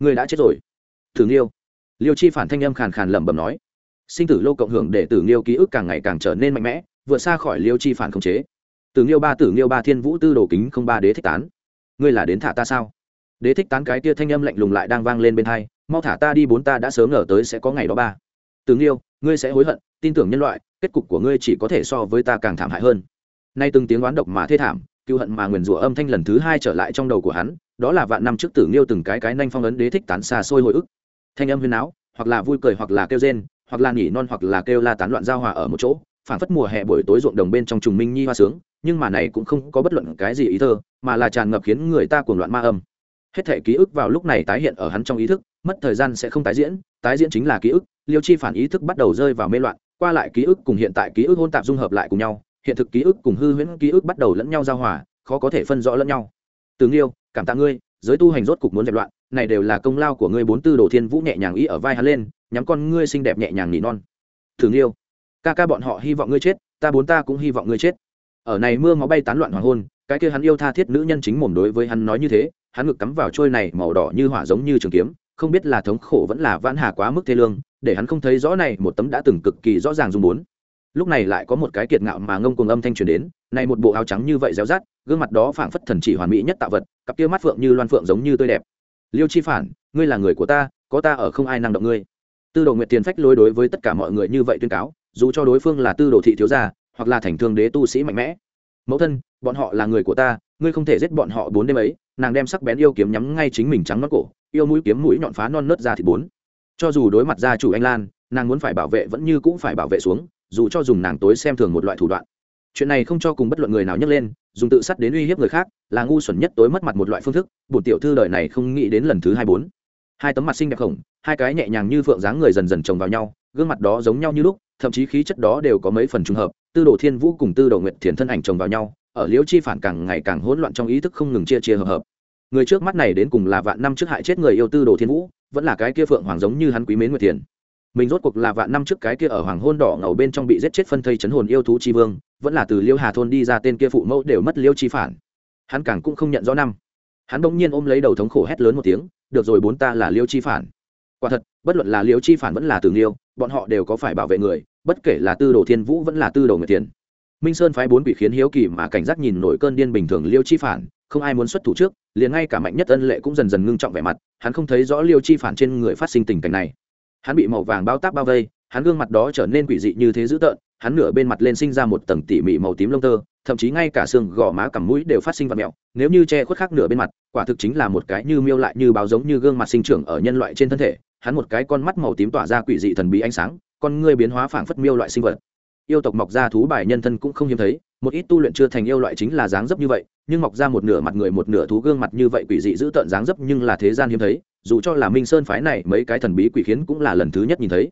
ngươi đã chết rồi. Thử nghiêu. Liêu chi phản thanh âm khàn khàn lẩm bẩm nói. Sinh tử lô cộng hưởng để tử nghiêu ký ức càng ngày càng trở nên mạnh mẽ, vượt xa khỏi liêu chi phản khống chế. Tử nghiêu ba, tử nghiêu ba thiên vũ tư đồ kính không ba đế thích tán. Ngươi là đến thả ta sao? Đế thích tán cái tia thanh âm lạnh lùng lại đang vang lên bên hai, mau thả ta đi bốn ta đã sớm ngờ tới sẽ có ngày đó ba. Tử nghiêu, ngươi sẽ hối hận, tin tưởng nhân loại, kết cục của ngươi chỉ có thể so với ta càng thảm hại hơn. Nay từng tiếng oán độc mà thê thảm cựu hận mà nguyền rủa âm thanh lần thứ hai trở lại trong đầu của hắn đó là vạn năm trước tử nghiêu từng cái cái nanh phong ấn đế thích tán xa xôi hồi ức. Thanh âm huyền áo, hoặc là vui cười hoặc là kêu rên, hoặc là nhỉ non hoặc là kêu la tán loạn giao hòa ở một chỗ phản phất mùa hè buổi tối ruộng đồng bên trong trùng minh nhi hoa sướng, nhưng mà này cũng không có bất luận cái gì ý thơ, mà là tràn ngập khiến người ta cuồng loạn ma âm. Hết thể ký ức vào lúc này tái hiện ở hắn trong ý thức, mất thời gian sẽ không tái diễn tái diễn chính là ký ức, liêu chi phản ý thức bắt đầu rơi vào mê loạn, qua lại ký ức cùng hiện tại ký ức hôn tạp dung hợp lại cùng nhau, hiện thực ký ức cùng hư huyễn ký ức bắt đầu lẫn nhau giao hòa, khó có thể phân rõ lẫn nhau tướng yêu cảm tạ ngươi, giới tu hành rốt cục muốn dẹp loạn, này đều là công lao của ngươi bốn tư đồ thiên vũ nhẹ nhàng ý ở vai hắn lên, nhắm con ngươi xinh đẹp nhẹ nhàng nỉ non. Thường yêu ca ca bọn họ hy vọng ngươi chết, ta bốn ta cũng hy vọng ngươi chết. Ở này mưa máu bay tán loạn hoàng hôn, cái kia hắn yêu tha thiết nữ nhân chính mồm đối với hắn nói như thế, hắn ngực cắm vào trôi này màu đỏ như hỏa giống như trường kiếm, không biết là thống khổ vẫn là vãn hà quá mức thế lương, để hắn không thấy rõ này một tấm đã từng cực kỳ rõ ràng dùng bốn lúc này lại có một cái kiệt ngạo mà ngông cuồng âm thanh truyền đến, này một bộ áo trắng như vậy réo rát gương mặt đó phảng phất thần chỉ hoàn mỹ nhất tạo vật, cặp kia mắt phượng như loan phượng giống như tươi đẹp. Liêu chi phản, ngươi là người của ta, có ta ở không ai năng động ngươi. Tư đồ nguyệt tiền phách lối đối với tất cả mọi người như vậy tuyên cáo, dù cho đối phương là tư đồ thị thiếu gia, hoặc là thành thương đế tu sĩ mạnh mẽ. Mẫu thân, bọn họ là người của ta, ngươi không thể giết bọn họ bốn đêm ấy, nàng đem sắc bén yêu kiếm nhắm ngay chính mình trắng nót cổ, yêu mũi kiếm mũi nhọn phá non nớt ra thì bốn. Cho dù đối mặt gia chủ anh lan, nàng muốn phải bảo vệ vẫn như cũng phải bảo vệ xuống dù cho dùng nàng tối xem thường một loại thủ đoạn. Chuyện này không cho cùng bất luận người nào nhấc lên, dùng tự sát đến uy hiếp người khác, là ngu xuẩn nhất tối mất mặt một loại phương thức, bổn tiểu thư đời này không nghĩ đến lần thứ hai bốn. Hai tấm mặt xinh đẹp khổng, hai cái nhẹ nhàng như phượng dáng người dần dần chồng vào nhau, gương mặt đó giống nhau như lúc, thậm chí khí chất đó đều có mấy phần trùng hợp, tư đồ thiên vũ cùng tư đồ nguyệt thiền thân ảnh chồng vào nhau, ở liễu chi phản càng ngày càng hỗn loạn trong ý thức không ngừng chia chia hợp hợp. Người trước mắt này đến cùng là vạn năm trước hại chết người yêu tư đồ thiên vũ, vẫn là cái kia phượng hoàng giống như hắn quý mến nguyệt thiền mình rốt cuộc là vạn năm trước cái kia ở hoàng hôn đỏ ngầu bên trong bị giết chết phân thây chấn hồn yêu thú chi vương, vẫn là từ liêu hà thôn đi ra tên kia phụ mẫu đều mất liêu chi phản. Hắn càng cũng không nhận rõ năm. Hắn bỗng nhiên ôm lấy đầu thống khổ hét lớn một tiếng, được rồi bốn ta là liêu chi phản. Quả thật, bất luận là liêu chi phản vẫn là tường liêu bọn họ đều có phải bảo vệ người, bất kể là tư đồ thiên vũ vẫn là tư đồ người tiền. Minh sơn phái bốn bị khiến hiếu kỳ mà cảnh giác nhìn nổi cơn điên bình thường liêu chi phản, không ai muốn xuất thủ trước, liền ngay cả mạnh nhất ân lệ cũng dần dần ngưng trọng vẻ mặt, hắn không thấy rõ liêu chi phản trên người phát sinh tình cảnh này hắn bị màu vàng bao tác bao vây, hắn gương mặt đó trở nên quỷ dị như thế dữ tợn, hắn nửa bên mặt lên sinh ra một tầng tỉ mỉ màu tím lông tơ, thậm chí ngay cả xương, gò má, cằm mũi đều phát sinh vật mẹo. Nếu như che khuất khác nửa bên mặt, quả thực chính là một cái như miêu lại, như báo giống như gương mặt sinh trưởng ở nhân loại trên thân thể. Hắn một cái con mắt màu tím tỏa ra quỷ dị thần bí ánh sáng, con ngươi biến hóa phảng phất miêu loại sinh vật. Yêu tộc mọc ra thú bài nhân thân cũng không hiếm thấy, một ít tu luyện chưa thành yêu loại chính là dáng dấp như vậy, nhưng mọc ra một nửa mặt người, một nửa thú gương mặt như vậy quỷ dị giữ tợn dáng dấp nhưng là thế gian hiếm thấy dù cho là minh sơn phái này mấy cái thần bí quỷ khiến cũng là lần thứ nhất nhìn thấy.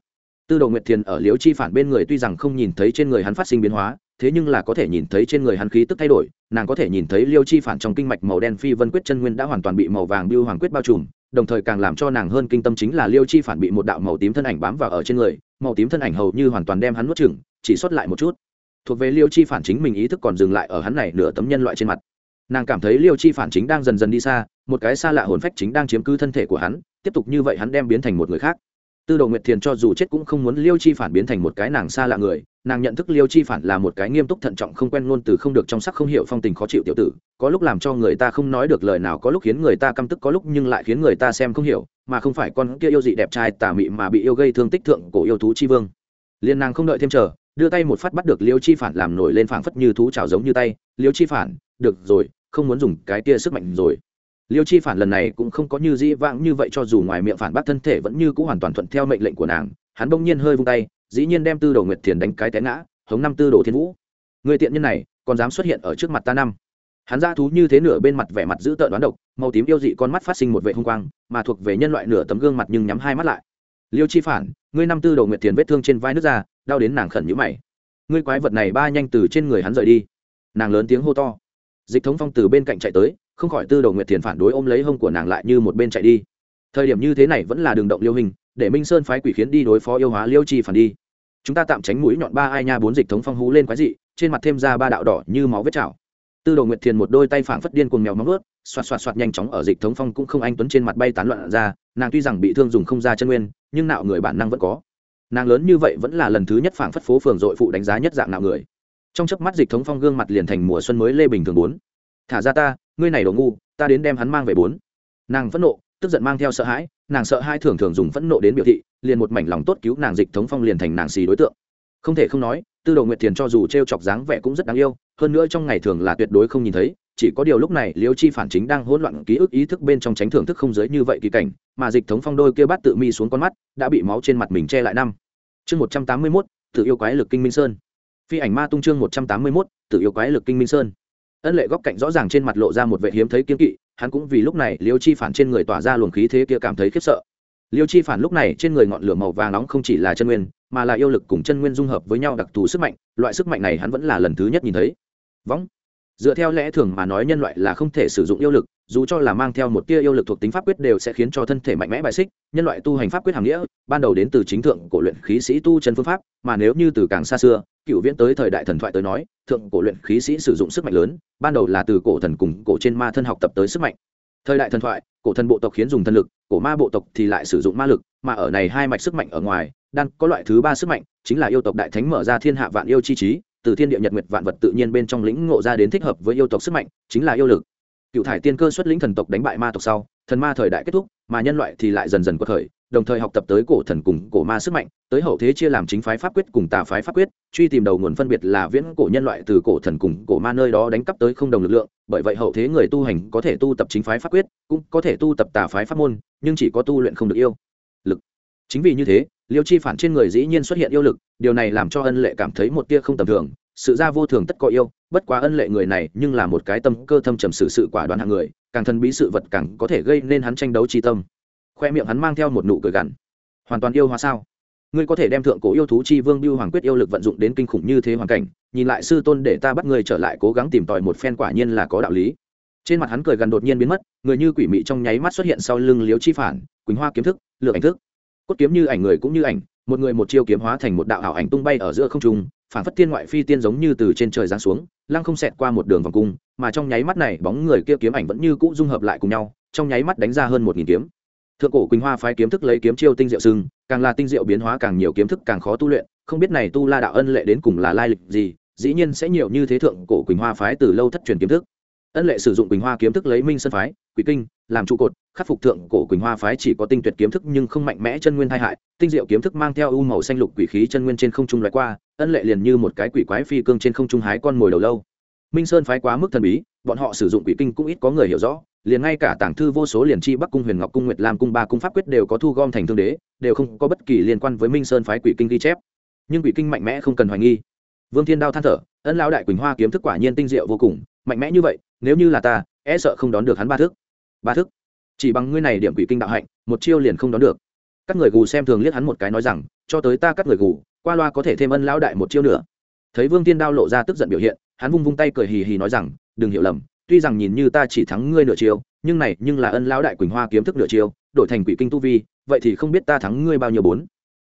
Tư đồ nguyệt thiền ở liễu chi phản bên người tuy rằng không nhìn thấy trên người hắn phát sinh biến hóa, thế nhưng là có thể nhìn thấy trên người hắn khí tức thay đổi, nàng có thể nhìn thấy liêu chi phản trong kinh mạch màu đen phi vân quyết chân nguyên đã hoàn toàn bị màu vàng biêu hoàng quyết bao trùm, đồng thời càng làm cho nàng hơn kinh tâm chính là liêu chi phản bị một đạo màu tím thân ảnh bám vào ở trên người, màu tím thân ảnh hầu như hoàn toàn đem hắn nuốt chửng, chỉ xuất lại một chút. Thuộc về liêu chi phản chính mình ý thức còn dừng lại ở hắn này nửa tấm nhân loại trên mặt nàng cảm thấy liêu chi phản chính đang dần dần đi xa một cái xa lạ hồn phách chính đang chiếm cứ thân thể của hắn tiếp tục như vậy hắn đem biến thành một người khác tư đồ nguyệt thiền cho dù chết cũng không muốn liêu chi phản biến thành một cái nàng xa lạ người nàng nhận thức liêu chi phản là một cái nghiêm túc thận trọng không quen ngôn từ không được trong sắc không hiểu phong tình khó chịu tiểu tử có lúc làm cho người ta không nói được lời nào có lúc khiến người ta căm tức có lúc nhưng lại khiến người ta xem không hiểu mà không phải con kia yêu dị đẹp trai tà mị mà bị yêu gây thương tích thượng cổ yêu thú chi vương liên nàng không đợi thêm chờ đưa tay một phát bắt được liêu chi phản làm nổi lên phảng phất như thú trào giống như tay liêu chi phản, được rồi không muốn dùng cái kia sức mạnh rồi. Liêu chi phản lần này cũng không có như dĩ vãng như vậy cho dù ngoài miệng phản bác thân thể vẫn như c ũ hoàn toàn thuận theo mệnh lệnh của nàng, hắn bỗng nhiên hơi vung tay, dĩ nhiên đem tư đồ nguyệt thiền đánh cái té ngã, hống năm tư đồ thiên vũ. Người tiện nhân này, còn dám xuất hiện ở trước mặt ta năm. Hắn ra thú như thế nửa bên mặt vẻ mặt giữ tợn đoán độc, màu tím yêu dị con mắt phát sinh một vệ hung quang, mà thuộc về nhân loại nửa tấm gương mặt nhưng nhắm hai mắt lại. Liêu chi phản, ngươi năm tư đồ nguyệt thiền vết thương trên vai nước ra, đau đến nàng khẩn nhữ mày. Ngươi quái vật này ba nhanh từ trên người hắn rời đi. Nàng lớn tiếng hô to dịch thống phong từ bên cạnh chạy tới, không khỏi tư đầu nguyệt thiền phản đối ôm lấy hông của nàng lại như một bên chạy đi. Thời điểm như thế này vẫn là đường động liêu hình, để minh sơn phái quỷ khiến đi đối phó yêu hóa liêu chi phản đi. Chúng ta tạm tránh mũi nhọn ba ai nha bốn dịch thống phong hú lên quái dị, trên mặt thêm ra ba đạo đỏ như máu vết chảo. Tư đầu nguyệt thiền một đôi tay phảng phất điên cuồng mèo móng ướt xoạt xoạt xoạt nhanh chóng ở dịch thống phong cũng không anh tuấn trên mặt bay tán loạn ra, nàng tuy rằng bị thương dùng không ra chân nguyên, nhưng nạo người bản năng vẫn có. Nàng lớn như vậy vẫn là lần thứ nhất phảng phất phố phường dội phụ đánh giá nhất dạng nạo người trong chớp mắt dịch thống phong gương mặt liền thành mùa xuân mới lê bình thường bốn. Thả ra ta, ngươi này đồ ngu, ta đến đem hắn mang về bốn. Nàng phẫn nộ, tức giận mang theo sợ hãi, nàng sợ hai thường thường dùng phẫn nộ đến biểu thị, liền một mảnh lòng tốt cứu nàng dịch thống phong liền thành nàng xì đối tượng. Không thể không nói, tư đồ nguyệt thiền cho dù t r e o chọc dáng vẻ cũng rất đáng yêu, hơn nữa trong ngày thường là tuyệt đối không nhìn thấy, chỉ có điều lúc này liêu chi phản chính đang hỗn loạn ký ức ý thức bên trong tránh thưởng thức không giới như vậy kỳ cảnh, mà dịch thống phong đôi kia bắt tự mi xuống con mắt, đã bị máu trên mặt mình che lại năm. Chương một trăm tám mươi mốt, tự yêu quái lực kinh minh sơn phi ảnh ma tung chương một trăm tám mươi mốt tự yêu quái lực kinh minh sơn. Ân lệ góc cạnh rõ ràng trên mặt lộ ra một vệ hiếm thấy kiên kỵ, hắn cũng vì lúc này liêu chi phản trên người tỏa ra luồng khí thế kia cảm thấy khiếp sợ. Liêu chi phản lúc này trên người ngọn lửa màu vàng nóng không chỉ là chân nguyên, mà là yêu lực cùng chân nguyên dung hợp với nhau đặc thù sức mạnh, loại sức mạnh này hắn vẫn là lần thứ nhất nhìn thấy. Võng dựa theo lẽ thường mà nói nhân loại là không thể sử dụng yêu lực, dù cho là mang theo một tia yêu lực thuộc tính pháp quyết đều sẽ khiến cho thân thể mạnh mẽ bài xích, nhân loại tu hành pháp quyết hàm nghĩa, ban đầu đến từ chính thượng cổ luyện khí sĩ tu chân phương pháp, mà nếu như từ càng xa xưa cựu viễn tới thời đại thần thoại tới nói, thượng cổ luyện khí sĩ sử dụng sức mạnh lớn, ban đầu là từ cổ thần cùng cổ trên ma thân học tập tới sức mạnh. Thời đại thần thoại, cổ thần bộ tộc khiến dùng thân lực, cổ ma bộ tộc thì lại sử dụng ma lực, mà ở này hai mạch sức mạnh ở ngoài đang có loại thứ ba sức mạnh, chính là yêu tộc đại thánh mở ra thiên hạ vạn yêu chi trí, từ thiên địa nhật nguyệt vạn vật tự nhiên bên trong lĩnh ngộ ra đến thích hợp với yêu tộc sức mạnh, chính là yêu lực. Cựu thải tiên cơ xuất lĩnh thần tộc đánh bại ma tộc sau, thần ma thời đại kết thúc, mà nhân loại thì lại dần dần có thời đồng thời học tập tới cổ thần cùng cổ ma sức mạnh, tới hậu thế chia làm chính phái pháp quyết cùng tà phái pháp quyết, truy tìm đầu nguồn phân biệt là viễn cổ nhân loại từ cổ thần cùng cổ ma nơi đó đánh cắp tới không đồng lực lượng, bởi vậy hậu thế người tu hành có thể tu tập chính phái pháp quyết, cũng có thể tu tập tà phái pháp môn, nhưng chỉ có tu luyện không được yêu lực. Chính vì như thế, liêu chi phản trên người dĩ nhiên xuất hiện yêu lực, điều này làm cho ân lệ cảm thấy một tia không tầm thường, sự ra vô thường tất có yêu, bất quá ân lệ người này nhưng là một cái tâm cơ thâm trầm sự sự quả đoán hạng người, càng thân bí sự vật càng có thể gây nên hắn tranh đấu tri tâm khoe miệng hắn mang theo một nụ cười gằn. Hoàn toàn yêu hóa sao? Ngươi có thể đem thượng cổ yêu thú chi vương biêu hoàng quyết yêu lực vận dụng đến kinh khủng như thế hoàn cảnh, nhìn lại sư tôn để ta bắt ngươi trở lại cố gắng tìm tòi một phen quả nhiên là có đạo lý. Trên mặt hắn cười gần đột nhiên biến mất, người như quỷ mị trong nháy mắt xuất hiện sau lưng liếu chi phản, quỳnh hoa kiếm thức, lược ảnh thức. Cốt kiếm như ảnh người cũng như ảnh, một người một chiêu kiếm hóa thành một đạo ảo ảnh tung bay ở giữa không trung, phản phất tiên ngoại phi tiên giống như từ trên trời giáng xuống, lăng không xẹt qua một đường vòng cung, mà trong nháy mắt này bóng người kia kiếm ảnh vẫn như cũ dung hợp lại cùng nhau, trong nháy mắt đánh ra hơn một nghìn kiếm thượng cổ quỳnh hoa phái kiếm thức lấy kiếm chiêu tinh diệu sưng càng là tinh diệu biến hóa càng nhiều kiếm thức càng khó tu luyện, không biết này tu la đạo ân lệ đến cùng là lai lịch gì, dĩ nhiên sẽ nhiều như thế thượng cổ quỳnh hoa phái từ lâu thất truyền kiếm thức. Ân lệ sử dụng quỳnh hoa kiếm thức lấy minh sân phái, quỷ kinh, làm trụ cột, khắc phục thượng cổ quỳnh hoa phái chỉ có tinh tuyệt kiếm thức nhưng không mạnh mẽ chân nguyên tai hại, tinh diệu kiếm thức mang theo u màu xanh lục quỷ khí chân nguyên trên không trung loại qua, ân lệ liền như một cái quỷ quái phi cương trên không trung hái con mồi đầu lâu. Minh sơn phái quá mức thần bí, bọn họ sử dụng quỷ kinh cũng ít có người hiểu rõ liền ngay cả tàng thư vô số liền chi bắc cung, huyền ngọc cung, nguyệt lam cung, ba cung pháp quyết đều có thu gom thành thương đế, đều không có bất kỳ liên quan với minh sơn phái quỷ kinh ghi chép. Nhưng quỷ kinh mạnh mẽ không cần hoài nghi. Vương thiên đao than thở, ân lão đại quỳnh hoa kiếm thức quả nhiên tinh diệu vô cùng, mạnh mẽ như vậy, nếu như là ta e sợ không đón được hắn ba thức. Ba thức? Chỉ bằng ngươi này điểm quỷ kinh đạo hạnh, một chiêu liền không đón được. Các người gù xem thường liếc hắn một cái nói rằng, cho tới ta các người gù, qua loa có thể thêm ân lão đại một chiêu nữa. Thấy vương tiên đao lộ ra tức giận biểu hiện, hắn vung vung tay cười hì hì nói rằng, đừng hiểu lầm tuy rằng nhìn như ta chỉ thắng ngươi nửa chiêu, nhưng này, nhưng là ân lão đại quỳnh hoa kiếm thức nửa chiêu, đổi thành quỷ kinh tu vi, vậy thì không biết ta thắng ngươi bao nhiêu bốn.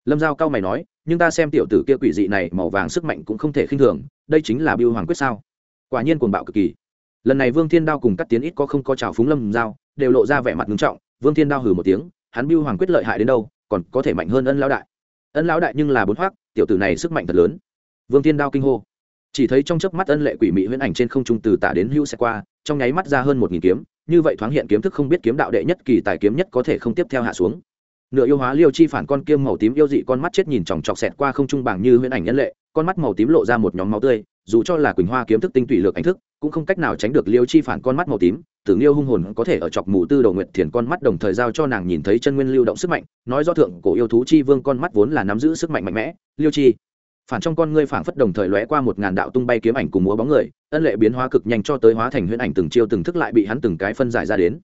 Lâm giao cao mày nói, nhưng ta xem tiểu tử kia quỷ dị này màu vàng sức mạnh cũng không thể khinh thường, đây chính là biêu hoàng quyết sao? Quả nhiên cuồng bạo cực kỳ. Lần này vương thiên đao cùng các tiến ít có không có trào phúng lâm giao, đều lộ ra vẻ mặt nghiêm trọng, vương thiên đao hừ một tiếng, hắn biêu hoàng quyết lợi hại đến đâu, còn có thể mạnh hơn ân lão đại. Ân lão đại nhưng là bốn hoác tiểu tử này sức mạnh thật lớn. Vương thiên đao kinh hô chỉ thấy trong chớp mắt ân lệ quỷ mị huyễn ảnh trên không trung từ tả đến hữu sẽ qua, trong nháy mắt ra hơn một nghìn kiếm, như vậy thoáng hiện kiếm thức không biết kiếm đạo đệ nhất kỳ tài kiếm nhất có thể không tiếp theo hạ xuống. Nửa yêu hóa liêu chi phản con kiêm màu tím yêu dị con mắt chết nhìn chòng chọc xẹt qua không trung bảng như huyễn ảnh nhân lệ, con mắt màu tím lộ ra một nhóm máu tươi, dù cho là quỳnh hoa kiếm thức tinh tủy lược ảnh thức, cũng không cách nào tránh được liêu chi phản con mắt màu tím. Tưởng liêu hung hồn có thể ở chọc mù tư đầu nguyện thiền con mắt đồng thời giao cho nàng nhìn thấy chân nguyên lưu động sức mạnh, nói do thượng cổ yêu thú chi vương con mắt vốn là nắm giữ sức mạnh mạnh mẽ. Liêu chi phản trong con ngươi phản phất đồng thời lóe qua một ngàn đạo tung bay kiếm ảnh cùng múa bóng người, ân lệ biến hóa cực nhanh cho tới hóa thành huyễn ảnh từng chiêu từng thức lại bị hắn từng cái phân giải ra đến.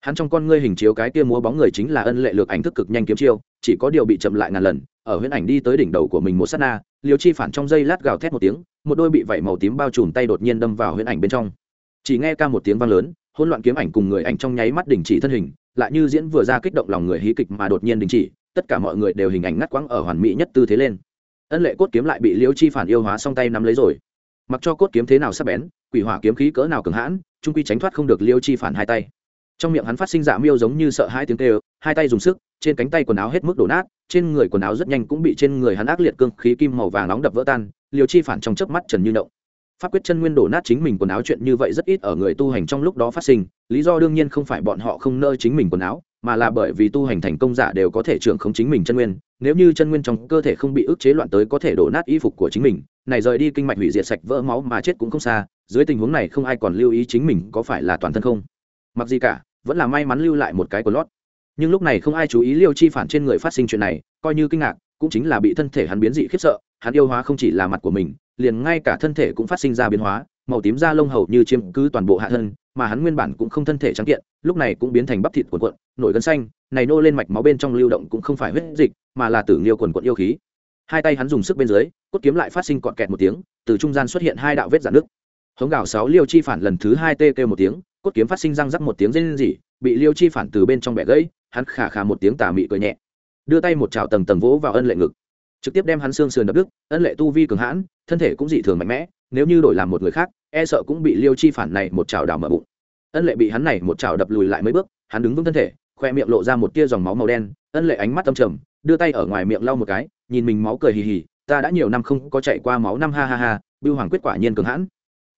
Hắn trong con ngươi hình chiếu cái kia múa bóng người chính là ân lệ lược ảnh thức cực nhanh kiếm chiêu, chỉ có điều bị chậm lại ngàn lần, ở huyễn ảnh đi tới đỉnh đầu của mình một sát na liều chi phản trong dây lát gào thét một tiếng, một đôi bị vảy màu tím bao trùm tay đột nhiên đâm vào huyễn ảnh bên trong. Chỉ nghe ca một tiếng vang lớn, hỗn loạn kiếm ảnh cùng người ảnh trong nháy mắt đình chỉ thân hình, lại như diễn vừa ra kích động lòng người hí kịch mà đột nhiên đình chỉ, tất cả mọi người đều hình ảnh ngắt quãng ở hoàn mỹ nhất tư thế lên ân lệ cốt kiếm lại bị liêu chi phản yêu hóa song tay nắm lấy rồi mặc cho cốt kiếm thế nào sắp bén quỷ hỏa kiếm khí cỡ nào cường hãn trung quy tránh thoát không được liêu chi phản hai tay trong miệng hắn phát sinh dạ miêu giống như sợ hai tiếng kêu, hai tay dùng sức, trên cánh tay quần áo hết mức đổ nát, trên người quần áo rất nhanh cũng bị trên người hắn ác liệt cương khí kim màu vàng nóng đập vỡ tan liều chi phản trong chớp mắt trần như động. Pháp quyết chân nguyên đổ nát chính mình quần áo chuyện như vậy rất ít ở người tu hành trong lúc đó phát sinh, lý do đương nhiên không phải bọn họ không nơi chính mình quần áo mà là bởi vì tu hành thành công giả đều có thể trưởng không chính mình chân nguyên, nếu như chân nguyên trong cơ thể không bị ức chế loạn tới có thể đổ nát y phục của chính mình, này rời đi kinh mạch hủy diệt sạch vỡ máu mà chết cũng không xa, dưới tình huống này không ai còn lưu ý chính mình có phải là toàn thân không. Mặc gì cả, vẫn là may mắn lưu lại một cái của lót. Nhưng lúc này không ai chú ý liêu chi phản trên người phát sinh chuyện này, coi như kinh ngạc, cũng chính là bị thân thể hắn biến dị khiếp sợ, hắn yêu hóa không chỉ là mặt của mình, liền ngay cả thân thể cũng phát sinh ra biến hóa, màu tím da lông hầu như chiếm cứ toàn bộ hạ thân mà hắn nguyên bản cũng không thân thể trắng kiện, lúc này cũng biến thành bắp thịt quần quận nổi gân xanh, này nô lên mạch máu bên trong lưu động cũng không phải huyết dịch, mà là tử nghiêu quần quận yêu khí. Hai tay hắn dùng sức bên dưới, cốt kiếm lại phát sinh cọt kẹt một tiếng, từ trung gian xuất hiện hai đạo vết dạn nước hống gạo sáu liêu chi phản lần thứ hai tê kêu một tiếng, cốt kiếm phát sinh răng rắc một tiếng rên rỉ, bị liêu chi phản từ bên trong bẻ gãy, hắn khà khà một tiếng tà mị cười nhẹ. Đưa tay một chảo tầng tầng vỗ vào ân lệ ngực. Trực tiếp đem hắn xương sườn đập đứt, ân lệ tu vi cường hãn, thân thể cũng dị thường mạnh mẽ, nếu như đổi làm một người khác e sợ cũng bị liêu chi phản này một chảo đào mở bụng. Ân lệ bị hắn này một chảo đập lùi lại mấy bước, hắn đứng vững thân thể, khoe miệng lộ ra một tia dòng máu màu đen. Ân lệ ánh mắt tâm trầm, đưa tay ở ngoài miệng lau một cái, nhìn mình máu cười hì hì, ta đã nhiều năm không có chạy qua máu năm, ha ha ha, bưu hoàng quyết quả nhiên cường hãn.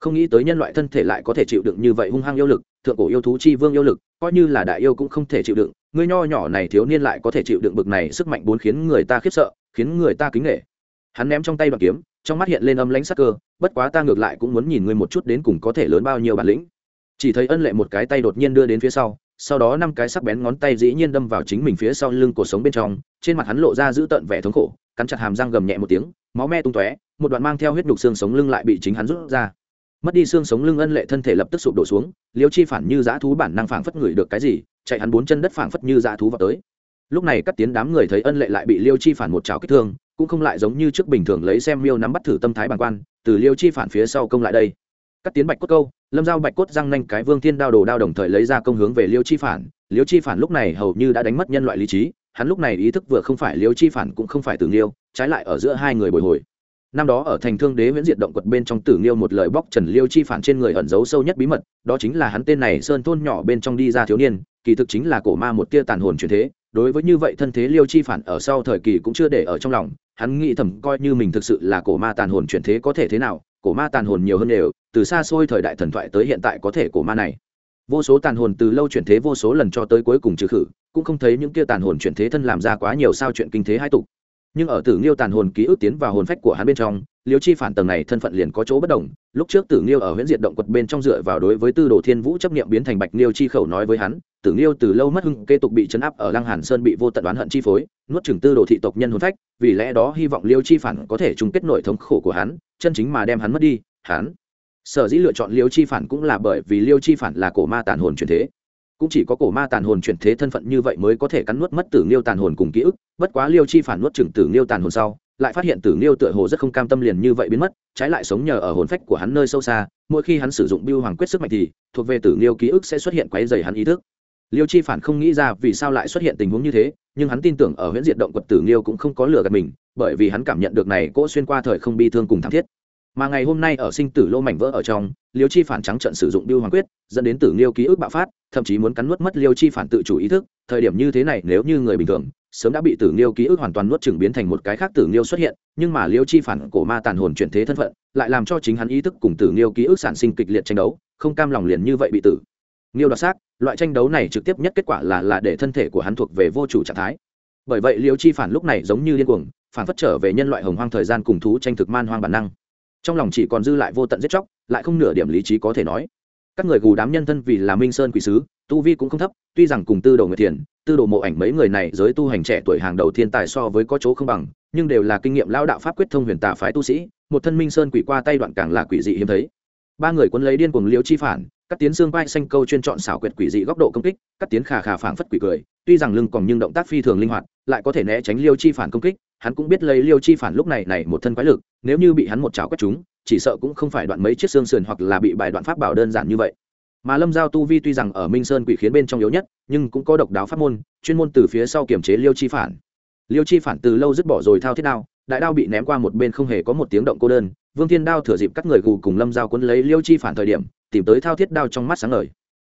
Không nghĩ tới nhân loại thân thể lại có thể chịu đựng như vậy hung hăng yêu lực, thượng cổ yêu thú chi vương yêu lực, coi như là đại yêu cũng không thể chịu đựng ngươi nho nhỏ này thiếu niên lại có thể chịu đựng bực này sức mạnh bốn khiến người ta khiếp sợ, khiến người ta kính nghệ hắn ném trong tay bằng kiếm trong mắt hiện lên âm lãnh sắc cơ, bất quá ta ngược lại cũng muốn nhìn ngươi một chút đến cùng có thể lớn bao nhiêu bản lĩnh. Chỉ thấy ân lệ một cái tay đột nhiên đưa đến phía sau sau đó năm cái sắc bén ngón tay dĩ nhiên đâm vào chính mình phía sau lưng cổ sống bên trong, trên mặt hắn lộ ra giữ tợn vẻ thống khổ, cắn chặt hàm răng gầm nhẹ một tiếng, máu me tung tóe, một đoạn mang theo huyết nhục xương sống lưng lại bị chính hắn rút ra. Mất đi xương sống lưng ân lệ thân thể lập tức sụp đổ xuống, liêu chi phản như dã thú bản năng phảng phất ngửi được cái gì, chạy hắn bốn chân đất phảng phất như dã thú vào tới. Lúc này các tiến đám người thấy ân lệ lại bị liêu chi phản một chảo kích thương cũng không lại giống như trước bình thường lấy xem miêu nắm bắt thử tâm thái bản quan, từ liêu chi phản phía sau công lại đây. Các tiến bạch cốt câu, lâm giao bạch cốt răng nanh cái vương thiên đao đồ đao đồng thời lấy ra công hướng về liêu chi phản. Liêu chi phản lúc này hầu như đã đánh mất nhân loại lý trí, hắn lúc này ý thức vừa không phải liêu chi phản cũng không phải tử liêu trái lại ở giữa hai người bồi hồi. Năm đó ở thành thương đế viễn diệt động quật bên trong tử liêu một lời bóc trần liêu chi phản trên người ẩn giấu sâu nhất bí mật, đó chính là hắn tên này sơn thôn nhỏ bên trong đi ra thiếu niên, kỳ thực chính là cổ ma một tia tàn hồn truyền thế, đối với như vậy thân thế liêu chi phản ở sau thời kỳ cũng chưa để ở trong lòng hắn nghĩ thầm coi như mình thực sự là cổ ma tàn hồn chuyển thế có thể thế nào, cổ ma tàn hồn nhiều hơn đều, từ xa xôi thời đại thần thoại tới hiện tại có thể cổ ma này. Vô số tàn hồn từ lâu chuyển thế vô số lần cho tới cuối cùng trừ khử, cũng không thấy những kia tàn hồn chuyển thế thân làm ra quá nhiều sao chuyện kinh thế hai tục. Nhưng ở tử nghiêu tàn hồn ký ức tiến vào hồn phách của hắn bên trong, liêu chi phản tầng này thân phận liền có chỗ bất đồng. Lúc trước tử nghiêu ở huyện diệt động quật bên trong dựa vào đối với tư đồ thiên vũ chấp nghiệm biến thành bạch liêu chi khẩu nói với hắn tử nghiêu từ lâu mất hưng kế tục bị chấn áp ở lăng hàn sơn bị vô tận đoán hận chi phối, nuốt chửng tư đồ thị tộc nhân hồn phách, vì lẽ đó hy vọng liêu chi phản có thể chung kết nội thống khổ của hắn, chân chính mà đem hắn mất đi, hắn. Sở dĩ lựa chọn liêu chi phản cũng là bởi vì liêu chi phản là cổ ma tàn hồn truyền thế. Cũng chỉ có cổ ma tàn hồn chuyển thế thân phận như vậy mới có thể cắn nuốt mất tử nghiêu tàn hồn cùng ký ức, bất quá liêu chi phản nuốt chửng tử nghiêu tàn hồn sau, lại phát hiện tử nghiêu tựa hồ rất không cam tâm liền như vậy biến mất, trái lại sống nhờ ở hồn phách của hắn nơi sâu xa, mỗi khi hắn sử dụng Bưu hoàng quyết sức mạnh thì, thuộc về tử nghiêu ký ức sẽ xuất hiện quấy rầy hắn ý thức liêu chi phản không nghĩ ra vì sao lại xuất hiện tình huống như thế, nhưng hắn tin tưởng ở huyện diện động quật tử nghiêu cũng không có lừa gạt mình, bởi vì hắn cảm nhận được này cỗ xuyên qua thời không bi thương cùng thảm thiết. Mà ngày hôm nay ở sinh tử lô mảnh vỡ ở trong, liêu chi phản trắng trận sử dụng biêu hoàng quyết, dẫn đến tử nghiêu ký ức bạo phát, thậm chí muốn cắn nuốt mất liêu chi phản tự chủ ý thức, thời điểm như thế này nếu như người bình thường, sớm đã bị tử nghiêu ký ức hoàn toàn nuốt chừng biến thành một cái khác tử nghiêu xuất hiện, nhưng mà liêu chi phản cổ ma tàn hồn chuyển thế thân phận, lại làm cho chính hắn ý thức cùng tử nghiêu ký ức sản sinh kịch liệt tranh đấu, không cam lòng liền như vậy bị tử nghiêu đoạt xác, loại tranh đấu này trực tiếp nhất kết quả là là để thân thể của hắn thuộc về vô chủ trạng thái. Bởi vậy liêu chi phản lúc này giống như điên cuồng, phản phất trở về nhân loại hồng hoang thời gian cùng thú tranh thực man hoang bản năng. Trong lòng chỉ còn dư lại vô tận giết chóc, lại không nửa điểm lý trí có thể nói. Các người gù đám nhân thân vì là minh sơn quỷ sứ, tu vi cũng không thấp, tuy rằng cùng tư đồ người thiền, tư đồ mộ ảnh mấy người này giới tu hành trẻ tuổi hàng đầu thiên tài so với có chỗ không bằng, nhưng đều là kinh nghiệm lao đạo pháp quyết thông huyền tà phái tu sĩ, một thân minh sơn quỷ qua tay đoạn càng là quỷ dị hiếm thấy. Ba người quân lấy điên cuồng liêu chi phản các tiến xương vai xanh câu chuyên chọn xảo quyệt quỷ dị góc độ công kích các tiến khà khà phảng phất quỷ cười, tuy rằng lưng còn nhưng động tác phi thường linh hoạt, lại có thể né tránh liêu chi phản công kích, hắn cũng biết lấy liêu chi phản lúc này này một thân quái lực, nếu như bị hắn một chảo quét chúng, chỉ sợ cũng không phải đoạn mấy chiếc xương sườn hoặc là bị bài đoạn pháp bảo đơn giản như vậy. Mà lâm giao tu vi tuy rằng ở minh sơn quỷ khiến bên trong yếu nhất, nhưng cũng có độc đáo pháp môn, chuyên môn từ phía sau kiểm chế liêu chi phản. Liêu chi phản từ lâu dứt bỏ rồi thao thiết đao, đại đao bị ném qua một bên không hề có một tiếng động cô đơn, vương thiên đao thừa dịp các người gù cùng lâm giao quấn lấy liêu chi phản thời điểm tìm tới thao thiết đao trong mắt sáng ngời.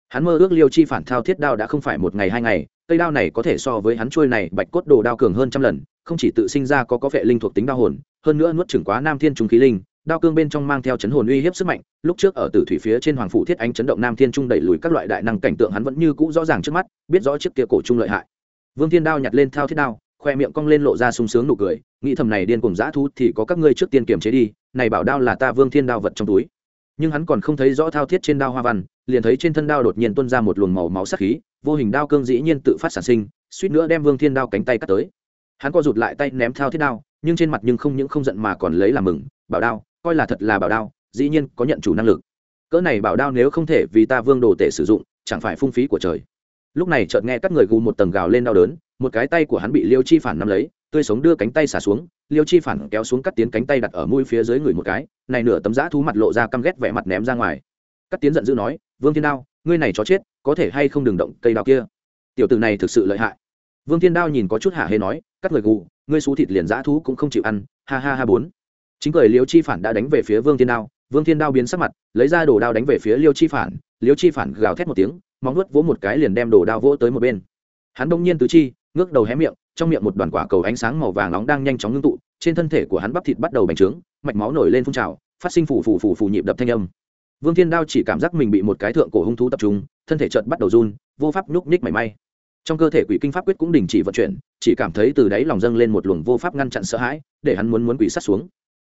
Hắn mơ ước liêu chi phản thao thiết đao đã không phải một ngày hai ngày, cây đao này có thể so với hắn trôi này bạch cốt đồ đao cường hơn trăm lần, không chỉ tự sinh ra có có vệ linh thuộc tính đao hồn, hơn nữa nuốt chửng quá nam thiên trung khí linh, đao cương bên trong mang theo chấn hồn uy hiếp sức mạnh, lúc trước ở tử thủy phía trên hoàng phủ thiết ánh chấn động nam thiên trung đẩy lùi các loại đại năng, cảnh tượng hắn vẫn như cũ rõ ràng trước mắt, biết rõ chiếc kia cổ trung lợi hại. Vương thiên đao nhặt lên thao thiết đao, khoe miệng cong lên lộ ra sung sướng nụ cười, nghĩ thầm này điên cùng dã thú thì có các ngươi trước tiên kiềm chế đi, này bảo đao là ta vương thiên đao vật trong túi nhưng hắn còn không thấy rõ thao thiết trên đao hoa văn, liền thấy trên thân đao đột nhiên tuôn ra một luồng màu máu sắc khí, vô hình đao cương dĩ nhiên tự phát sản sinh, suýt nữa đem vương thiên đao cánh tay cắt tới. Hắn co rụt lại tay ném thao thiết đao, nhưng trên mặt nhưng không những không giận mà còn lấy làm mừng, bảo đao, coi là thật là bảo đao, dĩ nhiên có nhận chủ năng lực. Cỡ này bảo đao nếu không thể vì ta vương đồ tể sử dụng, chẳng phải phung phí của trời. Lúc này chợt nghe các người gù một tầng gào lên đau đớn, một cái tay của hắn bị liêu chi phản nắm lấy, tươi sống đưa cánh tay xả xuống liêu chi phản kéo xuống cắt tiến cánh tay đặt ở mũi phía dưới người một cái, này nửa tấm giã thú mặt lộ ra căm ghét vẻ mặt ném ra ngoài. Cắt tiến giận dữ nói, vương thiên đao, ngươi này chó chết, có thể hay không đừng động cây đao kia? Tiểu tử này thực sự lợi hại. Vương thiên đao nhìn có chút hạ hê nói Cắt người gù, ngươi xú thịt liền giã thú cũng không chịu ăn, ha ha ha bốn. Chính cười liêu chi phản đã đánh về phía vương thiên đao, vương thiên đao biến sắc mặt, lấy ra đồ đao đánh về phía liêu chi phản, liêu chi phản gào thét một tiếng, móng nuốt vỗ một cái liền đem đồ đao vỗ tới một bên. Hắn đông nhiên tứ chi ngước đầu hé miệng, trong miệng một đoàn quả cầu ánh sáng màu vàng nóng đang nhanh chóng ngưng tụ, trên thân thể của hắn bắp thịt bắt đầu bành trướng, mạch máu nổi lên phun trào, phát sinh phủ phủ phủ phủ nhịp đập thanh âm. Vương thiên đao chỉ cảm giác mình bị một cái thượng cổ hung thú tập trung, thân thể chợt bắt đầu run, vô pháp nhúc nhích mảy may. Trong cơ thể quỷ kinh pháp quyết cũng đình chỉ vận chuyển, chỉ cảm thấy từ đáy lòng dâng lên một luồng vô pháp ngăn chặn sợ hãi, để hắn muốn muốn quỷ sát xuống.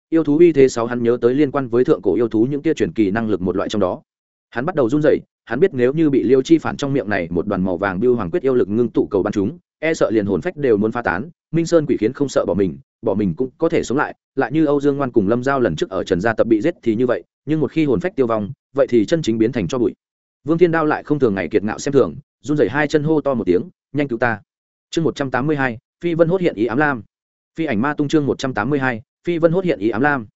Yêu thú uy thế sáu hắn nhớ tới liên quan với thượng cổ yêu thú những tia truyền kỳ năng lực một loại trong đó. Hắn bắt đầu run rẩy hắn biết nếu như bị liêu chi phản trong miệng này, một đoàn màu vàng biêu hoàng quyết yêu lực ngưng tụ cầu bắn chúng e sợ liền hồn phách đều muốn phá tán, minh sơn quỷ khiến không sợ bỏ mình bỏ mình cũng có thể sống lại lại như âu dương ngoan cùng lâm giao lần trước ở trần gia tập bị giết thì như vậy, nhưng một khi hồn phách tiêu vong, vậy thì chân chính biến thành cho bụi. Vương thiên đao lại không thường ngày kiệt ngạo xem thường, run rẩy hai chân hô to một tiếng, nhanh cứu ta! Chương một trăm tám mươi hai, phi vân hốt hiện ý ám lam. Phi ảnh ma tung chương một trăm tám mươi hai, phi vân hốt hiện ý ám lam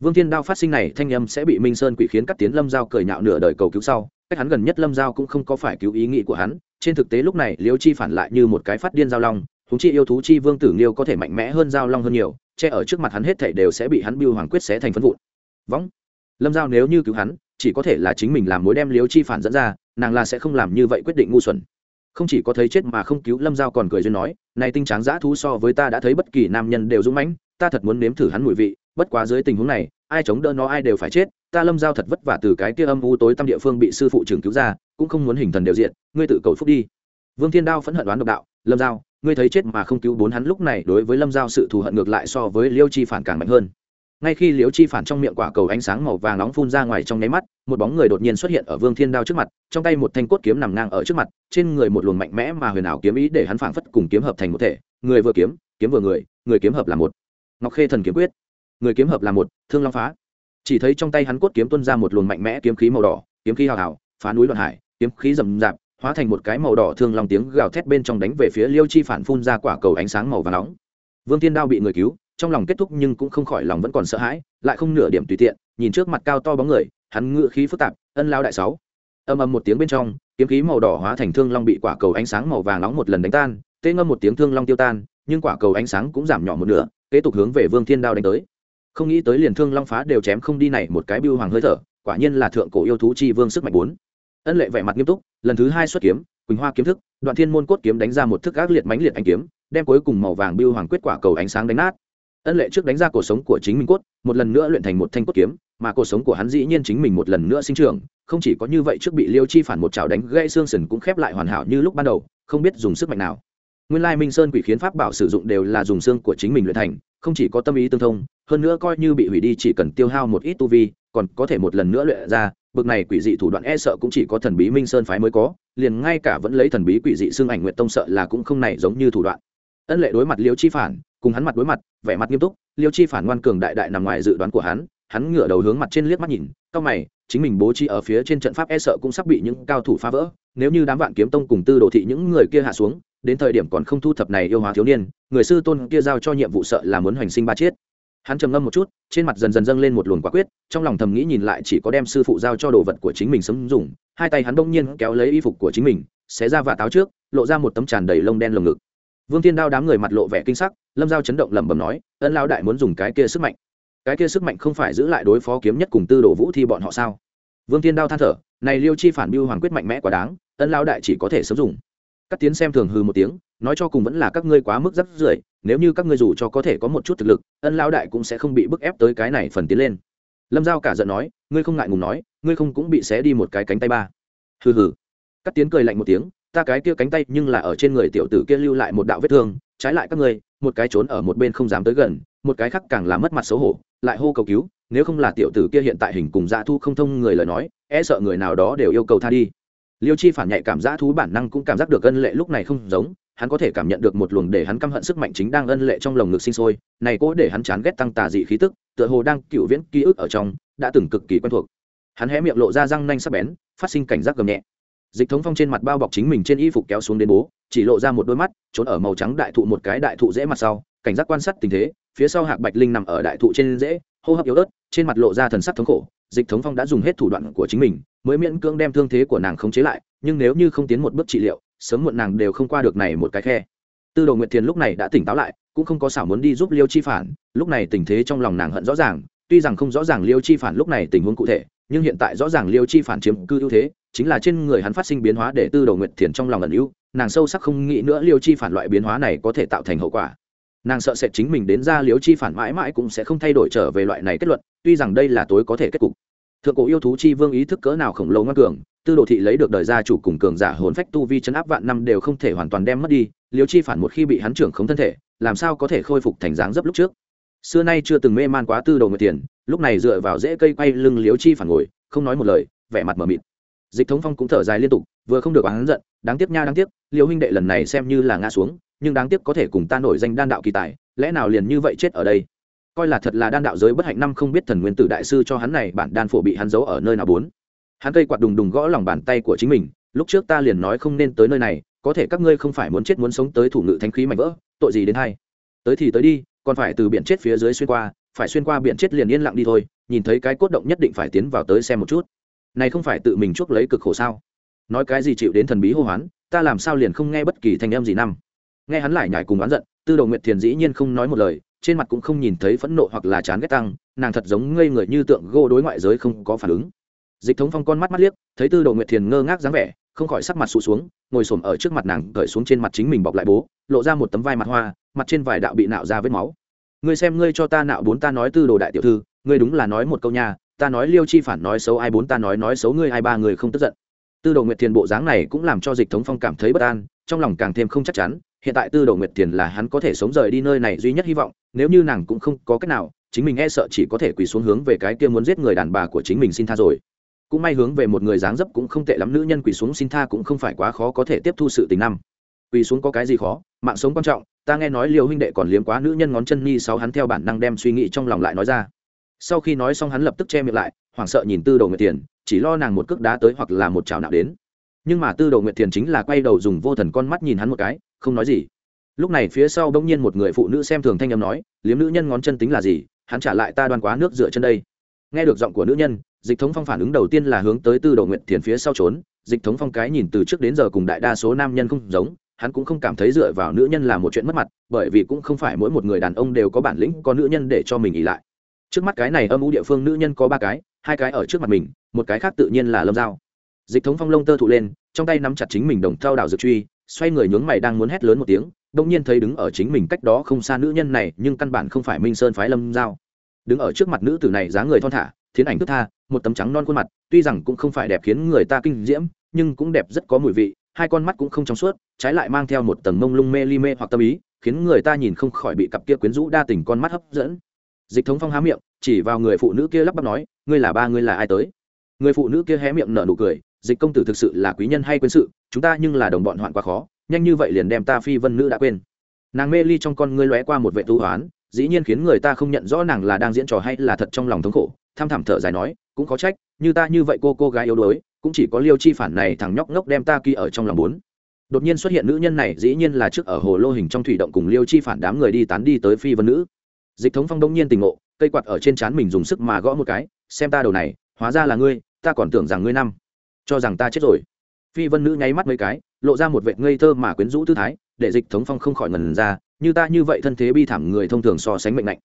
vương thiên đao phát sinh này thanh âm sẽ bị minh sơn quỷ khiến cắt tiến lâm giao cười nhạo nửa đời cầu cứu sau, cách hắn gần nhất lâm giao cũng không có phải cứu ý nghĩ của hắn, trên thực tế lúc này liêu chi phản lại như một cái phát điên giao long thú chi yêu thú chi vương tử liêu có thể mạnh mẽ hơn giao long hơn nhiều, che ở trước mặt hắn hết thể đều sẽ bị hắn biêu hoàng quyết xé thành phân vụn. Võng lâm giao nếu như cứu hắn, chỉ có thể là chính mình làm mối đem liêu chi phản dẫn ra, nàng là sẽ không làm như vậy quyết định ngu xuẩn. Không chỉ có thấy chết mà không cứu lâm giao còn cười duyên nói, này tinh tráng dã thú so với ta đã thấy bất kỳ nam nhân đều dũng mãnh, ta thật muốn nếm thử hắn mùi vị bất quá dưới tình huống này, ai chống đỡ nó ai đều phải chết, ta lâm giao thật vất vả từ cái kia âm u tối tăm địa phương bị sư phụ trưởng cứu ra, cũng không muốn hình thần đều diện ngươi tự cầu phúc đi. Vương thiên đao phẫn hận đoán độc đạo, lâm giao, ngươi thấy chết mà không cứu bốn hắn lúc này đối với lâm giao sự thù hận ngược lại so với liêu chi phản càng mạnh hơn. Ngay khi liêu chi phản trong miệng quả cầu ánh sáng màu vàng nóng phun ra ngoài trong nháy mắt, một bóng người đột nhiên xuất hiện ở vương thiên đao trước mặt, trong tay một thanh cốt kiếm nằm ngang ở trước mặt, trên người một luồng mạnh mẽ mà huyền ảo kiếm ý để hắn phảng phất cùng kiếm hợp thành một thể, người vừa kiếm kiếm vừa người người kiếm hợp là một. Ngọc khê thần kiếm quyết người kiếm hợp là một, thương long phá. Chỉ thấy trong tay hắn cốt kiếm tuôn ra một luồng mạnh mẽ kiếm khí màu đỏ, kiếm khí hào hào, phá núi đoạn hải, kiếm khí rầm rạp, hóa thành một cái màu đỏ thương long tiếng gào thét bên trong đánh về phía liêu chi phản phun ra quả cầu ánh sáng màu và nóng. Vương thiên đao bị người cứu, trong lòng kết thúc nhưng cũng không khỏi lòng vẫn còn sợ hãi, lại không nửa điểm tùy tiện, nhìn trước mặt cao to bóng người, hắn ngựa khí phức tạp, ân lao đại sáu. Âm âm một tiếng bên trong, kiếm khí màu đỏ hóa thành thương long bị quả cầu ánh sáng màu vàng nóng một lần đánh tan, tê ngâm một tiếng thương long tiêu tan, nhưng quả cầu ánh sáng cũng giảm nhỏ một nửa, kế tục hướng về vương thiên đao đánh tới không nghĩ tới liền thương long phá đều chém không đi này một cái biêu hoàng hơi thở, quả nhiên là thượng cổ yêu thú chi vương sức mạnh bốn. Ân lệ vẻ mặt nghiêm túc, lần thứ hai xuất kiếm, quỳnh hoa kiếm thức, đoạn thiên môn cốt kiếm đánh ra một thức ác liệt mãnh liệt anh kiếm, đem cuối cùng màu vàng biêu hoàng quyết quả cầu ánh sáng đánh nát. Ân lệ trước đánh ra cuộc sống của chính mình cốt, một lần nữa luyện thành một thanh cốt kiếm, mà cuộc sống của hắn dĩ nhiên chính mình một lần nữa sinh trưởng, không chỉ có như vậy trước bị liêu chi phản một chảo đánh gãy xương sần cũng khép lại hoàn hảo như lúc ban đầu, không biết dùng sức mạnh nào nguyên lai minh sơn quỷ khiến pháp bảo sử dụng đều là dùng xương của chính mình luyện thành, không chỉ có tâm ý tương thông, hơn nữa coi như bị hủy đi chỉ cần tiêu hao một ít tu vi, còn có thể một lần nữa luyện ra, bực này quỷ dị thủ đoạn e sợ cũng chỉ có thần bí minh sơn phái mới có, liền ngay cả vẫn lấy thần bí quỷ dị xương ảnh nguyện tông sợ là cũng không này giống như thủ đoạn. Ân lệ đối mặt liêu chi phản, cùng hắn mặt đối mặt, vẻ mặt nghiêm túc, liêu chi phản ngoan cường đại đại nằm ngoài dự đoán của hắn hắn ngửa đầu hướng mặt trên liếc mắt nhìn cao mày, chính mình bố trí ở phía trên trận pháp e sợ cũng sắp bị những cao thủ phá vỡ, nếu như đám vạn kiếm tông cùng tư đồ thị những người kia hạ xuống đến thời điểm còn không thu thập này yêu hóa thiếu niên, người sư tôn kia giao cho nhiệm vụ sợ là muốn hoành sinh ba chiết. Hắn trầm ngâm một chút, trên mặt dần dần dâng lên một luồng quả quyết, trong lòng thầm nghĩ nhìn lại chỉ có đem sư phụ giao cho đồ vật của chính mình sấm dùng, hai tay hắn bỗng nhiên kéo lấy y phục của chính mình, xé ra và táo trước, lộ ra một tấm tràn đầy lông đen lồng ngực. Vương thiên đao đám người mặt lộ vẻ kinh sắc, lâm giao chấn động lẩm bẩm nói, ân lao đại muốn dùng cái kia sức mạnh. Cái kia sức mạnh không phải giữ lại đối phó kiếm nhất cùng tư đồ vũ thi bọn họ sao? Vương thiên đao than thở, này liêu chi phản biêu hoàng quyết mạnh mẽ quá đáng, ân lao đại chỉ có thể sớm dùng các tiến xem thường hư một tiếng, nói cho cùng vẫn là các ngươi quá mức rất rưởi, nếu như các ngươi dù cho có thể có một chút thực lực, ân lao đại cũng sẽ không bị bức ép tới cái này phần tiến lên. Lâm giao cả giận nói, ngươi không ngại ngùng nói, ngươi không cũng bị xé đi một cái cánh tay ba. Hừ hừ. Các tiến cười lạnh một tiếng, ta cái kia cánh tay nhưng là ở trên người tiểu tử kia lưu lại một đạo vết thương, trái lại các ngươi, một cái trốn ở một bên không dám tới gần, một cái khác càng là mất mặt xấu hổ, lại hô cầu cứu, nếu không là tiểu tử kia hiện tại hình cùng dã thu không thông người lời nói e sợ người nào đó đều yêu cầu tha đi liêu chi phản nhạy cảm giác thú bản năng cũng cảm giác được ân lệ lúc này không giống, hắn có thể cảm nhận được một luồng để hắn căm hận sức mạnh chính đang ân lệ trong lồng ngực sinh sôi, này cố để hắn chán ghét tăng tà dị khí tức, tựa hồ đang cựu viễn ký ức ở trong, đã từng cực kỳ quen thuộc. Hắn hé miệng lộ ra răng nanh sắc bén, phát sinh cảnh giác gầm nhẹ. Dịch thống phong trên mặt bao bọc chính mình trên y phục kéo xuống đến bố, chỉ lộ ra một đôi mắt, trốn ở màu trắng đại thụ một cái đại thụ dễ mặt sau, cảnh giác quan sát tình thế, phía sau hạc bạch linh nằm ở đại thụ trên dễ hô hấp yếu ớt, trên mặt lộ ra thần sắc thống khổ, dịch thống phong đã dùng hết thủ đoạn của chính mình mới miễn cưỡng đem thương thế của nàng khống chế lại, nhưng nếu như không tiến một bước trị liệu, sớm muộn nàng đều không qua được này một cái khe. Tư đồ nguyệt thiền lúc này đã tỉnh táo lại, cũng không có xảo muốn đi giúp liêu chi phản, lúc này tình thế trong lòng nàng hận rõ ràng, tuy rằng không rõ ràng liêu chi phản lúc này tình huống cụ thể, nhưng hiện tại rõ ràng liêu chi phản chiếm cư ưu thế, chính là trên người hắn phát sinh biến hóa để tư đồ nguyệt thiền trong lòng ẩn ưu, nàng sâu sắc không nghĩ nữa liêu chi phản loại biến hóa này có thể tạo thành hậu quả. Nàng sợ sệt chính mình đến ra liêu chi phản mãi mãi cũng sẽ không thay đổi trở về loại này kết luận, tuy rằng đây là tối có thể kết cục thượng cổ yêu thú chi vương ý thức cỡ nào khổng lồ ngoan cường, tư đồ thị lấy được đời gia chủ cùng cường giả hồn phách tu vi chấn áp vạn năm đều không thể hoàn toàn đem mất đi liều chi phản một khi bị hắn trưởng không thân thể, làm sao có thể khôi phục thành dáng dấp lúc trước? Xưa nay chưa từng mê man quá tư đồ người tiền, lúc này dựa vào rễ cây quay lưng liều chi phản ngồi, không nói một lời, vẻ mặt mờ mịt. Dịch thống phong cũng thở dài liên tục, vừa không được oán giận, đáng tiếc nha đáng tiếc liều huynh đệ lần này xem như là ngã xuống, nhưng đáng tiếc có thể cùng ta nổi danh đan đạo kỳ tài, lẽ nào liền như vậy chết ở đây? Coi là thật là đan đạo giới bất hạnh năm không biết thần nguyên tử đại sư cho hắn này, bản đan phổ bị hắn giấu ở nơi nào bốn. Hắn cây quạt đùng đùng gõ lòng bàn tay của chính mình, lúc trước ta liền nói không nên tới nơi này, có thể các ngươi không phải muốn chết muốn sống tới thủ ngự thánh khí mạnh vỡ, tội gì đến hay? Tới thì tới đi, còn phải từ biển chết phía dưới xuyên qua, phải xuyên qua biển chết liền yên lặng đi thôi, nhìn thấy cái cốt động nhất định phải tiến vào tới xem một chút. Này không phải tự mình chuốc lấy cực khổ sao? Nói cái gì chịu đến thần bí hô hoán, ta làm sao liền không nghe bất kỳ thanh em gì năm? Nghe hắn lại nhải cùng oán giận, tư đồ nguyệt thiền dĩ nhiên không nói một lời trên mặt cũng không nhìn thấy phẫn nộ hoặc là chán ghét tăng, nàng thật giống ngây người như tượng gô đối ngoại giới không có phản ứng. Dịch thống phong con mắt mắt liếc, thấy tư đồ nguyệt thiền ngơ ngác dáng vẻ, không khỏi sắc mặt sụt xuống, ngồi xổm ở trước mặt nàng, cởi xuống trên mặt chính mình bọc lại bố, lộ ra một tấm vai mặt hoa, mặt trên vải đạo bị nạo ra vết máu. Ngươi xem, ngươi cho ta nạo bốn ta nói tư đồ đại tiểu thư, ngươi đúng là nói một câu nha, ta nói liêu chi phản nói xấu ai bốn ta nói nói xấu ngươi ai ba người không tức giận. Tư đồ nguyệt thiền bộ dáng này cũng làm cho dịch thống phong cảm thấy bất an, trong lòng càng thêm không chắc chắn hiện tại tư đồ nguyệt thiền là hắn có thể sống rời đi nơi này duy nhất hy vọng, nếu như nàng cũng không có cách nào, chính mình e sợ chỉ có thể quỳ xuống hướng về cái kia muốn giết người đàn bà của chính mình xin tha rồi. Cũng may hướng về một người dáng dấp cũng không tệ lắm nữ nhân quỳ xuống xin tha cũng không phải quá khó có thể tiếp thu sự tình năm. Quỳ xuống có cái gì khó? Mạng sống quan trọng, ta nghe nói liều huynh đệ còn liếm quá nữ nhân ngón chân nhi sau hắn theo bản năng đem suy nghĩ trong lòng lại nói ra. Sau khi nói xong hắn lập tức che miệng lại, hoảng sợ nhìn tư đầu nguyệt tiền chỉ lo nàng một cước đá tới hoặc là một chảo nào đến. Nhưng mà tư đầu nguyệt tiền chính là quay đầu dùng vô thần con mắt nhìn hắn một cái không nói gì. Lúc này phía sau bỗng nhiên một người phụ nữ xem thường thanh âm nói, liếm nữ nhân ngón chân tính là gì? Hắn trả lại ta đoan quá nước dựa chân đây. Nghe được giọng của nữ nhân, dịch thống phong phản ứng đầu tiên là hướng tới tư đầu nguyện tiền phía sau trốn. Dịch thống phong cái nhìn từ trước đến giờ cùng đại đa số nam nhân không giống, hắn cũng không cảm thấy dựa vào nữ nhân là một chuyện mất mặt, bởi vì cũng không phải mỗi một người đàn ông đều có bản lĩnh có nữ nhân để cho mình ỉ lại. Trước mắt cái này âm u địa phương nữ nhân có ba cái, hai cái ở trước mặt mình, một cái khác tự nhiên là lâm dao dịch thống phong lông tơ thụ lên, trong tay nắm chặt chính mình đồng thao đảo dược truy xoay người nhướng mày đang muốn hét lớn một tiếng đông nhiên thấy đứng ở chính mình cách đó không xa nữ nhân này, nhưng căn bản không phải minh sơn phái lâm giao. Đứng ở trước mặt nữ tử này dáng người thon thả, thiến ảnh thức tha, một tấm trắng non khuôn mặt, tuy rằng cũng không phải đẹp khiến người ta kinh diễm, nhưng cũng đẹp rất có mùi vị, hai con mắt cũng không trong suốt, trái lại mang theo một tầng mông lung mê ly mê hoặc tâm ý, khiến người ta nhìn không khỏi bị cặp kia quyến rũ đa tình con mắt hấp dẫn. Dịch thống phong há miệng, chỉ vào người phụ nữ kia lắp bắp nói, ngươi là ba, ngươi là ai tới? Người phụ nữ kia hé miệng nở nụ cười dịch công tử thực sự là quý nhân hay quên sự, chúng ta nhưng là đồng bọn hoạn quá khó, nhanh như vậy liền đem ta phi vân nữ đã quên. Nàng mê ly trong con ngươi lóe qua một vệ tu hoán dĩ nhiên khiến người ta không nhận rõ nàng là đang diễn trò hay là thật trong lòng thống khổ, tham thảm thở dài nói, cũng có trách, như ta như vậy cô cô gái yếu đuối, cũng chỉ có liêu chi phản này thằng nhóc ngốc đem ta kỳ ở trong lòng bốn. Đột nhiên xuất hiện nữ nhân này, dĩ nhiên là trước ở hồ lô hình trong thủy động cùng liêu chi phản đám người đi tán đi tới phi vân nữ. Dịch thống phong đông nhiên tình ngộ, cây quạt ở trên trán mình dùng sức mà gõ một cái, xem ta đầu này, hóa ra là ngươi, ta còn tưởng rằng ngươi năm cho rằng ta chết rồi. Phi vân nữ nháy mắt mấy cái, lộ ra một vệ ngây thơ mà quyến rũ tư thái, để dịch thống phong không khỏi ngần ra, như ta như vậy thân thế bi thảm người thông thường so sánh mệnh lạnh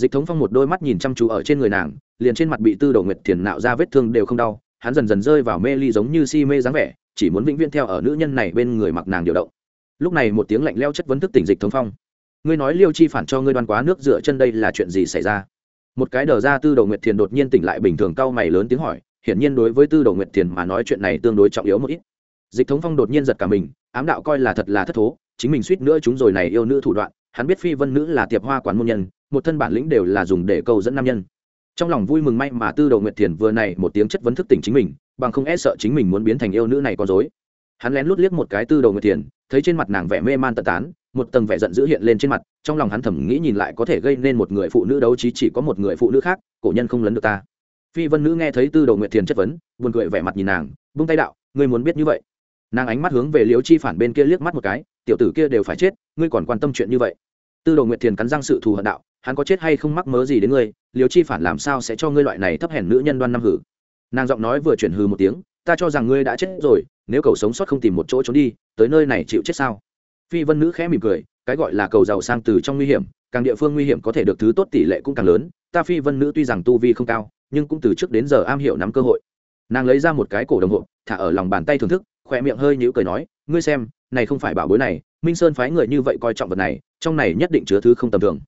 dịch thống phong một đôi mắt nhìn chăm chú ở trên người nàng, liền trên mặt bị tư đầu nguyệt thiền nạo ra vết thương đều không đau, hắn dần dần rơi vào mê ly giống như si mê dáng vẻ, chỉ muốn vĩnh viễn theo ở nữ nhân này bên người mặc nàng điều động. Lúc này một tiếng lạnh leo chất vấn thức tỉnh dịch thống phong. Ngươi nói liêu chi phản cho ngươi đoan quá nước dựa chân đây là chuyện gì xảy ra? Một cái đờ ra tư đầu nguyệt thiền đột nhiên tỉnh lại bình thường cau mày lớn tiếng hỏi hiển nhiên đối với tư đầu nguyệt thiền mà nói chuyện này tương đối trọng yếu một ít. Dịch thống phong đột nhiên giật cả mình, ám đạo coi là thật là thất thố, chính mình suýt nữa chúng rồi này yêu nữ thủ đoạn, hắn biết phi vân nữ là tiệp hoa quán môn nhân, một thân bản lĩnh đều là dùng để câu dẫn nam nhân. Trong lòng vui mừng may mà tư đầu nguyệt thiền vừa này một tiếng chất vấn thức tỉnh chính mình, bằng không e sợ chính mình muốn biến thành yêu nữ này con dối hắn lén lút liếc một cái tư đầu nguyệt thiền, thấy trên mặt nàng vẻ mê man tật tán, một tầng vẻ giận dữ hiện lên trên mặt, trong lòng hắn thầm nghĩ nhìn lại có thể gây nên một người phụ nữ đấu trí chỉ có một người phụ nữ khác, cổ nhân không lấn được ta phi vân nữ nghe thấy tư đầu nguyệt thiền chất vấn, buồn cười vẻ mặt nhìn nàng bung tay đạo, ngươi muốn biết như vậy? Nàng ánh mắt hướng về Liễu chi phản bên kia liếc mắt một cái, tiểu tử kia đều phải chết, ngươi còn quan tâm chuyện như vậy? Tư đầu nguyệt thiền cắn răng sự thù hận đạo, hắn có chết hay không mắc mớ gì đến ngươi, Liễu chi phản làm sao sẽ cho ngươi loại này thấp hèn nữ nhân đoan năm hử? Nàng giọng nói vừa chuyển hừ một tiếng, ta cho rằng ngươi đã chết rồi, nếu cầu sống sót không tìm một chỗ trốn đi, tới nơi này chịu chết sao? Phi vân nữ khẽ mỉm cười, cái gọi là cầu giàu sang từ trong nguy hiểm, càng địa phương nguy hiểm có thể được thứ tốt tỷ lệ cũng càng lớn, ta phi vân nữ tuy rằng tu vi không cao nhưng cũng từ trước đến giờ am hiểu nắm cơ hội. Nàng lấy ra một cái cổ đồng hộ thả ở lòng bàn tay thưởng thức, khỏe miệng hơi nhíu cười nói, ngươi xem, này không phải bảo bối này, minh sơn phái người như vậy coi trọng vật này, trong này nhất định chứa thứ không tầm thường.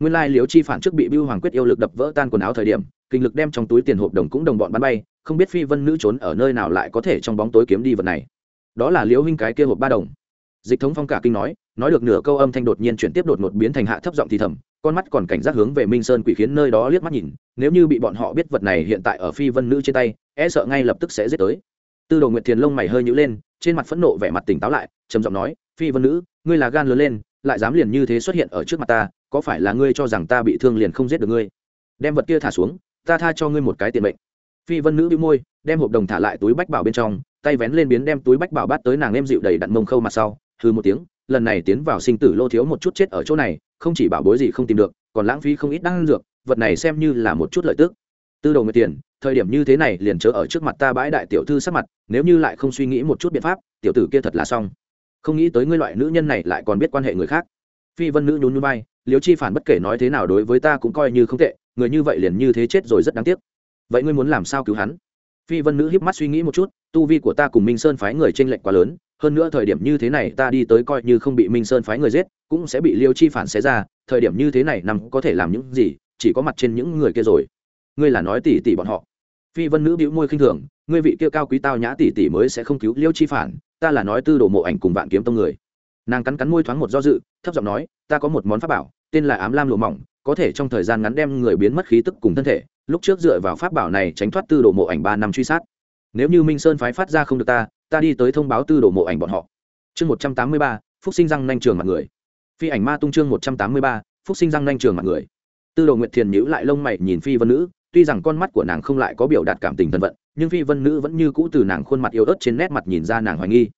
Nguyên lai liếu chi phản trước bị bưu hoàng quyết yêu lực đập vỡ tan quần áo thời điểm, kinh lực đem trong túi tiền hộp đồng cũng đồng bọn bắn bay, không biết phi vân nữ trốn ở nơi nào lại có thể trong bóng tối kiếm đi vật này. Đó là liếu huynh cái kia hộp ba đồng. Dịch thống phong cả kinh nói nói được nửa câu âm thanh đột nhiên chuyển tiếp đột một biến thành hạ thấp giọng thì thầm con mắt còn cảnh giác hướng về minh sơn quỷ khiến nơi đó liếc mắt nhìn, nếu như bị bọn họ biết vật này hiện tại ở phi vân nữ trên tay e sợ ngay lập tức sẽ giết tới. Tư đồ nguyệt thiền lông mày hơi nhữ lên, trên mặt phẫn nộ vẻ mặt tỉnh táo lại, trầm giọng nói, phi vân nữ, ngươi là gan lớn lên, lại dám liền như thế xuất hiện ở trước mặt ta, có phải là ngươi cho rằng ta bị thương liền không giết được ngươi? Đem vật kia thả xuống, ta tha cho ngươi một cái tiền mệnh. Phi vân nữ bị môi, đem hộp đồng thả lại túi bách bảo bên trong, tay vén lên biến đem túi bách bảo bắt tới nàng em dịu đầy đặn mông khâu mặt sau hư một tiếng, lần này tiến vào sinh tử lô thiếu một chút chết ở chỗ này không chỉ bảo bối gì không tìm được, còn lãng phí không ít đăng dược, vật này xem như là một chút lợi tức. Tư đồ người tiền, thời điểm như thế này liền chớ ở trước mặt ta bãi đại tiểu thư sắc mặt, nếu như lại không suy nghĩ một chút biện pháp, tiểu tử kia thật là xong. Không nghĩ tới ngươi loại nữ nhân này lại còn biết quan hệ người khác. Phi vân nữ nhún nhún bay liếu chi phản bất kể nói thế nào đối với ta cũng coi như không tệ, người như vậy liền như thế chết rồi rất đáng tiếc. Vậy ngươi muốn làm sao cứu hắn? Phi vân nữ híp mắt suy nghĩ một chút, tu vi của ta cùng minh sơn phái người t r ê n lệch quá lớn, hơn nữa thời điểm như thế này ta đi tới coi như không bị minh sơn phái người giết cũng sẽ bị liêu chi phản xé ra, thời điểm như thế này nằm có thể làm những gì, chỉ có mặt trên những người kia rồi. Ngươi là nói tỉ tỉ bọn họ. Phi vân nữ bĩu môi khinh thường, ngươi vị kia cao quý tao nhã tỉ tỉ mới sẽ không cứu liêu chi phản, ta là nói tư đồ mộ ảnh cùng vạn kiếm tông người. Nàng cắn cắn môi thoáng một do dự, thấp giọng nói, ta có một món pháp bảo, tên là ám lam lụa mỏng, có thể trong thời gian ngắn đem người biến mất khí tức cùng thân thể, lúc trước dựa vào pháp bảo này tránh thoát tư đồ mộ ảnh ba năm truy sát. Nếu như minh sơn phái phát ra không được ta ta đi tới thông báo tư đồ mộ ảnh bọn họ. Chương một trăm tám mươi ba, phúc sinh răng nanh trường mặt người phi ảnh ma tung chương một trăm tám mươi ba, phúc sinh răng nanh trường mặt người. Tư đồ nguyệt thiền nhữ lại lông mày nhìn phi vân nữ, tuy rằng con mắt của nàng không lại có biểu đạt cảm tình thân vận nhưng phi vân nữ vẫn như cũ từ nàng khuôn mặt yếu ớt trên nét mặt nhìn ra nàng hoài nghi.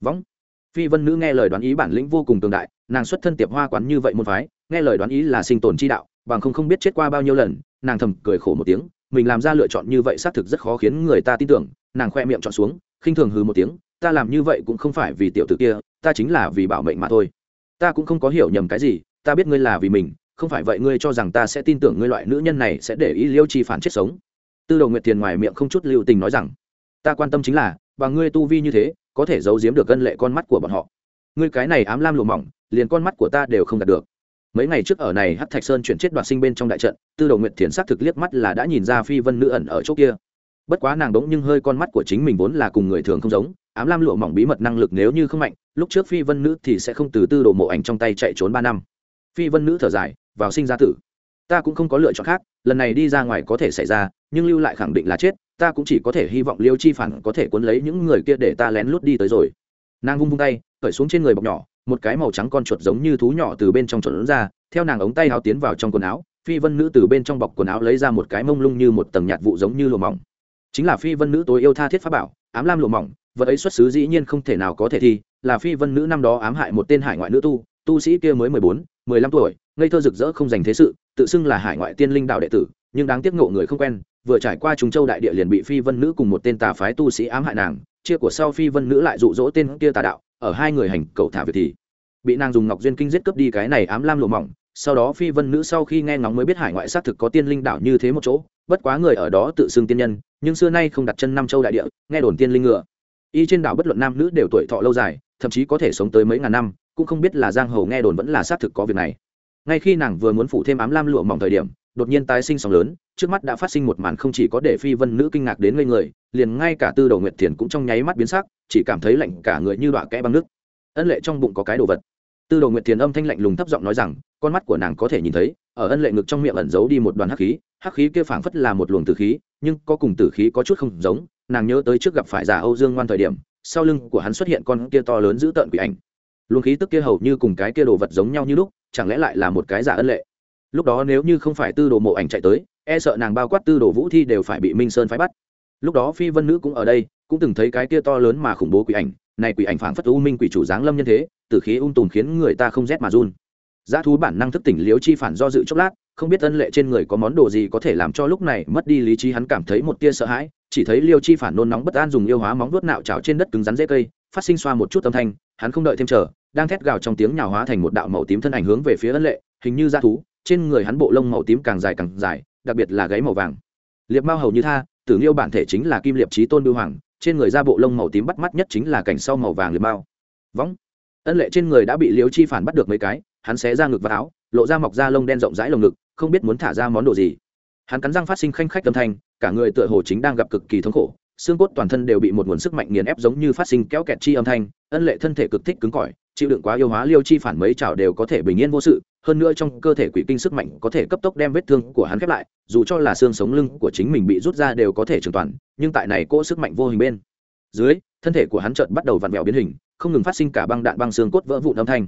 Võng. Phi vân nữ nghe lời đoán ý bản lĩnh vô cùng tương đại, nàng xuất thân tiệp hoa quán như vậy môn phái, nghe lời đoán ý là sinh tồn chi đạo, bằng không không biết chết qua bao nhiêu lần, nàng thầm cười khổ một tiếng, mình làm ra lựa chọn như vậy xác thực rất khó khiến người ta tin tưởng, nàng khoe miệng chọn xuống, khinh thường hừ một tiếng, ta làm như vậy cũng không phải vì tiểu tử kia, ta chính là vì bảo mệnh mà thôi ta cũng không có hiểu nhầm cái gì, ta biết ngươi là vì mình, không phải vậy ngươi cho rằng ta sẽ tin tưởng ngươi loại nữ nhân này sẽ để ý liêu chi phản chết sống. Tư đầu nguyệt tiền ngoài miệng không chút lưu tình nói rằng, ta quan tâm chính là bằng ngươi tu vi như thế, có thể giấu giếm được gân lệ con mắt của bọn họ. Ngươi cái này ám lam lùa mỏng, liền con mắt của ta đều không đạt được. Mấy ngày trước ở này hát thạch sơn chuyển chết đoạt sinh bên trong đại trận, tư đầu nguyệt thiền xác thực liếc mắt là đã nhìn ra phi vân nữ ẩn ở chỗ kia. Bất quá nàng đống nhưng hơi con mắt của chính mình vốn là cùng người thường không giống ám lam lụa mỏng bí mật năng lực nếu như không mạnh, lúc trước phi vân nữ thì sẽ không từ tư đồ mộ ảnh trong tay chạy trốn ba năm. Phi vân nữ thở dài, vào sinh ra tử. Ta cũng không có lựa chọn khác, lần này đi ra ngoài có thể xảy ra, nhưng lưu lại khẳng định là chết, ta cũng chỉ có thể hy vọng liêu chi phản có thể cuốn lấy những người kia để ta lén lút đi tới rồi. Nàng vung vung tay, cởi xuống trên người bọc nhỏ, một cái màu trắng con chuột giống như thú nhỏ từ bên trong chuột ra, theo nàng ống tay áo tiến vào trong quần áo, phi vân nữ từ bên trong bọc quần áo lấy ra một cái mông lung như một tầng nhạt vụ giống như lùa mỏng. Chính là phi vân nữ tối yêu tha thiết pháp bảo, ám lam lùa mỏng vật ấy xuất xứ dĩ nhiên không thể nào có thể thi, là phi vân nữ năm đó ám hại một tên hải ngoại nữ tu tu sĩ kia mới mười bốn, mười lăm tuổi, ngây thơ rực rỡ không dành thế sự, tự xưng là hải ngoại tiên linh đạo đệ tử, nhưng đáng tiếc ngộ người không quen, vừa trải qua trùng châu đại địa liền bị phi vân nữ cùng một tên tà phái tu sĩ ám hại nàng, chia của sau phi vân nữ lại dụ dỗ tên kia tà đạo, ở hai người hành cậu thả việc thì bị nàng dùng ngọc duyên kinh giết cướp đi cái này ám lam lộ mỏng, sau đó phi vân nữ sau khi nghe ngóng mới biết hải ngoại xác thực có tiên linh đảo như thế một chỗ, bất quá người ở đó tự xưng tiên nhân, nhưng xưa nay không đặt chân năm châu đại địa, nghe đồn tiên linh ngựa y trên đảo bất luận nam nữ đều tuổi thọ lâu dài, thậm chí có thể sống tới mấy ngàn năm, cũng không biết là giang hầu nghe đồn vẫn là xác thực có việc này. Ngay khi nàng vừa muốn phủ thêm ám lam lụa mỏng thời điểm, đột nhiên tái sinh sóng lớn, trước mắt đã phát sinh một màn không chỉ có để phi vân nữ kinh ngạc đến ngây người, liền ngay cả tư đầu nguyệt thiền cũng trong nháy mắt biến sắc, chỉ cảm thấy lạnh cả người như đọa kẽ băng nước. Ân lệ trong bụng có cái đồ vật. Tư đầu nguyệt thiền âm thanh lạnh lùng thấp giọng nói rằng, con mắt của nàng có thể nhìn thấy, ở ân lệ ngực trong miệng ẩn giấu đi một đoàn hắc khí hắc khí kia phảng phất là một luồng tử khí, nhưng có cùng tử khí có chút không giống nàng nhớ tới trước gặp phải giả âu dương ngoan thời điểm, sau lưng của hắn xuất hiện con kia to lớn giữ tợn quỷ ảnh. Luồng khí tức kia hầu như cùng cái kia đồ vật giống nhau như lúc, chẳng lẽ lại là một cái giả ân lệ? Lúc đó nếu như không phải tư đồ mộ ảnh chạy tới e sợ nàng bao quát tư đồ vũ thi đều phải bị minh sơn phái bắt. Lúc đó phi vân nữ cũng ở đây, cũng từng thấy cái kia to lớn mà khủng bố quỷ ảnh, này quỷ ảnh phảng phất u minh quỷ chủ dáng lâm nhân thế từ khí ung tùm khiến người ta không rét mà run giá thú bản năng thức tỉnh Liễu chi phản do dự chốc lát, không biết ân lệ trên người có món đồ gì có thể làm cho lúc này mất đi lý trí, hắn cảm thấy một tia sợ hãi, chỉ thấy liêu chi phản nôn nóng bất an dùng yêu hóa móng vuốt nạo trào trên đất cứng rắn dễ cây, phát sinh xoa một chút âm thanh, hắn không đợi thêm chờ, đang thét gào trong tiếng nhào hóa thành một đạo màu tím thân ảnh hướng về phía ân lệ, hình như da thú, trên người hắn bộ lông màu tím càng dài càng dài, đặc biệt là gáy màu vàng. Liệp mao hầu như tha, tử liêu bản thể chính là kim liệp trí tôn bưu hoàng, trên người da bộ lông màu tím bắt mắt nhất chính là cảnh sau màu vàng liệp mao. Võng. Ân lệ trên người đã bị liêu chi phản bắt được mấy cái hắn xé ra ngực và áo, lộ ra mọc da lông đen rộng rãi lồng ngực, không biết muốn thả ra món đồ gì. Hắn cắn răng phát sinh khanh khách âm thanh, cả người tựa hồ chính đang gặp cực kỳ thống khổ, xương cốt toàn thân đều bị một nguồn sức mạnh nghiền ép giống như phát sinh kéo kẹt chi âm thanh, ân lệ thân thể cực thích cứng cỏi, chịu đựng quá yêu hóa liêu chi phản mấy chảo đều có thể bình yên vô sự, hơn nữa trong cơ thể quỷ kinh sức mạnh có thể cấp tốc đem vết thương của hắn khép lại, dù cho là xương sống lưng của chính mình bị rút ra đều có thể trường toàn, nhưng tại này cỗ sức mạnh vô hình bên dưới, thân thể của hắn chợt bắt đầu vặn vẹo biến hình, không ngừng phát sinh cả băng đạn băng xương cốt vỡ vụn âm thanh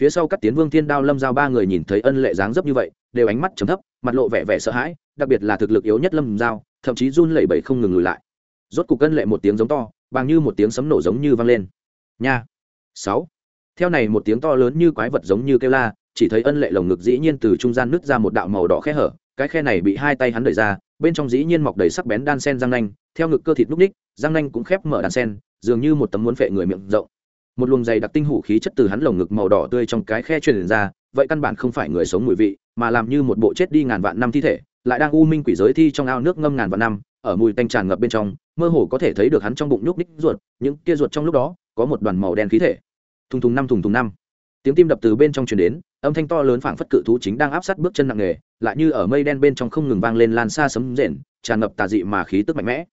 phía sau các tiến vương thiên đao lâm giao ba người nhìn thấy ân lệ dáng dấp như vậy, đều ánh mắt chấm thấp, mặt lộ vẻ vẻ sợ hãi, đặc biệt là thực lực yếu nhất lâm giao, thậm chí run lẩy bẩy không ngừng lùi lại. Rốt cục ân lệ một tiếng giống to bằng như một tiếng sấm nổ giống như vang lên. Nha. Sáu. Theo này một tiếng to lớn như quái vật giống như kêu la, chỉ thấy ân lệ lồng ngực dĩ nhiên từ trung gian nứt ra một đạo màu đỏ khe hở, cái khe này bị hai tay hắn đẩy ra, bên trong dĩ nhiên mọc đầy sắc bén đan sen răng nanh, theo ngực cơ thịt núc ních, răng nanh cũng khép mở đan sen, dường như một tấm muốn phệ người miệng rộng một luồng dày đặc tinh hủ khí chất từ hắn lồng ngực màu đỏ tươi trong cái khe truyền ra, vậy căn bản không phải người sống mùi vị, mà làm như một bộ chết đi ngàn vạn năm thi thể, lại đang u minh quỷ giới thi trong ao nước ngâm ngàn vạn năm, ở mùi tanh tràn ngập bên trong, mơ hồ có thể thấy được hắn trong bụng nhúc ních ruột, những kia ruột trong lúc đó, có một đoàn màu đen khí thể. Thùng thùng năm thùng thùng năm. Tiếng tim đập từ bên trong truyền đến, âm thanh to lớn phảng phất cự thú chính đang áp sát bước chân nặng nề, lại như ở mây đen bên trong không ngừng vang lên lan xa sấm rền, tràn ngập tà dị mà khí tức mạnh mẽ.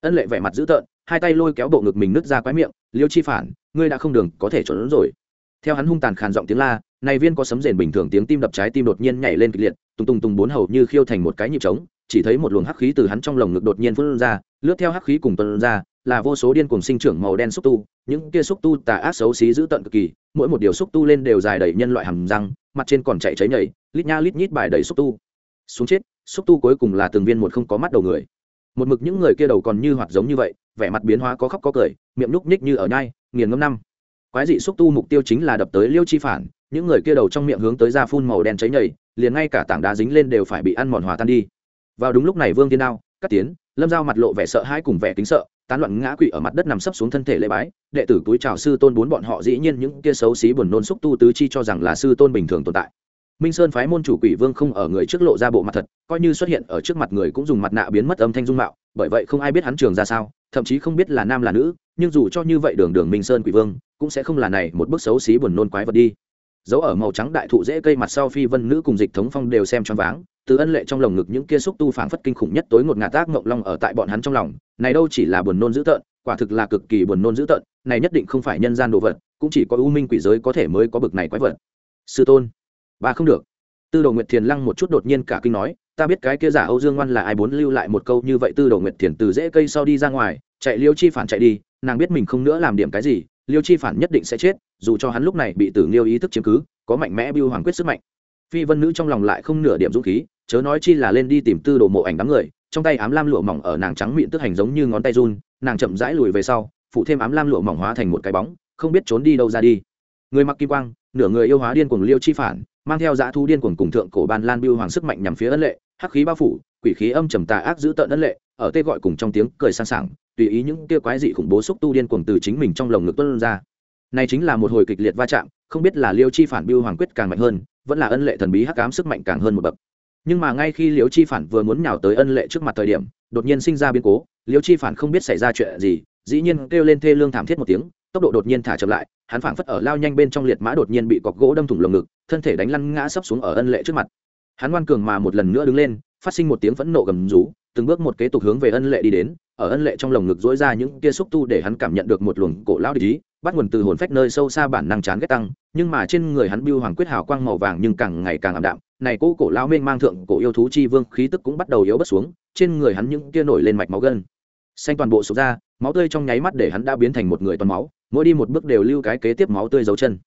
Ân lệ vẻ mặt dữ tợn hai tay lôi kéo bộ ngực mình nứt ra quái miệng, liêu chi phản, ngươi đã không đường có thể trốn rồi. Theo hắn hung tàn khàn giọng tiếng la, này viên có sấm rền bình thường tiếng tim đập trái tim đột nhiên nhảy lên kịch liệt, tùng tùng tùng bốn hầu như khiêu thành một cái nhịp trống, chỉ thấy một luồng hắc khí từ hắn trong lồng ngực đột nhiên phun ra, lướt theo hắc khí cùng tuân ra, là vô số điên cuồng sinh trưởng màu đen xúc tu, những kia xúc tu tà ác xấu xí dữ tận cực kỳ, mỗi một điều xúc tu lên đều dài đầy nhân loại hầm răng, mặt trên còn chạy cháy nhảy, lít nha lít nhít bài đầy xúc tu. Xuống chết, xúc tu cuối cùng là từng viên một không có mắt đầu người. Một mực những người kia đầu còn như hoạt giống như vậy vẻ mặt biến hóa có khóc có cười, miệng núc ních như ở nhai, nghiền ngâm năm. Quái dị xúc tu mục tiêu chính là đập tới liêu chi phản, những người kia đầu trong miệng hướng tới ra phun màu đen cháy nhảy liền ngay cả tảng đá dính lên đều phải bị ăn mòn hòa tan đi. Vào đúng lúc này vương tiên đao cắt tiến, lâm dao mặt lộ vẻ sợ hãi cùng vẻ kính sợ, tán loạn ngã quỵ ở mặt đất nằm sấp xuống thân thể lễ bái, đệ tử túi chào sư tôn bốn bọn họ dĩ nhiên những kia xấu xí buồn nôn xúc tu tứ chi cho rằng là sư tôn bình thường tồn tại. Minh sơn phái môn chủ quỷ vương không ở người trước lộ ra bộ mặt thật, coi như xuất hiện ở trước mặt người cũng dùng mặt nạ biến mất âm thanh dung mạo, bởi vậy không ai biết hắn trường ra sao thậm chí không biết là nam là nữ, nhưng dù cho như vậy đường đường minh sơn quỷ vương, cũng sẽ không là này một bức xấu xí buồn nôn quái vật đi. Dấu ở màu trắng đại thụ dễ cây mặt sau phi vân nữ cùng dịch thống phong đều xem choáng váng, từ ân lệ trong lồng ngực những kia xúc tu phảng phất kinh khủng nhất tối ngột ngạt tác mộng long ở tại bọn hắn trong lòng, này đâu chỉ là buồn nôn dữ tợn, quả thực là cực kỳ buồn nôn dữ tợn, này nhất định không phải nhân gian đồ vật, cũng chỉ có u minh quỷ giới có thể mới có bực này quái vật. Sư tôn, ba không được. Tư đồ nguyệt thiền lăng một chút đột nhiên cả kinh nói ta biết cái kia giả âu dương ngoan là ai muốn lưu lại một câu như vậy tư đồ nguyệt thiền từ dễ cây sau đi ra ngoài, chạy liêu chi phản chạy đi, nàng biết mình không nữa làm điểm cái gì, liêu chi phản nhất định sẽ chết, dù cho hắn lúc này bị tử liêu ý thức chiếm cứ, có mạnh mẽ biêu hoàng quyết sức mạnh. Phi vân nữ trong lòng lại không nửa điểm dũng khí, chớ nói chi là lên đi tìm tư đồ mộ ảnh đám người, trong tay ám lam lụa mỏng ở nàng trắng miệng tức hành giống như ngón tay run, nàng chậm rãi lùi về sau, phụ thêm ám lam lụa mỏng hóa thành một cái bóng, không biết trốn đi đâu ra đi. Người mặc kim quang, nửa người yêu hóa điên cuồng liêu chi phản, mang theo dã thu điên cuồng cùng thượng cổ ban lan biêu hoàng sức mạnh nhằm phía ân lệ hắc khí bao phủ, quỷ khí âm trầm tà ác giữ tợn ân lệ, ở tê gọi cùng trong tiếng cười sang sảng, tùy ý những kia quái dị khủng bố xúc tu điên cuồng từ chính mình trong lồng ngực tuân ra. Này chính là một hồi kịch liệt va chạm, không biết là liêu chi phản biêu hoàng quyết càng mạnh hơn, vẫn là ân lệ thần bí hắc ám sức mạnh càng hơn một bậc. Nhưng mà ngay khi liêu chi phản vừa muốn nhào tới ân lệ trước mặt thời điểm, đột nhiên sinh ra biến cố, liêu chi phản không biết xảy ra chuyện gì, dĩ nhiên kêu lên thê lương thảm thiết một tiếng, tốc độ đột nhiên thả chậm lại, hắn phảng phất ở lao nhanh bên trong liệt mã đột nhiên bị cọc gỗ đâm thủng lồng ngực, thân thể đánh lăn ngã sấp xuống ở ân lệ trước mặt hắn ngoan cường mà một lần nữa đứng lên, phát sinh một tiếng phẫn nộ gầm rú, từng bước một kế tục hướng về ân lệ đi đến, ở ân lệ trong lồng ngực dỗi ra những kia xúc tu để hắn cảm nhận được một luồng cổ lão ý, bắt nguồn từ hồn phách nơi sâu xa bản năng chán ghét tăng, nhưng mà trên người hắn biêu hoàng quyết hào quang màu vàng nhưng càng ngày càng ảm đạm, này cố cổ lão mênh mang thượng cổ yêu thú chi vương khí tức cũng bắt đầu yếu bớt xuống, trên người hắn những kia nổi lên mạch máu gân, xanh toàn bộ sụp ra, máu tươi trong nháy mắt để hắn đã biến thành một người toàn máu, mỗi đi một bước đều lưu cái kế tiếp máu tươi dấu chân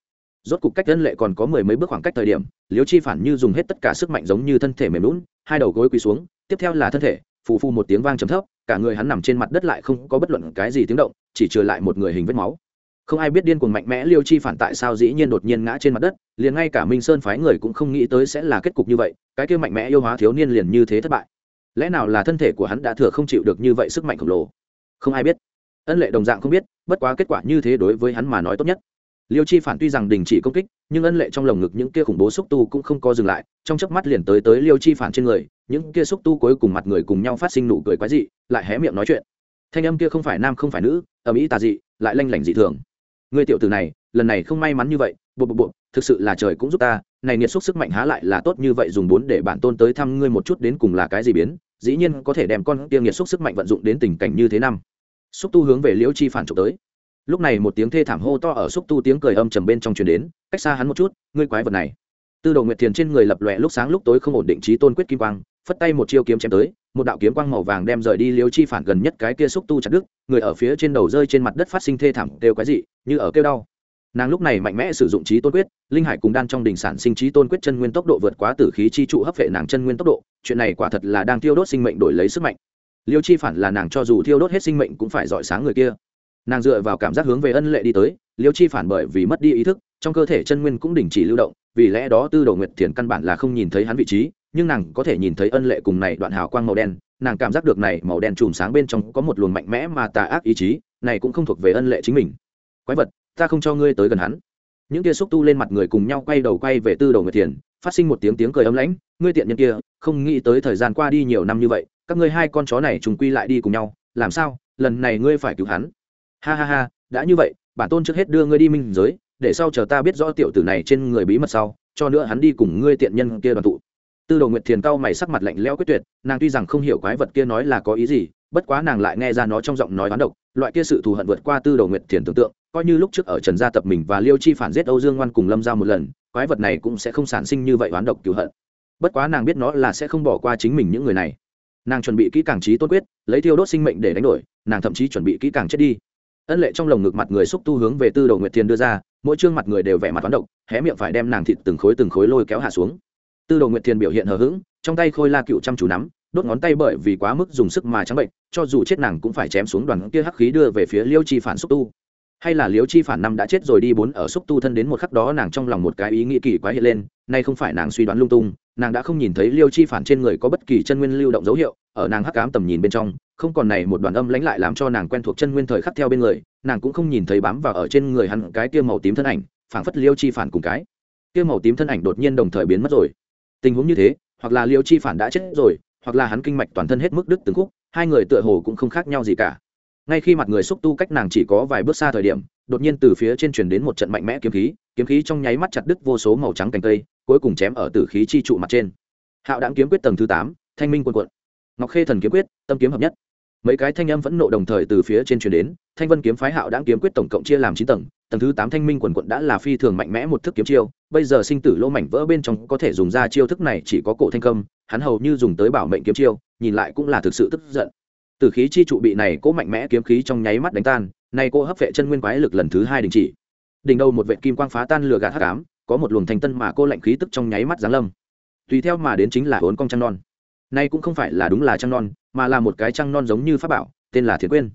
rốt cục cách ân lệ còn có mười mấy bước khoảng cách thời điểm, liêu chi phản như dùng hết tất cả sức mạnh giống như thân thể mềm lún, hai đầu gối quỳ xuống, tiếp theo là thân thể, phù phù một tiếng vang trầm thấp, cả người hắn nằm trên mặt đất lại không có bất luận cái gì tiếng động, chỉ trừ lại một người hình vết máu. Không ai biết điên cuồng mạnh mẽ liêu chi phản tại sao dĩ nhiên đột nhiên ngã trên mặt đất, liền ngay cả minh sơn phái người cũng không nghĩ tới sẽ là kết cục như vậy, cái kia mạnh mẽ yêu hóa thiếu niên liền như thế thất bại. Lẽ nào là thân thể của hắn đã thừa không chịu được như vậy sức mạnh khổng lồ? Không ai biết. Ân lệ đồng dạng không biết, bất quá kết quả như thế đối với hắn mà nói tốt nhất liêu chi phản tuy rằng đình chỉ công kích, nhưng ân lệ trong lồng ngực những kia khủng bố xúc tu cũng không co dừng lại, trong chớp mắt liền tới tới liêu chi phản trên người, những kia xúc tu cuối cùng mặt người cùng nhau phát sinh nụ cười quái dị, lại hé miệng nói chuyện. Thanh âm kia không phải nam không phải nữ ầm mỹ tà dị, lại lanh lảnh dị thường. Người tiểu tử này, lần này không may mắn như vậy bộ bộ bộ thực sự là trời cũng giúp ta, này nghiệt xúc sức mạnh há lại là tốt như vậy dùng bốn để bản tôn tới thăm ngươi một chút đến cùng là cái gì biến, dĩ nhiên có thể đem con kia nghiệt xúc sức mạnh vận dụng đến tình cảnh như thế năm. Xúc tu hướng về liễu chi phản trục tới lúc này một tiếng thê thảm hô to ở xúc tu tiếng cười âm trầm bên trong truyền đến, cách xa hắn một chút, ngươi quái vật này. Tư đồ nguyệt thiền trên người lập lòe lúc sáng lúc tối không ổn định trí tôn quyết kim quang, phất tay một chiêu kiếm chém tới, một đạo kiếm quang màu vàng đem rời đi liêu chi phản gần nhất cái kia xúc tu chặt đứt, người ở phía trên đầu rơi trên mặt đất phát sinh thê thảm kêu quái dị, như ở kêu đau. Nàng lúc này mạnh mẽ sử dụng trí tôn quyết, linh hải cùng đan trong đình sản sinh trí tôn quyết chân nguyên tốc độ vượt quá tử khí chi trụ hấp vệ nàng chân nguyên tốc độ, chuyện này quả thật là đang tiêu đốt sinh mệnh đổi lấy sức mạnh. Liêu chi phản là nàng cho dù thiêu đốt hết sinh mệnh cũng phải dọi sáng người kia nàng dựa vào cảm giác hướng về ân lệ đi tới, liêu chi phản bởi vì mất đi ý thức, trong cơ thể chân nguyên cũng đình chỉ lưu động, vì lẽ đó tư đồ nguyệt thiền căn bản là không nhìn thấy hắn vị trí, nhưng nàng có thể nhìn thấy ân lệ cùng này đoạn hào quang màu đen, nàng cảm giác được này màu đen chùm sáng bên trong có một luồng mạnh mẽ mà tà ác ý chí, này cũng không thuộc về ân lệ chính mình. Quái vật, ta không cho ngươi tới gần hắn. Những kia xúc tu lên mặt người cùng nhau quay đầu quay về tư đồ nguyệt thiền, phát sinh một tiếng tiếng cười ấm lãnh, ngươi tiện nhân kia, không nghĩ tới thời gian qua đi nhiều năm như vậy, các ngươi hai con chó này trùng quy lại đi cùng nhau, làm sao, lần này ngươi phải cứu hắn? Ha ha ha, đã như vậy, bản tôn trước hết đưa ngươi đi minh giới, để sau chờ ta biết rõ tiểu tử này trên người bí mật sau, cho nữa hắn đi cùng ngươi tiện nhân kia đoàn tụ. Tư đồ nguyệt thiền cao mày sắc mặt lạnh lẽo quyết tuyệt, nàng tuy rằng không hiểu quái vật kia nói là có ý gì, bất quá nàng lại nghe ra nó trong giọng nói oán độc, loại kia sự thù hận vượt qua tư đồ nguyệt thiền tưởng tượng, coi như lúc trước ở trần gia tập mình và liêu chi phản giết âu dương ngoan cùng lâm giao một lần, quái vật này cũng sẽ không sản sinh như vậy oán độc cứu hận. Bất quá nàng biết nó là sẽ không bỏ qua chính mình những người này. Nàng chuẩn bị kỹ càng trí tôn quyết, lấy thiêu đốt sinh mệnh để đánh đổi, nàng thậm chí chuẩn bị kỹ càng chết đi ân lệ trong lồng ngực mặt người xúc tu hướng về tư đồ nguyệt Thiên đưa ra, mỗi chương mặt người đều vẻ mặt toán độc, hé miệng phải đem nàng thịt từng khối từng khối lôi kéo hạ xuống. Tư đồ nguyệt Thiên biểu hiện hờ hững, trong tay khôi la cựu chăm chú nắm, đốt ngón tay bởi vì quá mức dùng sức mà trắng bệnh, cho dù chết nàng cũng phải chém xuống đoàn kia hắc khí đưa về phía liêu chi phản xúc tu. Hay là liêu chi phản năm đã chết rồi đi bốn ở xúc tu thân đến một khắc đó nàng trong lòng một cái ý nghĩ kỳ quái hiện lên, nay không phải nàng suy đoán lung tung, nàng đã không nhìn thấy liêu chi phản trên người có bất kỳ chân nguyên lưu động dấu hiệu, ở nàng hắc ám tầm nhìn bên trong không còn này một đoàn âm lãnh lại làm cho nàng quen thuộc chân nguyên thời khắc theo bên người, nàng cũng không nhìn thấy bám vào ở trên người hắn cái kia màu tím thân ảnh, phảng phất liêu chi phản cùng cái. Kia màu tím thân ảnh đột nhiên đồng thời biến mất rồi. Tình huống như thế, hoặc là liêu chi phản đã chết rồi, hoặc là hắn kinh mạch toàn thân hết mức đứt từng khúc, hai người tựa hồ cũng không khác nhau gì cả. Ngay khi mặt người xúc tu cách nàng chỉ có vài bước xa thời điểm, đột nhiên từ phía trên truyền đến một trận mạnh mẽ kiếm khí kiếm khí trong nháy mắt chặt đứt vô số màu trắng cành cây, cuối cùng chém ở tử khí chi trụ mặt trên. Hạo đáng kiếm quyết tầng thứ tám, thanh minh quân quận. Ngọc khê thần kiếm quyết, tâm kiếm hợp nhất mấy cái thanh âm vẫn nộ đồng thời từ phía trên truyền đến, thanh vân kiếm phái hạo đáng kiếm quyết tổng cộng chia làm chín tầng tầng thứ tám thanh minh quần quận đã là phi thường mạnh mẽ một thức kiếm chiêu, bây giờ sinh tử lô mảnh vỡ bên trong có thể dùng ra chiêu thức này chỉ có cổ thanh công hắn hầu như dùng tới bảo mệnh kiếm chiêu, nhìn lại cũng là thực sự tức giận. Từ khí chi trụ bị này cố mạnh mẽ kiếm khí trong nháy mắt đánh tan, nay cô hấp vệ chân nguyên quái lực lần thứ hai đình chỉ. Đỉnh đầu một vệ kim quang phá tan lửa gạt hắc ám, có một luồng thanh tân mà cô lạnh khí tức trong nháy mắt giáng lâm. Tùy theo mà đến chính là hốn cong trăng non nay cũng không phải là đúng là trăng non, mà là một cái trăng non giống như pháp bảo, tên là thiền quyên.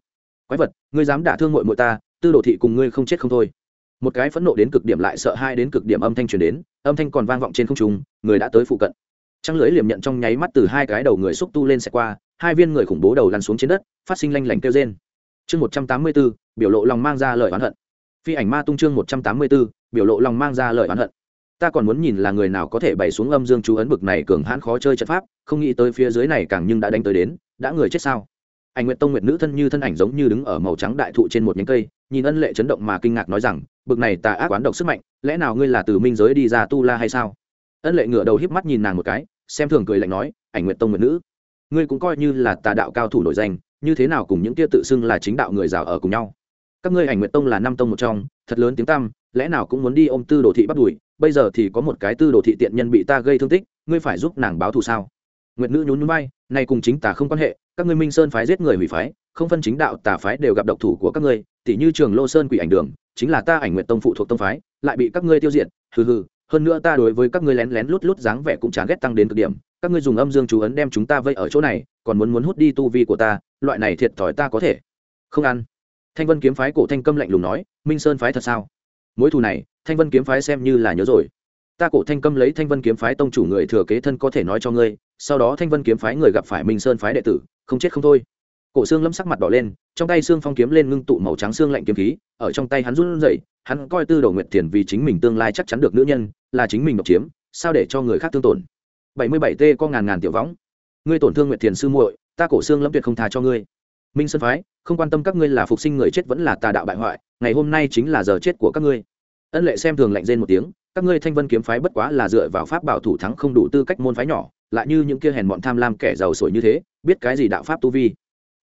Quái vật, ngươi dám đả thương mội mội ta, tư đồ thị cùng ngươi không chết không thôi. Một cái phẫn nộ đến cực điểm lại sợ hai đến cực điểm âm thanh truyền đến, âm thanh còn vang vọng trên không trung, người đã tới phụ cận. Trăng lưới liềm nhận trong nháy mắt từ hai cái đầu người xúc tu lên xe qua, hai viên người khủng bố đầu lăn xuống trên đất, phát sinh lanh lảnh kêu trên chương một trăm tám mươi b ố biểu lộ lòng mang ra lời oán hận. Phi ảnh ma tung chương một trăm tám mươi b ố biểu lộ lòng mang ra lời oán hận ta còn muốn nhìn là người nào có thể bày xuống âm dương chú ấn bực này cường hãn khó chơi trận pháp, không nghĩ tới phía dưới này càng nhưng đã đánh tới đến, đã người chết sao? Ảnh nguyện tông nguyện nữ thân như thân ảnh giống như đứng ở màu trắng đại thụ trên một nhánh cây, nhìn ân lệ chấn động mà kinh ngạc nói rằng, bực này tà ác quán độc sức mạnh, lẽ nào ngươi là từ minh giới đi ra tu la hay sao? Ân lệ ngửa đầu híp mắt nhìn nàng một cái, xem thường cười lạnh nói, ảnh nguyện tông nguyện nữ, ngươi cũng coi như là tà đạo cao thủ nổi danh, như thế nào cùng những kia tự xưng là chính đạo người giàu ở cùng nhau? Các ngươi ảnh nguyện tông là năm tông một trong, thật lớn tiếng tăm, lẽ nào cũng muốn đi ôm tư đồ thị bắt đùi bây giờ thì có một cái tư đồ thị tiện nhân bị ta gây thương tích, ngươi phải giúp nàng báo thù sao? Nguyệt nữ nhún nhún bay này cùng chính tà không quan hệ, các ngươi minh sơn phái giết người hủy phái, không phân chính đạo tà phái đều gặp độc thủ của các ngươi tỷ như trường lô sơn quỷ ảnh đường, chính là ta ảnh nguyện tông phụ thuộc tông phái, lại bị các ngươi tiêu diệt, hừ hừ, hơn nữa ta đối với các ngươi lén lén lút lút dáng vẻ cũng chán ghét tăng đến cực điểm, các ngươi dùng âm dương chú ấn đem chúng ta vây ở chỗ này, còn muốn muốn hút đi tu vi của ta, loại này thiệt thòi ta có thể không ăn. Thanh vân kiếm phái cổ thanh câm lạnh lùng nói, minh sơn phái thật sao? Mối thù này thanh vân kiếm phái xem như là nhớ rồi. Ta cổ thanh câm lấy thanh vân kiếm phái tông chủ người thừa kế thân có thể nói cho ngươi, sau đó thanh vân kiếm phái người gặp phải minh sơn phái đệ tử, không chết không thôi. Cổ xương lâm sắc mặt đỏ lên, trong tay xương phong kiếm lên ngưng tụ màu trắng xương lạnh kiếm khí, ở trong tay hắn run rẩy, hắn coi tư đồ nguyệt tiền vì chính mình tương lai chắc chắn được nữ nhân, là chính mình độc chiếm, sao để cho người khác thương tổn? Bảy mươi bảy t có ngàn ngàn tiểu võng. Ngươi tổn thương nguyệt tiền sư muội, ta cổ xương lâm tuyệt không tha cho ngươi. Minh sơn phái, không quan tâm các ngươi là phục sinh người chết vẫn là tà đạo bại hoại, ngày hôm nay chính là giờ chết của các ngươi ân lệ xem thường lạnh rên một tiếng, các ngươi thanh vân kiếm phái bất quá là dựa vào pháp bảo thủ thắng không đủ tư cách môn phái nhỏ, lại như những kia hèn bọn tham lam kẻ giàu sổi như thế, biết cái gì đạo pháp tu vi.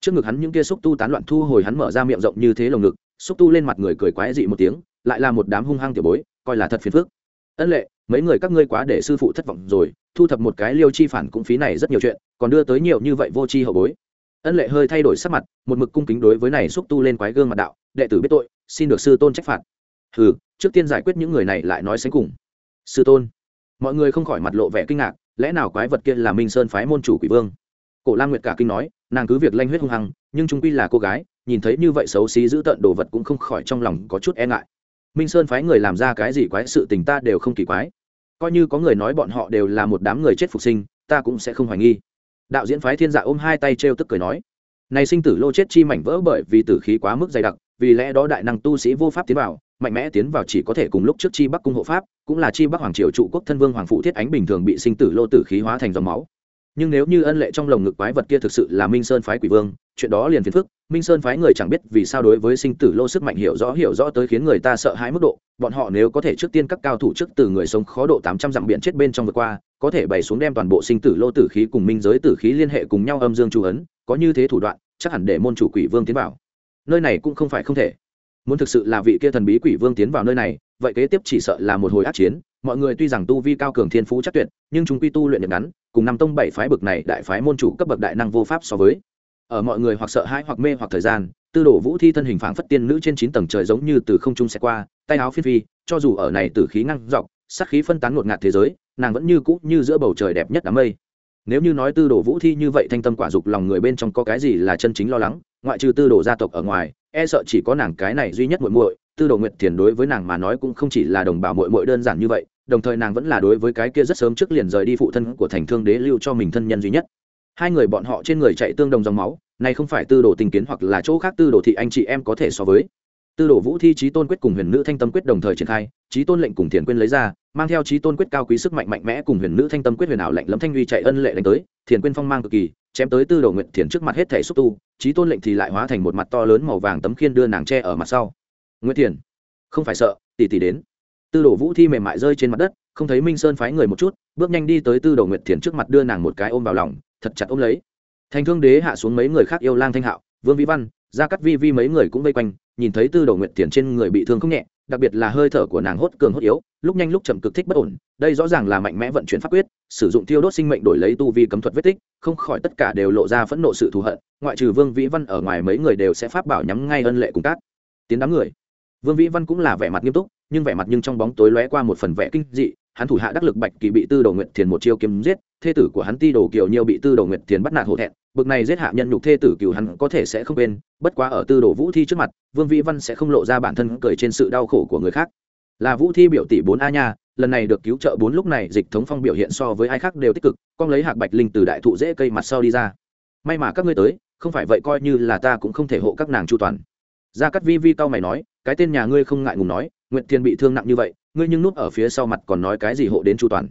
Trước ngực hắn những kia xúc tu tán loạn thu hồi hắn mở ra miệng rộng như thế lồng ngực, xúc tu lên mặt người cười quái dị một tiếng, lại là một đám hung hăng tiểu bối, coi là thật phiền phức. Ân lệ, mấy người các ngươi quá để sư phụ thất vọng rồi, thu thập một cái liêu chi phản cũng phí này rất nhiều chuyện, còn đưa tới nhiều như vậy vô chi hậu bối. Ân lệ hơi thay đổi sắc mặt, một mực cung kính đối với này xúc tu lên quái gương mặt đạo, đệ tử biết tội, xin được sư tôn trách phạt. Ừ trước tiên giải quyết những người này lại nói sánh cùng. Sư tôn. Mọi người không khỏi mặt lộ vẻ kinh ngạc, lẽ nào quái vật kia là minh sơn phái môn chủ quỷ vương? Cổ lam nguyệt cả kinh nói, nàng cứ việc lanh huyết hung hăng, nhưng trung quy là cô gái, nhìn thấy như vậy xấu xí giữ tận đồ vật cũng không khỏi trong lòng có chút e ngại. Minh sơn phái người làm ra cái gì quái sự tình ta đều không kỳ quái. Coi như có người nói bọn họ đều là một đám người chết phục sinh, ta cũng sẽ không hoài nghi. Đạo diễn phái thiên dạ ôm hai tay t tức cười nói, này sinh tử lô chết chi mảnh vỡ bởi vì tử khí quá mức dày đặc, vì lẽ đó đại năng tu sĩ vô pháp tiến vào mạnh mẽ tiến vào chỉ có thể cùng lúc trước chi bắc cung hộ pháp, cũng là chi bắc hoàng triều trụ quốc thân vương hoàng phụ thiết ánh bình thường bị sinh tử lô tử khí hóa thành dòng máu. Nhưng nếu như ân lệ trong lồng ngực quái vật kia thực sự là minh sơn phái quỷ vương, chuyện đó liền phiền phức, minh sơn phái người chẳng biết vì sao đối với sinh tử lô sức mạnh hiểu rõ hiểu rõ tới khiến người ta sợ hãi mức độ, bọn họ nếu có thể trước tiên các cao thủ trước từ người sống khó độ tám trăm dặm biển chết bên trong vượt qua, có thể bày xuống đem toàn bộ sinh tử lô tử khí cùng minh giới tử khí liên hệ cùng nhau âm dương chu ấn, có như thế thủ đoạn, chắc hẳn để môn chủ quỷ vương tiến vào. Nơi này cũng không phải không thể muốn thực sự là vị kia thần bí quỷ vương tiến vào nơi này, vậy kế tiếp chỉ sợ là một hồi ác chiến. Mọi người tuy rằng tu vi cao cường thiên phú chắc tuyệt, nhưng chúng quy tu luyện nhật ngắn, cùng năm tông bảy phái bực này đại phái môn chủ cấp bậc đại năng vô pháp so với. Ở mọi người hoặc sợ hãi hoặc mê hoặc thời gian, tư đổ vũ thi thân hình phảng phất tiên nữ trên chín tầng trời giống như từ không trung xe qua, tay áo phi phi, cho dù ở này tử khí ngăn dọc sắc khí phân tán ngột ngạt thế giới, nàng vẫn như cũ như giữa bầu trời đẹp nhất đám mây. Nếu như nói tư đồ vũ thi như vậy thanh tâm quả dục lòng người bên trong có cái gì là chân chính lo lắng, ngoại trừ tư đồ gia tộc ở ngoài e sợ chỉ có nàng cái này duy nhất muội muội, tư đồ nguyệt thiền đối với nàng mà nói cũng không chỉ là đồng bào muội muội đơn giản như vậy, đồng thời nàng vẫn là đối với cái kia rất sớm trước liền rời đi phụ thân của thành thương đế lưu cho mình thân nhân duy nhất. Hai người bọn họ trên người chạy tương đồng dòng máu, này không phải tư đồ tình kiến hoặc là chỗ khác tư đồ thị anh chị em có thể so với. Tư đồ vũ thi trí tôn quyết cùng huyền nữ thanh tâm quyết đồng thời triển khai trí tôn lệnh cùng thiền quyên lấy ra, mang theo trí tôn quyết cao quý sức mạnh mạnh mẽ cùng huyền nữ thanh tâm quyết huyền ảo lệnh lấm thanh uy chạy ân lệ đánh tới, thiền quyên phong mang cực kỳ chém tới tư đồ nguyện thiền trước mặt hết thể xúc tu trí tôn lệnh thì lại hóa thành một mặt to lớn màu vàng tấm khiên đưa nàng tre ở mặt sau. Nguyễn thiền, không phải sợ, tỷ tỷ đến. Tư đồ vũ thi mềm mại rơi trên mặt đất, không thấy minh sơn phái người một chút, bước nhanh đi tới tư đồ nguyệt thiền trước mặt đưa nàng một cái ôm vào lòng, thật chặt ôm lấy. Thành thương đế hạ xuống mấy người khác yêu lang thanh hạo, vương vĩ văn, gia cắt vi vi mấy người cũng vây quanh, nhìn thấy tư đồ nguyệt thiền trên người bị thương không nhẹ đặc biệt là hơi thở của nàng hốt cường hốt yếu, lúc nhanh lúc chậm cực thích bất ổn, đây rõ ràng là mạnh mẽ vận chuyển pháp quyết, sử dụng tiêu đốt sinh mệnh đổi lấy tu vi cấm thuật vết tích, không khỏi tất cả đều lộ ra phẫn nộ sự thù hận, ngoại trừ vương vĩ văn ở ngoài mấy người đều sẽ pháp bảo nhắm ngay ân lệ cùng cát tiến đám người. Vương vĩ văn cũng là vẻ mặt nghiêm túc, nhưng vẻ mặt nhưng trong bóng tối lóe qua một phần vẻ kinh dị, hắn thủ hạ đắc lực bạch kỳ bị tư đồ nguyệt thiền một chiêu kiếm giết, thê tử của hắn ti đồ kiều nhiêu bị tư đồ nguyệt thiền bắt nạt hổ thẹn bực này giết hạ nhân nhục thê tử cửu hắn có thể sẽ không quên, bất quá ở tư đồ vũ thi trước mặt, vương vĩ văn sẽ không lộ ra bản thân cười trên sự đau khổ của người khác. Là vũ thi biểu tỷ bốn a nha, lần này được cứu trợ bốn lúc này dịch thống phong biểu hiện so với ai khác đều tích cực, con lấy hạc bạch linh từ đại thụ dễ cây mặt sau đi ra. May mà các ngươi tới, không phải vậy coi như là ta cũng không thể hộ các nàng chu toàn. Gia cắt vi vi cao mày nói, cái tên nhà ngươi không ngại ngùng nói nguyện thiên bị thương nặng như vậy, ngươi nhưng núp ở phía sau mặt còn nói cái gì hộ đến chu toàn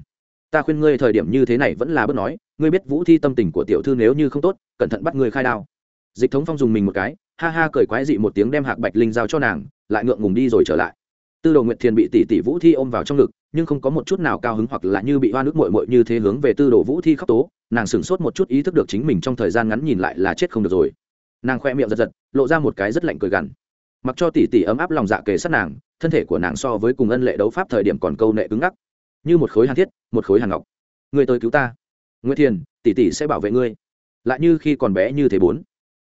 ta khuyên ngươi thời điểm như thế này vẫn là bớt nói, ngươi biết vũ thi tâm tình của tiểu thư nếu như không tốt, cẩn thận bắt ngươi khai đao. Dịch thống phong dùng mình một cái, ha ha cười quái dị một tiếng đem hạc bạch linh giao cho nàng, lại ngượng ngùng đi rồi trở lại. Tư đồ nguyệt thiền bị tỷ tỷ vũ thi ôm vào trong ngực, nhưng không có một chút nào cao hứng hoặc là như bị hoa nước mội mội như thế hướng về tư đồ vũ thi khóc tố, nàng sửng sốt một chút ý thức được chính mình trong thời gian ngắn nhìn lại là chết không được rồi. Nàng khoe miệng giật giật, lộ ra một cái rất lạnh cười gằn. Mặc cho tỷ tỷ ấm áp lòng dạ kề sát nàng, thân thể của nàng so với cùng ân lệ đấu pháp thời điểm còn câu nệ cứng ngắc như một khối hàn thiết, một khối hàn ngọc. Ngươi tới cứu ta. Nguyễn thiền, tỷ tỷ sẽ bảo vệ ngươi. Lại như khi còn bé như thế bốn.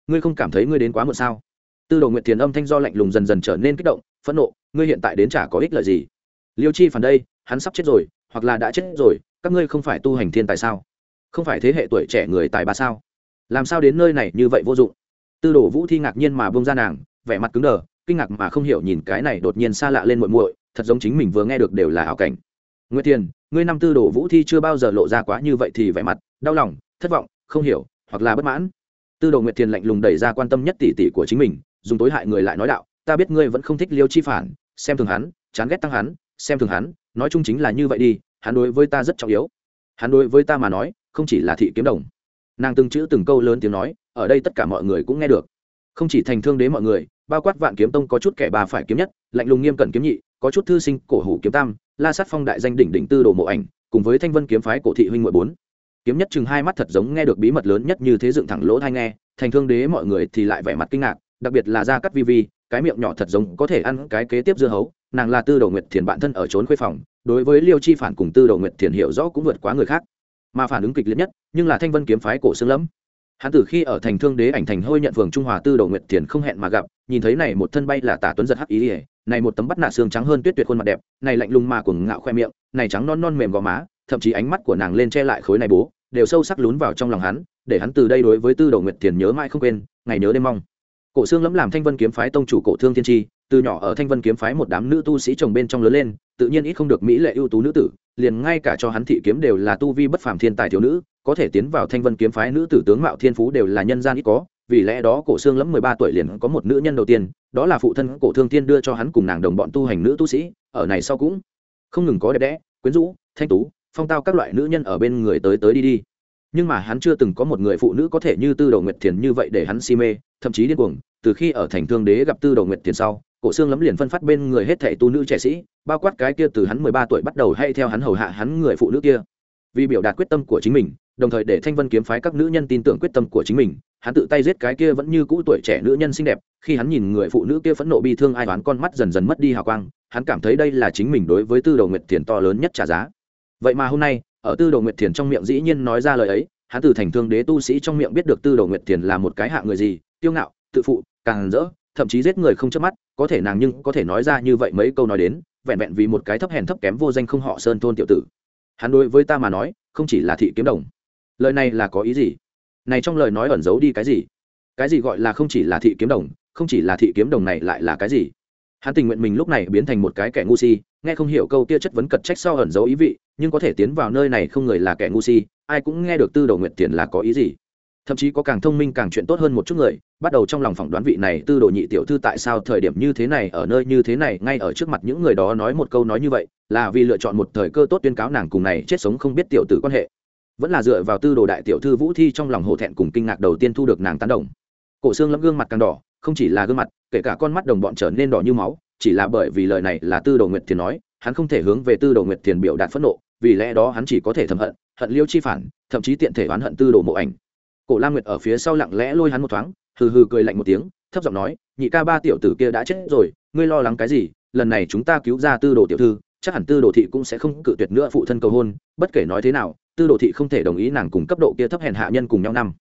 Ngươi không cảm thấy ngươi đến quá muộn sao? Tư đồ nguyệt thiền âm thanh do lạnh lùng dần dần trở nên kích động, phẫn nộ, ngươi hiện tại đến chả có ích lợi gì. Liêu chi phản đây, hắn sắp chết rồi, hoặc là đã chết rồi, các ngươi không phải tu hành thiên tài sao? Không phải thế hệ tuổi trẻ người tài ba sao? Làm sao đến nơi này như vậy vô dụng? Tư đồ vũ thi ngạc nhiên mà bông ra nàng, vẻ mặt cứng đờ, kinh ngạc mà không hiểu nhìn cái này đột nhiên xa lạ lên muội muội, thật giống chính mình vừa nghe được đều là ảo cảnh nguyệt thiền, ngươi năm tư đồ vũ thi chưa bao giờ lộ ra quá như vậy thì vẻ mặt, đau lòng, thất vọng, không hiểu, hoặc là bất mãn. Tư đồ nguyệt thiền lạnh lùng đẩy ra quan tâm nhất tỷ tỷ của chính mình, dùng tối hại người lại nói đạo, ta biết ngươi vẫn không thích liêu chi phản, xem thường hắn, chán ghét tăng hắn, xem thường hắn, nói chung chính là như vậy đi, hắn đối với ta rất trọng yếu. Hắn đối với ta mà nói, không chỉ là thị kiếm đồng. Nàng từng chữ từng câu lớn tiếng nói, ở đây tất cả mọi người cũng nghe được. Không chỉ thành thương đế mọi người bao quát vạn kiếm tông có chút kẻ bà phải kiếm nhất, lạnh lùng nghiêm cẩn kiếm nhị, có chút thư sinh cổ hủ kiếm tam, la sát phong đại danh đỉnh đỉnh tư đồ mộ ảnh, cùng với thanh vân kiếm phái cổ thị huynh mội bốn. Kiếm nhất chừng hai mắt thật giống nghe được bí mật lớn nhất như thế dựng thẳng lỗ thai nghe, thành thương đế mọi người thì lại vẻ mặt kinh ngạc, đặc biệt là ra cắt vi vi, cái miệng nhỏ thật giống có thể ăn cái kế tiếp dưa hấu, nàng là tư đồ nguyệt thiền bản thân ở trốn khuê phòng, đối với liêu chi phản cùng tư đồ nguyệt thiền hiểu rõ cũng vượt quá người khác. Mà phản ứng kịch liệt nhất, nhưng là thanh vân kiếm phái cổ xương lẫm hắn từ khi ở thành thương đế ảnh thành hôi nhận phường trung hòa tư đồ nguyệt thiền không hẹn mà gặp, nhìn thấy này một thân bay là tả tuấn giật hắc ý ỉa, này một tấm bắt nạ xương trắng hơn tuyết tuyệt khuôn mặt đẹp, này lạnh lùng mà cuồng ngạo khoe miệng, này trắng non non mềm gò má, thậm chí ánh mắt của nàng lên che lại khối này bố, đều sâu sắc lún vào trong lòng hắn, để hắn từ đây đối với tư đồ nguyệt thiền nhớ mãi không quên, ngày nhớ đêm mong. Cổ xương lẫm làm thanh vân kiếm phái tông chủ cổ thương Thiên tri, từ nhỏ ở thanh vân kiếm phái một đám nữ tu sĩ chồng bên trong lớn lên, tự nhiên ít không được mỹ lệ ưu tú nữ tử, liền ngay cả cho hắn thị kiếm đều là tu vi bất phàm thiên tài thiếu nữ có thể tiến vào thanh vân kiếm phái nữ tử tướng mạo thiên phú đều là nhân gian ít có, vì lẽ đó cổ xương lẫm mười ba tuổi liền có một nữ nhân đầu tiên, đó là phụ thân cổ thương thiên đưa cho hắn cùng nàng đồng bọn tu hành nữ tu sĩ, ở này sau cũng không ngừng có đẹp đẽ, quyến rũ, thanh tú, phong tao các loại nữ nhân ở bên người tới tới đi đi. Nhưng mà hắn chưa từng có một người phụ nữ có thể như tư đầu nguyệt thiền như vậy để hắn si mê, thậm chí điên cuồng, từ khi ở thành thương đế gặp tư đầu nguyệt thiền sau, cổ xương lấm liền phân phát bên người hết thảy tu nữ trẻ sĩ, bao quát cái kia từ hắn mười ba tuổi bắt đầu hay theo hắn hầu hạ hắn người phụ nữ kia. Vì biểu đạt quyết tâm của chính mình đồng thời để thanh vân kiếm phái các nữ nhân tin tưởng quyết tâm của chính mình, hắn tự tay giết cái kia vẫn như cũ tuổi trẻ nữ nhân xinh đẹp, khi hắn nhìn người phụ nữ kia phẫn nộ bi thương ai toán con mắt dần dần mất đi hào quang, hắn cảm thấy đây là chính mình đối với tư đầu nguyệt thiền to lớn nhất trả giá. Vậy mà hôm nay, ở tư đầu nguyệt thiền trong miệng dĩ nhiên nói ra lời ấy, hắn từ thành thương đế tu sĩ trong miệng biết được tư đầu nguyệt thiền là một cái hạ người gì tiêu ngạo, tự phụ, càng rỡ, thậm chí giết người không chớp mắt, có thể nàng nhưng có thể nói ra như vậy mấy câu nói đến, vẹn vẹn vì một cái thấp hèn thấp kém vô danh không họ sơn thôn tiểu tử. Hắn đối với ta mà nói, không chỉ là thị kiếm đồng lời này là có ý gì? Này trong lời nói ẩn giấu đi cái gì? Cái gì gọi là không chỉ là thị kiếm đồng, không chỉ là thị kiếm đồng này lại là cái gì? Hắn tình nguyện mình lúc này biến thành một cái kẻ ngu si, nghe không hiểu câu kia chất vấn cật trách sau ẩn giấu ý vị, nhưng có thể tiến vào nơi này không người là kẻ ngu si, ai cũng nghe được tư đầu nguyện tiền là có ý gì? Thậm chí có càng thông minh càng chuyện tốt hơn một chút người, bắt đầu trong lòng phỏng đoán vị này tư đồ nhị tiểu thư tại sao thời điểm như thế này, ở nơi như thế này, ngay ở trước mặt những người đó nói một câu nói như vậy, là vì lựa chọn một thời cơ tốt tuyên cáo nàng cùng này chết sống không biết tiểu tử quan hệ vẫn là dựa vào tư đồ đại tiểu thư vũ thi trong lòng hổ thẹn cùng kinh ngạc đầu tiên thu được nàng tán đồng. Cổ xương lẫm gương mặt càng đỏ, không chỉ là gương mặt, kể cả con mắt đồng bọn trở nên đỏ như máu, chỉ là bởi vì lời này là tư đồ nguyệt thiền nói, hắn không thể hướng về tư đồ nguyệt thiền biểu đạt phẫn nộ, vì lẽ đó hắn chỉ có thể thầm hận hận liêu chi phản, thậm chí tiện thể oán hận tư đồ mộ ảnh. Cổ la nguyệt ở phía sau lặng lẽ lôi hắn một thoáng, hừ hừ cười lạnh một tiếng, thấp giọng nói, nhị ca ba tiểu tử kia đã chết rồi, ngươi lo lắng cái gì? Lần này chúng ta cứu ra tư đồ tiểu thư, chắc hẳn tư đồ thị cũng sẽ không cự tuyệt nữa phụ thân cầu hôn, bất kể nói thế nào tư đồ thị không thể đồng ý nàng cùng cấp độ kia thấp hèn hạ nhân cùng nhau năm.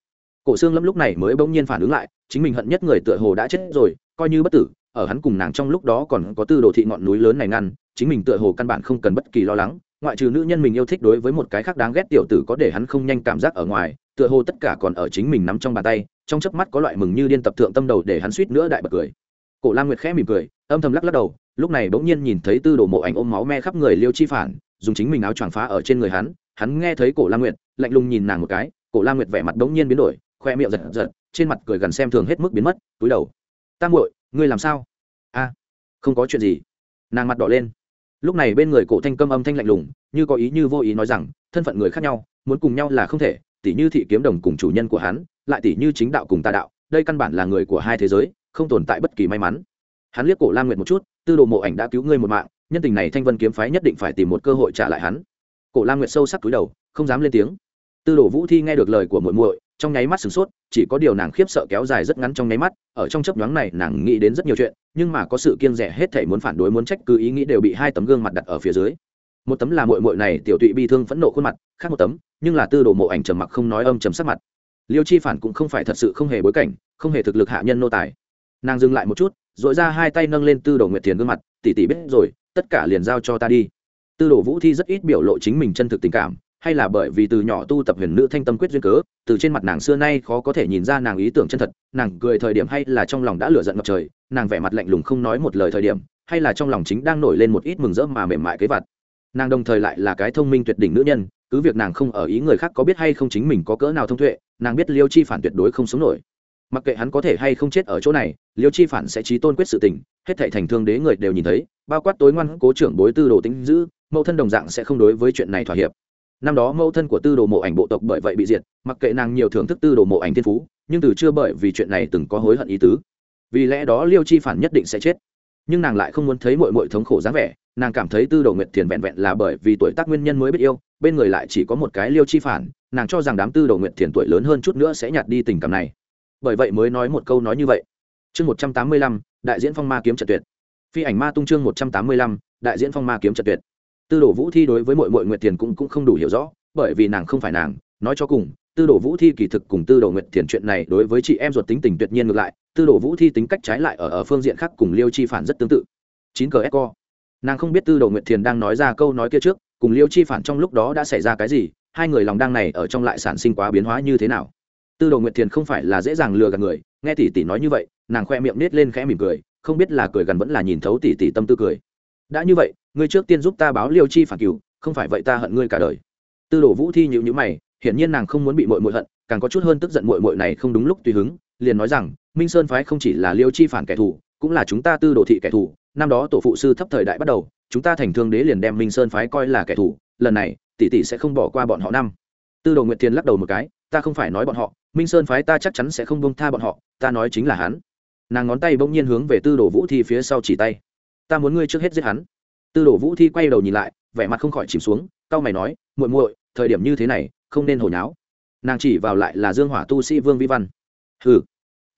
Cổ xương lâm lúc này mới bỗng nhiên phản ứng lại, chính mình hận nhất người tựa hồ đã chết rồi, coi như bất tử, ở hắn cùng nàng trong lúc đó còn có tư đồ thị ngọn núi lớn này ngăn, chính mình tựa hồ căn bản không cần bất kỳ lo lắng, ngoại trừ nữ nhân mình yêu thích đối với một cái khác đáng ghét tiểu tử có để hắn không nhanh cảm giác ở ngoài, tựa hồ tất cả còn ở chính mình nắm trong bàn tay, trong chớp mắt có loại mừng như điên tập thượng tâm đầu để hắn suýt nữa đại bật cười. Cổ lam nguyệt khẽ mỉm cười, âm thầm lắc lắc đầu, lúc này bỗng nhiên nhìn thấy tư đồ mộ ảnh ôm máu me khắp người liêu chi phản, dùng chính mình áo choàng phá ở trên người hắn hắn nghe thấy cổ la nguyệt, lạnh lùng nhìn nàng một cái, cổ la nguyệt vẻ mặt đống nhiên biến đổi, khoe miệng giật giật, trên mặt cười gần xem thường hết mức biến mất, túi đầu. Ta muội, ngươi làm sao? A, không có chuyện gì. Nàng mặt đỏ lên. Lúc này bên người cổ thanh câm âm thanh lạnh lùng, như có ý như vô ý nói rằng, thân phận người khác nhau, muốn cùng nhau là không thể tỷ như thị kiếm đồng cùng chủ nhân của hắn, lại tỷ như chính đạo cùng tà đạo, đây căn bản là người của hai thế giới, không tồn tại bất kỳ may mắn. Hắn liếc cổ la nguyệt một chút, tư đồ mộ ảnh đã cứu ngươi một mạng, nhân tình này thanh vân kiếm phái nhất định phải tìm một cơ hội trả lại hắn cổ lam nguyệt sâu sắc túi đầu, không dám lên tiếng. Tư đồ vũ thi nghe được lời của muội muội, trong nháy mắt sửng sốt, chỉ có điều nàng khiếp sợ kéo dài rất ngắn trong nháy mắt, ở trong chấp nhoáng này nàng nghĩ đến rất nhiều chuyện, nhưng mà có sự kiêng rẻ hết thể muốn phản đối muốn trách cứ ý nghĩ đều bị hai tấm gương mặt đặt ở phía dưới. Một tấm là muội muội này tiểu tụy bi thương phẫn nộ khuôn mặt, khác một tấm, nhưng là tư đồ mộ ảnh trầm mặc không nói âm trầm sắc mặt. Liêu chi phản cũng không phải thật sự không hề bối cảnh, không hề thực lực hạ nhân nô tài. Nàng dừng lại một chút dội ra hai tay nâng lên tư đồ nguyệt thiền gương mặt tỉ tỉ biết rồi, tất cả liền giao cho ta đi tư đồ vũ thi rất ít biểu lộ chính mình chân thực tình cảm, hay là bởi vì từ nhỏ tu tập huyền nữ thanh tâm quyết duyên cớ, từ trên mặt nàng xưa nay khó có thể nhìn ra nàng ý tưởng chân thật, nàng cười thời điểm hay là trong lòng đã lửa giận ngập trời, nàng vẻ mặt lạnh lùng không nói một lời thời điểm, hay là trong lòng chính đang nổi lên một ít mừng rỡ mà mềm mại kế vật nàng đồng thời lại là cái thông minh tuyệt đỉnh nữ nhân, cứ việc nàng không ở ý người khác có biết hay không chính mình có cỡ nào thông tuệ, nàng biết liêu chi phản tuyệt đối không sống nổi. Mặc kệ hắn có thể hay không chết ở chỗ này, liêu chi phản sẽ trí tôn quyết sự tình, hết thệ thành thương đế người đều nhìn thấy, bao quát tối ngoan cố trưởng bối tư đồ tính giữ mẫu thân đồng dạng sẽ không đối với chuyện này thỏa hiệp. Năm đó mẫu thân của tư đồ mộ ảnh bộ tộc bởi vậy bị diệt, mặc kệ nàng nhiều thưởng thức tư đồ mộ ảnh thiên phú, nhưng từ chưa bởi vì chuyện này từng có hối hận ý tứ. Vì lẽ đó liêu chi phản nhất định sẽ chết. Nhưng nàng lại không muốn thấy mọi mọi thống khổ dáng vẻ, nàng cảm thấy tư đồ nguyệt thiền vẹn vẹn là bởi vì tuổi tác nguyên nhân mới biết yêu, bên người lại chỉ có một cái liêu chi phản, nàng cho rằng đám tư đồ nguyệt thiền tuổi lớn hơn chút nữa sẽ nhạt đi tình cảm này. Bởi vậy mới nói một câu nói như vậy. Chương một trăm tám mươi lăm, đại diễn phong ma kiếm trận tuyệt. Phi ảnh ma tung chương một trăm tám mươi lăm, đại diễn phong ma kiếm trận tuyệt tư đồ vũ thi đối với mọi mọi nguyệt thiền cũng, cũng không đủ hiểu rõ bởi vì nàng không phải nàng. Nói cho cùng tư đồ vũ thi kỳ thực cùng tư đồ nguyệt thiền chuyện này đối với chị em ruột tính tình tuyệt nhiên ngược lại tư đồ vũ thi tính cách trái lại ở ở phương diện khác cùng liêu chi phản rất tương tự. Chín cờ eco nàng không biết tư đồ nguyệt thiền đang nói ra câu nói kia trước cùng liêu chi phản trong lúc đó đã xảy ra cái gì hai người lòng đang này ở trong lại sản sinh quá biến hóa như thế nào. Tư đồ nguyệt thiền không phải là dễ dàng lừa gạt người nghe tỷ tỷ nói như vậy nàng khoe miệng nết lên khẽ mỉm cười không biết là cười gần vẫn là nhìn thấu tỷ tỷ tâm tư cười đã như vậy, ngươi trước tiên giúp ta báo liêu chi phản cửu không phải vậy ta hận ngươi cả đời. Tư đồ vũ thi nhịu nhữ mày, hiển nhiên nàng không muốn bị mội mội hận, càng có chút hơn tức giận mội mội này không đúng lúc tùy hứng, liền nói rằng, minh sơn phái không chỉ là liêu chi phản kẻ thù, cũng là chúng ta tư đồ thị kẻ thù. Năm đó tổ phụ sư thấp thời đại bắt đầu, chúng ta thành thương đế liền đem minh sơn phái coi là kẻ thù, lần này, tỷ tỷ sẽ không bỏ qua bọn họ năm. Tư đồ nguyệt thiên lắc đầu một cái, ta không phải nói bọn họ, minh sơn phái ta chắc chắn sẽ không bông tha bọn họ, ta nói chính là hắn. Nàng ngón tay bỗng nhiên hướng về tư đồ vũ thi phía sau chỉ tay ta muốn ngươi trước hết giết hắn. Tư đồ vũ thi quay đầu nhìn lại, vẻ mặt không khỏi chìm xuống, cau mày nói, muội muội, thời điểm như thế này, không nên hồi nháo. Nàng chỉ vào lại là dương hỏa tu sĩ vương vĩ văn. Hừ,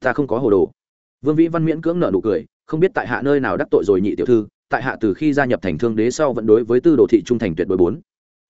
ta không có hồ đồ. Vương vĩ văn miễn cưỡng nợ nụ cười, không biết tại hạ nơi nào đắc tội rồi nhị tiểu thư, tại hạ từ khi gia nhập thành thương đế sau vẫn đối với tư đồ thị trung thành tuyệt đối bốn.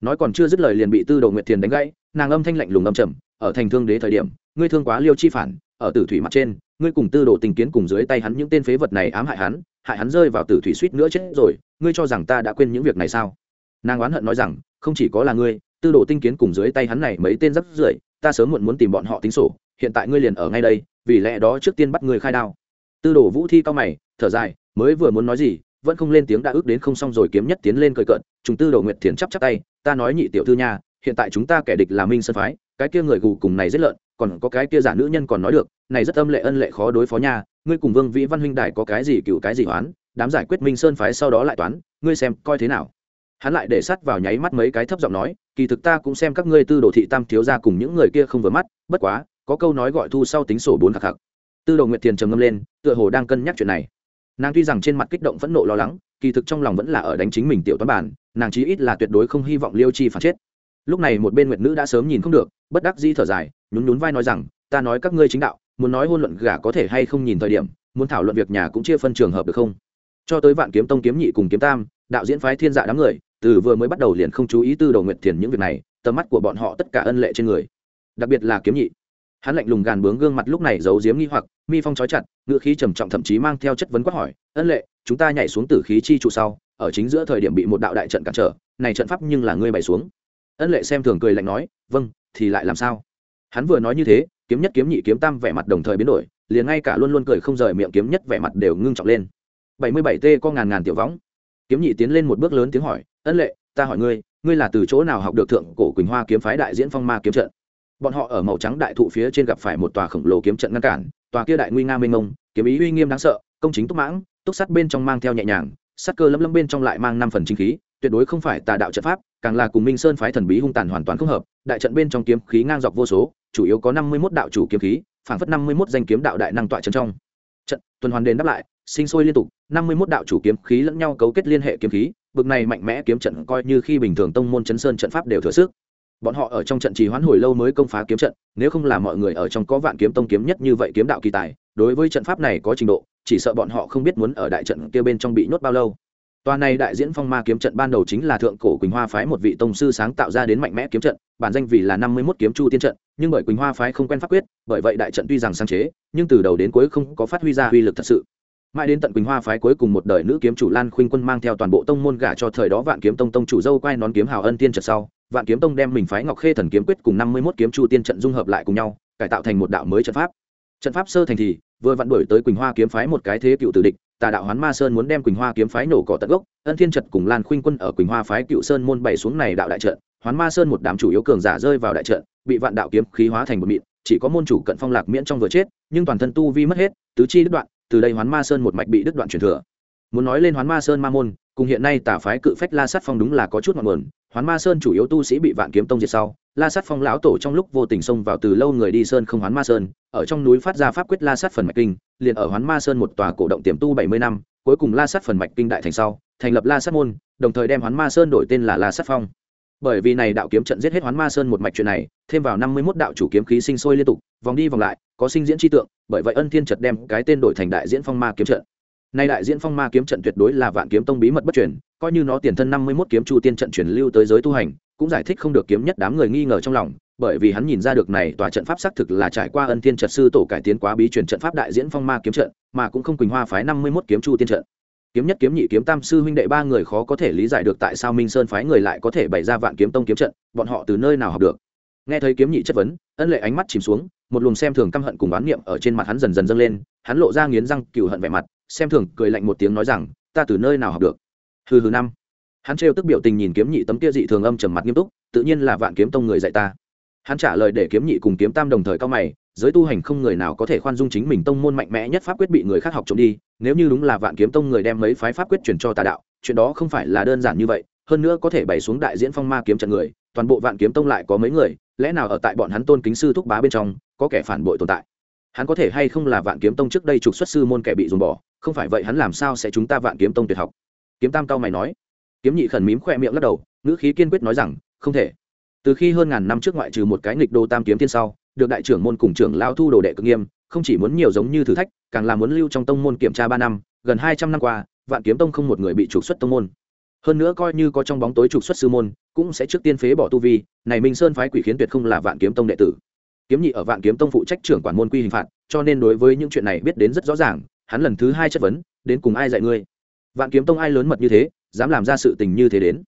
Nói còn chưa dứt lời liền bị tư đồ nguyệt thiền đánh gãy, nàng âm thanh lạnh lùng âm trầm, ở thành thương đế thời điểm, ngươi thương quá liêu chi phản, ở tử thủy mặt trên, ngươi cùng tư đồ tình kiến cùng dưới tay hắn những tên phế vật này ám hại hắn hại hắn rơi vào tử thủy suýt nữa chết rồi, ngươi cho rằng ta đã quên những việc này sao? Nàng oán hận nói rằng, không chỉ có là ngươi, tư đồ tinh kiến cùng dưới tay hắn này mấy tên rắp rưởi, ta sớm muộn muốn tìm bọn họ tính sổ, hiện tại ngươi liền ở ngay đây, vì lẽ đó trước tiên bắt ngươi khai đao. Tư đồ vũ thi cao mày, thở dài, mới vừa muốn nói gì, vẫn không lên tiếng đã ước đến không xong rồi kiếm nhất tiến lên cười cợt chúng tư đồ nguyệt thiền chắp chắp tay, ta nói nhị tiểu thư nha hiện tại chúng ta kẻ địch là minh sơn phái, cái kia người gù cùng này rất lợn, còn có cái kia giả nữ nhân còn nói được, này rất âm lệ ân lệ khó đối phó nha, ngươi cùng vương vĩ văn huynh đại có cái gì cựu cái gì oán, đám giải quyết minh sơn phái sau đó lại toán, ngươi xem coi thế nào. Hắn lại để sắt vào nháy mắt mấy cái thấp giọng nói, kỳ thực ta cũng xem các ngươi tư đồ thị tam thiếu ra cùng những người kia không vừa mắt, bất quá, có câu nói gọi thu sau tính sổ bốn khạc khạc tư đồ nguyệt tiền trầm ngâm lên, tựa hồ đang cân nhắc chuyện này. Nàng tuy rằng trên mặt kích động phẫn nộ lo lắng, kỳ thực trong lòng vẫn là ở đánh chính mình tiểu toán bản, nàng chí ít là tuyệt đối không hy vọng liêu chi phản chết lúc này một bên nguyệt nữ đã sớm nhìn không được, bất đắc di thở dài, nhún nhún vai nói rằng, ta nói các ngươi chính đạo, muốn nói hôn luận gả có thể hay không nhìn thời điểm, muốn thảo luận việc nhà cũng chia phân trường hợp được không? Cho tới vạn kiếm tông kiếm nhị cùng kiếm tam, đạo diễn phái thiên dạ đám người, từ vừa mới bắt đầu liền không chú ý tư đầu nguyệt thiền những việc này, tầm mắt của bọn họ tất cả ân lệ trên người. Đặc biệt là kiếm nhị. Hắn lạnh lùng gàn bướng gương mặt lúc này giấu giếm nghi hoặc, mi phong trói chặt ngựa khí trầm trọng thậm chí mang theo chất vấn quát hỏi, ân lệ, chúng ta nhảy xuống tử khí chi trụ sau, ở chính giữa thời điểm bị một đạo đại trận cản trở, này trận pháp nhưng là ngươi bày xuống ân lệ xem thường cười lạnh nói vâng thì lại làm sao? Hắn vừa nói như thế, kiếm nhất kiếm nhị kiếm tam vẻ mặt đồng thời biến đổi, liền ngay cả luôn luôn cười không rời miệng kiếm nhất vẻ mặt đều ngưng trọng lên. Bảy mươi bảy t có ngàn ngàn tiểu võng. Kiếm nhị tiến lên một bước lớn tiếng hỏi, ân lệ, ta hỏi ngươi ngươi là từ chỗ nào học được thượng cổ quỳnh hoa kiếm phái đại diễn phong ma kiếm trận? Bọn họ ở màu trắng đại thụ phía trên gặp phải một tòa khổng lồ kiếm trận ngăn cản, tòa kia đại nguy nga mênh mông, kiếm ý uy nghiêm đáng sợ, công chính túc mãng, túc sắt bên trong mang theo nhẹ nhàng, sắt cơ lấm lấm bên trong lại mang năm phần chính khí, tuyệt đối không phải tà đạo trận pháp càng là cùng minh sơn phái thần bí hung tàn hoàn toàn không hợp, đại trận bên trong kiếm khí ngang dọc vô số, chủ yếu có năm mươi mốt đạo chủ kiếm khí, phảng phất năm mươi mốt danh kiếm đạo đại năng tọa trấn trong. Trận, tuần hoàn đền đáp lại, sinh sôi liên tục, năm mươi mốt đạo chủ kiếm khí lẫn nhau cấu kết liên hệ kiếm khí bực này mạnh mẽ kiếm trận coi như khi bình thường tông môn chấn sơn trận pháp đều thừa sức. Bọn họ ở trong trận trì hoãn hồi lâu mới công phá kiếm trận, nếu không là mọi người ở trong có vạn kiếm tông kiếm nhất như vậy kiếm đạo kỳ tài, đối với trận pháp này có trình độ, chỉ sợ bọn họ không biết muốn ở đại trận kia bên trong bị nhốt bao lâu. Toàn này đại diễn phong ma kiếm trận ban đầu chính là thượng cổ Quỳnh Hoa phái một vị tông sư sáng tạo ra đến mạnh mẽ kiếm trận, bản danh vì là năm mươi 51 kiếm chu tiên trận, nhưng bởi Quỳnh Hoa phái không quen pháp quyết, bởi vậy đại trận tuy rằng sáng chế, nhưng từ đầu đến cuối không có phát huy ra uy lực thật sự. Mãi đến tận Quỳnh Hoa phái cuối cùng một đời nữ kiếm chủ Lan Khuynh Quân mang theo toàn bộ tông môn gả cho thời đó Vạn Kiếm Tông tông chủ dâu quay nón kiếm hào ân tiên trận sau, Vạn Kiếm Tông đem mình phái Ngọc Khê thần kiếm quyết cùng năm mươi 51 kiếm chu tiên trận dung hợp lại cùng nhau, cải tạo thành một đạo mới trận pháp. Trận pháp sơ thành thì vừa vặn đuổi tới Quỳnh Hoa kiếm phái một cái thế cựu tử địch, tà đạo hoán ma sơn muốn đem quỳnh hoa kiếm phái nổ cỏ tận gốc, ân thiên trật cùng lan khuynh quân ở quỳnh hoa phái cựu sơn môn bày xuống này đạo đại trận. Hoán ma sơn một đám chủ yếu cường giả rơi vào đại trận, bị vạn đạo kiếm khí hóa thành một mịn, chỉ có môn chủ cận phong lạc miễn trong vừa chết, nhưng toàn thân tu vi mất hết, tứ chi đứt đoạn, từ đây hoán ma sơn một mạch bị đứt đoạn truyền thừa. Muốn nói lên hoán ma sơn ma môn cùng hiện nay tà phái cự phách la sát phong đúng là có chút ngọn nguồn, hoán ma sơn chủ yếu tu sĩ bị vạn kiếm tông diệt sau, la sát phong lão tổ trong lúc vô tình xông vào từ lâu người đi sơn không hoán ma sơn, ở trong núi phát ra pháp quyết la sát phần mạch kinh, liền ở hoán ma sơn một tòa cổ động tiềm tu bảy mươi năm, cuối cùng la sát phần mạch kinh đại thành sau, thành lập la sát môn, đồng thời đem hoán ma sơn đổi tên là la sát phong. Bởi vì này đạo kiếm trận giết hết hoán ma sơn một mạch chuyện này, thêm vào năm mươi mốt đạo chủ kiếm khí sinh sôi liên tục, vòng đi vòng lại, có sinh diễn tri tượng, bởi vậy ân thiên trật đem cái tên đổi thành đại diễn phong ma kiếm trận nay đại diễn phong ma kiếm trận tuyệt đối là vạn kiếm tông bí mật bất truyền, coi như nó tiền thân năm mươi mốt kiếm chu tiên trận truyền lưu tới giới tu hành, cũng giải thích không được kiếm nhất đám người nghi ngờ trong lòng, bởi vì hắn nhìn ra được này tòa trận pháp xác thực là trải qua ân thiên trật sư tổ cải tiến quá bí truyền trận pháp đại diễn phong ma kiếm trận, mà cũng không quỳnh hoa phái năm mươi mốt kiếm chu tiên trận. Kiếm nhất kiếm nhị kiếm tam sư huynh đệ ba người khó có thể lý giải được tại sao minh sơn phái người lại có thể bày ra vạn kiếm tông kiếm trận, bọn họ từ nơi nào học được. Nghe thấy kiếm nhị chất vấn, ân lệ ánh mắt chìm xuống, một luồng xem thường căm hận cùng oán niệm ở trên mặt hắn dần dần dâng lên, hắn lộ ra nghiến răng cừu hận vẻ mặt xem thường, cười lạnh một tiếng nói rằng, ta từ nơi nào học được? Hừ hừ năm. Hắn trêu tức biểu tình nhìn kiếm nhị tấm kia dị thường âm trầm mặt nghiêm túc, tự nhiên là vạn kiếm tông người dạy ta. Hắn trả lời để kiếm nhị cùng kiếm tam đồng thời cao mày, giới tu hành không người nào có thể khoan dung chính mình tông môn mạnh mẽ nhất pháp quyết bị người khác học trộm đi, nếu như đúng là vạn kiếm tông người đem mấy phái pháp quyết truyền cho tà đạo, chuyện đó không phải là đơn giản như vậy, hơn nữa có thể bày xuống đại diễn phong ma kiếm trận người, toàn bộ vạn kiếm tông lại có mấy người, lẽ nào ở tại bọn hắn tôn kính sư thúc bá bên trong, có kẻ phản bội tồn tại? Hắn có thể hay không là vạn kiếm tông trước đây trục xuất sư môn kẻ bị dùng bỏ không phải vậy hắn làm sao sẽ chúng ta vạn kiếm tông tuyệt học? Kiếm tam cao mày nói. Kiếm nhị khẩn mím khoe miệng lắc đầu, ngữ khí kiên quyết nói rằng, không thể. Từ khi hơn ngàn năm trước ngoại trừ một cái nghịch đô tam kiếm tiên sau, được đại trưởng môn cùng trưởng lao thu đồ đệ cực nghiêm, không chỉ muốn nhiều giống như thử thách, càng là muốn lưu trong tông môn kiểm tra ba năm, gần hai trăm năm qua, vạn kiếm tông không một người bị trục xuất tông môn. Hơn nữa coi như có trong bóng tối trục xuất sư môn, cũng sẽ trước tiên phế bỏ tu vi, này minh sơn phái quỷ khiến tuyệt không là vạn kiếm tông đệ tử. Kiếm nhị ở vạn kiếm tông phụ trách trưởng quản môn quy hình phạt, cho nên đối với những chuyện này biết đến rất rõ ràng hắn lần thứ hai chất vấn, đến cùng ai dạy ngươi? Vạn kiếm tông ai lớn mật như thế, dám làm ra sự tình như thế đến.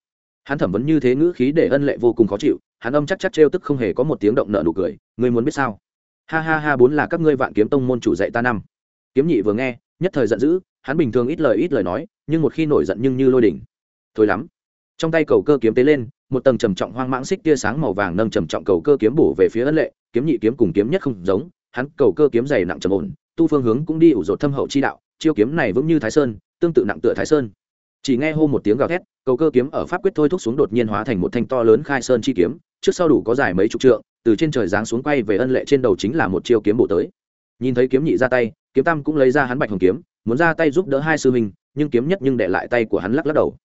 Hắn thẩm vấn như thế ngữ khí để ân lệ vô cùng khó chịu, hắn âm chắc chắc trêu tức không hề có một tiếng động nợ nụ cười, ngươi muốn biết sao? Ha ha ha, bốn là các ngươi vạn kiếm tông môn chủ dạy ta năm. Kiếm nhị vừa nghe, nhất thời giận dữ, hắn bình thường ít lời ít lời nói, nhưng một khi nổi giận nhưng như lôi đỉnh. Thôi lắm. Trong tay cầu cơ kiếm tế lên, một tầng trầm trọng hoang mãng xích tia sáng màu vàng nâng trầm trọng cầu cơ kiếm bổ về phía ân lệ, kiếm nhị kiếm cùng kiếm nhất không giống, hắn cầu cơ kiếm dày nặng trầm ổn tu phương hướng cũng đi ủ rột thâm hậu chi đạo, chiêu kiếm này vững như thái sơn, tương tự nặng tựa thái sơn. Chỉ nghe hô một tiếng gào thét, cầu cơ kiếm ở pháp quyết thôi thúc xuống đột nhiên hóa thành một thanh to lớn khai sơn chi kiếm, trước sau đủ có dài mấy chục trượng, từ trên trời giáng xuống quay về ân lệ trên đầu chính là một chiêu kiếm bổ tới. Nhìn thấy kiếm nhị ra tay, kiếm tam cũng lấy ra hắn bạch hồng kiếm, muốn ra tay giúp đỡ hai sư huynh, nhưng kiếm nhất nhưng để lại tay của hắn lắc lắc đầu.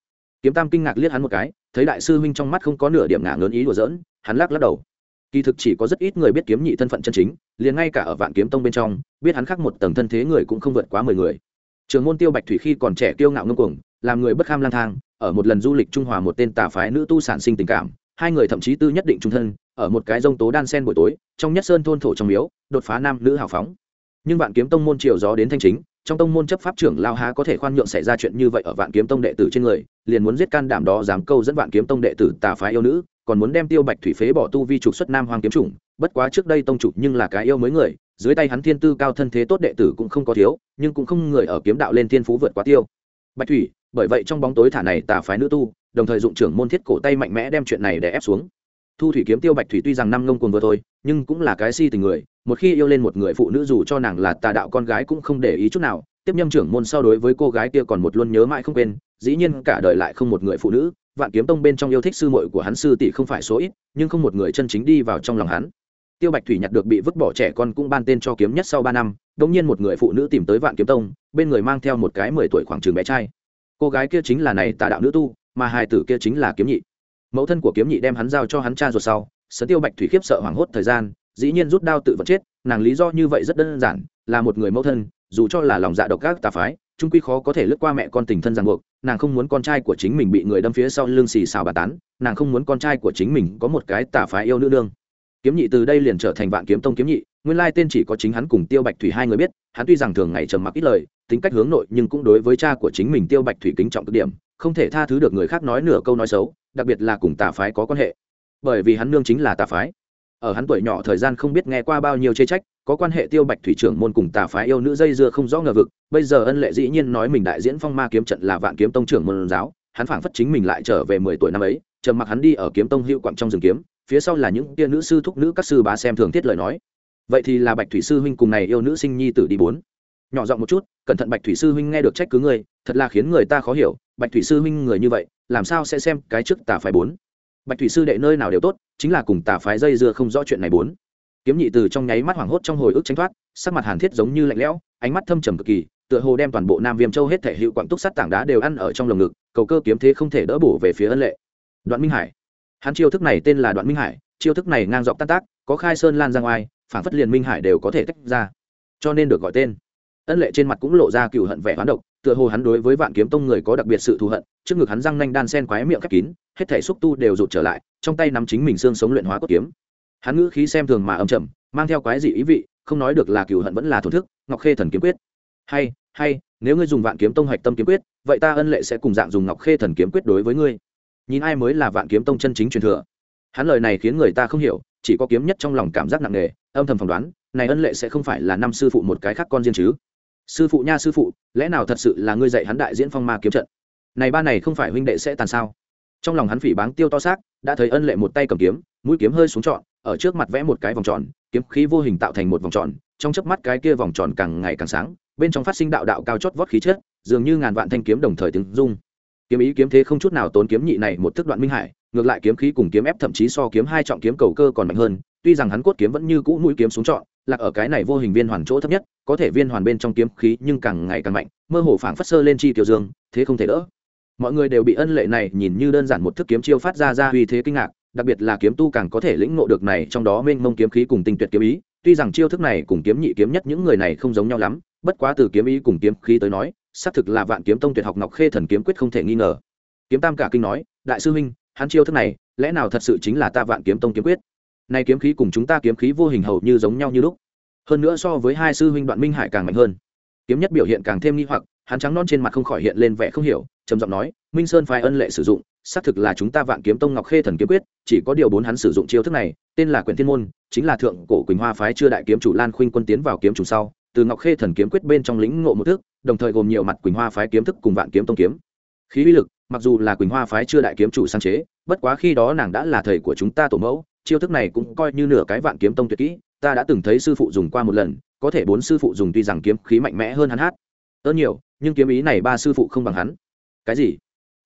Kiếm tam kinh ngạc liếc hắn một cái, thấy đại sư huynh trong mắt không có nửa điểm ngả ngớn ý đùa dỡn hắn lắc lắc đầu kỳ thực chỉ có rất ít người biết kiếm nhị thân phận chân chính, liền ngay cả ở vạn kiếm tông bên trong, biết hắn khác một tầng thân thế người cũng không vượt quá mười người. Trường môn tiêu bạch thủy khi còn trẻ kiêu ngạo ngông cuồng, làm người bất kham lang thang, ở một lần du lịch trung hòa một tên tà phái nữ tu sản sinh tình cảm, hai người thậm chí tư nhất định trung thân, ở một cái rông tố đan sen buổi tối, trong nhất sơn thôn thổ trong miếu, đột phá nam nữ hào phóng. Nhưng vạn kiếm tông môn triều gió đến thanh chính, trong tông môn chấp pháp trưởng lao há có thể khoan nhượng xảy ra chuyện như vậy ở vạn kiếm tông đệ tử trên người, liền muốn giết can đảm đó dám câu dẫn vạn kiếm tông đệ tử tà phái yêu nữ còn muốn đem tiêu bạch thủy phế bỏ tu vi trục xuất nam hoàng kiếm chủng, bất quá trước đây tông trục nhưng là cái yêu mới người, dưới tay hắn thiên tư cao thân thế tốt đệ tử cũng không có thiếu, nhưng cũng không người ở kiếm đạo lên thiên phú vượt quá tiêu. Bạch thủy, bởi vậy trong bóng tối thả này tà phái nữ tu, đồng thời dụng trưởng môn thiết cổ tay mạnh mẽ đem chuyện này để ép xuống. Thu thủy kiếm tiêu bạch thủy tuy rằng năm ngông cuồng vừa thôi, nhưng cũng là cái si tình người, một khi yêu lên một người phụ nữ dù cho nàng là tà đạo con gái cũng không để ý chút nào, tiếp nhâm trưởng môn sau đối với cô gái kia còn một luôn nhớ mãi không quên, dĩ nhiên cả đời lại không một người phụ nữ vạn kiếm tông bên trong yêu thích sư muội của hắn sư tỷ không phải số ít, nhưng không một người chân chính đi vào trong lòng hắn. Tiêu bạch thủy nhặt được bị vứt bỏ trẻ con cũng ban tên cho kiếm nhất sau ba năm đ ỗ n g nhiên một người phụ nữ tìm tới vạn kiếm tông, bên người mang theo một cái mười tuổi khoảng trường bé trai. Cô gái kia chính là này tà đạo nữ tu, mà hài tử kia chính là kiếm nhị. Mẫu thân của kiếm nhị đem hắn giao cho hắn cha ruột sau sớ tiêu bạch thủy khiếp sợ hoảng hốt thời gian, dĩ nhiên rút đao tự vật chết, nàng lý do như vậy rất đơn giản, là một người mẫu thân, dù cho là lòng dạ độc các tà phái trung quy khó có thể lướt qua mẹ con tình thân ràng buộc, nàng không muốn con trai của chính mình bị người đâm phía sau lưng xì xào bà tán, nàng không muốn con trai của chính mình có một cái tà phái yêu nữ nương. Kiếm nhị từ đây liền trở thành vạn kiếm tông kiếm nhị, nguyên lai tên chỉ có chính hắn cùng tiêu bạch thủy hai người biết, hắn tuy rằng thường ngày trầm mặc ít lời, tính cách hướng nội nhưng cũng đối với cha của chính mình tiêu bạch thủy kính trọng cực điểm, không thể tha thứ được người khác nói nửa câu nói xấu, đặc biệt là cùng tà phái có quan hệ. Bởi vì hắn nương chính là tà phái ở hắn tuổi nhỏ thời gian không biết nghe qua bao nhiêu chê trách, có quan hệ tiêu bạch thủy trưởng môn cùng tà phái yêu nữ dây dưa không rõ ngờ vực, bây giờ ân lệ dĩ nhiên nói mình đại diễn phong ma kiếm trận là vạn kiếm tông trưởng môn giáo, hắn phảng phất chính mình lại trở về mười tuổi năm ấy, trầm mặc hắn đi ở kiếm tông hữu quặng trong rừng kiếm, phía sau là những tia nữ sư thúc nữ các sư bá xem thường thiết lời nói. Vậy thì là bạch thủy sư huynh cùng này yêu nữ sinh nhi tử đi bốn. Nhỏ giọng một chút, cẩn thận bạch thủy sư huynh nghe được trách cứ người, thật là khiến người ta khó hiểu, bạch thủy sư huynh người như vậy, làm sao sẽ xem cái trước tà phái bốn? Bạch thủy sư đệ nơi nào đều tốt chính là cùng tà phái dây dưa không rõ chuyện này bốn. Kiếm nhị từ trong nháy mắt hoảng hốt trong hồi ức tranh thoát sắc mặt hàn thiết giống như lạnh lẽo ánh mắt thâm trầm cực kỳ tựa hồ đem toàn bộ nam viêm châu hết thể hữu quặng túc sắt tảng đá đều ăn ở trong lồng ngực cầu cơ kiếm thế không thể đỡ bổ về phía ân lệ. Đoạn minh hải. Hắn chiêu thức này tên là đoạn minh hải chiêu thức này ngang dọc tan tác có khai sơn lan ra ngoài, phản phất liền minh hải đều có thể tách ra. Cho nên được gọi tên. Ân lệ trên mặt cũng lộ ra cựu hận vẻ hoán độc tựa hồ hắn đối với vạn kiếm tông người có đặc biệt sự thù hận, trước ngực hắn răng nanh đan sen quái miệng khép kín, hết thể xúc tu đều rụt trở lại, trong tay nắm chính mình xương sống luyện hóa cốt kiếm. Hắn ngữ khí xem thường mà âm chậm mang theo quái dị ý vị, không nói được là cựu hận vẫn là thổn thức, ngọc khê thần kiếm quyết. Hay hay, nếu ngươi dùng vạn kiếm tông hạch tâm kiếm quyết, vậy ta ân lệ sẽ cùng dạng dùng ngọc khê thần kiếm quyết đối với ngươi. Nhìn ai mới là vạn kiếm tông chân chính truyền thừa. Hắn lời này khiến người ta không hiểu, chỉ có kiếm nhất trong lòng cảm giác nặng nề, âm thầm phỏng đoán, này ân lệ sẽ không phải là năm sư phụ một cái khác con riêng chứ sư phụ nha sư phụ, lẽ nào thật sự là ngươi dạy hắn đại diễn phong ma kiếm trận? Này ba này không phải huynh đệ sẽ tàn sao? Trong lòng hắn phỉ báng tiêu to xác, đã thấy ân lệ một tay cầm kiếm, mũi kiếm hơi xuống trọn, ở trước mặt vẽ một cái vòng tròn, kiếm khí vô hình tạo thành một vòng tròn, trong chớp mắt cái kia vòng tròn càng ngày càng sáng, bên trong phát sinh đạo đạo cao chót vót khí chất, dường như ngàn vạn thanh kiếm đồng thời tiếng rung. Kiếm ý kiếm thế không chút nào tốn kiếm nhị này một thức đoạn minh hải, ngược lại kiếm khí cùng kiếm ép thậm chí so kiếm hai trọng kiếm cầu cơ còn mạnh hơn, tuy rằng hắn cốt kiếm vẫn như cũ mũi kiếm xuống trọn lạc ở cái này vô hình viên hoàn chỗ thấp nhất, có thể viên hoàn bên trong kiếm khí nhưng càng ngày càng mạnh, mơ hồ phảng phất sơ lên chi tiểu dương, thế không thể đỡ. Mọi người đều bị ân lệ này nhìn như đơn giản một thức kiếm chiêu phát ra ra uy thế kinh ngạc, đặc biệt là kiếm tu càng có thể lĩnh ngộ được này trong đó mênh mông kiếm khí cùng tinh tuyệt kiếm ý. Tuy rằng chiêu thức này cùng kiếm nhị kiếm nhất những người này không giống nhau lắm, bất quá từ kiếm ý cùng kiếm khí tới nói, xác thực là vạn kiếm tông tuyệt học ngọc khê thần kiếm quyết không thể nghi ngờ. Kiếm tam cả kinh nói, đại sư huynh, hắn chiêu thức này, lẽ nào thật sự chính là ta vạn kiếm tông kiếm quyết? Nay kiếm khí cùng chúng ta kiếm khí vô hình hầu như giống nhau như lúc. Hơn nữa so với hai sư huynh đoạn minh hải càng mạnh hơn. Kiếm nhất biểu hiện càng thêm nghi hoặc, hắn trắng non trên mặt không khỏi hiện lên vẻ không hiểu, trầm giọng nói, minh sơn phái ân lệ sử dụng, xác thực là chúng ta vạn kiếm tông ngọc khê thần kiếm quyết, chỉ có điều bốn hắn sử dụng chiêu thức này, tên là quyển thiên môn, chính là thượng cổ quỳnh hoa phái chưa đại kiếm chủ lan khuynh quân tiến vào kiếm chủ sau, từ ngọc khê thần kiếm quyết bên trong lĩnh ngộ một thức, đồng thời gồm nhiều mặt quỳnh hoa phái kiếm thức cùng vạn kiếm tông kiếm. Khí uy lực, mặc dù là quỳnh hoa phái chưa đại kiếm chủ sáng chế, bất quá khi đó nàng đã là thầy của chúng ta tổ mẫu chiêu thức này cũng coi như nửa cái vạn kiếm tông tuyệt kỹ, ta đã từng thấy sư phụ dùng qua một lần, có thể bốn sư phụ dùng tuy rằng kiếm khí mạnh mẽ hơn hắn hát, ơn nhiều, nhưng kiếm ý này ba sư phụ không bằng hắn. Cái gì?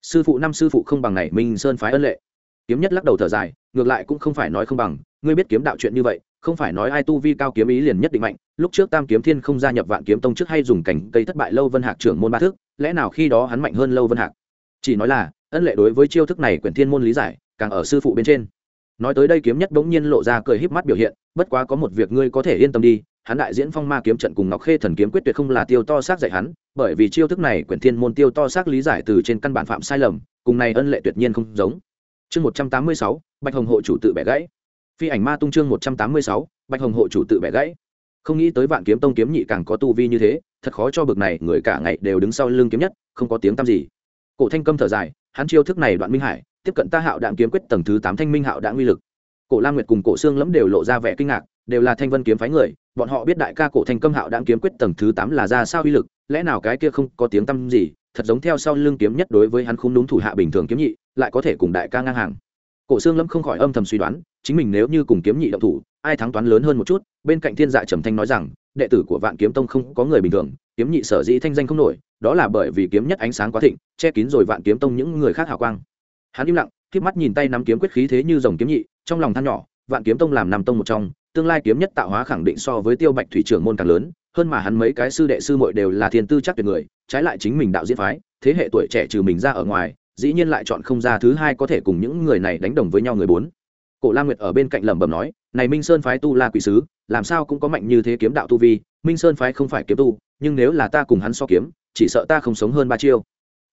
Sư phụ năm sư phụ không bằng này, minh sơn phái ân lệ. Kiếm nhất lắc đầu thở dài, ngược lại cũng không phải nói không bằng, ngươi biết kiếm đạo chuyện như vậy, không phải nói ai tu vi cao kiếm ý liền nhất định mạnh, lúc trước tam kiếm thiên không gia nhập vạn kiếm tông trước hay dùng cảnh cây thất bại lâu vân hạc trưởng môn ba thức, lẽ nào khi đó hắn mạnh hơn lâu vân hạc? Chỉ nói là, ân lệ đối với chiêu thức này quyển thiên môn lý giải, càng ở sư phụ bên trên nói tới đây kiếm nhất bỗng nhiên lộ ra cười híp mắt biểu hiện, bất quá có một việc ngươi có thể yên tâm đi, hắn đại diễn phong ma kiếm trận cùng ngọc khê thần kiếm quyết tuyệt không là tiêu to xác dạy hắn, bởi vì chiêu thức này quyển thiên môn tiêu to xác lý giải từ trên căn bản phạm sai lầm, cùng này ân lệ tuyệt nhiên không giống. Chương một trăm tám mươi sáu, bạch hồng hộ chủ tự bẻ gãy. Phi ảnh ma tung chương một trăm tám mươi sáu, bạch hồng hộ chủ tự bẻ gãy. Không nghĩ tới vạn kiếm tông kiếm nhị càng có tu vi như thế, thật khó cho bực này, người cả ngày đều đứng sau lưng kiếm nhất, không có tiếng tăm gì. Cổ thanh câm thở dài, hắn chiêu thức này đoạn minh hải tiếp cận ta hạo đạn kiếm quyết tầng thứ tám thanh minh hạo đạn uy lực. Cổ lam nguyệt cùng cổ xương lẫm đều lộ ra vẻ kinh ngạc, đều là thanh vân kiếm phái người, bọn họ biết đại ca cổ thanh câm hạo đạn kiếm quyết tầng thứ tám là ra sao uy lực, lẽ nào cái kia không có tiếng tăm gì, thật giống theo sau lưng kiếm nhất đối với hắn không đúng thủ hạ bình thường kiếm nhị, lại có thể cùng đại ca ngang hàng. Cổ xương lâm không khỏi âm thầm suy đoán, chính mình nếu như cùng kiếm nhị động thủ, ai thắng toán lớn hơn một chút, bên cạnh thiên dạ trầm thanh nói rằng, đệ tử của vạn kiếm tông không có người bình thường, kiếm nhị sở dĩ thanh danh không nổi, đó là bởi vì kiếm nhất ánh sáng quá thịnh, che kín rồi vạn kiếm tông những người khác hào quang hắn im lặng k mắt nhìn tay nắm kiếm quyết khí thế như dòng kiếm nhị, trong lòng than nhỏ, vạn kiếm tông làm nằm tông một trong, tương lai kiếm nhất tạo hóa khẳng định so với tiêu bạch thủy trưởng môn càng lớn, hơn mà hắn mấy cái sư đệ sư muội đều là thiên tư chắc tuyệt người, trái lại chính mình đạo diễn phái, thế hệ tuổi trẻ trừ mình ra ở ngoài, dĩ nhiên lại chọn không ra thứ hai có thể cùng những người này đánh đồng với nhau người bốn. Cổ la nguyệt ở bên cạnh lẩm bẩm nói, này minh sơn phái tu la quỷ sứ, làm sao cũng có mạnh như thế kiếm đạo tu vi, minh sơn phái không phải kiếm tu, nhưng nếu là ta cùng hắn so kiếm, chỉ sợ ta không sống hơn ba chiêu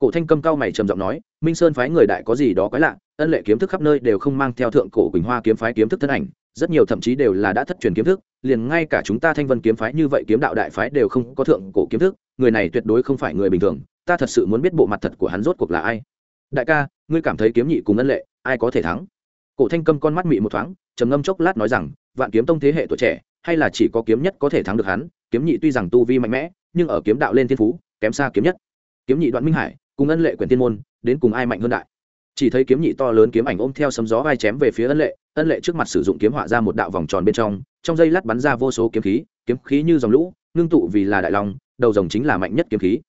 cổ thanh câm cao mày trầm giọng nói, minh sơn phái người đại có gì đó quái lạ, ân lệ kiếm thức khắp nơi đều không mang theo thượng cổ quỳnh hoa kiếm phái kiếm thức thân ảnh, rất nhiều thậm chí đều là đã thất truyền kiếm thức, liền ngay cả chúng ta thanh vân kiếm phái như vậy kiếm đạo đại phái đều không có thượng cổ kiếm thức, người này tuyệt đối không phải người bình thường, ta thật sự muốn biết bộ mặt thật của hắn rốt cuộc là ai. Đại ca, ngươi cảm thấy kiếm nhị cùng ân lệ, ai có thể thắng? Cổ thanh câm con mắt mị một thoáng, trầm ngâm chốc lát nói rằng, vạn kiếm tông thế hệ tuổi trẻ, hay là chỉ có kiếm nhất có thể thắng được hắn, kiếm nhị tuy rằng tu vi mạnh mẽ, nhưng ở kiếm đạo lên thiên phú, kém xa kiếm nhất. Kiếm nhị đoạn minh hải cùng ân lệ quyền tiên môn, đến cùng ai mạnh hơn đại? Chỉ thấy kiếm nhị to lớn kiếm ảnh ôm theo sấm gió vai chém về phía ân lệ ân lệ trước mặt sử dụng kiếm họa ra một đạo vòng tròn bên trong trong dây lát bắn ra vô số kiếm khí kiếm khí như dòng lũ, ngưng tụ vì là đại long, đầu rồng chính là mạnh nhất kiếm khí.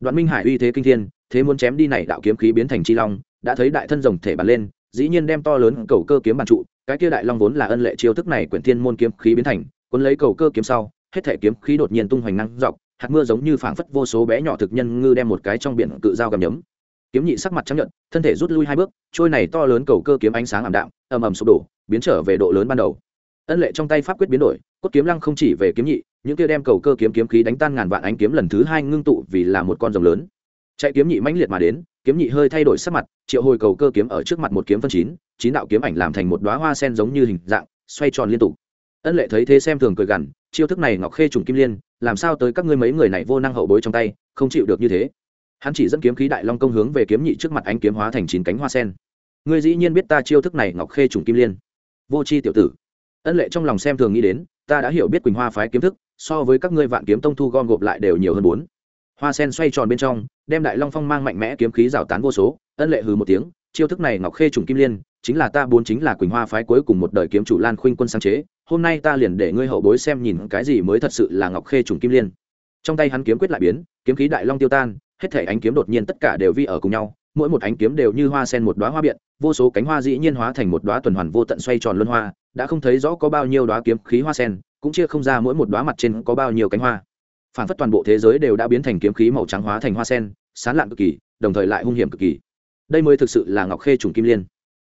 Đoạn minh hải uy thế kinh thiên, thế muốn chém đi này đạo kiếm khí biến thành chi long, đã thấy đại thân rồng thể bắn lên, dĩ nhiên đem to lớn cầu cơ kiếm bàn trụ, cái kia đại long vốn là ân lệ chiêu thức này quyển thiên môn kiếm khí biến thành, cuốn lấy cầu cơ kiếm sau, hết thể kiếm khí đột nhiên tung hoành năng dọc hạt mưa giống như phảng phất vô số bé nhỏ thực nhân ngư đem một cái trong biển cự dao gầm nhấm. Kiếm nhị sắc mặt chấp nhận thân thể rút lui hai bước, trôi này to lớn cầu cơ kiếm ánh sáng ảm đạm, ầm ầm sụp đổ, biến trở về độ lớn ban đầu. Ân lệ trong tay pháp quyết biến đổi, cốt kiếm lăng không chỉ về kiếm nhị, những kia đem cầu cơ kiếm kiếm khí đánh tan ngàn vạn ánh kiếm lần thứ hai ngưng tụ vì là một con rồng lớn. Chạy kiếm nhị mãnh liệt mà đến, kiếm nhị hơi thay đổi sắc mặt, triệu hồi cầu cơ kiếm ở trước mặt một kiếm phân chín chín đạo kiếm ảnh làm thành một đoá hoa sen giống như hình dạng, xoay tròn liên tục. Ân lệ thấy thế xem thường cười gằn, chiêu thức này ngọc khê trùng kim liên làm sao tới các ngươi mấy người này vô năng hậu bối trong tay, không chịu được như thế. Hắn chỉ dẫn kiếm khí đại long công hướng về kiếm nhị trước mặt ánh kiếm hóa thành chín cánh hoa sen. Ngươi dĩ nhiên biết ta chiêu thức này ngọc khê trùng kim liên. Vô c h i tiểu tử. Ân lệ trong lòng xem thường nghĩ đến, ta đã hiểu biết quỳnh hoa phái kiếm thức, so với các ngươi vạn kiếm tông thu gom gộp lại đều nhiều hơn bốn. Hoa sen xoay tròn bên trong, đem đại long phong mang mạnh mẽ kiếm khí rào tán vô số. Ân lệ hừ một tiếng, chiêu thức này ngọc khê trùng kim liên chính là ta bốn chính là quỳnh hoa phái cuối cùng một đời kiếm chủ lan khuynh quân sáng chế, hôm nay ta liền để ngươi hậu bối xem nhìn cái gì mới thật sự là ngọc khê trùng kim liên. Trong tay hắn kiếm quyết lại biến, kiếm khí đại long tiêu tan, hết thể ánh kiếm đột nhiên tất cả đều vi ở cùng nhau, mỗi một ánh kiếm đều như hoa sen một đoá hoa biện, vô số cánh hoa dĩ nhiên hóa thành một đoá tuần hoàn vô tận xoay tròn luân hoa, đã không thấy rõ có bao nhiêu đoá kiếm khí hoa sen, cũng chia không ra mỗi một đoá mặt trên có bao nhiêu cánh hoa. Phản phất toàn bộ thế giới đều đã biến thành kiếm khí màu trắng hóa thành hoa sen, sán lạn cực kỳ, đồng thời lại hung hiểm cực kỳ. Đây mới thực sự là ngọc khê trùng kim liên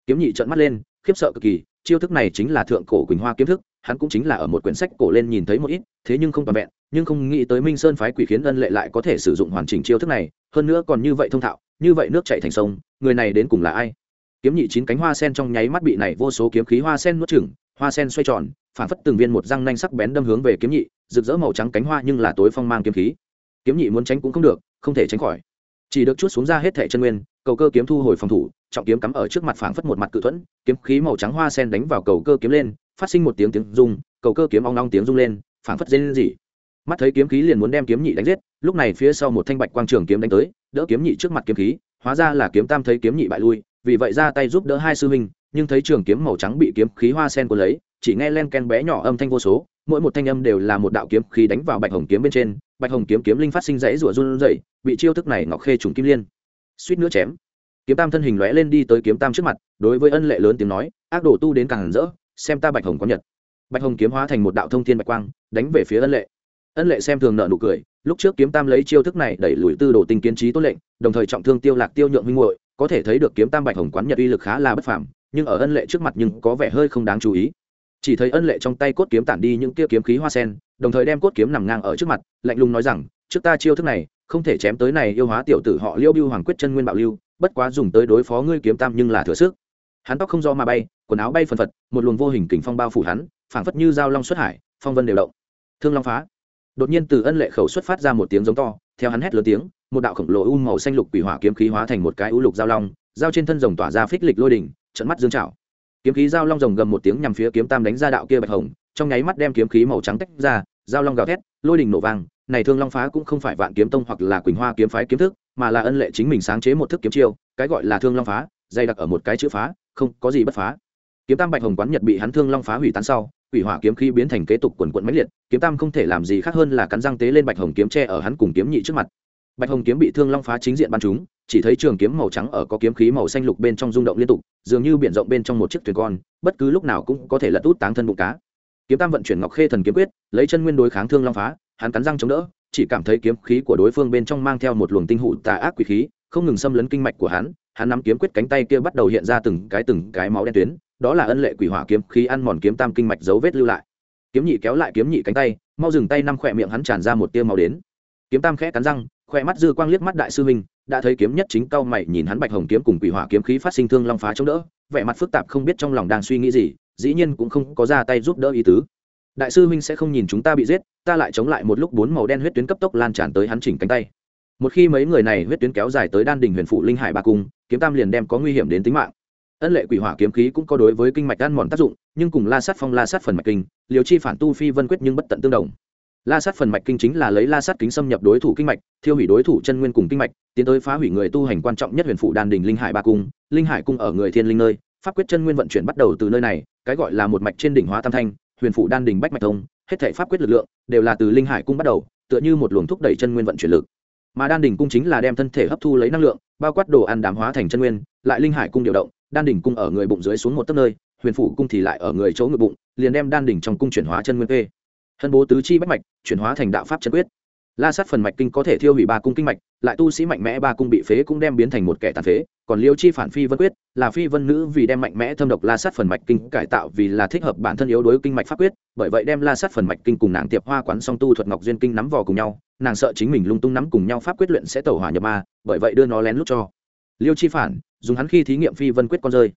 kiếm nhị trợn mắt lên, khiếp sợ cực kỳ, chiêu thức này chính là thượng cổ quỳnh hoa kiếm thức, hắn cũng chính là ở một quyển sách cổ lên nhìn thấy một ít, thế nhưng không toàn vẹn, nhưng không nghĩ tới minh sơn phái quỷ khiến ân lệ lại có thể sử dụng hoàn chỉnh chiêu thức này, hơn nữa còn như vậy thông thạo, như vậy nước chạy thành sông, người này đến cùng là ai? Kiếm nhị chín cánh hoa sen trong nháy mắt bị này vô số kiếm khí hoa sen nuốt chửng, hoa sen xoay tròn, phản phất từng viên một răng nanh sắc bén đâm hướng về kiếm nhị, rực rỡ màu trắng cánh hoa nhưng là tối phong mang kiếm khí. Kiếm nhị muốn tránh cũng không được, không thể tránh khỏi. Chỉ được chút xuống ra hết thẻ chân nguyên cầu cơ kiếm thu hồi phòng thủ, trọng kiếm cắm ở trước mặt phảng phất một mặt cự thuẫn, kiếm khí màu trắng hoa sen đánh vào cầu cơ kiếm lên, phát sinh một tiếng tiếng rung, cầu cơ kiếm ong ong tiếng rung lên, phảng phất dây lên gì mắt thấy kiếm khí liền muốn đem kiếm nhị đánh giết, lúc này phía sau một thanh bạch quang trường kiếm đánh tới, đỡ kiếm nhị trước mặt kiếm khí, hóa ra là kiếm tam thấy kiếm nhị bại lui, vì vậy ra tay giúp đỡ hai sư huynh, nhưng thấy trường kiếm màu trắng bị kiếm khí hoa sen của lấy, chỉ nghe len ken bé nhỏ âm thanh vô số, mỗi một thanh âm đều là một đạo kiếm khí đánh vào bạch hồng kiếm bên trên, bạch hồng kiếm kiếm linh phát sinh rãy rủa run rẩy, bị chiêu thức này ngọc khê trùng kim liên suýt nữa chém. Kiếm tam thân hình lóe lên đi tới kiếm tam trước mặt, đối với ân lệ lớn tiếng nói, ác đồ tu đến càng rỡ, xem ta bạch hồng có nhật. Bạch hồng kiếm hóa thành một đạo thông thiên bạch quang, đánh về phía ân lệ. Ân lệ xem thường nợ nụ cười, lúc trước kiếm tam lấy chiêu thức này đẩy lùi tư đồ tinh kiến trí tốt lệnh, đồng thời trọng thương tiêu lạc tiêu nhượng huynh muội, có thể thấy được kiếm tam bạch hồng quán nhật uy lực khá là bất phàm, nhưng ở ân lệ trước mặt nhưng có vẻ hơi không đáng chú ý. Chỉ thấy ân lệ trong tay cốt kiếm tản đi những kia kiếm khí hoa sen, đồng thời đem cốt kiếm nằm ngang ở trước mặt, lạnh lùng nói rằng, trước ta chiêu thức này không thể chém tới này yêu hóa tiểu tử họ liêu biêu hoàng quyết chân nguyên bạo lưu, bất quá dùng tới đối phó ngươi kiếm tam nhưng là thừa sức. Hắn tóc không do mà bay, quần áo bay phần phật, một luồng vô hình kình phong bao phủ hắn, phảng phất như dao long xuất hải, phong vân đều động. Thương long phá. Đột nhiên từ ân lệ khẩu xuất phát ra một tiếng giống to, theo hắn hét lớn tiếng, một đạo khổng lồ u màu xanh lục quỷ hỏa kiếm khí hóa thành một cái u lục dao long, dao trên thân rồng tỏa ra phích lịch lôi đỉnh, trận mắt dương trảo. Kiếm khí dao long rồng gầm một tiếng nhằm phía kiếm tam đánh ra đạo kia bạch hồng, trong nháy mắt đem kiếm khí màu trắng tách ra, dao long gào thét, lôi đỉnh nổ vang này thương long phá cũng không phải vạn kiếm tông hoặc là quỳnh hoa kiếm phái kiếm thức, mà là ân lệ chính mình sáng chế một thức kiếm chiêu, cái gọi là thương long phá, dày đặc ở một cái chữ phá, không có gì bất phá. Kiếm tam bạch hồng quán nhật bị hắn thương long phá hủy tán sau, quỷ hỏa kiếm khí biến thành kế tục quần quận mãnh liệt, kiếm tam không thể làm gì khác hơn là cắn răng tế lên bạch hồng kiếm tre ở hắn cùng kiếm nhị trước mặt. Bạch hồng kiếm bị thương long phá chính diện bắn chúng chỉ thấy trường kiếm màu trắng ở có kiếm khí màu xanh lục bên trong rung động liên tục, dường như biển rộng bên trong một chiếc thuyền con, bất cứ lúc nào cũng có thể lật út táng thân bụng cá. Kiếm tam vận chuyển ngọc khê thần kiếm quyết, lấy chân nguyên đối kháng thương long phá hắn cắn răng chống đỡ, chỉ cảm thấy kiếm khí của đối phương bên trong mang theo một luồng tinh hụ tà ác quỷ khí, không ngừng xâm lấn kinh mạch của hắn hắn nắm kiếm quyết cánh tay kia bắt đầu hiện ra từng cái từng cái máu đen tuyến, đó là ân lệ quỷ hỏa kiếm khí ăn mòn kiếm tam kinh mạch dấu vết lưu lại. Kiếm nhị kéo lại kiếm nhị cánh tay, mau dừng tay năm khỏe miệng hắn tràn ra một tia máu đến. Kiếm tam khẽ cắn răng, khỏe mắt dư quang liếc mắt đại sư huynh, đã thấy kiếm nhất chính cao mày nhìn hắn bạch hồng kiếm cùng quỷ hỏa kiếm khí phát sinh thương long phá chống đỡ, vẻ mặt phức tạp không biết trong lòng đang suy nghĩ gì, dĩ nhiên cũng không có ra tay giúp đỡ ý tứ đại sư huynh sẽ không nhìn chúng ta bị giết, ta lại chống lại một lúc bốn màu đen huyết tuyến cấp tốc lan tràn tới hắn chỉnh cánh tay. Một khi mấy người này huyết tuyến kéo dài tới đan đình huyền phụ linh hải ba cung, kiếm tam liền đem có nguy hiểm đến tính mạng. Ân lệ quỷ hỏa kiếm khí cũng có đối với kinh mạch ăn mòn tác dụng, nhưng cùng la sát phong, la sát phần mạch kinh, liều chi phản tu phi vân quyết nhưng bất tận tương đồng. La sát phần mạch kinh chính là lấy la sát kính xâm nhập đối thủ kinh mạch, thiêu hủy đối thủ chân nguyên cùng kinh mạch, tiến tới phá hủy người tu hành quan trọng nhất huyền phụ đan đình linh hải ba cung. Linh hải cung ở người thiên linh nơi, pháp quyết chân nguyên vận chuyển bắt đầu từ nơi này, cái gọi là một mạch trên đỉnh hóa tam thanh huyền phụ đan đình bách mạch thông, hết thể pháp quyết lực lượng đều là từ linh hải cung bắt đầu, tựa như một luồng thúc đẩy chân nguyên vận chuyển lực. Mà đan đình cung chính là đem thân thể hấp thu lấy năng lượng, bao quát đồ ăn đám hóa thành chân nguyên, lại linh hải cung điều động, đan đỉnh cung ở người bụng dưới xuống một tấc nơi, huyền phủ cung thì lại ở người chỗ ngực bụng, liền đem đan đỉnh trong cung chuyển hóa chân nguyên p hân bố tứ chi bách mạch, chuyển hóa thành đạo pháp chân quyết la sát phần mạch kinh có thể thiêu hủy ba cung kinh mạch, lại tu sĩ mạnh mẽ ba cung bị phế cũng đem biến thành một kẻ tàn phế, còn liêu chi phản phi vân quyết, là phi vân nữ vì đem mạnh mẽ thâm độc la sát phần mạch kinh cải tạo vì là thích hợp bản thân yếu đối kinh mạch pháp quyết, bởi vậy đem la sát phần mạch kinh cùng nàng tiệp hoa quán song tu thuật ngọc duyên kinh nắm vào cùng nhau, nàng sợ chính mình lung tung nắm cùng nhau pháp quyết luyện sẽ tẩu hỏa nhập ma, bởi vậy đưa nó lén lút cho. Liêu chi phản, dùng hắn khi thí nghiệm phi vân quyết con rơi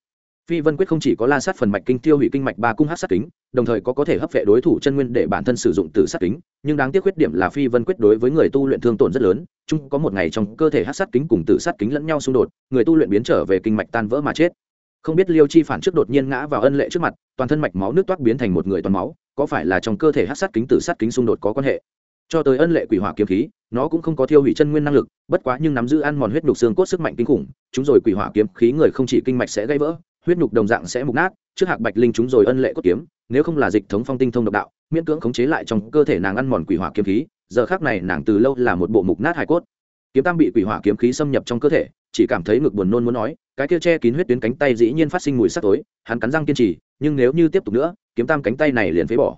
phi vân quyết không chỉ có la sát phần mạch kinh tiêu hủy kinh mạch ba cung hát sát kính, đồng thời có có thể hấp vệ đối thủ chân nguyên để bản thân sử dụng từ sát kính, nhưng đáng tiếc khuyết điểm là phi vân quyết đối với người tu luyện thương tổn rất lớn, chung có một ngày trong cơ thể hát sát kính cùng từ sát kính lẫn nhau xung đột, người tu luyện biến trở về kinh mạch tan vỡ mà chết. Không biết liêu chi phản trước đột nhiên ngã vào ân lệ trước mặt, toàn thân mạch máu nước toát biến thành một người toàn máu, có phải là trong cơ thể hát sát kính từ sát kính xung đột có quan hệ? Cho tới ân lệ quỷ hỏa kiếm khí, nó cũng không có thiêu hủy chân nguyên năng lực, bất quá nhưng nắm giữ ăn mòn huyết đục xương cốt sức mạnh kinh khủng, chúng rồi quỷ hỏa kiếm khí người không chỉ kinh mạch sẽ gây vỡ huyết nhục đồng dạng sẽ mục nát, trước hạc bạch linh chúng rồi ân lệ cốt kiếm, nếu không là dịch thống phong tinh thông độc đạo, miễn cưỡng khống chế lại trong cơ thể nàng ăn mòn quỷ hỏa kiếm khí, giờ khác này nàng từ lâu là một bộ mục nát hài cốt. Kiếm tam bị quỷ hỏa kiếm khí xâm nhập trong cơ thể, chỉ cảm thấy ngực buồn nôn muốn nói, cái kia che kín huyết tuyến cánh tay dĩ nhiên phát sinh mùi sắc tối, hắn cắn răng kiên trì, nhưng nếu như tiếp tục nữa, kiếm tam cánh tay này liền phế bỏ.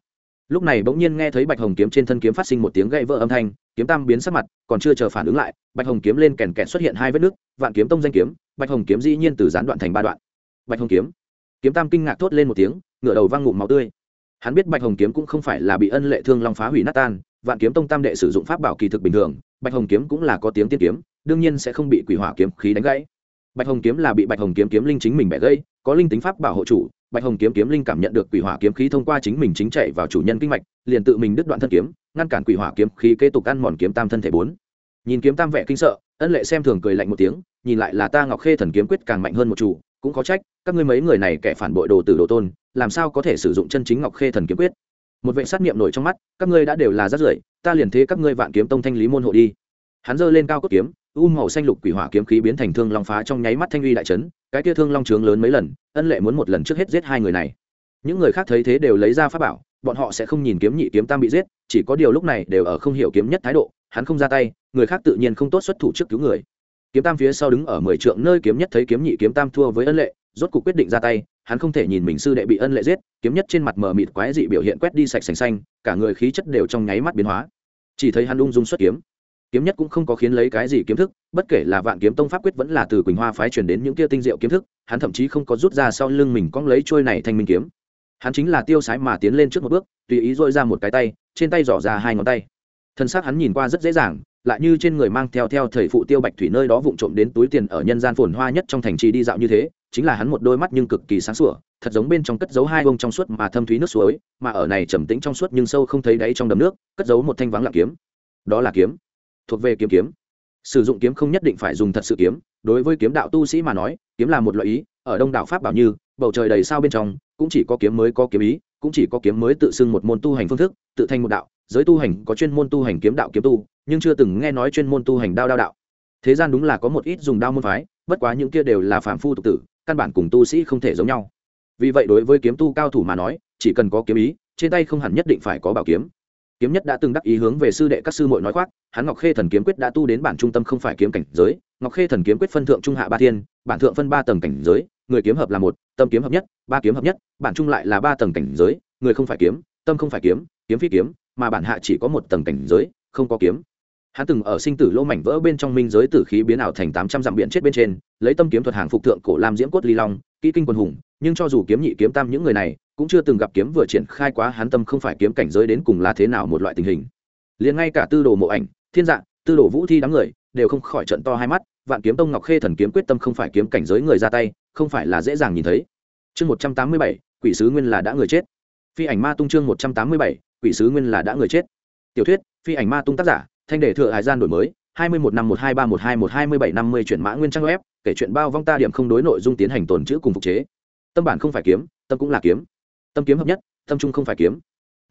Lúc này bỗng nhiên nghe thấy bạch hồng kiếm trên thân kiếm phát sinh một tiếng gậy vỡ âm thanh, kiếm tam biến sắc mặt, còn chưa chờ phản ứng lại, bạch hồng kiếm lên kèn kẹt xuất hiện hai vết nước vạn kiếm tông danh kiếm, bạch hồng kiếm dĩ nhiên từ gián đoạn thành ba đoạn bạch hồng kiếm. Kiếm tam kinh ngạc thốt lên một tiếng, ngửa đầu văng ngụm máu tươi. Hắn biết bạch hồng kiếm cũng không phải là bị ân lệ thương long phá hủy nát tan, vạn kiếm tông tam đệ sử dụng pháp bảo kỳ thực bình thường, bạch hồng kiếm cũng là có tiếng tiên kiếm, đương nhiên sẽ không bị quỷ hỏa kiếm khí đánh gãy. Bạch hồng kiếm là bị bạch hồng kiếm kiếm linh chính mình bẻ gây có linh tính pháp bảo hộ chủ, bạch hồng kiếm kiếm linh cảm nhận được quỷ hỏa kiếm khí thông qua chính mình chính chạy vào chủ nhân kinh mạch, liền tự mình đứt đoạn thân kiếm, ngăn cản quỷ hỏa kiếm khí kế tục ăn mòn kiếm tam thân thể bốn. Nhìn kiếm tam vẻ kinh sợ, ân lệ xem thường cười lạnh một tiếng, nhìn lại là ta ngọc khê thần kiếm quyết càng mạnh hơn một chủ cũng có trách, các ngươi mấy người này kẻ phản bội đồ tử đồ tôn, làm sao có thể sử dụng chân chính ngọc khê thần kiếm quyết? Một vệ sát niệm nổi trong mắt, các ngươi đã đều là rát rưởi, ta liền thế các ngươi vạn kiếm tông thanh lý môn hộ đi. Hắn giơ lên cao cốt kiếm, u màu xanh lục quỷ hỏa kiếm khí biến thành thương long phá trong nháy mắt thanh uy đại trấn cái kia thương long trướng lớn mấy lần, ân lệ muốn một lần trước hết giết hai người này. Những người khác thấy thế đều lấy ra pháp bảo, bọn họ sẽ không nhìn kiếm nhị kiếm tam bị giết, chỉ có điều lúc này đều ở không hiểu kiếm nhất thái độ, hắn không ra tay, người khác tự nhiên không tốt xuất thủ trước cứu người kiếm tam phía sau đứng ở mười trượng nơi kiếm nhất thấy kiếm nhị kiếm tam thua với ân lệ, rốt cuộc quyết định ra tay, hắn không thể nhìn mình sư đệ bị ân lệ giết, kiếm nhất trên mặt mờ mịt quái dị biểu hiện quét đi sạch sành xanh, cả người khí chất đều trong nháy mắt biến hóa. Chỉ thấy hắn ung dung xuất kiếm. Kiếm nhất cũng không có khiến lấy cái gì kiếm thức, bất kể là vạn kiếm tông pháp quyết vẫn là từ quỳnh hoa phái truyền đến những kia tinh diệu kiếm thức, hắn thậm chí không có rút ra sau lưng mình cong lấy trôi này thanh minh kiếm. Hắn chính là tiêu sái mà tiến lên trước một bước, tùy ý dội ra một cái tay, trên tay dò ra hai ngón tay. Thân xác hắn nhìn qua rất dễ dàng lại như trên người mang theo theo thầy phụ tiêu bạch thủy nơi đó vụng trộm đến túi tiền ở nhân gian phồn hoa nhất trong thành trì đi dạo như thế, chính là hắn một đôi mắt nhưng cực kỳ sáng sủa, thật giống bên trong cất giấu hai bông trong suốt mà thâm thúy nước suối, mà ở này trầm tĩnh trong suốt nhưng sâu không thấy đáy trong đầm nước, cất giấu một thanh vắng lặng kiếm. Đó là kiếm. Thuộc về kiếm kiếm. Sử dụng kiếm không nhất định phải dùng thật sự kiếm, đối với kiếm đạo tu sĩ mà nói, kiếm là một loại ý, ở đông đảo pháp bảo như, bầu trời đầy sao bên trong, cũng chỉ có kiếm mới có kiếm ý, cũng chỉ có kiếm mới tự xưng một môn tu hành phương thức, tự thành một đạo giới tu hành có chuyên môn tu hành kiếm đạo kiếm tu, nhưng chưa từng nghe nói chuyên môn tu hành đao đao đạo. Thế gian đúng là có một ít dùng đao môn phái, bất quá những kia đều là phạm phu tục tử, căn bản cùng tu sĩ không thể giống nhau. Vì vậy đối với kiếm tu cao thủ mà nói, chỉ cần có kiếm ý, trên tay không hẳn nhất định phải có bảo kiếm. Kiếm nhất đã từng đắc ý hướng về sư đệ các sư muội nói khoác, hắn ngọc khê thần kiếm quyết đã tu đến bản trung tâm không phải kiếm cảnh giới, ngọc khê thần kiếm quyết phân thượng trung hạ ba thiên, bản thượng phân ba tầng cảnh giới, người kiếm hợp là một, tâm kiếm hợp nhất, ba kiếm hợp nhất, bản trung lại là ba tầng cảnh giới, người không phải kiếm, tâm không phải kiếm kiếm phi kiếm mà bản hạ chỉ có một tầng cảnh giới, không có kiếm. Hắn từng ở sinh tử lô mảnh vỡ bên trong minh giới tử khí biến ảo thành tám trăm dặm biển chết bên trên, lấy tâm kiếm thuật hàng phục thượng cổ lam diễm cốt ly long, kỹ kinh quân hùng, nhưng cho dù kiếm nhị kiếm tam những người này, cũng chưa từng gặp kiếm vừa triển khai quá, hắn tâm không phải kiếm cảnh giới đến cùng là thế nào một loại tình hình. Liền ngay cả tư đồ mộ ảnh, thiên dạng tư đồ vũ thi đám người, đều không khỏi trận to hai mắt, vạn kiếm tông ngọc khê thần kiếm quyết tâm không phải kiếm cảnh giới người ra tay, không phải là dễ dàng nhìn thấy. Chương một trăm tám mươi bảy, quỷ sứ nguyên là đã người chết. Phi ảnh ma tung chương một trăm tám mươi bảy quỷ sứ nguyên là đã người chết. Tiểu thuyết, phi ảnh ma tung tác giả, thanh đề thừa hải gian đổi mới, hai mươi một năm một hai ba một hai một hai mươi bảy năm mươi chuyển mã nguyên trang web, kể chuyện bao vong ta điểm không đối nội dung tiến hành tồn chữ cùng phục chế. Tâm bản không phải kiếm, tâm cũng là kiếm. Tâm kiếm hợp nhất, tâm trung không phải kiếm.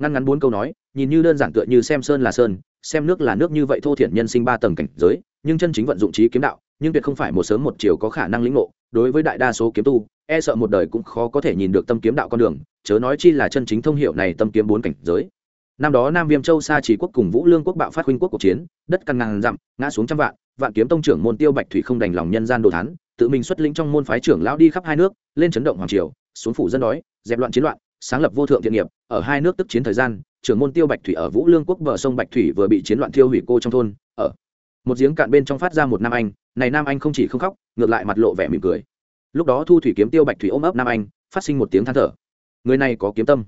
Ngăn ngắn bốn câu nói, nhìn như đơn giản tựa như xem sơn là sơn, xem nước là nước như vậy thô thiển nhân sinh ba tầng cảnh giới, nhưng chân chính vận dụng trí kiếm đạo, nhưng tuyệt không phải một sớm một chiều có khả năng lĩnh ngộ. Đối với đại đa số kiếm tu e sợ một đời cũng khó có thể nhìn được tâm kiếm đạo con đường, chớ nói chi là chân chính thông hiệu này tâm kiếm bốn cảnh giới năm đó nam viêm châu sa chỉ quốc cùng vũ lương quốc bạo phát huynh quốc cuộc chiến, đất căn ngàn dặm, ngã xuống trăm vạn vạn kiếm tông trưởng môn tiêu bạch thủy không đành lòng nhân gian đồ thán, tự mình xuất lĩnh trong môn phái trưởng lão đi khắp hai nước, lên chấn động hoàng triều, xuống phủ dân đói, dẹp loạn chiến loạn, sáng lập vô thượng thiện nghiệp, ở hai nước tức chiến thời gian, trưởng môn tiêu bạch thủy ở vũ lương quốc bờ sông bạch thủy vừa bị chiến loạn thiêu hủy cô trong thôn, ở một giếng cạn bên trong phát ra một nam anh, này nam anh không chỉ không khóc, ngược lại mặt lộ vẻ mỉm cười. Lúc đó thu thủy kiếm tiêu bạch thủy ôm ấp nam anh, phát sinh một tiếng than thở. Người này có kiếm tâm,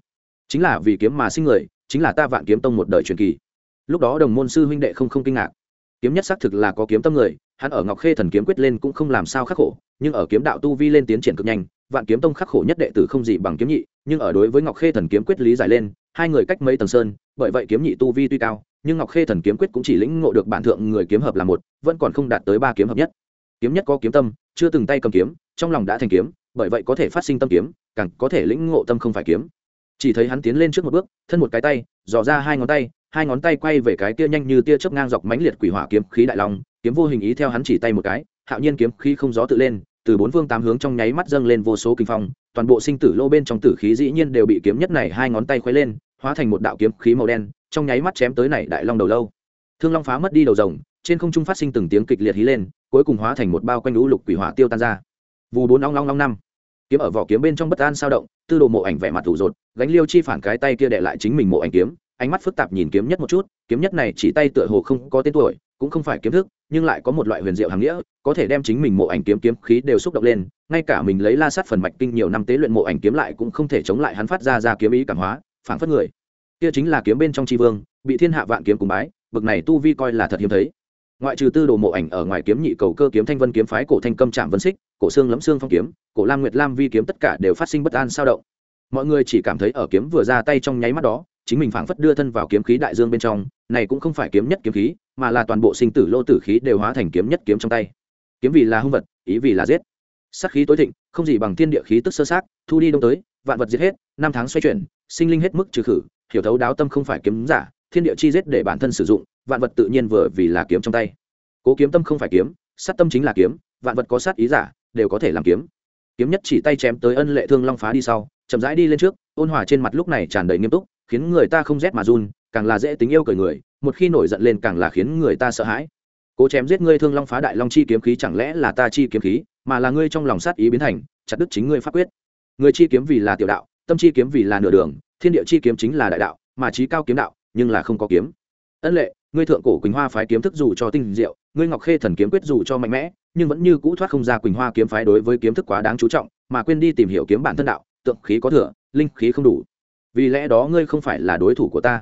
chính là vì kiếm mà sinh người chính là ta vạn kiếm tông một đời truyền kỳ. Lúc đó đồng môn sư huynh đệ không không kinh ngạc. Kiếm nhất xác thực là có kiếm tâm người, hắn ở ngọc khê thần kiếm quyết lên cũng không làm sao khắc khổ, nhưng ở kiếm đạo tu vi lên tiến triển cực nhanh, vạn kiếm tông khắc khổ nhất đệ tử không gì bằng kiếm nhị, nhưng ở đối với ngọc khê thần kiếm quyết lý giải lên, hai người cách mấy tầng sơn, bởi vậy kiếm nhị tu vi tuy cao, nhưng ngọc khê thần kiếm quyết cũng chỉ lĩnh ngộ được bản thượng người kiếm hợp là một, vẫn còn không đạt tới ba kiếm hợp nhất. Kiếm nhất có kiếm tâm, chưa từng tay cầm kiếm, trong lòng đã thành kiếm, bởi vậy có thể phát sinh tâm kiếm, càng có thể lĩnh ngộ tâm không phải kiếm chỉ thấy hắn tiến lên trước một bước, thân một cái tay, dò ra hai ngón tay, hai ngón tay quay về cái kia nhanh như tia chớp ngang dọc mãnh liệt quỷ hỏa kiếm khí đại long, kiếm vô hình ý theo hắn chỉ tay một cái, hạo nhiên kiếm khí không gió tự lên, từ bốn phương tám hướng trong nháy mắt dâng lên vô số kinh phong, toàn bộ sinh tử lô bên trong tử khí dĩ nhiên đều bị kiếm nhất này hai ngón tay khuấy lên, hóa thành một đạo kiếm khí màu đen, trong nháy mắt chém tới này đại long đầu lâu. Thương long phá mất đi đầu rồng, trên không trung phát sinh từng tiếng kịch liệt hí lên, cuối cùng hóa thành một bao quanh lũ lục quỷ hỏa tiêu tan ra. Vù bốn long long long năm. Kiếm ở vỏ kiếm bên trong bất an sao động tư đồ mộ ảnh vẻ mặt thủ rột, gánh liêu chi phản cái tay kia để lại chính mình mộ ảnh kiếm, ánh mắt phức tạp nhìn kiếm nhất một chút, kiếm nhất này chỉ tay tựa hồ không có tên tuổi, cũng không phải kiếm thức, nhưng lại có một loại huyền diệu hàng nghĩa, có thể đem chính mình mộ ảnh kiếm kiếm khí đều xúc động lên, ngay cả mình lấy la sát phần mạch kinh nhiều năm tế luyện mộ ảnh kiếm lại cũng không thể chống lại hắn phát ra ra kiếm ý cảm hóa, phản phất người. Kia chính là kiếm bên trong tri vương, bị thiên hạ vạn kiếm cùng bái, bực này tu vi coi là thật hiếm thấy ngoại trừ tư đồ mộ ảnh ở ngoài kiếm nhị cầu cơ kiếm thanh vân kiếm phái cổ thanh câm trạm vân xích, cổ xương lẫm xương phong kiếm, cổ lam nguyệt lam vi kiếm tất cả đều phát sinh bất an sao động. Mọi người chỉ cảm thấy ở kiếm vừa ra tay trong nháy mắt đó, chính mình phảng phất đưa thân vào kiếm khí đại dương bên trong, này cũng không phải kiếm nhất kiếm khí, mà là toàn bộ sinh tử lô tử khí đều hóa thành kiếm nhất kiếm trong tay. Kiếm vì là hung vật, ý vì là giết. Sát khí tối thịnh, không gì bằng thiên địa khí tức sơ sát, thu đi đông tới, vạn vật giết hết, năm tháng xoay chuyển, sinh linh hết mức trừ khử, hiểu thấu đáo tâm không phải kiếm giả thiên địa chi giết để bản thân sử dụng, vạn vật tự nhiên vừa vì là kiếm trong tay. Cố kiếm tâm không phải kiếm, sát tâm chính là kiếm, vạn vật có sát ý giả, đều có thể làm kiếm. Kiếm nhất chỉ tay chém tới ân lệ thương long phá đi sau, chậm rãi đi lên trước, ôn hòa trên mặt lúc này tràn đầy nghiêm túc, khiến người ta không rét mà run, càng là dễ tính yêu cười người, một khi nổi giận lên càng là khiến người ta sợ hãi. Cố chém giết ngươi thương long phá đại long chi kiếm khí chẳng lẽ là ta chi kiếm khí, mà là ngươi trong lòng sát ý biến thành, chặt đứt chính ngươi pháp quyết. Người chi kiếm vì là tiểu đạo, tâm chi kiếm vì là nửa đường, thiên địa chi kiếm chính là đại đạo, mà trí cao kiếm đạo nhưng là không có kiếm. Ân lệ, ngươi thượng cổ quỳnh hoa phái kiếm thức dù cho tinh diệu, ngươi ngọc khê thần kiếm quyết dù cho mạnh mẽ, nhưng vẫn như cũ thoát không ra quỳnh hoa kiếm phái đối với kiếm thức quá đáng chú trọng, mà quên đi tìm hiểu kiếm bản thân đạo, tượng khí có thừa, linh khí không đủ. Vì lẽ đó ngươi không phải là đối thủ của ta.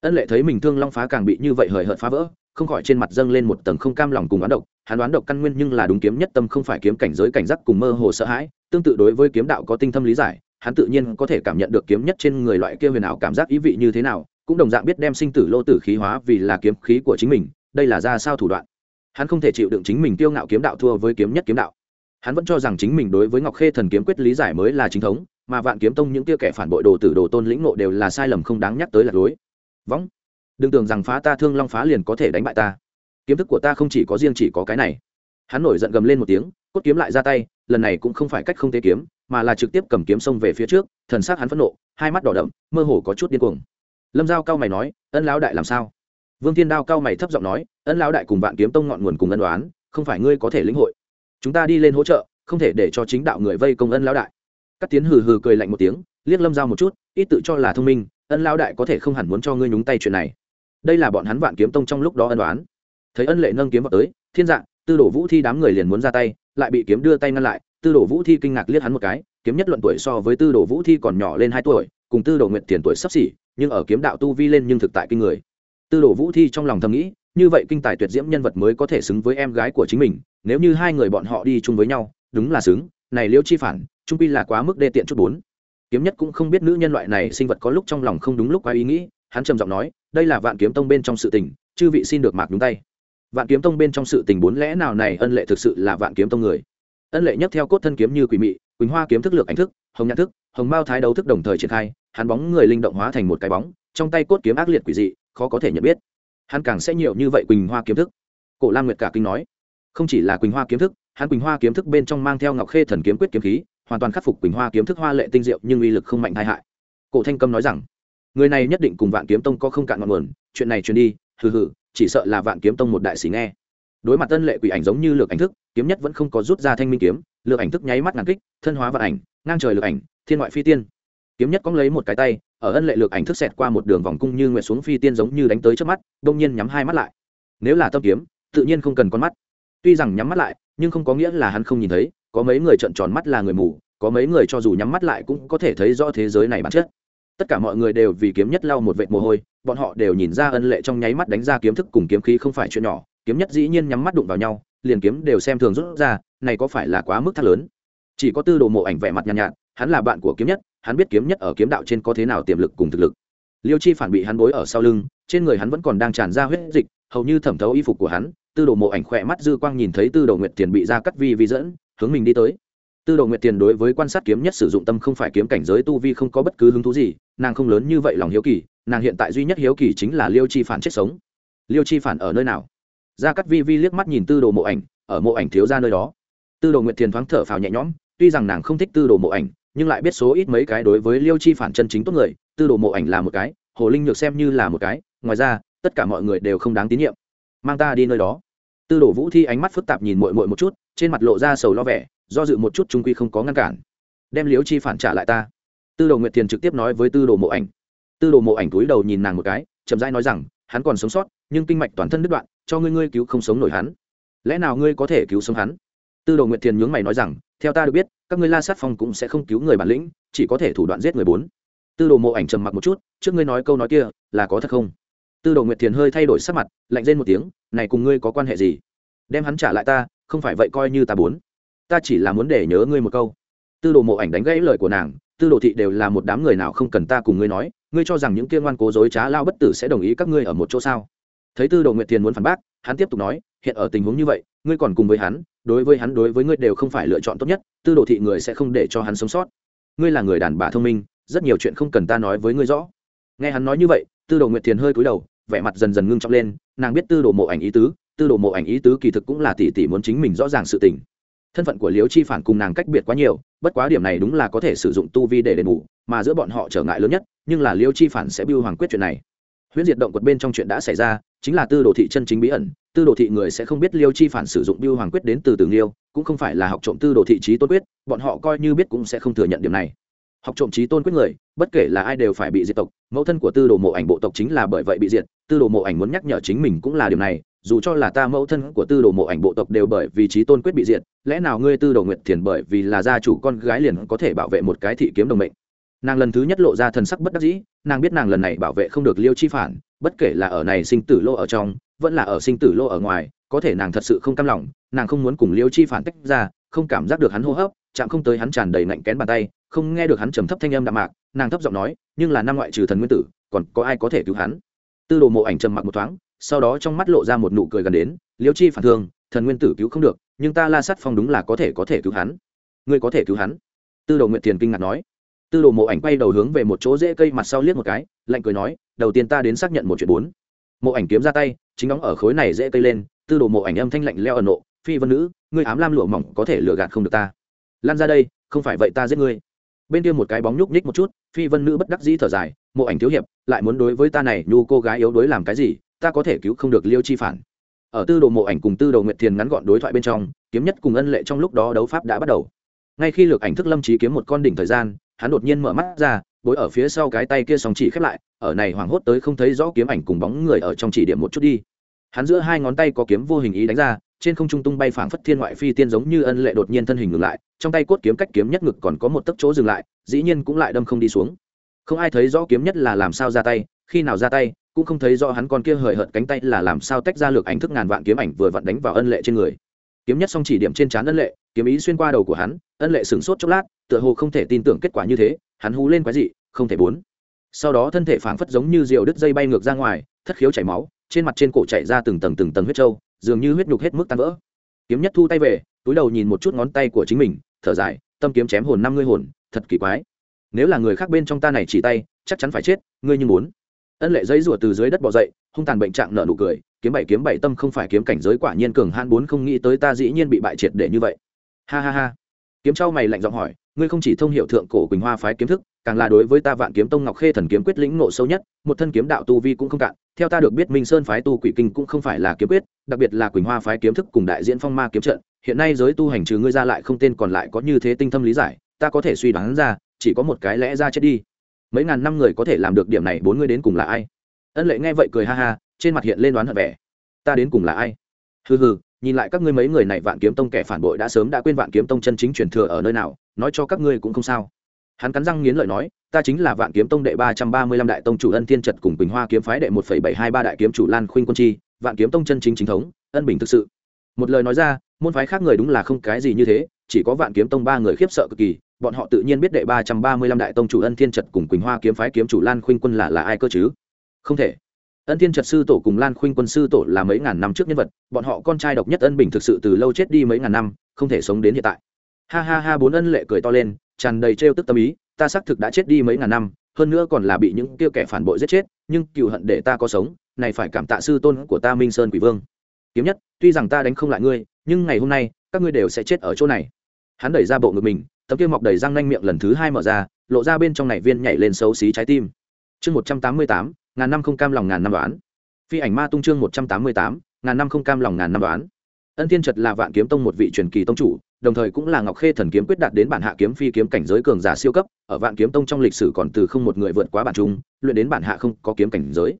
Ân lệ thấy mình thương long phá càng bị như vậy hời hợt phá vỡ, không khỏi trên mặt dâng lên một tầng không cam lòng cùng oán độc. Hắn oán độc căn nguyên nhưng là đúng kiếm nhất tâm không phải kiếm cảnh giới cảnh giác cùng mơ hồ sợ hãi, tương tự đối với kiếm đạo có tinh thâm lý giải, hắn tự nhiên có thể cảm nhận được kiếm nhất trên người loại kia huyền ảo cảm giác ý vị như thế nào cũng đồng dạng biết đem sinh tử lô tử khí hóa vì là kiếm khí của chính mình, đây là ra sao thủ đoạn. Hắn không thể chịu đựng chính mình tiêu ngạo kiếm đạo thua với kiếm nhất kiếm đạo. Hắn vẫn cho rằng chính mình đối với ngọc khê thần kiếm quyết lý giải mới là chính thống, mà vạn kiếm tông những tia kẻ phản bội đồ tử đồ tôn lĩnh nộ đều là sai lầm không đáng nhắc tới là lối võng đừng tưởng rằng phá ta thương long phá liền có thể đánh bại ta. Kiếm thức của ta không chỉ có riêng chỉ có cái này. Hắn nổi giận gầm lên một tiếng, cốt kiếm lại ra tay, lần này cũng không phải cách không tế kiếm, mà là trực tiếp cầm kiếm xông về phía trước, thần s á c hắn phẫn nộ, hai mắt đỏ đậm, mơ hồ có chút điên cuồng lâm giao cao mày nói, ân lão đại làm sao? Vương thiên đao cao mày thấp giọng nói, ân lão đại cùng vạn kiếm tông ngọn nguồn cùng ân đoán, không phải ngươi có thể lĩnh hội. Chúng ta đi lên hỗ trợ, không thể để cho chính đạo người vây công ân lão đại. Các tiến hừ hừ cười lạnh một tiếng, liếc lâm giao một chút, ít tự cho là thông minh, ân Lão đại có thể không hẳn muốn cho ngươi nhúng tay chuyện này. Đây là bọn hắn vạn kiếm tông trong lúc đó ân đoán. Thấy ân lệ nâng kiếm vào tới, thiên dạng tư đồ vũ thi đám người liền muốn ra tay, lại bị kiếm đưa tay ngăn lại. Tư đồ vũ thi kinh ngạc liếc hắn một cái, kiếm nhất luận tuổi so với tư đồ vũ thi còn nhỏ lên hai tuổi, cùng tư đồ nguyện tiền tuổi sắp xỉ nhưng ở kiếm đạo tu vi lên nhưng thực tại kinh người. Tư đồ vũ thi trong lòng thầm nghĩ, như vậy kinh tài tuyệt diễm nhân vật mới có thể xứng với em gái của chính mình, nếu như hai người bọn họ đi chung với nhau, đúng là xứng, này liêu chi phản, trung pi là quá mức đê tiện chút bốn. Kiếm nhất cũng không biết nữ nhân loại này sinh vật có lúc trong lòng không đúng lúc quá ý nghĩ, hắn trầm giọng nói, đây là vạn kiếm tông bên trong sự tình, chư vị xin được mạc đúng tay. Vạn kiếm tông bên trong sự tình bốn lẽ nào này ân lệ thực sự là vạn kiếm tông người? Ân lệ nhất theo cốt thân kiếm như quỷ mị, quỳnh hoa kiếm thức lược ảnh thức, hồng nhãn thức, hồng mao thái đấu thức đồng thời triển khai hắn bóng người linh động hóa thành một cái bóng, trong tay cốt kiếm ác liệt quỷ dị, khó có thể nhận biết. Hắn càng sẽ nhiều như vậy quỳnh hoa kiếm thức. Cổ lam nguyệt cả kinh nói. Không chỉ là quỳnh hoa kiếm thức, hắn quỳnh hoa kiếm thức bên trong mang theo ngọc khê thần kiếm quyết kiếm khí, hoàn toàn khắc phục quỳnh hoa kiếm thức hoa lệ tinh diệu nhưng uy lực không mạnh tai hại. Cổ thanh cầm nói rằng, người này nhất định cùng vạn kiếm tông có không cạn ngọn nguồn, chuyện này truyền đi, hừ hừ, chỉ sợ là vạn kiếm tông một đại sĩ nghe. Đối mặt tân lệ quỷ ảnh giống như lược ảnh thức, kiếm nhất vẫn không có rút ra thanh minh kiếm, lược ảnh thức nháy mắt ngàn kích, thân hóa vạn ảnh, ngang trời lược ảnh, thiên ngoại phi tiên kiếm nhất cóng lấy một cái tay ở ân lệ lược ảnh thức xẹt qua một đường vòng cung như nguyệt xuống phi tiên giống như đánh tới trước mắt đông nhiên nhắm hai mắt lại. Nếu là tâm kiếm tự nhiên không cần con mắt. Tuy rằng nhắm mắt lại nhưng không có nghĩa là hắn không nhìn thấy có mấy người trợn tròn mắt là người mù có mấy người cho dù nhắm mắt lại cũng có thể thấy rõ thế giới này bản chất. Tất cả mọi người đều vì kiếm nhất lau một vệt mồ hôi bọn họ đều nhìn ra ân lệ trong nháy mắt đánh ra kiếm thức cùng kiếm khí không phải chuyện nhỏ kiếm nhất dĩ nhiên nhắm mắt đụng vào nhau liền kiếm đều xem thường rút ra này có phải là quá mức thắt lớn? Chỉ có tư đồ mộ ảnh vẻ mặt nhàn nhạt, nhạt hắn là bạn của kiếm nhất hắn biết kiếm nhất ở kiếm đạo trên có thế nào tiềm lực cùng thực lực. Liêu chi phản bị hắn bối ở sau lưng, trên người hắn vẫn còn đang tràn ra huyết dịch, hầu như thẩm thấu y phục của hắn, tư đồ mộ ảnh khỏe mắt dư quang nhìn thấy tư đồ nguyệt tiền bị ra cắt vi vi dẫn, hướng mình đi tới. Tư đồ nguyệt tiền đối với quan sát kiếm nhất sử dụng tâm không phải kiếm cảnh giới tu vi không có bất cứ hứng thú gì, nàng không lớn như vậy lòng hiếu kỳ, nàng hiện tại duy nhất hiếu kỳ chính là liêu chi phản chết sống. Liêu chi phản ở nơi nào? Ra cắt vi vi liếc mắt nhìn tư đồ mộ ảnh, ở mộ ảnh thiếu ra nơi đó. Tư đồ nguyệt tiền thoáng thở phào nhẹ nhõm, tuy rằng nàng không thích tư đồ mộ ảnh nhưng lại biết số ít mấy cái đối với liêu chi phản chân chính tốt người, tư đồ mộ ảnh là một cái, hồ linh nhược xem như là một cái, ngoài ra, tất cả mọi người đều không đáng tín nhiệm. Mang ta đi nơi đó. Tư đồ vũ thi ánh mắt phức tạp nhìn mội mội một chút, trên mặt lộ ra sầu lo vẻ, do dự một chút trung quy không có ngăn cản. Đem liêu chi phản trả lại ta. Tư đồ nguyệt thiền trực tiếp nói với tư đồ mộ ảnh. Tư đồ mộ ảnh túi đầu nhìn nàng một cái, chậm rãi nói rằng, hắn còn sống sót, nhưng kinh mạch toàn thân đứt đoạn, cho ngươi ngươi cứu không sống nổi hắn. Lẽ nào ngươi có thể cứu sống hắn? Tư đồ nguyệt thiền nhướng mày nói rằng theo ta được biết, các ngươi la sát phong cũng sẽ không cứu người bản lĩnh, chỉ có thể thủ đoạn giết người bốn. Tư đồ mộ ảnh trầm mặc một chút, trước ngươi nói câu nói kia, là có thật không? Tư đồ nguyệt thiền hơi thay đổi sắc mặt, lạnh lên một tiếng, này cùng ngươi có quan hệ gì? Đem hắn trả lại ta, không phải vậy coi như ta bốn. Ta chỉ là muốn để nhớ ngươi một câu. Tư đồ mộ ảnh đánh gãy lời của nàng, tư đồ thị đều là một đám người nào không cần ta cùng ngươi nói, ngươi cho rằng những kia ngoan cố dối trá lao bất tử sẽ đồng ý các ngươi ở một chỗ sao? Thấy tư đồ nguyệt thiền muốn phản bác, hắn tiếp tục nói, hiện ở tình huống như vậy ngươi còn cùng với hắn, đối với hắn, đối với ngươi đều không phải lựa chọn tốt nhất, tư đồ thị người sẽ không để cho hắn sống sót. Ngươi là người đàn bà thông minh, rất nhiều chuyện không cần ta nói với ngươi rõ. Nghe hắn nói như vậy, tư đồ nguyệt thiền hơi cúi đầu, vẻ mặt dần dần ngưng trọng lên, nàng biết tư đồ mộ ảnh ý tứ, tư đồ mộ ảnh ý tứ kỳ thực cũng là tỷ tỷ muốn chính mình rõ ràng sự tình. Thân phận của liễu chi phản cùng nàng cách biệt quá nhiều, bất quá điểm này đúng là có thể sử dụng tu vi để đền bù, mà giữa bọn họ trở ngại lớn nhất, nhưng là liễu chi phản sẽ biêu hoàng quyết chuyện này huyễn diệt động quật bên trong chuyện đã xảy ra, chính là tư đồ thị chân chính bí ẩn, tư đồ thị người sẽ không biết liêu chi phản sử dụng biêu hoàng quyết đến từ tường liêu cũng không phải là học trộm tư đồ thị trí tôn quyết, bọn họ coi như biết cũng sẽ không thừa nhận điểm này. Học trộm trí tôn quyết người, bất kể là ai đều phải bị diệt tộc, mẫu thân của tư đồ mộ ảnh bộ tộc chính là bởi vậy bị diệt, tư đồ mộ ảnh muốn nhắc nhở chính mình cũng là điều này, dù cho là ta mẫu thân của tư đồ mộ ảnh bộ tộc đều bởi vì trí tôn quyết bị diệt, lẽ nào ngươi tư đồ nguyện thiền bởi vì là gia chủ con gái liền có thể bảo vệ một cái thị kiếm đồng mệnh? Nàng lần thứ nhất lộ ra thần sắc bất đắc dĩ, nàng biết nàng lần này bảo vệ không được liêu chi phản, bất kể là ở này sinh tử lô ở trong, vẫn là ở sinh tử lô ở ngoài, có thể nàng thật sự không cam lòng, nàng không muốn cùng liêu chi phản tách ra, không cảm giác được hắn hô hấp, chạm không tới hắn tràn đầy nạnh kén bàn tay, không nghe được hắn trầm thấp thanh âm đạm mạc, nàng thấp giọng nói, nhưng là năm ngoại trừ thần nguyên tử, còn có ai có thể cứu hắn? Tư đồ mộ ảnh trầm mặc một thoáng, sau đó trong mắt lộ ra một nụ cười gần đến, liêu chi phản thương, thần nguyên tử cứu không được, nhưng ta la sát phong đúng là có thể có thể cứu hắn. Ngươi có thể cứu hắn? Tư đồ nguyện tiền kinh ngạc nói tư đồ mộ ảnh quay đầu hướng về một chỗ rễ cây mặt sau liếc một cái, lạnh cười nói, đầu tiên ta đến xác nhận một chuyện bốn. Mộ ảnh kiếm ra tay, chính đóng ở khối này dễ cây lên, tư đồ mộ ảnh âm thanh lạnh leo ẩn nộ, phi vân nữ, ngươi ám lam lụa mỏng có thể lừa gạt không được ta. Lan ra đây, không phải vậy ta giết ngươi. Bên kia một cái bóng nhúc nhích một chút, phi vân nữ bất đắc dĩ thở dài, mộ ảnh thiếu hiệp, lại muốn đối với ta này, nhu cô gái yếu đuối làm cái gì, ta có thể cứu không được liêu chi phản. Ở tư đồ mộ ảnh cùng tư đồ nguyệt thiền ngắn gọn đối thoại bên trong, kiếm nhất cùng ân lệ trong lúc đó đấu pháp đã bắt đầu. Ngay khi lược ảnh thức lâm trí kiếm một con đỉnh thời gian hắn đột nhiên mở mắt ra, bối ở phía sau cái tay kia song chỉ khép lại, ở này hoảng hốt tới không thấy rõ kiếm ảnh cùng bóng người ở trong chỉ điểm một chút đi. Hắn giữa hai ngón tay có kiếm vô hình ý đánh ra, trên không trung tung bay phảng phất thiên ngoại phi tiên giống như ân lệ đột nhiên thân hình ngừng lại, trong tay cốt kiếm cách kiếm nhất ngực còn có một tấc chỗ dừng lại, dĩ nhiên cũng lại đâm không đi xuống. Không ai thấy rõ kiếm nhất là làm sao ra tay, khi nào ra tay, cũng không thấy rõ hắn con kia hời hợt cánh tay là làm sao tách ra lược ảnh thức ngàn vạn kiếm ảnh vừa vặn đánh vào ân lệ trên người. Kiếm nhất song chỉ điểm trên trán ân lệ kiếm ý xuyên qua đầu của hắn, ân lệ sửng sốt chốc lát, tựa hồ không thể tin tưởng kết quả như thế, hắn hú lên quái dị, không thể bốn. Sau đó thân thể phảng phất giống như rượu đứt dây bay ngược ra ngoài, thất khiếu chảy máu, trên mặt trên cổ chảy ra từng tầng từng tầng huyết trâu, dường như huyết nhục hết mức tan vỡ. Kiếm nhất thu tay về, túi đầu nhìn một chút ngón tay của chính mình, thở dài, tâm kiếm chém hồn năm ngươi hồn, thật kỳ quái. Nếu là người khác bên trong ta này chỉ tay, chắc chắn phải chết, ngươi như muốn. Ân lệ giấy rủa từ dưới đất bỏ dậy, hung tàn bệnh trạng nở nụ cười, kiếm bảy kiếm bảy tâm không phải kiếm cảnh giới quả nhiên cường hãn bốn không nghĩ tới ta dĩ nhiên bị bại triệt để như vậy ha ha ha. Kiếm trao mày lạnh giọng hỏi, ngươi không chỉ thông hiệu thượng cổ quỳnh hoa phái kiếm thức, càng là đối với ta vạn kiếm tông ngọc khê thần kiếm quyết lĩnh nộ sâu nhất, một thân kiếm đạo tu vi cũng không cạn. Theo ta được biết minh sơn phái tu quỷ kinh cũng không phải là kiếm quyết, đặc biệt là quỳnh hoa phái kiếm thức cùng đại diễn phong ma kiếm trận, hiện nay giới tu hành trừ ngươi ra lại không tên còn lại có như thế tinh tâm lý giải, ta có thể suy đoán ra, chỉ có một cái lẽ ra chết đi. Mấy ngàn năm người có thể làm được điểm này, bốn ngươi đến cùng là ai? Ân lệ nghe vậy cười ha ha, trên mặt hiện lên đoán hận vẻ. Ta đến cùng là ai? Hừ hừ nhìn lại các ngươi mấy người này vạn kiếm tông kẻ phản bội đã sớm đã quên vạn kiếm tông chân chính truyền thừa ở nơi nào, nói cho các ngươi cũng không sao. Hắn cắn răng nghiến lợi nói, ta chính là vạn kiếm tông đệ ba trăm ba mươi lăm đại tông chủ ân thiên trật cùng bình hoa kiếm phái đệ một phẩy bảy hai ba đại kiếm chủ lan khuynh quân chi, vạn kiếm tông chân chính chính thống, ân bình thực sự. Một lời nói ra, môn phái khác người đúng là không cái gì như thế, chỉ có vạn kiếm tông ba người khiếp sợ cực kỳ, bọn họ tự nhiên biết đệ ba trăm ba mươi lăm đại tông chủ ân thiên trật cùng quỳnh hoa kiếm phái kiếm chủ lan khuynh quân là là ai cơ chứ? Không thể ân thiên trật sư tổ cùng lan khuynh quân sư tổ là mấy ngàn năm trước nhân vật, bọn họ con trai độc nhất ân bình thực sự từ lâu chết đi mấy ngàn năm, không thể sống đến hiện tại. Ha ha ha, bốn ân lệ cười to lên, tràn đầy trêu tức tâm ý, ta xác thực đã chết đi mấy ngàn năm, hơn nữa còn là bị những kia kẻ phản bội giết chết, nhưng cựu hận để ta có sống, này phải cảm tạ sư tôn của ta minh sơn quỷ vương. Kiếm nhất, tuy rằng ta đánh không lại ngươi, nhưng ngày hôm nay, các ngươi đều sẽ chết ở chỗ này. Hắn đẩy ra bộ ngực mình, tấm kia mọc đầy răng nanh miệng lần thứ hai mở ra, lộ ra bên trong này viên nhảy lên xấu xí trái tim. Chương một trăm tám mươi tám ngàn năm không cam lòng ngàn năm đoán. Phi ảnh ma tung chương một trăm tám mươi tám, ngàn năm không cam lòng ngàn năm đoán. Ân thiên trật là vạn kiếm tông một vị truyền kỳ tông chủ, đồng thời cũng là ngọc khê thần kiếm quyết đạt đến bản hạ kiếm phi kiếm cảnh giới cường giả siêu cấp, ở vạn kiếm tông trong lịch sử còn từ không một người vượt quá bản trung, luyện đến bản hạ không có kiếm cảnh giới.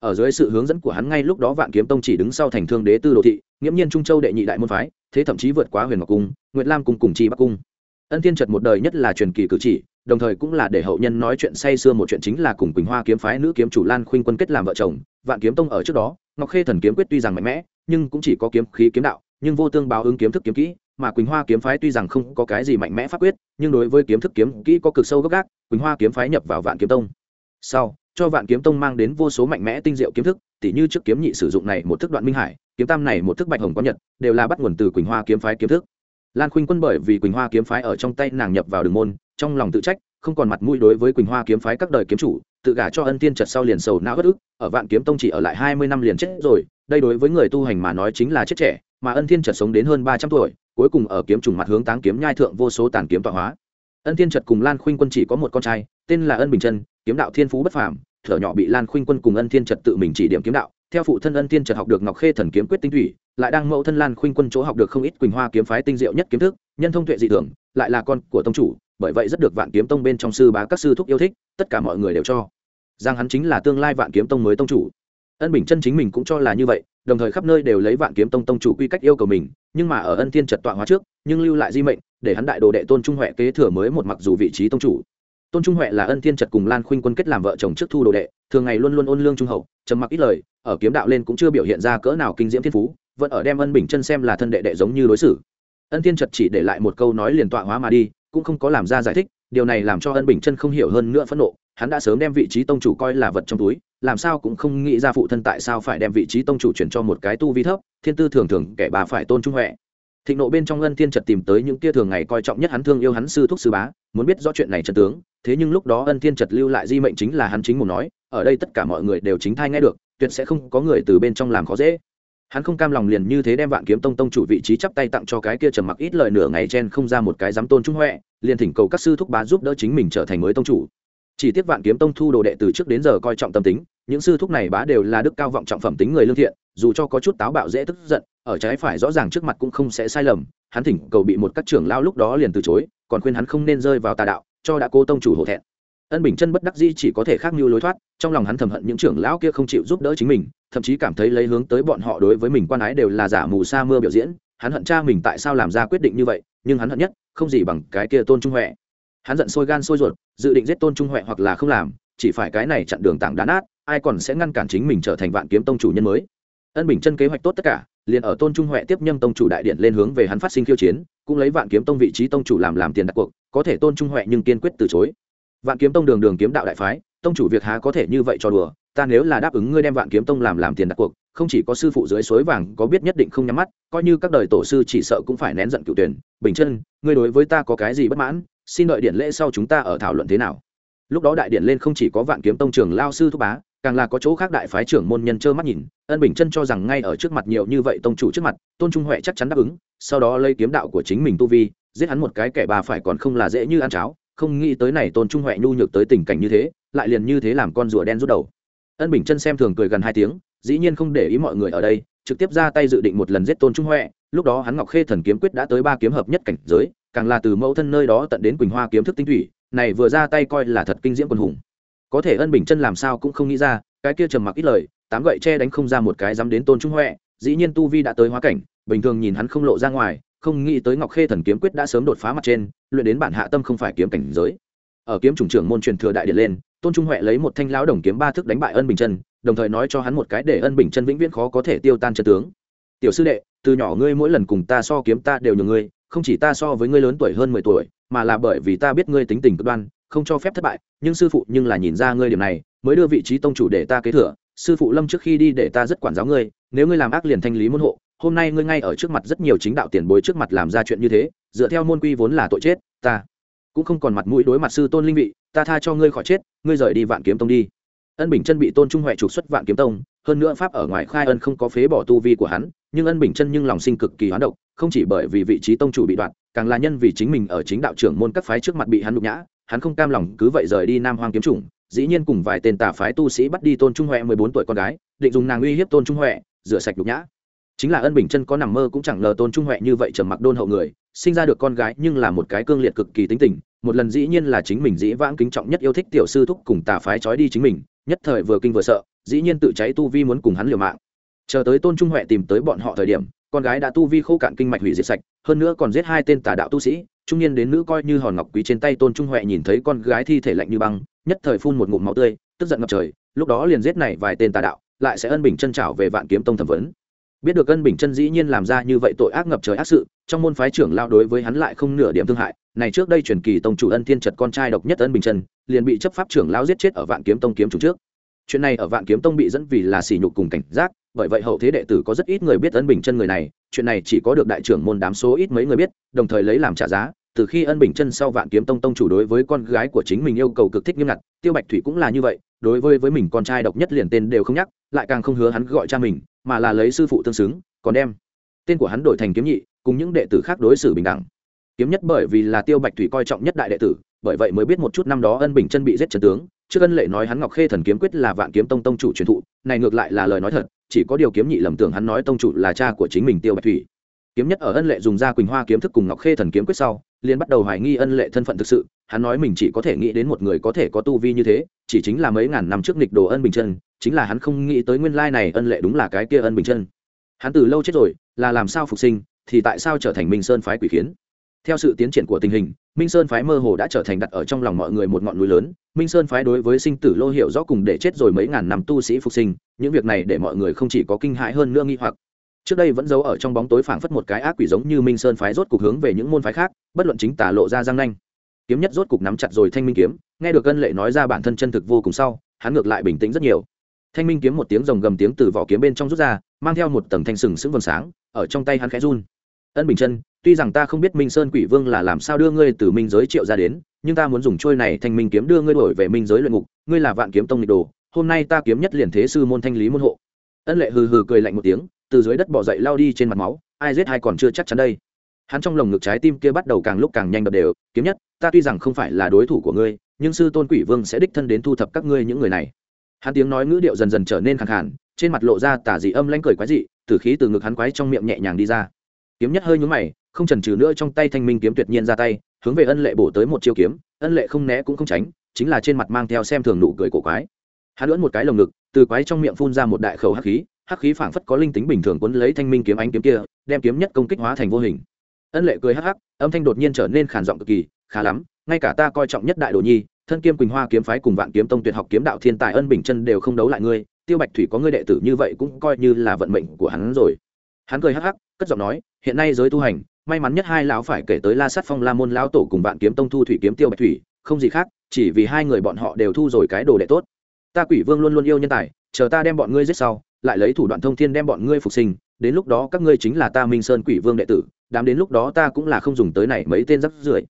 Ở dưới sự hướng dẫn của hắn ngay lúc đó vạn kiếm tông chỉ đứng sau thành thương đế tư đồ thị, nghiễm nhiên trung châu đệ nhị đại môn phái, thế thậm chí vượt quá huyền ngọc cung, nguyệt lam cung cùng chi bắc cung. Ân thiên trật một đời nhất là truyền kỳ cử chỉ đồng thời cũng là để hậu nhân nói chuyện say xưa một chuyện chính là cùng quỳnh hoa kiếm phái nữ kiếm chủ lan khuynh quân kết làm vợ chồng, vạn kiếm tông ở trước đó, ngọc khê thần kiếm quyết tuy rằng mạnh mẽ, nhưng cũng chỉ có kiếm khí kiếm đạo, nhưng vô tương báo ứng kiếm thức kiếm kỹ, mà quỳnh hoa kiếm phái tuy rằng không có cái gì mạnh mẽ pháp quyết, nhưng đối với kiếm thức kiếm kỹ có cực sâu gốc gác, quỳnh hoa kiếm phái nhập vào vạn kiếm tông. Sau, cho vạn kiếm tông mang đến vô số mạnh mẽ tinh diệu kiếm thức, tỉ như trước kiếm nhị sử dụng này một thức đoạn minh hải, kiếm tam này một thức bạch hồng có nhật, đều là bắt nguồn từ quỳnh hoa kiếm phái kiếm thức lan khuynh quân bởi vì quỳnh hoa kiếm phái ở trong tay nàng nhập vào đường môn trong lòng tự trách không còn mặt mũi đối với quỳnh hoa kiếm phái các đời kiếm chủ tự gả cho ân tiên trật sau liền sầu não bất ức ở vạn kiếm tông chỉ ở lại hai mươi năm liền chết rồi đây đối với người tu hành mà nói chính là chết trẻ mà ân thiên trật sống đến hơn ba trăm tuổi cuối cùng ở kiếm trùng mặt hướng táng kiếm nhai thượng vô số tàn kiếm tọa hóa. Ân thiên trật cùng lan khuynh quân chỉ có một con trai tên là ân bình Trân, kiếm đạo thiên phú bất phàm thở nhỏ bị lan khuynh quân cùng ân thiên trật tự mình chỉ điểm kiếm đạo theo phụ thân ân tiên chợt học được ngọc khê thần kiếm quyết tinh thủy, lại đang mẫu thân lan khuynh quân chỗ học được không ít quỳnh hoa kiếm phái tinh diệu nhất kiếm thức, nhân thông tuệ dị thường, lại là con của tông chủ, bởi vậy rất được vạn kiếm tông bên trong sư bá các sư thúc yêu thích, tất cả mọi người đều cho. Rằng hắn chính là tương lai vạn kiếm tông mới tông chủ. Ân bình chân chính mình cũng cho là như vậy, đồng thời khắp nơi đều lấy vạn kiếm tông tông chủ quy cách yêu cầu mình, nhưng mà ở ân thiên trật tọa hóa trước, nhưng lưu lại di mệnh, để hắn đại đồ đệ tôn trung huệ kế thừa mới một mặc dù vị trí tông chủ tôn trung huệ là ân thiên trật cùng lan khuynh quân kết làm vợ chồng trước thu đồ đệ, thường ngày luôn luôn ôn lương trung hậu, trầm mặc ít lời, ở kiếm đạo lên cũng chưa biểu hiện ra cỡ nào kinh diễm thiên phú, vẫn ở đem ân bình chân xem là thân đệ đệ giống như đối xử. Ân thiên trật chỉ để lại một câu nói liền tọa hóa mà đi, cũng không có làm ra giải thích, điều này làm cho ân bình chân không hiểu hơn nữa phẫn nộ, hắn đã sớm đem vị trí tông chủ coi là vật trong túi, làm sao cũng không nghĩ ra phụ thân tại sao phải đem vị trí tông chủ chuyển cho một cái tu vi thấp, thiên tư thường thường kẻ bà phải tôn trung huệ thịnh nộ bên trong ân thiên trật tìm tới những kia thường ngày coi trọng nhất hắn thương yêu hắn sư thúc sư bá, muốn biết rõ chuyện này trần tướng, thế nhưng lúc đó ân thiên trật lưu lại di mệnh chính là hắn chính muốn nói, ở đây tất cả mọi người đều chính thai nghe được, tuyệt sẽ không có người từ bên trong làm khó dễ. Hắn không cam lòng liền như thế đem vạn kiếm tông tông chủ vị trí chắp tay tặng cho cái kia trầm mặc ít lời nửa ngày chen không ra một cái dám tôn trung huệ, liền thỉnh cầu các sư thúc bá giúp đỡ chính mình trở thành mới tông chủ chỉ tiếc vạn kiếm tông thu đồ đệ từ trước đến giờ coi trọng tâm tính, những sư thúc này bá đều là đức cao vọng trọng phẩm tính người lương thiện, dù cho có chút táo bạo dễ tức giận, ở trái phải rõ ràng trước mặt cũng không sẽ sai lầm, hắn thỉnh cầu bị một các trưởng lao lúc đó liền từ chối, còn khuyên hắn không nên rơi vào tà đạo, cho đã cô tông chủ hổ thẹn. Ân bình chân bất đắc di chỉ có thể khác mưu lối thoát, trong lòng hắn thầm hận những trưởng lão kia không chịu giúp đỡ chính mình, thậm chí cảm thấy lấy hướng tới bọn họ đối với mình quan ái đều là giả mù sa mưa biểu diễn, hắn hận cha mình tại sao làm ra quyết định như vậy, nhưng hắn hận nhất, không gì bằng cái kia tôn trung huệ hắn giận sôi gan sôi ruột, dự định giết tôn trung huệ hoặc là không làm, chỉ phải cái này chặn đường tảng đá nát, ai còn sẽ ngăn cản chính mình trở thành vạn kiếm tông chủ nhân mới. Ân bình chân kế hoạch tốt tất cả, liền ở tôn trung huệ tiếp nhâm tông chủ đại điện lên hướng về hắn phát sinh khiêu chiến, cũng lấy vạn kiếm tông vị trí tông chủ làm làm tiền đặt cuộc, có thể tôn trung huệ nhưng kiên quyết từ chối. Vạn kiếm tông đường đường kiếm đạo đại phái, tông chủ việc há có thể như vậy cho đùa, ta nếu là đáp ứng ngươi đem vạn kiếm tông làm làm tiền đặt cuộc, không chỉ có sư phụ dưới suối vàng có biết nhất định không nhắm mắt, coi như các đời tổ sư chỉ sợ cũng phải nén giận cựu tuyển. Bình chân, ngươi đối với ta có cái gì bất mãn? Xin đợi điện lễ sau chúng ta ở thảo luận thế nào. Lúc đó đại điện lên không chỉ có vạn kiếm tông trường lao sư thúc bá, càng là có chỗ khác đại phái trưởng môn nhân trơ mắt nhìn, ân bình chân cho rằng ngay ở trước mặt nhiều như vậy tông chủ trước mặt, tôn trung huệ chắc chắn đáp ứng, sau đó lấy kiếm đạo của chính mình tu vi, giết hắn một cái kẻ bà phải còn không là dễ như ăn cháo, không nghĩ tới này tôn trung huệ nhu nhược tới tình cảnh như thế, lại liền như thế làm con rùa đen rút đầu. Ân bình chân xem thường cười gần hai tiếng, dĩ nhiên không để ý mọi người ở đây, trực tiếp ra tay dự định một lần giết tôn trung huệ, lúc đó hắn ngọc khê thần kiếm quyết đã tới ba kiếm hợp nhất cảnh giới càng là từ mẫu thân nơi đó tận đến quỳnh hoa kiếm thức tinh thủy, này vừa ra tay coi là thật kinh diễm quân hùng. Có thể ân bình chân làm sao cũng không nghĩ ra, cái kia trầm mặc ít lời, tám gậy che đánh không ra một cái dám đến tôn trung huệ, dĩ nhiên tu vi đã tới hóa cảnh, bình thường nhìn hắn không lộ ra ngoài, không nghĩ tới ngọc khê thần kiếm quyết đã sớm đột phá mặt trên, luyện đến bản hạ tâm không phải kiếm cảnh giới. Ở kiếm chủng trưởng môn truyền thừa đại điện lên, tôn trung huệ lấy một thanh lão đồng kiếm ba thức đánh bại ân bình chân, đồng thời nói cho hắn một cái để ân bình chân vĩnh viễn khó có thể tiêu tan chân tướng. Tiểu sư đệ, từ nhỏ ngươi mỗi lần cùng ta so kiếm ta đều nhường ngươi không chỉ ta so với ngươi lớn tuổi hơn mười tuổi, mà là bởi vì ta biết ngươi tính tình cực đoan, không cho phép thất bại, nhưng sư phụ nhưng là nhìn ra ngươi điểm này, mới đưa vị trí tông chủ để ta kế thừa. Sư phụ lâm trước khi đi để ta rất quản giáo ngươi, nếu ngươi làm ác liền thanh lý môn hộ, hôm nay ngươi ngay ở trước mặt rất nhiều chính đạo tiền bối trước mặt làm ra chuyện như thế, dựa theo môn quy vốn là tội chết, ta cũng không còn mặt mũi đối mặt sư tôn linh vị, ta tha cho ngươi khỏi chết, ngươi rời đi vạn kiếm tông đi. Ân bình chân bị tôn trung huệ trục xuất vạn kiếm tông, hơn nữa pháp ở ngoài khai ân không có phế bỏ tu vi của hắn nhưng ân bình chân nhưng lòng sinh cực kỳ hoán độc, không chỉ bởi vì vị trí tông chủ bị đoạn càng là nhân vì chính mình ở chính đạo trưởng môn các phái trước mặt bị hắn nhục nhã, hắn không cam lòng cứ vậy rời đi nam hoang kiếm chủng, dĩ nhiên cùng vài tên tà phái tu sĩ bắt đi tôn trung huệ mười bốn tuổi con gái, định dùng nàng uy hiếp tôn trung huệ, rửa sạch nhục nhã. Chính là ân bình chân có nằm mơ cũng chẳng lờ tôn trung huệ như vậy trầm mặc đôn hậu người, sinh ra được con gái nhưng là một cái cương liệt cực kỳ tính tình, một lần dĩ nhiên là chính mình dĩ vãng kính trọng nhất yêu thích tiểu sư thúc cùng tà phái trói đi chính mình, nhất thời vừa kinh vừa sợ, dĩ nhiên tự cháy tu vi muốn cùng hắn liều mạng chờ tới tôn trung huệ tìm tới bọn họ thời điểm, con gái đã tu vi khô cạn kinh mạch hủy diệt sạch, hơn nữa còn giết hai tên tà đạo tu sĩ. Trung niên đến nữ coi như hòn ngọc quý trên tay tôn trung huệ nhìn thấy con gái thi thể lạnh như băng, nhất thời phun một ngụm máu tươi, tức giận ngập trời. Lúc đó liền giết này vài tên tà đạo, lại sẽ ân bình chân trảo về vạn kiếm tông thẩm vấn. Biết được ân bình chân dĩ nhiên làm ra như vậy tội ác ngập trời ác sự, trong môn phái trưởng lao đối với hắn lại không nửa điểm thương hại. Này trước đây truyền kỳ tông chủ ân thiên trật con trai độc nhất ân bình chân, liền bị chấp pháp trưởng lao giết chết ở vạn kiếm tông kiếm chủ trước. Chuyện này ở vạn kiếm tông bị dẫn vì là sỉ nhục cùng cảnh giác bởi vậy hậu thế đệ tử có rất ít người biết ân bình chân người này, chuyện này chỉ có được đại trưởng môn đám số ít mấy người biết, đồng thời lấy làm trả giá, từ khi ân bình chân sau vạn kiếm tông tông chủ đối với con gái của chính mình yêu cầu cực thích nghiêm ngặt, tiêu bạch thủy cũng là như vậy, đối với với mình con trai độc nhất liền tên đều không nhắc, lại càng không hứa hắn gọi cha mình, mà là lấy sư phụ tương xứng, còn đem tên của hắn đổi thành kiếm nhị, cùng những đệ tử khác đối xử bình đẳng. Kiếm nhất bởi vì là tiêu bạch thủy coi trọng nhất đại đệ tử, bởi vậy mới biết một chút năm đó ân bình chân bị giết trần tướng, trước ân lệ nói hắn ngọc khê thần kiếm quyết là vạn kiếm tông tông chủ truyền thụ, này ngược lại là lời nói thật chỉ có điều kiếm nhị lầm tưởng hắn nói tông chủ là cha của chính mình tiêu bạch thủy. Kiếm nhất ở ân lệ dùng ra quỳnh hoa kiếm thức cùng ngọc khê thần kiếm quyết sau, liền bắt đầu hoài nghi ân lệ thân phận thực sự. Hắn nói mình chỉ có thể nghĩ đến một người có thể có tu vi như thế, chỉ chính là mấy ngàn năm trước nghịch đồ ân bình chân, chính là hắn không nghĩ tới nguyên lai này ân lệ đúng là cái kia ân bình chân. Hắn từ lâu chết rồi, là làm sao phục sinh, thì tại sao trở thành minh sơn phái quỷ khiến? Theo sự tiến triển của tình hình, minh sơn phái mơ hồ đã trở thành đặt ở trong lòng mọi người một ngọn núi lớn. Minh sơn phái đối với sinh tử lô hiểu rõ cùng để chết rồi mấy ngàn năm tu sĩ phục sinh, những việc này để mọi người không chỉ có kinh hãi hơn nữa nghi hoặc. Trước đây vẫn giấu ở trong bóng tối phảng phất một cái ác quỷ giống như minh sơn phái rốt cục hướng về những môn phái khác, bất luận chính tả lộ ra răng nanh. Kiếm nhất rốt cục nắm chặt rồi thanh minh kiếm, nghe được cân lệ nói ra bản thân chân thực vô cùng sau, hắn ngược lại bình tĩnh rất nhiều. Thanh minh kiếm một tiếng rồng gầm tiếng từ vỏ kiếm bên trong rút ra, mang theo một tầng thanh sừng sững vầng sáng, ở trong tay hắn khẽ run. Ân bình chân tuy rằng ta không biết minh sơn quỷ vương là làm sao đưa ngươi từ minh giới triệu ra đến, nhưng ta muốn dùng trôi này thành minh kiếm đưa ngươi đổi về minh giới luyện ngục, ngươi là vạn kiếm tông nghịch đồ, hôm nay ta kiếm nhất liền thế sư môn thanh lý môn hộ. Ân lệ hừ hừ cười lạnh một tiếng, từ dưới đất bỏ dậy lao đi trên mặt máu, ai giết hay còn chưa chắc chắn đây. Hắn trong lồng ngực trái tim kia bắt đầu càng lúc càng nhanh đập đều, kiếm nhất, ta tuy rằng không phải là đối thủ của ngươi, nhưng sư tôn quỷ vương sẽ đích thân đến thu thập các ngươi những người này. Hắn tiếng nói ngữ điệu dần dần trở nên khẳng khản trên mặt lộ ra tả dị âm lanh cười quái dị tử khí từ ngực hắn quái trong miệng nhẹ nhàng đi ra kiếm nhất hơi nhúng mày, không chần chừ nữa trong tay thanh minh kiếm tuyệt nhiên ra tay, hướng về ân lệ bổ tới một chiêu kiếm, ân lệ không né cũng không tránh, chính là trên mặt mang theo xem thường nụ cười cổ quái. Hắn lưỡn một cái lồng ngực, từ quái trong miệng phun ra một đại khẩu hắc khí hắc khí phảng phất có linh tính bình thường quấn lấy thanh minh kiếm ánh kiếm kia, đem kiếm nhất công kích hóa thành vô hình. Ân lệ cười hắc hắc, âm thanh đột nhiên trở nên khản giọng cực kỳ, khá lắm, ngay cả ta coi trọng nhất đại đồ nhi, thân kiêm quỳnh hoa kiếm phái cùng vạn kiếm tông tuyệt học kiếm đạo thiên tài ân bình chân đều không đấu lại ngươi, tiêu bạch thủy có ngươi đệ tử như vậy cũng coi như là vận mệnh của hắn rồi hắn cười hắc hắc, cất giọng nói, hiện nay giới tu hành, may mắn nhất hai lão phải kể tới la sát phong la môn lão tổ cùng vạn kiếm tông thu thủy kiếm tiêu bạch thủy, không gì khác, chỉ vì hai người bọn họ đều thu rồi cái đồ đệ tốt. Ta quỷ vương luôn luôn yêu nhân tài, chờ ta đem bọn ngươi giết sau, lại lấy thủ đoạn thông thiên đem bọn ngươi phục sinh, đến lúc đó các ngươi chính là ta minh sơn quỷ vương đệ tử, đám đến lúc đó ta cũng là không dùng tới này mấy tên rắc rưởi.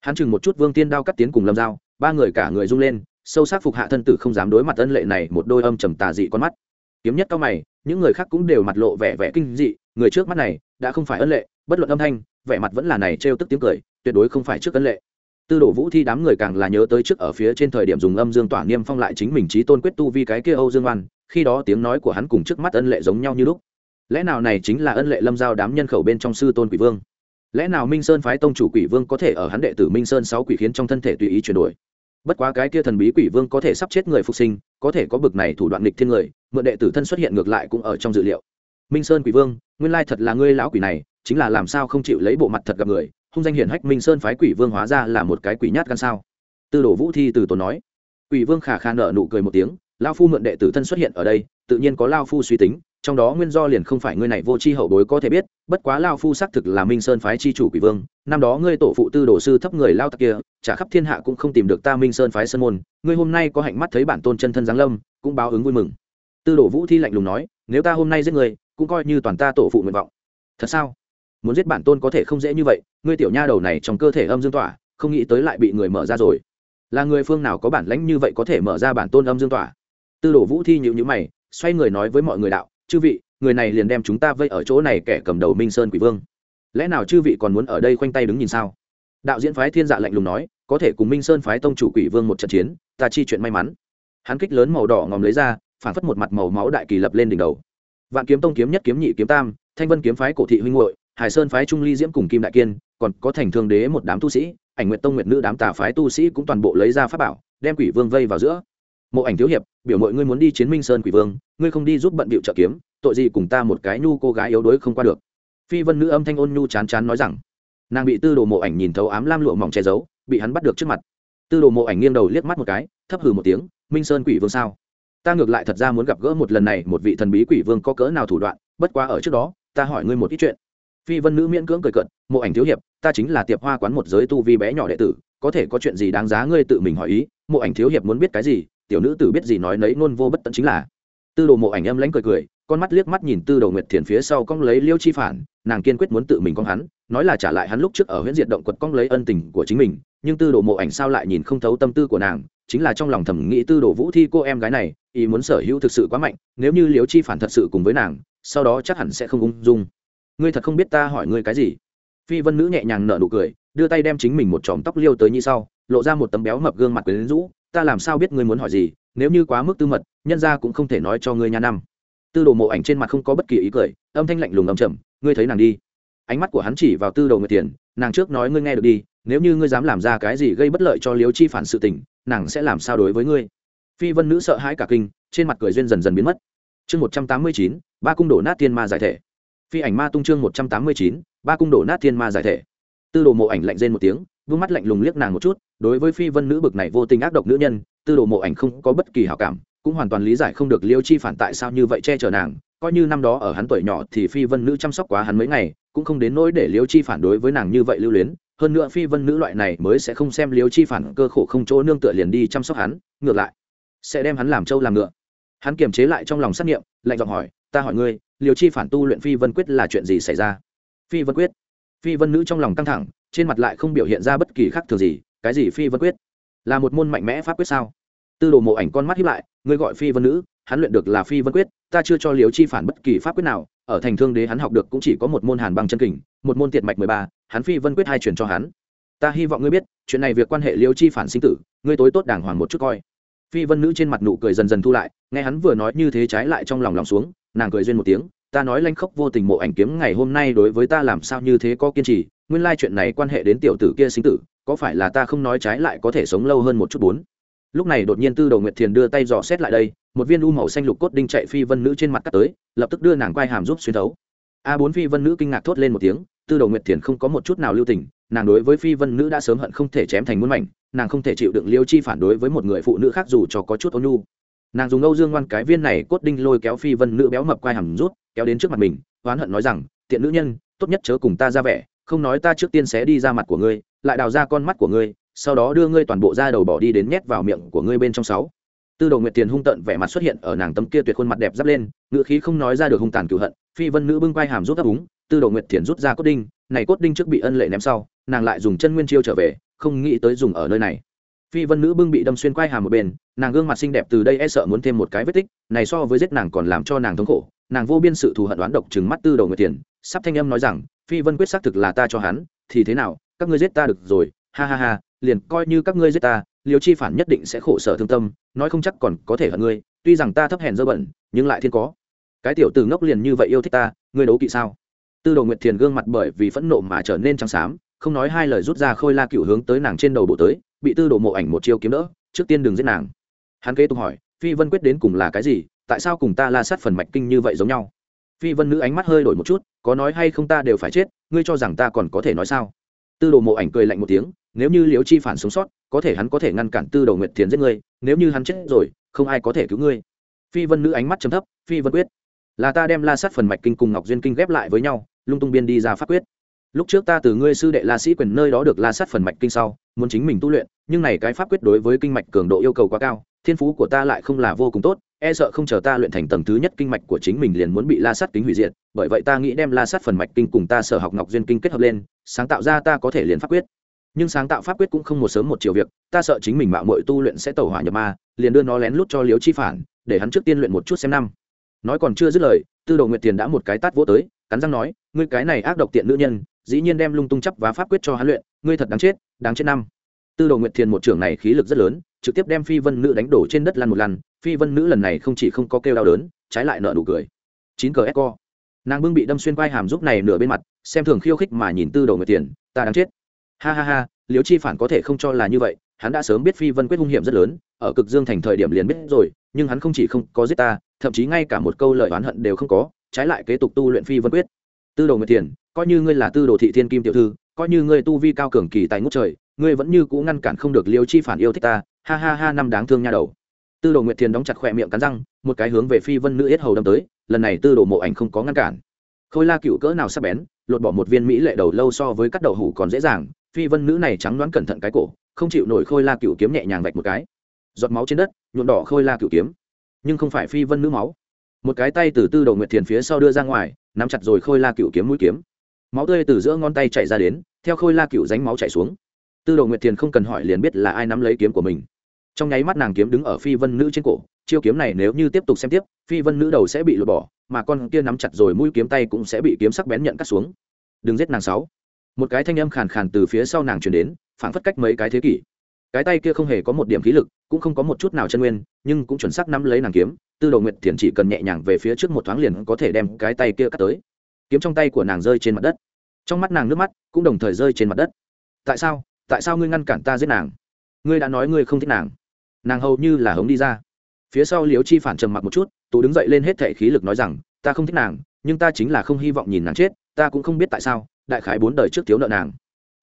Hắn chừng một chút vương tiên đao cắt tiến cùng lâm dao ba người cả người rung lên, sâu sắc phục hạ thân tử không dám đối mặt ân lệ này một đôi âm trầm tà dị con mắt. Kiếm nhất cao mày, những người khác cũng đều mặt lộ vẻ vẻ kinh dị người trước mắt này đã không phải ân lệ, bất luận âm thanh, vẻ mặt vẫn là này trêu tức tiếng cười, tuyệt đối không phải trước ân lệ. Tư đồ vũ thi đám người càng là nhớ tới trước ở phía trên thời điểm dùng âm dương tỏa niêm phong lại chính mình trí tôn quyết tu vi cái kia âu dương oan, khi đó tiếng nói của hắn cùng trước mắt ân lệ giống nhau như lúc. Lẽ nào này chính là ân lệ lâm giao đám nhân khẩu bên trong sư tôn quỷ vương? Lẽ nào minh sơn phái tông chủ quỷ vương có thể ở hắn đệ tử minh sơn sáu quỷ khiến trong thân thể tùy ý chuyển đổi? Bất quá cái kia thần bí quỷ vương có thể sắp chết người phục sinh, có thể có bực này thủ đoạn nghịch thiên người, mượn đệ tử thân xuất hiện ngược lại cũng ở trong dự liệu minh sơn quỷ vương, nguyên lai thật là ngươi lão quỷ này, chính là làm sao không chịu lấy bộ mặt thật gặp người, hung danh hiển hách minh sơn phái quỷ vương hóa ra là một cái quỷ nhát gan sao? Tư đồ vũ thi từ tốn nói. Quỷ vương khả khả nợ nụ cười một tiếng lao phu mượn đệ tử thân xuất hiện ở đây, tự nhiên có lao phu suy tính, trong đó nguyên do liền không phải ngươi này vô c h i hậu bối có thể biết, bất quá lao phu xác thực là minh sơn phái c h i chủ quỷ vương, năm đó ngươi tổ phụ tư đồ sư thấp người lao tặc kia trả khắp thiên hạ cũng không tìm được ta minh sơn phái sơn môn, ngươi hôm nay có hạnh mắt thấy bản tôn chân thân giáng lâm, cũng báo ứng vui mừng. Tư đồ vũ thi lạnh lùng nói, nếu ta hôm nay giết người cũng coi như toàn ta tổ phụ nguyện vọng. Thật sao? Muốn giết bản tôn có thể không dễ như vậy, ngươi tiểu nha đầu này trong cơ thể âm dương tỏa, không nghĩ tới lại bị người mở ra rồi. Là người phương nào có bản lãnh như vậy có thể mở ra bản tôn âm dương tỏa? Tư đồ vũ thi nhịu nhữ mày, xoay người nói với mọi người đạo, chư vị, người này liền đem chúng ta vây ở chỗ này kẻ cầm đầu minh sơn quỷ vương. Lẽ nào chư vị còn muốn ở đây khoanh tay đứng nhìn sao? Đạo diễn phái thiên dạ lạnh lùng nói, có thể cùng minh sơn phái tông chủ quỷ vương một trận chiến, ta chi chuyện may mắn. Hắn kích lớn màu đỏ ngòm lấy ra phản phất một mặt màu máu đại kỳ lập lên đỉnh đầu vạn kiếm tông kiếm nhất kiếm nhị kiếm tam, thanh vân kiếm phái cổ thị huynh hội hải sơn phái trung ly diễm cùng kim đại kiên, còn có thành thương đế một đám tu sĩ, ảnh nguyện tông nguyện nữ đám tà phái tu sĩ cũng toàn bộ lấy ra pháp bảo, đem quỷ vương vây vào giữa. Mộ ảnh thiếu hiệp, biểu mọi ngươi muốn đi chiến minh sơn quỷ vương, ngươi không đi giúp bận bịu trợ kiếm, tội gì cùng ta một cái nhu cô gái yếu đuối không qua được. Phi vân nữ âm thanh ôn nhu chán chán nói rằng, nàng bị tư đồ mộ ảnh nhìn thấu ám lam lụa mỏng che giấu, bị hắn bắt được trước mặt. Tư đồ mộ ảnh nghiêng đầu liếc mắt một cái, thấp hừ một tiếng, minh sơn quỷ vương sao? Ta ngược lại thật ra muốn gặp gỡ một lần này, một vị thần bí quỷ vương có cỡ nào thủ đoạn, bất quá ở trước đó, ta hỏi ngươi một ít chuyện. Phi vân nữ miễn cưỡng cười cận mộ ảnh thiếu hiệp, ta chính là tiệp hoa quán một giới tu vi bé nhỏ đệ tử, có thể có chuyện gì đáng giá ngươi tự mình hỏi ý? Mộ ảnh thiếu hiệp muốn biết cái gì, tiểu nữ tử biết gì nói nấy, nôn vô bất tận chính là. Tư đồ mộ ảnh âm lãnh cười cười, con mắt liếc mắt nhìn tư đồ nguyệt thiền phía sau cong lấy liêu chi phản, nàng kiên quyết muốn tự mình con hắn, nói là trả lại hắn lúc trước ở huyện diệt động quật cong lấy ân tình của chính mình, nhưng tư đồ mộ ảnh sao lại nhìn không thấu tâm tư của nàng chính là trong lòng thầm nghĩ tư đồ vũ thi cô em gái này, ý muốn sở hữu thực sự quá mạnh, nếu như liếu chi phản thật sự cùng với nàng, sau đó chắc hẳn sẽ không ung dung. Ngươi thật không biết ta hỏi ngươi cái gì? Phi vân nữ nhẹ nhàng nở nụ cười, đưa tay đem chính mình một chòm tóc liêu tới như sau, lộ ra một tấm béo mập gương mặt quyến rũ, ta làm sao biết ngươi muốn hỏi gì, nếu như quá mức tư mật, nhân ra cũng không thể nói cho ngươi nha năm. Tư đồ mộ ảnh trên mặt không có bất kỳ ý cười, âm thanh lạnh lùng âm trầm, ngươi thấy nàng đi ánh mắt của hắn chỉ vào tư đồ người tiền, nàng trước nói ngươi nghe được đi, nếu như ngươi dám làm ra cái gì gây bất lợi cho liếu chi phản sự tình, nàng sẽ làm sao đối với ngươi? Phi vân nữ sợ hãi cả kinh, trên mặt cười duyên dần dần biến mất. Chương một trăm tám mươi chín, ba cung đổ nát thiên ma giải thể. Phi ảnh ma tung chương một trăm tám mươi chín, ba cung đổ nát thiên ma giải thể. Tư đồ mộ ảnh lạnh rên một tiếng, vương mắt lạnh lùng liếc nàng một chút, đối với phi vân nữ bực này vô tình ác độc nữ nhân, tư đồ mộ ảnh không có bất kỳ hảo cảm, cũng hoàn toàn lý giải không được liêu chi phản tại sao như vậy che chở nàng, coi như năm đó ở hắn tuổi nhỏ thì phi vân nữ chăm sóc quá hắn mấy ngày cũng không đến nỗi để liêu chi phản đối với nàng như vậy lưu luyến, hơn nữa phi vân nữ loại này mới sẽ không xem liêu chi phản cơ khổ không chỗ nương tựa liền đi chăm sóc hắn, ngược lại, sẽ đem hắn làm trâu làm ngựa. Hắn kiềm chế lại trong lòng xác nghiệm lạnh giọng hỏi, ta hỏi ngươi, liêu chi phản tu luyện phi vân quyết là chuyện gì xảy ra? Phi vân quyết? Phi vân nữ trong lòng căng thẳng, trên mặt lại không biểu hiện ra bất kỳ khác thường gì, cái gì phi vân quyết? Là một môn mạnh mẽ pháp quyết sao? Tư đồ mộ ảnh con mắt hiếp lại, ngươi gọi phi vân nữ hắn luyện được là phi vân quyết, ta chưa cho liếu chi phản bất kỳ pháp quyết nào, ở thành thương đế hắn học được cũng chỉ có một môn hàn băng chân kình, một môn tiệt mạch mười ba, hắn phi vân quyết hai truyền cho hắn. Ta hy vọng ngươi biết, chuyện này việc quan hệ liếu chi phản sinh tử, ngươi tối tốt đàng hoàng một chút coi. Phi vân nữ trên mặt nụ cười dần dần thu lại, nghe hắn vừa nói như thế trái lại trong lòng lòng xuống, nàng cười duyên một tiếng, ta nói lanh khóc vô tình mộ ảnh kiếm ngày hôm nay đối với ta làm sao như thế có kiên trì, nguyên lai chuyện này quan hệ đến tiểu tử kia sinh tử, có phải là ta không nói trái lại có thể sống lâu hơn một chút bốn? Lúc này đột nhiên tư Đầu nguyệt thiền đưa tay dò xét lại đây, một viên u màu xanh lục cốt đinh chạy phi vân nữ trên mặt cắt tới, lập tức đưa nàng quai hàm giúp xuyên thấu. A bốn phi vân nữ kinh ngạc thốt lên một tiếng, tư Đầu nguyệt thiền không có một chút nào lưu tình, nàng đối với phi vân nữ đã sớm hận không thể chém thành muôn mảnh, nàng không thể chịu đựng liêu chi phản đối với một người phụ nữ khác dù cho có chút ôn nhu. Nàng dùng âu dương ngoan cái viên này cốt đinh lôi kéo phi vân nữ béo mập quai hàm rút, kéo đến trước mặt mình, oán hận nói rằng, tiện nữ nhân, tốt nhất chớ cùng ta ra vẻ, không nói ta trước tiên sẽ đi ra mặt của ngươi, lại đào ra con mắt của ngươi sau đó đưa ngươi toàn bộ da đầu bỏ đi đến nhét vào miệng của ngươi bên trong sáu. Tư đồ nguyệt tiền hung tận vẻ mặt xuất hiện ở nàng tấm kia tuyệt khuôn mặt đẹp dắp lên ngự khí không nói ra được hung tàn cựu hận, phi vân nữ bưng vai hàm rút ấp úng, tư đồ nguyệt tiền rút ra cốt đinh, này cốt đinh trước bị ân lệ ném sau, nàng lại dùng chân nguyên chiêu trở về, không nghĩ tới dùng ở nơi này. Phi vân nữ bưng bị đâm xuyên quai hàm một bên, nàng gương mặt xinh đẹp từ đây e sợ muốn thêm một cái vết tích, này so với giết nàng còn làm cho nàng thống khổ, nàng vô biên sự thù hận đoán độc chừng mắt tư đầu người tiền, sắp thanh âm nói rằng, phi vân quyết xác thực là ta cho hắn, thì thế nào, các ngươi giết ta được rồi, ha ha ha liền coi như các ngươi giết ta liều chi phản nhất định sẽ khổ sở thương tâm, nói không chắc còn có thể hận ngươi, tuy rằng ta thấp hèn dơ bẩn, nhưng lại thiên có. Cái tiểu tử ngốc liền như vậy yêu thích ta, ngươi đấu kỵ sao? Tư đồ nguyệt thiền gương mặt bởi vì phẫn nộ mà trở nên trắng xám, không nói hai lời rút ra khôi la cựu hướng tới nàng trên đầu bộ tới, bị tư đồ mộ ảnh một chiêu kiếm đỡ, trước tiên đừng giết nàng. Hắn kế tục hỏi, phi vân quyết đến cùng là cái gì, tại sao cùng ta la sát phần mạch kinh như vậy giống nhau? Phi vân nữ ánh mắt hơi đổi một chút, có nói hay không ta đều phải chết, ngươi cho rằng ta còn có thể nói sao? Tư đồ mộ ảnh cười lạnh một tiếng, nếu như liễu chi phản sống sót, có thể hắn có thể ngăn cản tư đồ nguyệt thiền giết ngươi, nếu như hắn chết rồi, không ai có thể cứu ngươi. Phi vân nữ ánh mắt chấm thấp, phi vân quyết. Là ta đem la sát phần mạch kinh cùng ngọc duyên kinh ghép lại với nhau, lung tung biên đi ra pháp quyết. Lúc trước ta từ ngươi sư đệ la sĩ quyền nơi đó được la sát phần mạch kinh sau, muốn chính mình tu luyện, nhưng này cái pháp quyết đối với kinh mạch cường độ yêu cầu quá cao, thiên phú của ta lại không là vô cùng tốt e sợ không chờ ta luyện thành tầng thứ nhất kinh mạch của chính mình liền muốn bị la sát kính hủy diệt, bởi vậy ta nghĩ đem la sát phần mạch kinh cùng ta sở học ngọc duyên kinh kết hợp lên, sáng tạo ra ta có thể liền pháp quyết. Nhưng sáng tạo pháp quyết cũng không một sớm một chiều việc, ta sợ chính mình mạo mội tu luyện sẽ tẩu hỏa nhập ma, liền đưa nó lén lút cho liếu chi phản, để hắn trước tiên luyện một chút xem năm. Nói còn chưa dứt lời, tư đồ nguyệt tiền đã một cái tát vỗ tới, cắn răng nói, ngươi cái này ác độc tiện nữ nhân, dĩ nhiên đem lung tung chấp và pháp quyết cho hắn luyện, ngươi thật đáng chết đáng chết năm. Tư đồ nguyệt thiền một trưởng này khí lực rất lớn, trực tiếp đem phi vân nữ đánh đổ trên đất lăn một lần phi vân nữ lần này không chỉ không có kêu đau đớn, trái lại nợ nụ cười. Chín cờ ép co nàng bưng bị đâm xuyên quai hàm giúp này nửa bên mặt, xem thường khiêu khích mà nhìn tư đồ người tiền, ta đáng chết. Ha ha ha, Liễu chi phản có thể không cho là như vậy, hắn đã sớm biết phi vân quyết hung hiểm rất lớn, ở cực dương thành thời điểm liền biết rồi, nhưng hắn không chỉ không có giết ta, thậm chí ngay cả một câu lời oán hận đều không có, trái lại kế tục tu luyện phi vân quyết. Tư đồ nguyệt tiền, coi như ngươi là tư đồ thị thiên kim tiểu thư, coi như ngươi tu vi cao cường kỳ tài ngút trời, ngươi vẫn như cũ ngăn cản không được liêu chi phản yêu thích ta, ha ha ha năm đáng thương nha đầu tư đồ nguyệt thiền đóng chặt khỏe miệng cắn răng, một cái hướng về phi vân nữ yết hầu đâm tới, lần này tư đồ mộ ảnh không có ngăn cản. Khôi la cựu cỡ nào sắp bén, lột bỏ một viên mỹ lệ đầu lâu so với cắt đầu hủ còn dễ dàng, phi vân nữ này trắng đoán cẩn thận cái cổ, không chịu nổi khôi la cựu kiếm nhẹ nhàng vạch một cái. Giọt máu trên đất, nhuộm đỏ khôi la cựu kiếm. Nhưng không phải phi vân nữ máu. Một cái tay từ tư đồ nguyệt thiền phía sau đưa ra ngoài, nắm chặt rồi khôi la cựu kiếm mũi kiếm. Máu tươi từ giữa ngón tay chảy ra đến, theo khôi la cựu ránh máu chảy xuống. Tư đồ nguyệt thiền không cần hỏi liền biết là ai nắm lấy kiếm của mình trong nháy mắt nàng kiếm đứng ở phi vân nữ trên cổ, chiêu kiếm này nếu như tiếp tục xem tiếp, phi vân nữ đầu sẽ bị lột bỏ, mà con kia nắm chặt rồi mũi kiếm tay cũng sẽ bị kiếm sắc bén nhận cắt xuống. Đừng giết nàng sáu. Một cái thanh âm khàn khàn từ phía sau nàng truyền đến, phảng phất cách mấy cái thế kỷ. Cái tay kia không hề có một điểm khí lực, cũng không có một chút nào chân nguyên, nhưng cũng chuẩn xác nắm lấy nàng kiếm, tư đồ nguyệt thiền chỉ cần nhẹ nhàng về phía trước một thoáng liền có thể đem cái tay kia cắt tới. Kiếm trong tay của nàng rơi trên mặt đất. Trong mắt nàng nước mắt cũng đồng thời rơi trên mặt đất. Tại sao? Tại sao ngươi ngăn cản ta giết nàng? Ngươi đã nói ngươi không thích nàng nàng hầu như là hống đi ra. Phía sau liếu chi phản trầm mặc một chút, tú đứng dậy lên hết thệ khí lực nói rằng, ta không thích nàng, nhưng ta chính là không hy vọng nhìn nàng chết, ta cũng không biết tại sao, đại khái bốn đời trước thiếu nợ nàng.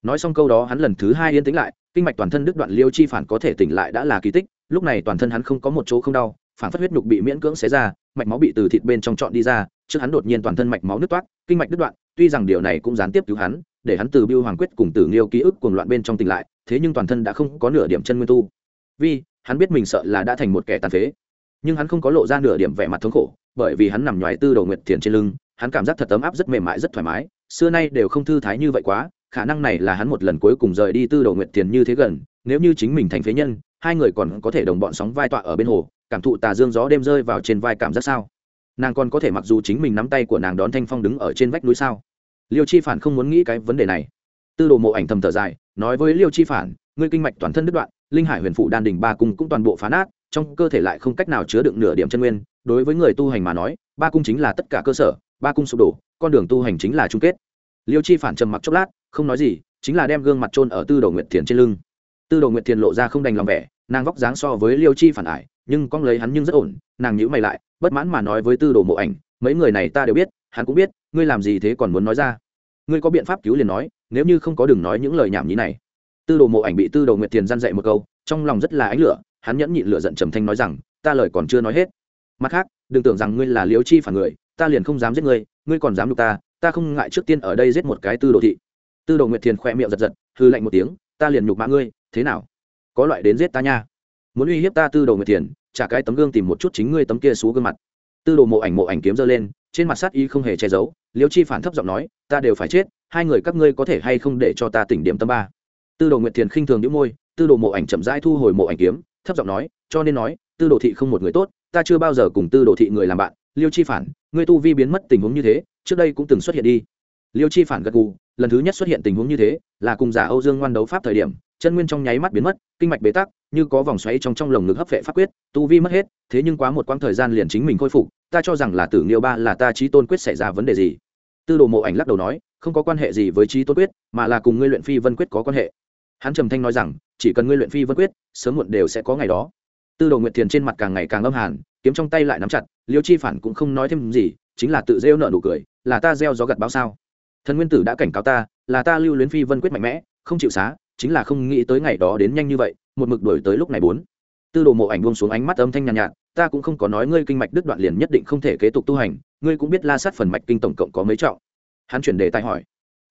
Nói xong câu đó, hắn lần thứ hai yên tĩnh lại, kinh mạch toàn thân đứt đoạn liêu chi phản có thể tỉnh lại đã là kỳ tích, lúc này toàn thân hắn không có một chỗ không đau, phản phát huyết nhục bị miễn cưỡng xé ra, mạch máu bị từ thịt bên trong trọn đi ra, trước hắn đột nhiên toàn thân mạch máu nứt toát, kinh mạch đứt đoạn, tuy rằng điều này cũng gián tiếp cứu hắn, để hắn từ biêu hoàng quyết cùng tử nghiêu ký ức cuồng loạn bên trong tỉnh lại, thế nhưng toàn thân đã không có nửa điểm chân nguyên tu. Vì hắn biết mình sợ là đã thành một kẻ tàn phế. Nhưng hắn không có lộ ra nửa điểm vẻ mặt thống khổ, bởi vì hắn nằm ngoài tư đầu nguyệt thiền trên lưng, hắn cảm giác thật ấm áp rất mềm mại rất thoải mái. Xưa nay đều không thư thái như vậy quá, khả năng này là hắn một lần cuối cùng rời đi tư đầu nguyệt thiền như thế gần. Nếu như chính mình thành phế nhân, hai người còn có thể đồng bọn sóng vai tọa ở bên hồ, cảm thụ tà dương gió đêm rơi vào trên vai cảm giác sao? Nàng còn có thể mặc dù chính mình nắm tay của nàng đón thanh phong đứng ở trên vách núi sao? Liêu chi phản không muốn nghĩ cái vấn đề này. Tư đồ mộ ảnh thầm thở dài, nói với liêu chi phản, ngươi kinh mạch toàn thân đứt đoạn linh hải huyền phụ đan đỉnh ba cung cũng toàn bộ phá nát, trong cơ thể lại không cách nào chứa đựng nửa điểm chân nguyên. Đối với người tu hành mà nói, ba cung chính là tất cả cơ sở, ba cung sụp đổ, con đường tu hành chính là chung kết. Liêu chi phản trầm mặc chốc lát, không nói gì, chính là đem gương mặt trôn ở tư đồ nguyệt thiền trên lưng. Tư đồ nguyệt thiền lộ ra không đành lòng vẻ, nàng vóc dáng so với liêu chi phản ải, nhưng con lấy hắn nhưng rất ổn, nàng nhữ mày lại, bất mãn mà nói với tư đồ mộ ảnh, mấy người này ta đều biết, hắn cũng biết, ngươi làm gì thế còn muốn nói ra. Ngươi có biện pháp cứu liền nói, nếu như không có đừng nói những lời nhảm nhí này tư đồ mộ ảnh bị tư đồ nguyệt tiền n dạy một câu, trong lòng rất là ánh lửa, hắn nhẫn nhịn lửa giận trầm thanh nói rằng, ta lời còn chưa nói hết. Mặt khác, đừng tưởng rằng ngươi là liếu chi phản người, ta liền không dám giết ngươi ngươi còn dám đục ta ta không ngại trước tiên ở đây giết một cái tư đồ thị. Tư đồ nguyệt thiền khoe miệng giật giật hư lạnh một tiếng, ta liền nhục mạ ngươi, thế nào? Có loại đến giết ta nha. Muốn uy hiếp ta tư đồ nguyệt thiền, trả cái tấm gương tìm một chút chính ngươi tấm kia xuống gương mặt. Tư đồ mộ ảnh mộ ảnh kiếm giơ lên, trên mặt sát y không hề che giấu liêu chi phản thấp giọng nói, ta đều phải chết, hai người các ngươi có thể hay không để cho ta tỉnh điểm tâm ba? Tư đồ nguyệt thiền khinh thường những môi, tư đồ mộ ảnh chậm rãi thu hồi mộ ảnh kiếm, thấp giọng nói, cho nên nói, tư đồ thị không một người tốt, ta chưa bao giờ cùng tư đồ thị người làm bạn. Liêu chi phản, ngươi tu vi biến mất tình huống như thế, trước đây cũng từng xuất hiện đi. Liêu chi phản gật gù, lần thứ nhất xuất hiện tình huống như thế, là cùng giả âu dương ngoan đấu pháp thời điểm, chân nguyên trong nháy mắt biến mất, kinh mạch bế tắc, như có vòng xoáy trong trong lồng ngực hấp vệ pháp quyết, tu vi mất hết, thế nhưng quá một quãng thời gian liền chính mình khôi phục, ta cho rằng là tử nghiêu ba là ta trí tôn quyết xảy ra vấn đề gì? Tư đồ mộ ảnh lắc đầu nói, không có quan hệ gì với trí tôn quyết, mà là cùng ngươi luyện phi vân quyết có quan hệ hắn trầm thanh nói rằng chỉ cần ngươi luyện phi vân quyết sớm muộn đều sẽ có ngày đó. Tư đồ nguyệt thiền trên mặt càng ngày càng âm hàn kiếm trong tay lại nắm chặt liêu chi phản cũng không nói thêm gì chính là tự rêu nợ nụ cười là ta gieo gió gặt báo sao? Thần nguyên tử đã cảnh cáo ta là ta lưu luyến phi vân quyết mạnh mẽ không chịu xá chính là không nghĩ tới ngày đó đến nhanh như vậy một mực đổi tới lúc này bốn. Tư đồ mộ ảnh buông xuống ánh mắt âm thanh nhàn nhạt, nhạt ta cũng không có nói ngươi kinh mạch đứt đoạn liền nhất định không thể kế tục tu hành ngươi cũng biết la sát phần mạch kinh tổng cộng có mấy trọng. Hắn chuyển đề tài hỏi.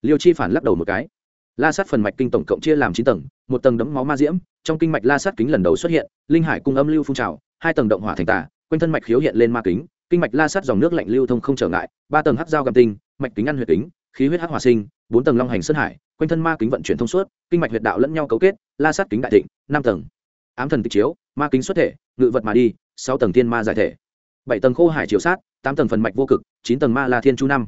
Liêu chi phản lắc đầu một cái la sát phần mạch kinh tổng cộng chia làm chín tầng, một tầng đấm máu ma diễm, trong kinh mạch la sát kính lần đầu xuất hiện, linh hải cung âm lưu phun trào, hai tầng động hỏa thành tà, quanh thân mạch khiếu hiện lên ma kính, kinh mạch la sát dòng nước lạnh lưu thông không trở ngại, ba tầng hắc dao găm tinh, mạch kính ăn huyệt kính, khí huyết hắc hỏa sinh, bốn tầng long hành sơn hải, quanh thân ma kính vận chuyển thông suốt, kinh mạch huyệt đạo lẫn nhau cấu kết, la sát kính đại thịnh, năm tầng. Ám thần tịch chiếu, ma kính xuất thể, ngự vật mà đi, sáu tầng tiên ma giải thể. Bảy tầng khô hải chiếu sát, tám tầng phần mạch vô cực, chín tầng ma la thiên chu năm.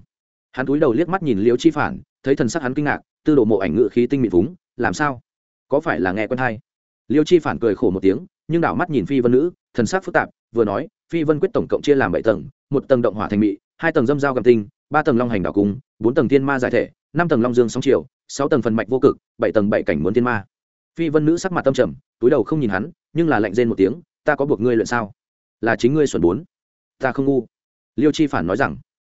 Hắn túi đầu liếc mắt nhìn liễu chi phản, thấy thần sắc hắn kinh ngạc tư đồ mộ ảnh ngự khí tinh mịn vúng, làm sao? Có phải là nghe quen hay? Liêu chi phản cười khổ một tiếng, nhưng đảo mắt nhìn phi vân nữ, thần sắc phức tạp, vừa nói, phi vân quyết tổng cộng chia làm bảy tầng, một tầng động hỏa thành mị, hai tầng dâm dao cầm tinh, ba tầng long hành đảo cung, bốn tầng thiên ma giải thể, năm tầng long dương sóng chiều, sáu tầng phần mạch vô cực, bảy tầng bảy cảnh muốn thiên ma. Phi vân nữ sắc mặt tâm trầm, túi đầu không nhìn hắn, nhưng là lạnh rên một tiếng, ta có buộc ngươi luyện sao? Là chính ngươi xuẩn bốn. Ta không ngu. Liêu chi phản nói rằng.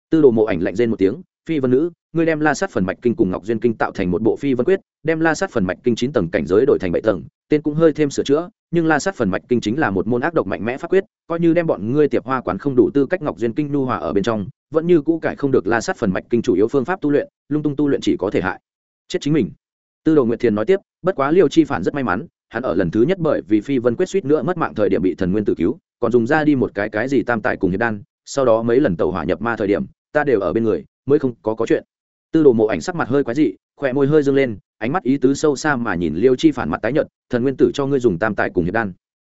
Tư đồ mộ ảnh lạnh rên một tiếng phi vân nữ, ngươi đem la sát phần mạch kinh cùng ngọc duyên kinh tạo thành một bộ phi vân quyết, đem la sát phần mạch kinh chín tầng cảnh giới đổi thành bảy tầng, tên cũng hơi thêm sửa chữa, nhưng la sát phần mạch kinh chính là một môn ác độc mạnh mẽ pháp quyết, coi như đem bọn ngươi tiệp hoa quán không đủ tư cách ngọc duyên kinh nu hòa ở bên trong, vẫn như cũ cải không được la sát phần mạch kinh chủ yếu phương pháp tu luyện, lung tung tu luyện chỉ có thể hại. Chết chính mình. Tư đồ nguyệt thiền nói tiếp, bất quá liêu chi phản rất may mắn, hắn ở lần thứ nhất bởi vì phi vân quyết suýt nữa mất mạng thời điểm bị thần nguyên tử cứu, còn dùng ra đi một cái cái gì tam tại cùng hiệp đan, sau đó mấy lần tàu hỏa nhập ma thời điểm, ta đều ở bên người mới không có có chuyện. Tư đồ mộ ảnh sắc mặt hơi quái dị, khỏe môi hơi dâng lên, ánh mắt ý tứ sâu xa mà nhìn liêu chi phản mặt tái nhợt, thần nguyên tử cho ngươi dùng tam tài cùng hiệp đan.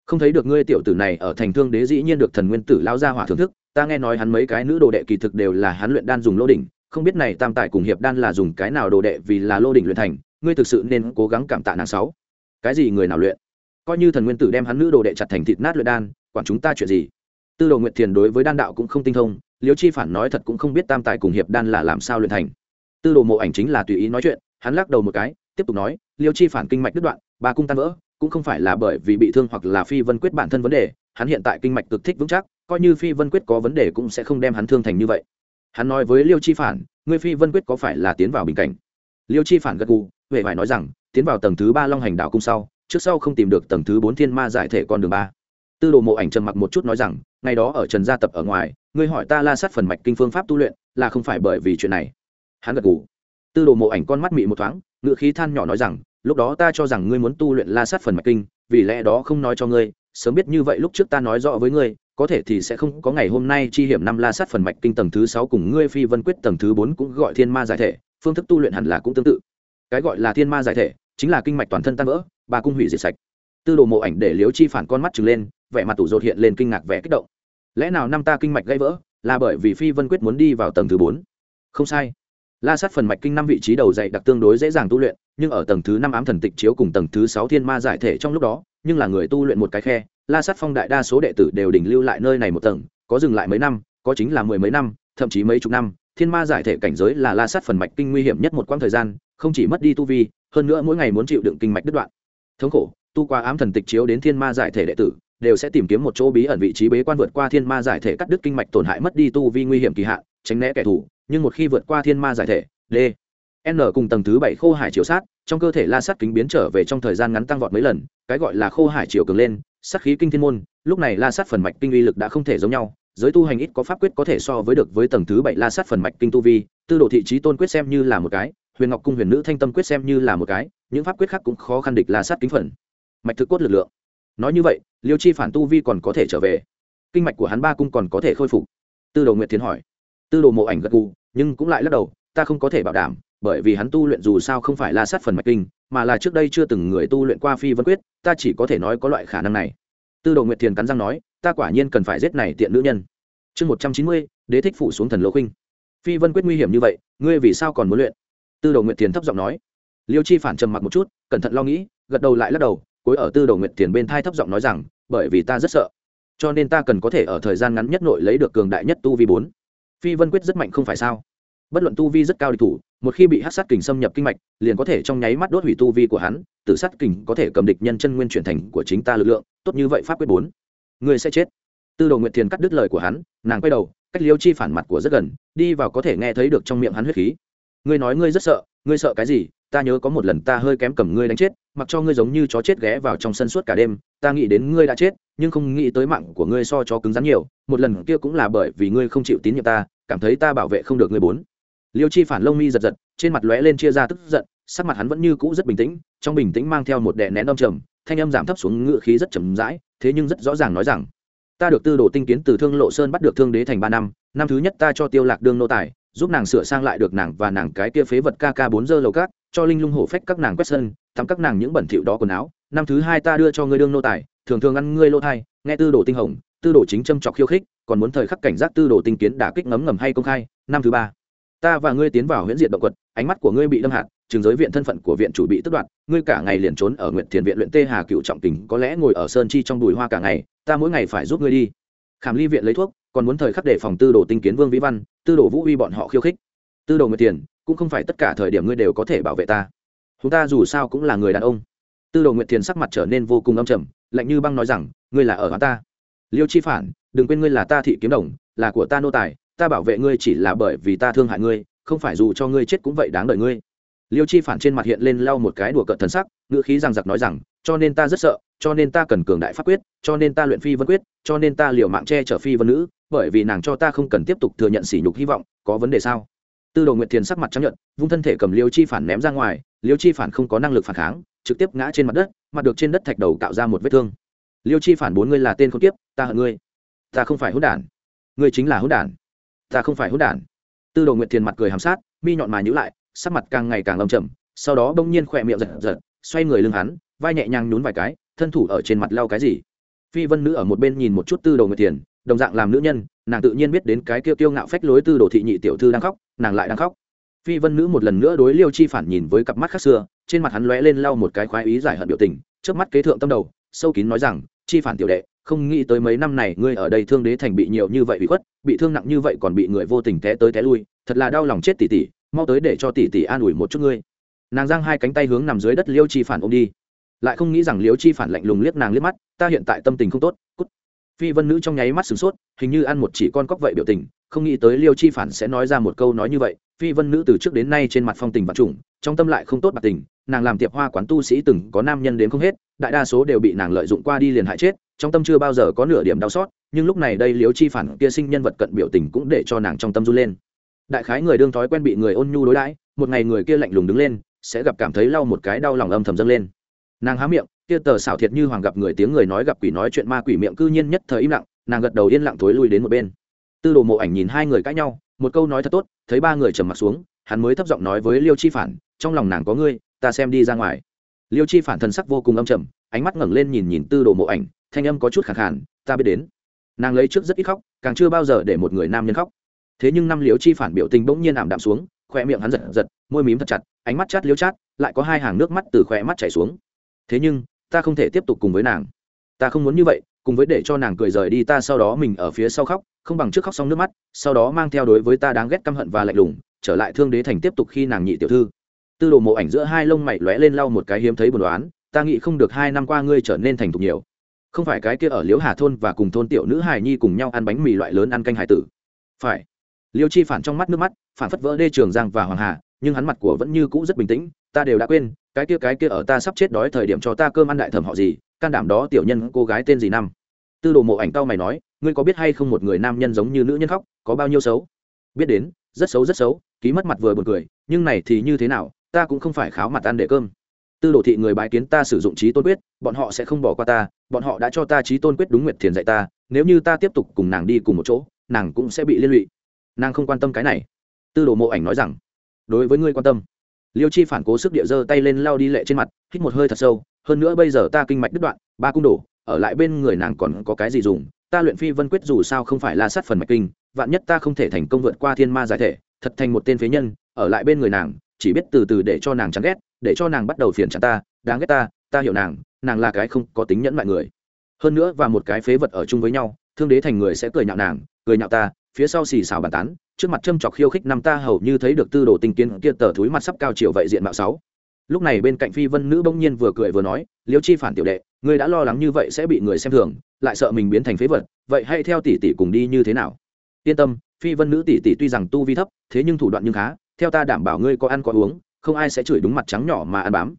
Không thấy được ngươi tiểu tử này ở thành thương đế dĩ nhiên được thần nguyên tử lao ra hỏa thưởng thức, ta nghe nói hắn mấy cái nữ đồ đệ kỳ thực đều là hắn luyện đan dùng lô đỉnh, không biết này tam tài cùng hiệp đan là dùng cái nào đồ đệ vì là lô đỉnh luyện thành, ngươi thực sự nên cố gắng cảm tạ nàng sáu. Cái gì người nào luyện? Coi như thần nguyên tử đem hắn nữ đồ đệ chặt thành thịt nát luyện đan, quản chúng ta chuyện gì? Tư đồ nguyệt thiền đối với đan đạo cũng không tinh thông liêu chi phản nói thật cũng không biết tam tài cùng hiệp đan là làm sao luyện thành. Tư đồ mộ ảnh chính là tùy ý nói chuyện, hắn lắc đầu một cái, tiếp tục nói, liêu chi phản kinh mạch đứt đoạn, ba cung tan vỡ, cũng không phải là bởi vì bị thương hoặc là phi vân quyết bản thân vấn đề, hắn hiện tại kinh mạch cực thích vững chắc, coi như phi vân quyết có vấn đề cũng sẽ không đem hắn thương thành như vậy. Hắn nói với liêu chi phản, ngươi phi vân quyết có phải là tiến vào bình cảnh? Liêu chi phản gật gù huệ phải nói rằng, tiến vào tầng thứ ba long hành đạo cung sau, trước sau không tìm được tầng thứ bốn thiên ma giải thể con đường ba. Tư đồ mộ ảnh trầm mặc một chút nói rằng, ngày đó ở trần gia tập ở ngoài ngươi hỏi ta la sát phần mạch kinh phương pháp tu luyện, là không phải bởi vì chuyện này. Hắn gật gù. Tư đồ mộ ảnh con mắt mị một thoáng ngự khí than nhỏ nói rằng, lúc đó ta cho rằng ngươi muốn tu luyện la sát phần mạch kinh, vì lẽ đó không nói cho ngươi, sớm biết như vậy lúc trước ta nói rõ với ngươi, có thể thì sẽ không có ngày hôm nay chi hiểm năm la sát phần mạch kinh tầng thứ sáu cùng ngươi phi vân quyết tầng thứ bốn cũng gọi thiên ma giải thể, phương thức tu luyện hẳn là cũng tương tự. Cái gọi là thiên ma giải thể, chính là kinh mạch toàn thân tan vỡ bà cung hủy diệt sạch. Tư đồ mộ ảnh để liếu chi phản con mắt trừng lên, vẻ mặt tủ rột hiện lên kinh ngạc vẻ kích động lẽ nào năm ta kinh mạch gãy vỡ, là bởi vì phi vân quyết muốn đi vào tầng thứ bốn? Không sai. La sát phần mạch kinh năm vị trí đầu dạy đặc tương đối dễ dàng tu luyện, nhưng ở tầng thứ năm ám thần tịch chiếu cùng tầng thứ sáu thiên ma giải thể trong lúc đó, nhưng là người tu luyện một cái khe, la sát phong đại đa số đệ tử đều đỉnh lưu lại nơi này một tầng, có dừng lại mấy năm, có chính là mười mấy năm, thậm chí mấy chục năm. Thiên ma giải thể cảnh giới là la sát phần mạch kinh nguy hiểm nhất một quãng thời gian, không chỉ mất đi tu vi, hơn nữa mỗi ngày muốn chịu đựng kinh mạch đứt đoạn. Thống khổ, tu qua ám thần tịch chiếu đến thiên ma giải thể đệ tử đều sẽ tìm kiếm một chỗ bí ẩn vị trí bế quan vượt qua thiên ma giải thể cắt đứt kinh mạch tổn hại mất đi tu vi nguy hiểm kỳ hạn, tránh né kẻ thù, nhưng một khi vượt qua thiên ma giải thể, d, n cùng tầng thứ bảy khô hải chiều sát, trong cơ thể la sát kính biến trở về trong thời gian ngắn tăng vọt mấy lần, cái gọi là khô hải chiều cường lên sắc khí kinh thiên môn, lúc này la sát phần mạch kinh uy lực đã không thể giống nhau, giới tu hành ít có pháp quyết có thể so với được với tầng thứ bảy la sát phần mạch kinh tu vi, tư đồ thị trí tôn quyết xem như là một cái, huyền ngọc cung huyền nữ thanh tâm quyết xem như là một cái, những pháp quyết khác cũng khó khăn địch la sát kính phần. Mạch thực cốt lực lượng nói như vậy, liêu chi phản tu vi còn có thể trở về. Kinh mạch của hắn ba cung còn có thể khôi phục. Tư đồ nguyệt thiền hỏi. Tư đồ mộ ảnh gật gù, nhưng cũng lại lắc đầu, ta không có thể bảo đảm, bởi vì hắn tu luyện dù sao không phải là sát phần mạch kinh, mà là trước đây chưa từng người tu luyện qua phi vân quyết, ta chỉ có thể nói có loại khả năng này. Tư đồ nguyệt thiền cắn răng nói, ta quả nhiên cần phải giết này tiện nữ nhân. Chương một trăm chín mươi, đế thích phủ xuống thần lỗ khinh phi vân quyết nguy hiểm như vậy, ngươi vì sao còn muốn luyện? Tư đồ nguyệt thiền thấp giọng nói. Liêu chi phản trầm mặc một chút, cẩn thận lo nghĩ, gật đầu lại lắc đầu cuối ở tư đồ nguyệt tiền bên thai thấp giọng nói rằng, bởi vì ta rất sợ, cho nên ta cần có thể ở thời gian ngắn nhất nội lấy được cường đại nhất tu vi bốn. Phi vân quyết rất mạnh không phải sao? Bất luận tu vi rất cao địch thủ, một khi bị hát sát kình xâm nhập kinh mạch, liền có thể trong nháy mắt đốt hủy tu vi của hắn, tử sát kình có thể cầm địch nhân chân nguyên chuyển thành của chính ta lực lượng, tốt như vậy pháp quyết bốn. Người sẽ chết. Tư đồ nguyệt thiền cắt đứt lời của hắn, nàng quay đầu, cách liêu chi phản mặt của rất gần, đi vào có thể nghe thấy được trong miệng hắn huyết khí. Ngươi nói ngươi rất sợ, ngươi sợ cái gì? Ta nhớ có một lần ta hơi kém cầm ngươi đánh chết, mặc cho ngươi giống như chó chết ghé vào trong sân suốt cả đêm, ta nghĩ đến ngươi đã chết, nhưng không nghĩ tới mạng của ngươi so chó cứng rắn nhiều, một lần kia cũng là bởi vì ngươi không chịu tín nhiệm ta, cảm thấy ta bảo vệ không được ngươi bốn. Liêu chi phản lông mi giật giật, trên mặt lóe lên chia ra tức giận, sắc mặt hắn vẫn như cũ rất bình tĩnh, trong bình tĩnh mang theo một đè nén âm trầm, thanh âm giảm thấp xuống ngựa khí rất chầm rãi, thế nhưng rất rõ ràng nói rằng, ta được tư đồ tinh kiến từ thương lộ sơn bắt được thương đế thành ba năm năm thứ nhất ta cho tiêu lạc đương nô tài, giúp nàng sửa sang lại được nàng và nàng cái kia phế vật kk bốn giờ lầu cát cho linh lung hổ phách các nàng quét sân, tắm các nàng những bẩn thỉu đó quần áo. Năm thứ hai ta đưa cho ngươi đương nô tài, thường thường ăn ngươi lô thai, nghe tư đồ tinh hồng, tư đồ chính châm chọc khiêu khích, còn muốn thời khắc cảnh giác tư đồ tinh kiến đả kích ngấm ngầm hay công khai. Năm thứ ba, ta và ngươi tiến vào huyễn diện động quật, ánh mắt của ngươi bị đâm hạt, trường giới viện thân phận của viện chủ bị tước đoạt, ngươi cả ngày liền trốn ở nguyện thiền viện luyện tê hà cựu trọng tình có lẽ ngồi ở sơn chi trong bùi hoa cả ngày, ta mỗi ngày phải giúp ngươi đi. Khảm ly viện lấy thuốc, còn muốn thời khắc để phòng tư đồ tinh kiến vương vĩ văn, tư đồ vũ uy bọn họ khiêu khích. Tư đồ nguyệt tiền cũng không phải tất cả thời điểm ngươi đều có thể bảo vệ ta. Chúng ta dù sao cũng là người đàn ông. Tư đồ nguyệt thiền sắc mặt trở nên vô cùng âm trầm, lạnh như băng nói rằng, ngươi là ở hắn ta. Liêu chi phản, đừng quên ngươi là ta thị kiếm đồng, là của ta nô tài, ta bảo vệ ngươi chỉ là bởi vì ta thương hại ngươi, không phải dù cho ngươi chết cũng vậy đáng đợi ngươi. Liêu chi phản trên mặt hiện lên lau một cái đùa cợt thần sắc, ngữ khí rằng giặc nói rằng, cho nên ta rất sợ, cho nên ta cần cường đại pháp quyết, cho nên ta luyện phi vân quyết, cho nên ta liều mạng che chở phi vân nữ, bởi vì nàng cho ta không cần tiếp tục thừa nhận sỉ nhục hy vọng, có vấn đề sao? Tư đồ nguyệt thiền sắc mặt trắng nhuận vung thân thể cầm liêu chi phản ném ra ngoài, liêu chi phản không có năng lực phản kháng, trực tiếp ngã trên mặt đất, mặt được trên đất thạch đầu tạo ra một vết thương. Liêu chi phản bốn ngươi là tên không tiếp ta hận ngươi. Ta không phải hỗn đản. Ngươi chính là hỗn đản. Ta không phải hỗn đản. Tư đồ nguyệt thiền mặt cười hàm sát, mi nhọn mà nhữ lại, sắc mặt càng ngày càng lầm chậm sau đó bỗng nhiên khỏe miệng giật giật, xoay người lưng hắn, vai nhẹ nhàng nhún vài cái, thân thủ ở trên mặt lau cái gì. Phi vân nữ ở một bên nhìn một chút tư đồ nguyệt thiền, đồng dạng làm nữ nhân, nàng tự nhiên biết đến cái kêu tiêu ngạo phách lối tư đồ thị nhị tiểu thư đang khóc nàng lại đang khóc. Phi vân nữ một lần nữa đối liêu chi phản nhìn với cặp mắt khác xưa, trên mặt hắn lóe lên lau một cái khoái ý giải hận biểu tình trước mắt kế thượng tâm đầu, sâu kín nói rằng, chi phản tiểu đệ, không nghĩ tới mấy năm này ngươi ở đây thương đế thành bị nhiều như vậy bị khuất, bị thương nặng như vậy còn bị người vô tình té tới té lui, thật là đau lòng chết tỷ tỷ mau tới để cho tỷ tỷ an ủi một chút ngươi. Nàng giang hai cánh tay hướng nằm dưới đất liêu chi phản ôm đi. Lại không nghĩ rằng liêu chi phản lạnh lùng liếc nàng liếc mắt, ta hiện tại tâm tình không tốt, cút phi vân nữ trong nháy mắt sửng sốt, hình như ăn một chỉ con cóc vậy biểu tình, không nghĩ tới liêu chi phản sẽ nói ra một câu nói như vậy. Phi vân nữ từ trước đến nay trên mặt phong tình vật chủng trong tâm lại không tốt bạc tình, nàng làm tiệp hoa quán tu sĩ từng có nam nhân đến không hết, đại đa số đều bị nàng lợi dụng qua đi liền hại chết, trong tâm chưa bao giờ có nửa điểm đau xót, nhưng lúc này đây liêu chi phản kia sinh nhân vật cận biểu tình cũng để cho nàng trong tâm run lên. Đại khái người đương thói quen bị người ôn nhu đối đãi, một ngày người kia lạnh lùng đứng lên, sẽ gặp cảm thấy lau một cái đau lòng âm thầm dâng lên. Nàng há miệng kia tờ xảo thiệt như hoàng gặp người tiếng người nói gặp quỷ nói chuyện ma quỷ miệng cư nhiên nhất thời im lặng, nàng gật đầu yên lặng thối lui đến một bên. Tư đồ mộ ảnh nhìn hai người cãi nhau, một câu nói thật tốt, thấy ba người trầm mặt xuống, hắn mới thấp giọng nói với liêu chi phản, trong lòng nàng có ngươi, ta xem đi ra ngoài. Liêu chi phản thần sắc vô cùng âm trầm, ánh mắt ngẩng lên nhìn nhìn tư đồ mộ ảnh, thanh âm có chút khẳng khàn, ta biết đến. Nàng lấy trước rất ít khóc, càng chưa bao giờ để một người nam nhân khóc. Thế nhưng năm liêu chi phản biểu tình bỗng nhiên ảm đạm xuống khoe miệng hắn giật giật, môi mím thật chặt, ánh mắt chát liêu chát, lại có hai hàng nước mắt từ khoe mắt chảy xuống. Thế nhưng ta không thể tiếp tục cùng với nàng. Ta không muốn như vậy, cùng với để cho nàng cười rời đi ta sau đó mình ở phía sau khóc, không bằng trước khóc xong nước mắt, sau đó mang theo đối với ta đáng ghét căm hận và lạnh lùng, trở lại thương đế thành tiếp tục khi nàng nhị tiểu thư. Tư đồ mộ ảnh giữa hai lông mày lóe lên lau một cái hiếm thấy buồn đoán ta nghĩ không được hai năm qua ngươi trở nên thành thục nhiều. Không phải cái kia ở liễu hà thôn và cùng thôn tiểu nữ hài nhi cùng nhau ăn bánh mì loại lớn ăn canh hải tử. Phải. Liêu chi phản trong mắt nước mắt, phản phất vỡ đê trường giang và hoàng hà, nhưng hắn mặt của vẫn như cũ rất bình tĩnh, ta đều đã quên cái kia cái kia ở ta sắp chết đói thời điểm cho ta cơm ăn đại thẩm họ gì, can đảm đó tiểu nhân cô gái tên gì năm? Tư đồ mộ ảnh tao mày nói, ngươi có biết hay không một người nam nhân giống như nữ nhân khóc, có bao nhiêu xấu? Biết đến, rất xấu rất xấu, ký mất mặt vừa buồn cười, nhưng này thì như thế nào, ta cũng không phải kháo mặt ăn để cơm. Tư đồ thị người bái kiến ta sử dụng trí tôn quyết, bọn họ sẽ không bỏ qua ta, bọn họ đã cho ta trí tôn quyết đúng nguyệt thiền dạy ta, nếu như ta tiếp tục cùng nàng đi cùng một chỗ, nàng cũng sẽ bị liên lụy. Nàng không quan tâm cái này. Tư đồ mộ ảnh nói rằng, đối với ngươi quan tâm liêu chi phản cố sức địa giơ tay lên lao đi lệ trên mặt, hít một hơi thật sâu, hơn nữa bây giờ ta kinh mạch đứt đoạn, ba cung đổ, ở lại bên người nàng còn có cái gì dùng? Ta luyện phi vân quyết dù sao không phải là sát phần mạch kinh, vạn nhất ta không thể thành công vượt qua thiên ma giải thể, thật thành một tên phế nhân, ở lại bên người nàng, chỉ biết từ từ để cho nàng chán ghét, để cho nàng bắt đầu phiền chán ta, đáng ghét ta ta hiểu nàng nàng là cái không có tính nhẫn mọi người. Hơn nữa và một cái phế vật ở chung với nhau, thương đế thành người sẽ cười nhạo nàng, cười nhạo ta phía sau xì xào bàn tán, trước mặt châm chọc khiêu khích năm ta hầu như thấy được tư đồ tinh kiến kia tờ thúi mặt sắp cao chiều vậy diện mạo sáu. Lúc này bên cạnh phi vân nữ bỗng nhiên vừa cười vừa nói, liêu chi phản tiểu đệ, ngươi đã lo lắng như vậy sẽ bị người xem thường, lại sợ mình biến thành phế vật, vậy hãy theo tỷ tỷ cùng đi như thế nào? Yên tâm, phi vân nữ tỷ tỷ tuy rằng tu vi thấp, thế nhưng thủ đoạn nhưng khá, theo ta đảm bảo ngươi có ăn có uống, không ai sẽ chửi đúng mặt trắng nhỏ mà ăn bám.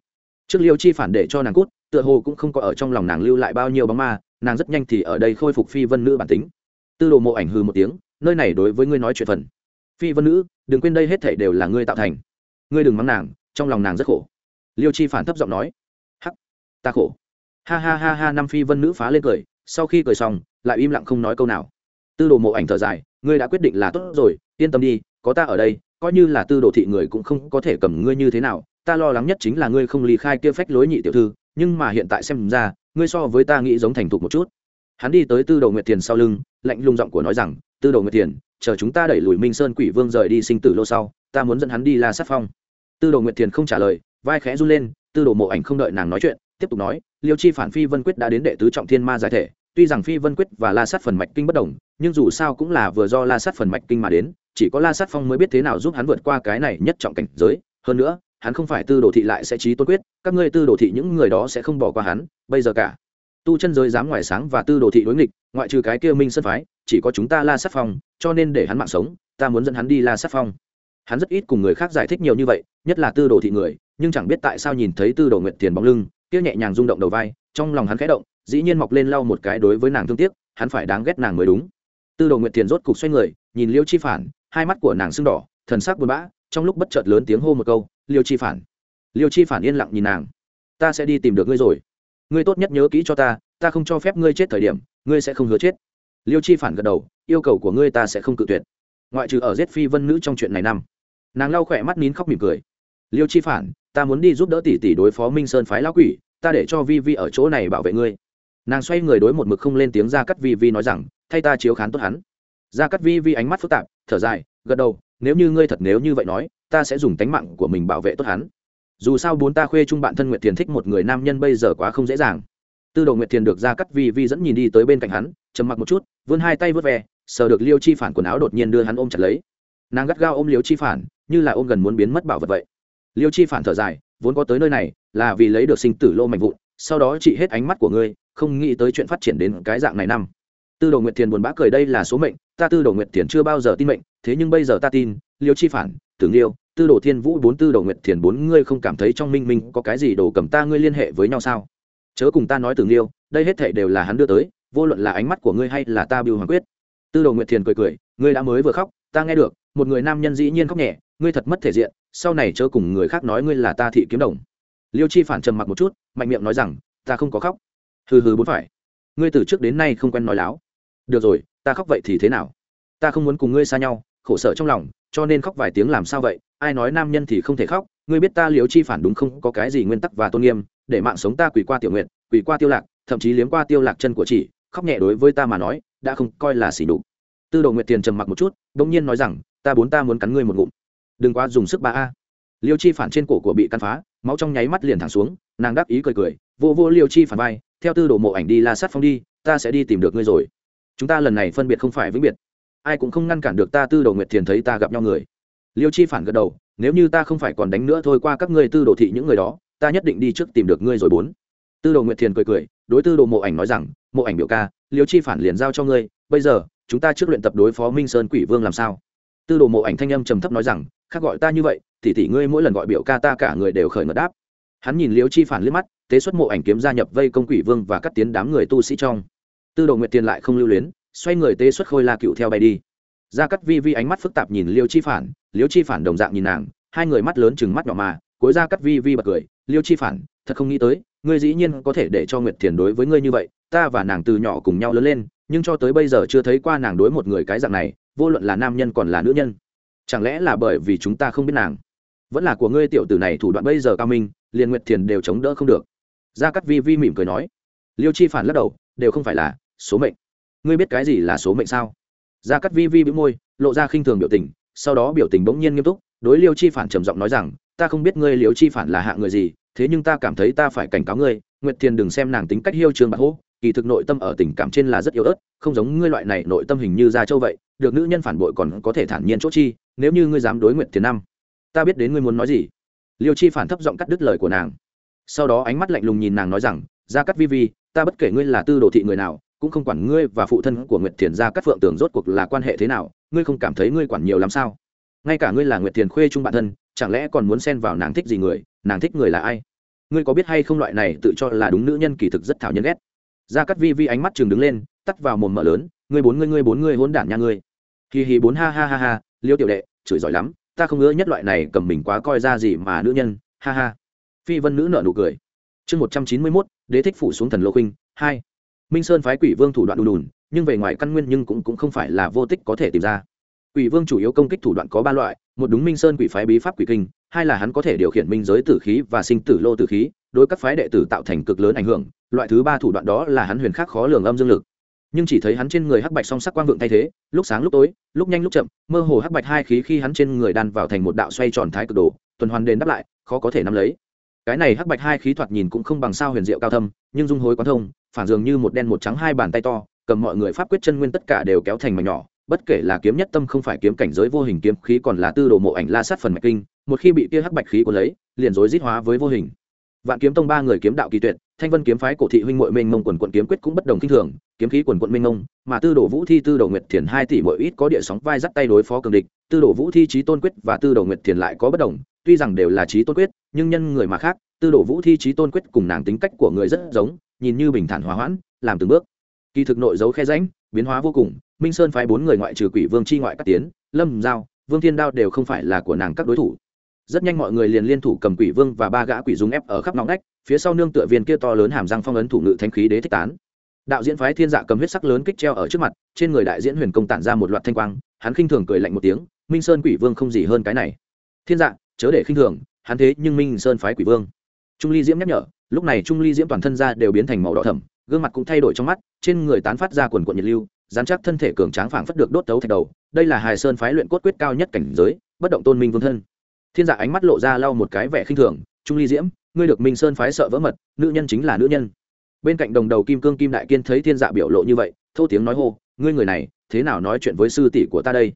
Trước liêu chi phản để cho nàng cút, tựa hồ cũng không có ở trong lòng nàng lưu lại bao nhiêu bóng ma, nàng rất nhanh thì ở đây khôi phục phi vân nữ bản tính. Tư đồ mộ ảnh hư một tiếng nơi này đối với ngươi nói chuyện phần. Phi vân nữ, đừng quên đây hết thảy đều là ngươi tạo thành. Ngươi đừng mắng nàng, trong lòng nàng rất khổ. Liêu chi phản thấp giọng nói. Hắc, ta khổ. Ha ha ha ha, năm phi vân nữ phá lên cười, sau khi cười xong, lại im lặng không nói câu nào. Tư đồ mộ ảnh thở dài, ngươi đã quyết định là tốt rồi, yên tâm đi, có ta ở đây, coi như là tư đồ thị người cũng không có thể cầm ngươi như thế nào. Ta lo lắng nhất chính là ngươi không ly khai kia phách lối nhị tiểu thư, nhưng mà hiện tại xem ra, ngươi so với ta nghĩ giống thành thục một chút hắn đi tới tư đồ nguyệt thiền sau lưng, lạnh lung giọng của nói rằng, tư đồ nguyệt thiền, chờ chúng ta đẩy lùi minh sơn quỷ vương rời đi sinh tử lô sau, ta muốn dẫn hắn đi la sát phong. Tư đồ nguyệt thiền không trả lời, vai khẽ run lên, tư đồ mộ ảnh không đợi nàng nói chuyện, tiếp tục nói, liêu chi phản phi vân quyết đã đến đệ tứ trọng thiên ma giải thể, tuy rằng phi vân quyết và la sát phần mạch kinh bất đồng, nhưng dù sao cũng là vừa do la sát phần mạch kinh mà đến, chỉ có la sát phong mới biết thế nào giúp hắn vượt qua cái này nhất trọng cảnh giới. Hơn nữa, hắn không phải tư đồ thị lại sẽ trí tôn quyết, các ngươi tư đồ thị những người đó sẽ không bỏ qua hắn, bây giờ cả tu chân giới dám ngoài sáng và tư đồ thị đối nghịch, ngoại trừ cái kia minh sân phái, chỉ có chúng ta la sát phong, cho nên để hắn mạng sống, ta muốn dẫn hắn đi la sát phong. Hắn rất ít cùng người khác giải thích nhiều như vậy, nhất là tư đồ thị người, nhưng chẳng biết tại sao nhìn thấy tư đồ nguyện tiền bóng lưng, kia nhẹ nhàng rung động đầu vai, trong lòng hắn khẽ động, dĩ nhiên mọc lên lau một cái đối với nàng thương tiếc, hắn phải đáng ghét nàng mới đúng. Tư đồ nguyện tiền rốt cục xoay người, nhìn liêu chi phản, hai mắt của nàng sưng đỏ, thần sắc buồn bã, trong lúc bất chợt lớn tiếng hô một câu, liêu chi phản. Liêu chi phản yên lặng nhìn nàng. Ta sẽ đi tìm được ngươi rồi ngươi tốt nhất nhớ kỹ cho ta ta không cho phép ngươi chết thời điểm, ngươi sẽ không hứa chết. Liêu chi phản gật đầu, yêu cầu của ngươi ta sẽ không cự tuyệt. Ngoại trừ ở giết phi vân nữ trong chuyện này năm. Nàng lau khỏe mắt nín khóc mỉm cười. Liêu chi phản, ta muốn đi giúp đỡ tỷ tỷ đối phó minh sơn phái lão quỷ, ta để cho vi vi ở chỗ này bảo vệ ngươi. Nàng xoay người đối một mực không lên tiếng ra cắt vi vi nói rằng, thay ta chiếu khán tốt hắn. Ra cắt vi vi ánh mắt phức tạp, thở dài, gật đầu, nếu như ngươi thật nếu như vậy nói, ta sẽ dùng tánh mạng của mình bảo vệ tốt hắn dù sao bốn ta khuê chung bạn thân nguyệt thiền thích một người nam nhân bây giờ quá không dễ dàng. Tư đồ nguyệt thiền được ra cắt vi vi dẫn nhìn đi tới bên cạnh hắn, trầm mặc một chút, vươn hai tay vớt ve, sờ được liêu chi phản quần áo đột nhiên đưa hắn ôm chặt lấy. Nàng gắt gao ôm liêu chi phản, như là ôm gần muốn biến mất bảo vật vậy. Liêu chi phản thở dài, vốn có tới nơi này, là vì lấy được sinh tử lô mạnh vụn, sau đó chị hết ánh mắt của ngươi, không nghĩ tới chuyện phát triển đến cái dạng này năm. Tư đồ nguyệt thiền buồn bã cười đây là số mệnh, ta tư đồ nguyệt thiền chưa bao giờ tin mệnh, thế nhưng bây giờ ta tin, liêu chi phản, tưởng liêu tư đồ thiên vũ, bốn tư đồ nguyệt thiền, bốn ngươi không cảm thấy trong minh minh có cái gì đồ cầm ta ngươi liên hệ với nhau sao? Chớ cùng ta nói từ liêu đây hết thể đều là hắn đưa tới, vô luận là ánh mắt của ngươi hay là ta biêu hoàng quyết. Tư đồ nguyệt thiền cười cười, ngươi đã mới vừa khóc, ta nghe được, một người nam nhân dĩ nhiên khóc nhẹ, ngươi thật mất thể diện, sau này chớ cùng người khác nói ngươi là ta thị kiếm đồng. Liêu chi phản trầm mặc một chút, mạnh miệng nói rằng, ta không có khóc. Hừ hừ bốn phải. Ngươi từ trước đến nay không quen nói láo. Được rồi, ta khóc vậy thì thế nào? Ta không muốn cùng ngươi xa nhau, khổ sở trong lòng, cho nên khóc vài tiếng làm sao vậy? Ai nói nam nhân thì không thể khóc, ngươi biết ta liếu chi phản đúng không? Có cái gì nguyên tắc và tôn nghiêm, để mạng sống ta quỳ qua tiểu nguyện quỳ qua tiêu lạc, thậm chí liếm qua tiêu lạc chân của chị, khóc nhẹ đối với ta mà nói, đã không coi là xỉ đục tư đồ nguyệt tiền trầm mặc một chút, bỗng nhiên nói rằng, ta bốn ta muốn cắn ngươi một ngụm. Đừng quá dùng sức ba a. Liêu chi phản trên cổ của bị căn phá, máu trong nháy mắt liền thẳng xuống, nàng đáp ý cười cười, vô vô liêu chi phản vai, theo tư đồ mộ ảnh đi la sát phong đi, ta sẽ đi tìm được ngươi rồi. Chúng ta lần này phân biệt không phải vĩnh biệt. Ai cũng không ngăn cản được ta, tư đồ nguyệt thiền thấy ta gặp nhau người liêu chi phản gật đầu, nếu như ta không phải còn đánh nữa thôi qua các ngươi tư đồ thị những người đó, ta nhất định đi trước tìm được ngươi rồi bốn. Tư đồ nguyệt thiền cười cười, đối tư đồ mộ ảnh nói rằng, mộ ảnh biểu ca, liêu chi phản liền giao cho ngươi, bây giờ, chúng ta trước luyện tập đối phó minh sơn quỷ vương làm sao? Tư đồ mộ ảnh thanh âm trầm thấp nói rằng, khác gọi ta như vậy thì tỷ ngươi mỗi lần gọi biểu ca ta cả người đều khởi ngật đáp. Hắn nhìn liêu chi phản liếc mắt tế xuất mộ ảnh kiếm gia nhập vây công quỷ vương và cắt tiến đám người tu sĩ trong. Tư đồ nguyệt tiền lại không lưu luyến, xoay người tế xuất khôi la cựu theo bay đi. Gia cắt vi vi ánh mắt phức tạp nhìn liêu chi phản, liêu chi phản đồng dạng nhìn nàng, hai người mắt lớn chừng mắt nhỏ mà, cuối Gia cắt vi vi bật cười, liêu chi phản, thật không nghĩ tới, ngươi dĩ nhiên có thể để cho nguyệt thiền đối với ngươi như vậy, ta và nàng từ nhỏ cùng nhau lớn lên, nhưng cho tới bây giờ chưa thấy qua nàng đối một người cái dạng này, vô luận là nam nhân còn là nữ nhân. Chẳng lẽ là bởi vì chúng ta không biết nàng? Vẫn là của ngươi tiểu tử này thủ đoạn bây giờ cao minh, liền nguyệt thiền đều chống đỡ không được. Gia cắt vi vi mỉm cười nói. Liêu chi phản lắc đầu, đều không phải là số mệnh. Ngươi biết cái gì là số mệnh sao? Gia cắt vi vi bĩu môi, lộ ra khinh thường biểu tình, sau đó biểu tình bỗng nhiên nghiêm túc, đối liêu chi phản trầm giọng nói rằng, ta không biết ngươi liêu chi phản là hạ người gì, thế nhưng ta cảm thấy ta phải cảnh cáo ngươi, nguyệt thiền đừng xem nàng tính cách hiêu trường bạc hô kỳ thực nội tâm ở tình cảm trên là rất yếu ớt, không giống ngươi loại này nội tâm hình như da châu vậy, được nữ nhân phản bội còn có thể thản nhiên chỗ chi, nếu như ngươi dám đối nguyện thiền năm, ta biết đến ngươi muốn nói gì. Liêu chi phản thấp giọng cắt đứt lời của nàng. Sau đó ánh mắt lạnh lùng nhìn nàng nói rằng ra cắt vi vi, ta bất kể ngươi là tư đồ thị người nào cũng không quản ngươi và phụ thân của nguyệt thiền gia cắt phượng tưởng rốt cuộc là quan hệ thế nào, ngươi không cảm thấy ngươi quản nhiều làm sao? Ngay cả ngươi là nguyệt thiền khuê chung bản thân, chẳng lẽ còn muốn xen vào nàng thích gì người, nàng thích người là ai? Ngươi có biết hay không loại này tự cho là đúng nữ nhân kỳ thực rất thảo nhân ghét. Gia cắt vi vi ánh mắt chừng đứng lên, tắt vào mồm mở lớn, ngươi bốn ngươi ngươi bốn ngươi hôn đản nha ngươi. Hì hì bốn ha ha ha ha, liêu tiểu đệ, chửi giỏi lắm, ta không ngỡ nhất loại này cầm mình quá coi ra gì mà nữ nhân, ha ha. Phi vân nữ nợ nụ cười. Chương một trăm chín mươi mốt, đế thích phủ xuống thần lô khinh hai minh sơn phái quỷ vương thủ đoạn đùn đùn nhưng về ngoài căn nguyên nhưng cũng, cũng không phải là vô tích có thể tìm ra. Quỷ vương chủ yếu công kích thủ đoạn có ba loại một đúng minh sơn quỷ phái bí pháp quỷ kinh hai là hắn có thể điều khiển minh giới tử khí và sinh tử lô tử khí đối các phái đệ tử tạo thành cực lớn ảnh hưởng loại thứ ba thủ đoạn đó là hắn huyền khắc khó lường âm dương lực. Nhưng chỉ thấy hắn trên người hắc bạch song sắc quang vượng thay thế lúc sáng lúc tối lúc nhanh lúc chậm mơ hồ hắc bạch hai khí khi hắn trên người đan vào thành một đạo xoay tròn thái cực đồ tuần hoàn đền đáp lại khó có thể nắm lấy. Cái này hắc bạch hai khí thoạt nhìn cũng không bằng sao huyền diệu cao thâm nhưng dung hối quán thông phản dường như một đen một trắng hai bàn tay to, cầm mọi người pháp quyết chân nguyên tất cả đều kéo thành mảnh nhỏ, bất kể là kiếm nhất tâm không phải kiếm cảnh giới vô hình kiếm khí còn là tư đồ mộ ảnh la sát phần mạch kinh, một khi bị kia hắc bạch khí của lấy, liền rối rít hóa với vô hình. Vạn kiếm tông ba người kiếm đạo kỳ tuyệt, thanh vân kiếm phái cổ thị huynh muội minh mông quần quận kiếm quyết cũng bất đồng kinh thường, kiếm khí quần quận minh mông, mà tư đồ vũ thi tư đồ nguyệt thiền hai tỷ mỗi ít có địa sóng vai dắt tay đối phó cường địch, tư đồ vũ thi trí tôn quyết và tư đồ nguyệt thiền lại có bất đồng, tuy rằng đều là trí tôn quyết, nhưng nhân người mà khác, tư đồ vũ thi trí tôn quyết cùng nàng tính cách của người rất giống nhìn như bình thản hòa hoãn làm từng bước. Kỳ thực nội dấu khe ránh, biến hóa vô cùng minh sơn phái bốn người ngoại trừ quỷ vương chi ngoại các tiến lâm giao vương thiên đao đều không phải là của nàng các đối thủ. Rất nhanh mọi người liền liên thủ cầm quỷ vương và ba gã quỷ dùng ép ở khắp nóng nách phía sau nương tựa viên kia to lớn hàm răng phong ấn thủ ngự thanh khí đế thích tán. Đạo diễn phái thiên dạ cầm huyết sắc lớn kích treo ở trước mặt trên người đại diễn huyền công tản ra một loạt thanh quang hắn khinh thường cười lạnh một tiếng minh sơn quỷ vương không gì hơn cái này. Thiên dạ chớ để khinh thường hắn thế nhưng minh sơn phái quỷ vương. Trung ly diễm nhắc nhở lúc này trung ly diễm toàn thân ra đều biến thành màu đỏ thẩm gương mặt cũng thay đổi trong mắt, trên người tán phát ra quần quận nhiệt lưu, dán chắc thân thể cường tráng phảng phất được đốt tấu thạch đầu. Đây là hài sơn phái luyện cốt quyết cao nhất cảnh giới, bất động tôn minh vương thân. Thiên dạ ánh mắt lộ ra lau một cái vẻ khinh thường. Trung ly diễm, ngươi được minh sơn phái sợ vỡ mật, nữ nhân chính là nữ nhân. Bên cạnh đồng đầu kim cương kim đại kiên thấy thiên dạ biểu lộ như vậy, thô tiếng nói hô, ngươi người này, thế nào nói chuyện với sư tỷ của ta đây?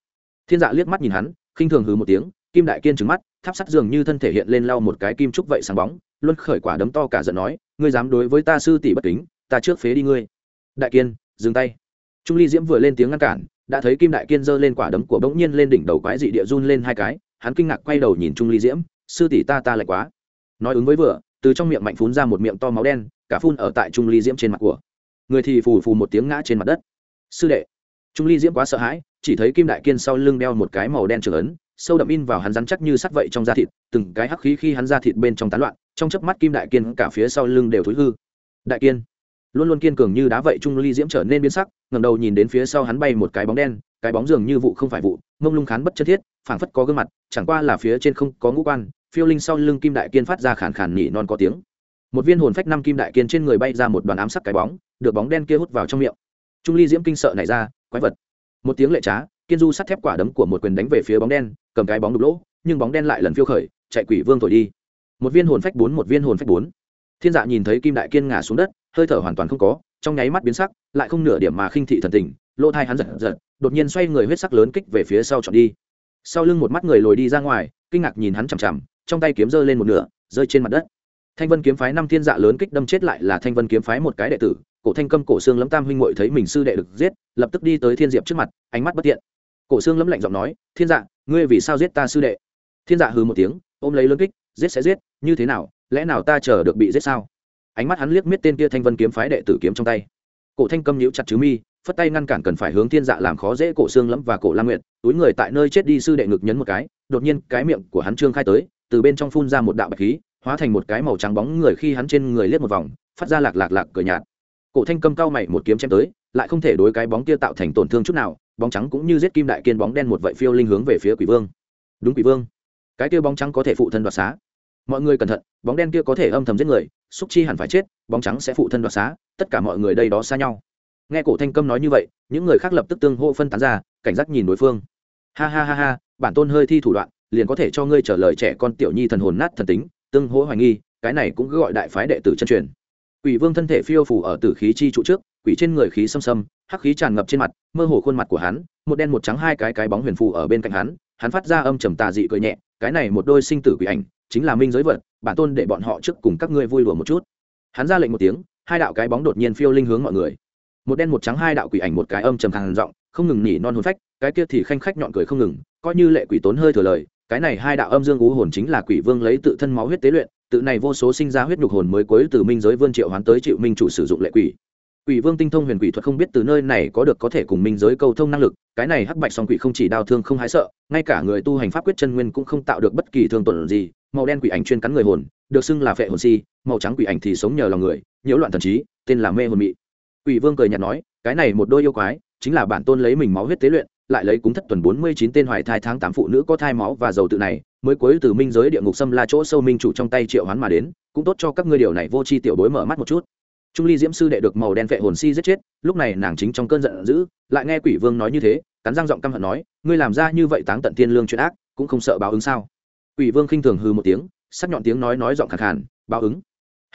Thiên dạ liếc mắt nhìn hắn, khinh thường hừ một tiếng kim đại kiên trừng mắt, tháp sắt dường như thân thể hiện lên lau một cái kim trúc vậy sáng bóng, luân khởi quả đấm to cả giận nói, ngươi dám đối với ta sư tỷ bất kính, ta trước phế đi ngươi. Đại kiên, dừng tay. Trung ly diễm vừa lên tiếng ngăn cản, đã thấy kim đại kiên giơ lên quả đấm của bỗng nhiên lên đỉnh đầu quái dị địa run lên hai cái, hắn kinh ngạc quay đầu nhìn trung ly diễm, sư tỷ ta ta lại quá. Nói ứng với vừa, từ trong miệng mạnh phun ra một miệng to máu đen, cả phun ở tại trung ly diễm trên mặt của. Người thì phù phù một tiếng ngã trên mặt đất. Sư đệ. Trung ly diễm quá sợ hãi, chỉ thấy kim đại kiên sau lưng đeo một cái màu đen trưởng ấn sâu đậm in vào hắn rắn chắc như sắt vậy trong da thịt, từng cái hắc khí khi hắn da thịt bên trong tán loạn, trong chớp mắt kim đại kiên cả phía sau lưng đều thối hư. Đại kiên, luôn luôn kiên cường như đá vậy trung ly diễm trở nên biến sắc ngầm đầu nhìn đến phía sau hắn bay một cái bóng đen, cái bóng dường như vụ không phải vụ, mông lung khán bất chân thiết, phảng phất có gương mặt, chẳng qua là phía trên không có ngũ quan, phiêu linh sau lưng kim đại kiên phát ra khàn khàn nhỉ non có tiếng. Một viên hồn phách năm kim đại kiên trên người bay ra một đoàn ám sắc cái bóng, được bóng đen kia hút vào trong miệng. Trung ly diễm kinh sợ nảy ra, quái vật. Một tiếng lệ trá, kiên du sắt thép quả đấm của một quyền đánh về phía bóng đen cầm cái bóng đục lỗ, nhưng bóng đen lại lần phiêu khởi, chạy quỷ vương thổi đi. Một viên hồn phách bốn, một viên hồn phách bốn. Thiên dạ nhìn thấy kim đại kiên ngả xuống đất, hơi thở hoàn toàn không có, trong nháy mắt biến sắc, lại không nửa điểm mà khinh thị thần tình, lỗ thai hắn giật giật, đột nhiên xoay người huyết sắc lớn kích về phía sau chọn đi. Sau lưng một mắt người lồi đi ra ngoài, kinh ngạc nhìn hắn chằm chằm, trong tay kiếm giơ lên một nửa, rơi trên mặt đất. Thanh vân kiếm phái năm thiên dạ lớn kích đâm chết lại là thanh vân kiếm phái một cái đệ tử, cổ thanh câm, cổ xương lấm tam huynh ngội thấy mình sư đệ được giết, lập tức đi tới thiên diệp trước mặt, ánh mắt bất tiện cổ xương lấm lạnh giọng nói, thiên dạ ngươi vì sao giết ta sư đệ? Thiên dạ hừ một tiếng, ôm lấy lớn kích, giết sẽ giết, như thế nào, lẽ nào ta chờ được bị giết sao? Ánh mắt hắn liếc miết tên kia thanh vân kiếm phái đệ tử kiếm trong tay. Cổ thanh câm nhíu chặt chứ mi, phất tay ngăn cản cần phải hướng thiên dạ làm khó dễ cổ xương lẫm và cổ lam nguyện túi người tại nơi chết đi sư đệ ngực nhấn một cái, đột nhiên cái miệng của hắn trương khai tới, từ bên trong phun ra một đạo bạch khí, hóa thành một cái màu trắng bóng người khi hắn trên người liếc một vòng, phát ra lạc lạc lạc cửa nhạt. Cổ thanh câm cao mày một kiếm chém tới, lại không thể đối cái bóng kia tạo thành tổn thương chút nào bóng trắng cũng như giết kim đại kiên bóng đen một vậy phiêu linh hướng về phía quỷ vương. Đúng quỷ vương. Cái kia bóng trắng có thể phụ thân đoạt xá. Mọi người cẩn thận, bóng đen kia có thể âm thầm giết người, xúc chi hẳn phải chết, bóng trắng sẽ phụ thân đoạt xá, tất cả mọi người đây đó xa nhau. Nghe cổ thanh câm nói như vậy, những người khác lập tức tương hô phân tán ra, cảnh giác nhìn đối phương. Ha ha ha ha, bản tôn hơi thi thủ đoạn, liền có thể cho ngươi trả lời trẻ con tiểu nhi thần hồn nát thần tính, tương hỗ hoài nghi, cái này cũng gọi đại phái đệ tử chân truyền quỷ vương thân thể phiêu phủ ở tử khí chi trụ trước, quỷ trên người khí xâm xâm, hắc khí tràn ngập trên mặt, mơ hồ khuôn mặt của hắn, một đen một trắng hai cái cái bóng huyền phù ở bên cạnh hắn hắn phát ra âm trầm tà dị cười nhẹ, cái này một đôi sinh tử quỷ ảnh, chính là minh giới vật, bản tôn để bọn họ trước cùng các ngươi vui đùa một chút. Hắn ra lệnh một tiếng, hai đạo cái bóng đột nhiên phiêu linh hướng mọi người. Một đen một trắng hai đạo quỷ ảnh một cái âm trầm khàn giọng, không ngừng nhỉ non hồn phách, cái kia thì khanh khách nhọn cười không ngừng, coi như lệ quỷ tốn hơi thừa lời, cái này hai đạo âm dương ú hồn chính là quỷ vương lấy tự thân máu huyết tế luyện tự này vô số sinh ra huyết nhục hồn mới cuối từ minh giới vương triệu hoán tới Triệu minh chủ sử dụng lệ quỷ. Quỷ vương tinh thông huyền quỷ thuật không biết từ nơi này có được có thể cùng minh giới cầu thông năng lực, cái này hắc bạch song quỷ không chỉ đau thương không hái sợ, ngay cả người tu hành pháp quyết chân nguyên cũng không tạo được bất kỳ thương tổn gì, màu đen quỷ ảnh chuyên cắn người hồn, được xưng là phệ hồn si, màu trắng quỷ ảnh thì sống nhờ lòng người, nhiễu loạn thần trí, tên là mê hồn mị. Quỷ vương cười nhạt nói, cái này một đôi yêu quái, chính là bản tôn lấy mình máu huyết tế luyện, lại lấy cúng thất tuần bốn mươi chín tên hoài thai tháng tám phụ nữ có thai máu và dầu tự này mới cuối từ minh giới địa ngục xâm la chỗ sâu minh chủ trong tay triệu hoán mà đến, cũng tốt cho các ngươi điều này, vô chi tiểu bối mở mắt một chút. Trung ly diễm sư đệ được màu đen vệ hồn si giết chết, lúc này nàng chính trong cơn giận dữ, lại nghe quỷ vương nói như thế, cắn răng giọng căm hận nói, ngươi làm ra như vậy táng tận thiên lương chuyện ác, cũng không sợ báo ứng sao? Quỷ vương khinh thường hư một tiếng, sắc nhọn tiếng nói nói giọng khẳng khàn, báo ứng.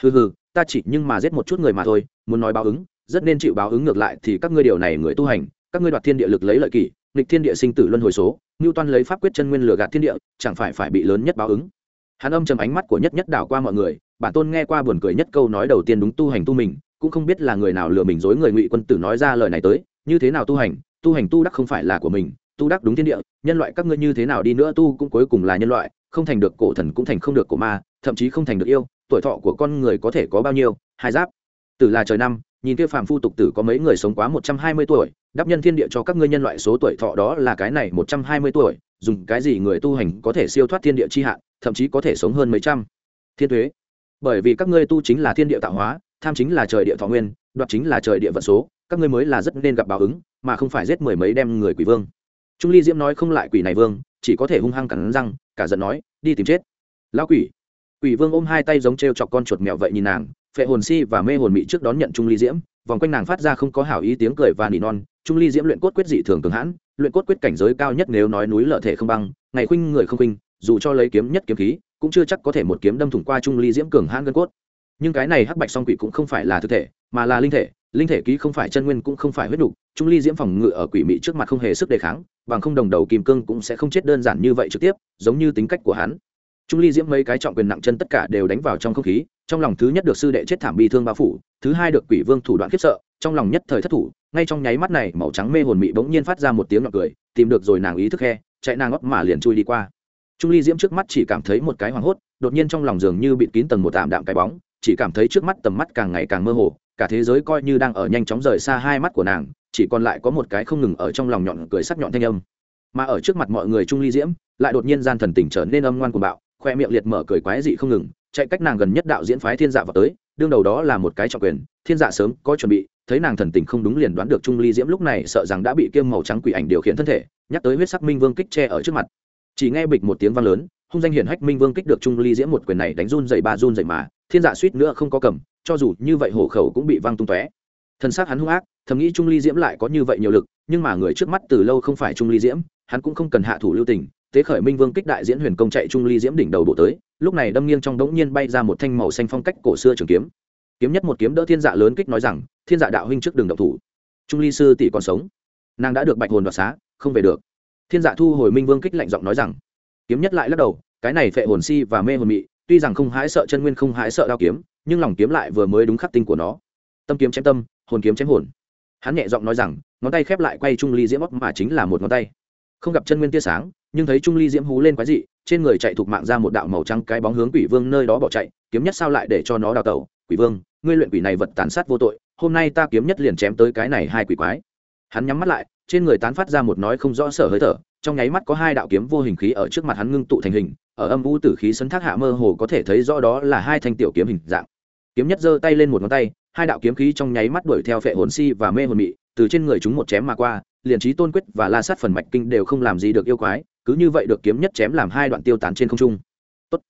Hừ hừ, ta chỉ nhưng mà giết một chút người mà thôi, muốn nói báo ứng, rất nên chịu báo ứng ngược lại thì các ngươi điều này người tu hành, các ngươi đoạt thiên địa lực lấy lợi kỷ nghịch thiên địa sinh tử luân hồi số ngưu toan lấy pháp quyết chân nguyên lừa gạt thiên địa, chẳng phải phải bị lớn nhất báo ứng. Hắn âm trầm ánh mắt của nhất nhất đảo qua mọi người, bản tôn nghe qua buồn cười nhất câu nói đầu tiên đúng tu hành tu mình, cũng không biết là người nào lừa mình dối người ngụy quân tử nói ra lời này tới, như thế nào tu hành tu hành tu đắc không phải là của mình, tu đắc đúng thiên địa, nhân loại các ngươi như thế nào đi nữa tu cũng cuối cùng là nhân loại, không thành được cổ thần cũng thành không được cổ ma, thậm chí không thành được yêu, tuổi thọ của con người có thể có bao nhiêu, hai giáp. Tử là trời năm nhìn kia phàm phu tục tử có mấy người sống quá một trăm hai mươi tuổi, đáp nhân thiên địa cho các ngươi nhân loại số tuổi thọ đó là cái này một trăm hai mươi tuổi, dùng cái gì người tu hành có thể siêu thoát thiên địa chi hạn, thậm chí có thể sống hơn mấy trăm. Thiên thuế bởi vì các ngươi tu chính là thiên địa tạo hóa, tham chính là trời địa thọ nguyên, đoạt chính là trời địa vận số, các ngươi mới là rất nên gặp báo ứng, mà không phải giết mười mấy đem người quỷ vương. Trung ly diễm nói không lại quỷ này vương, chỉ có thể hung hăng cắn răng, cả giận nói, đi tìm chết. Lão quỷ. Quỷ vương ôm hai tay giống t r e o chọc con chuột mèo vậy nhìn nàng phệ hồn si và mê hồn mị trước đón nhận trung ly diễm, vòng quanh nàng phát ra không có hảo ý tiếng cười và nỉ non, trung ly diễm luyện cốt quyết dị thường cường hãn, luyện cốt quyết cảnh giới cao nhất nếu nói núi lợ thể không băng, ngày khuynh người không khuynh, dù cho lấy kiếm nhất kiếm khí, cũng chưa chắc có thể một kiếm đâm thủng qua trung ly diễm cường hãn gân cốt nhưng cái này hắc bạch song quỷ cũng không phải là thực thể, mà là linh thể linh thể ký không phải chân nguyên cũng không phải huyết đủ. trung ly diễm phòng ngự ở quỷ mị trước mặt không hề sức đề kháng, bằng không đồng đầu kim cương cũng sẽ không chết đơn giản như vậy trực tiếp, giống như tính cách của hắn trung ly diễm mấy cái trọng quyền nặng chân tất cả đều đánh vào trong không khí, trong lòng thứ nhất được sư đệ chết thảm bi thương bao phủ, thứ hai được quỷ vương thủ đoạn khiếp sợ, trong lòng nhất thời thất thủ, ngay trong nháy mắt này, màu trắng mê hồn mị bỗng nhiên phát ra một tiếng ngọc cười, tìm được rồi nàng ý thức khe, chạy nàng ngót mà liền chui đi qua. Trung ly diễm trước mắt chỉ cảm thấy một cái hoảng hốt, đột nhiên trong lòng dường như bị kín tầng một tạm đạm cái bóng, chỉ cảm thấy trước mắt tầm mắt càng ngày càng mơ hồ, cả thế giới coi như đang ở nhanh chóng rời xa hai mắt của nàng, chỉ còn lại có một cái không ngừng ở trong lòng nhọn cười sắc nhọn thanh âm. Mà ở trước mặt mọi người trung ly diễm, lại đột nhiên gian thần tỉnh trở nên âm ngoan của bạo khoe miệng liệt mở cười quái dị không ngừng, chạy cách nàng gần nhất đạo diễn phái thiên dạ vào tới, đương đầu đó là một cái trọng quyền, thiên dạ sớm có chuẩn bị, thấy nàng thần tình không đúng liền đoán được trung ly diễm lúc này sợ rằng đã bị kiêm màu trắng quỷ ảnh điều khiển thân thể, nhắc tới huyết sắc minh vương kích tre ở trước mặt. Chỉ nghe bịch một tiếng vang lớn, hung danh hiển hách minh vương kích được trung ly diễm một quyền này đánh run dày ba run dày mà, thiên dạ suýt nữa không có cầm, cho dù như vậy hổ khẩu cũng bị văng tung tóe. Thân xác hắn hung ác, thầm nghĩ trung ly diễm lại có như vậy nhiều lực, nhưng mà người trước mắt từ lâu không phải trung ly diễm, hắn cũng không cần hạ thủ lưu tình tế khởi minh vương kích đại diễn huyền công chạy trung ly diễm đỉnh đầu bộ tới, lúc này đâm nghiêng trong đống nhiên bay ra một thanh màu xanh phong cách cổ xưa trường kiếm. Kiếm nhất một kiếm đỡ thiên dạ lớn kích nói rằng, thiên dạ đạo huynh trước đường độc thủ. Trung ly sư tỷ còn sống. Nàng đã được bạch hồn đoạt xá, không về được. Thiên dạ thu hồi minh vương kích lạnh giọng nói rằng. Kiếm nhất lại lắc đầu, cái này phệ hồn si và mê hồn mị, tuy rằng không hãi sợ chân nguyên không hãi sợ đao kiếm, nhưng lòng kiếm lại vừa mới đúng khắc tinh của nó. Tâm kiếm chém tâm, hồn kiếm chém hồn. Hắn nhẹ giọng nói rằng, ngón tay khép lại quay trung ly diễm bóc mà chính là một ngón tay. Không gặp chân nguyên tia sáng nhưng thấy trung ly diễm hú lên quái dị, trên người chạy thuộc mạng ra một đạo màu trắng cái bóng hướng quỷ vương nơi đó bỏ chạy, kiếm nhất sao lại để cho nó đào tẩu? Quỷ vương, ngươi luyện quỷ này vật tàn sát vô tội, hôm nay ta kiếm nhất liền chém tới cái này hai quỷ quái. Hắn nhắm mắt lại, trên người tán phát ra một nói không rõ sở hơi thở, trong nháy mắt có hai đạo kiếm vô hình khí ở trước mặt hắn ngưng tụ thành hình, ở âm u tử khí sấn thác hạ mơ hồ có thể thấy rõ đó là hai thanh tiểu kiếm hình dạng. Kiếm nhất giơ tay lên một ngón tay, hai đạo kiếm khí trong nháy mắt đuổi theo phệ hồn si và mê hồn mị, từ trên người chúng một chém mà qua, liền trí tôn quyết và la sát phần mạch kinh đều không làm gì được yêu quái cứ như vậy được kiếm nhất chém làm hai đoạn tiêu tán trên không trung. Tốt.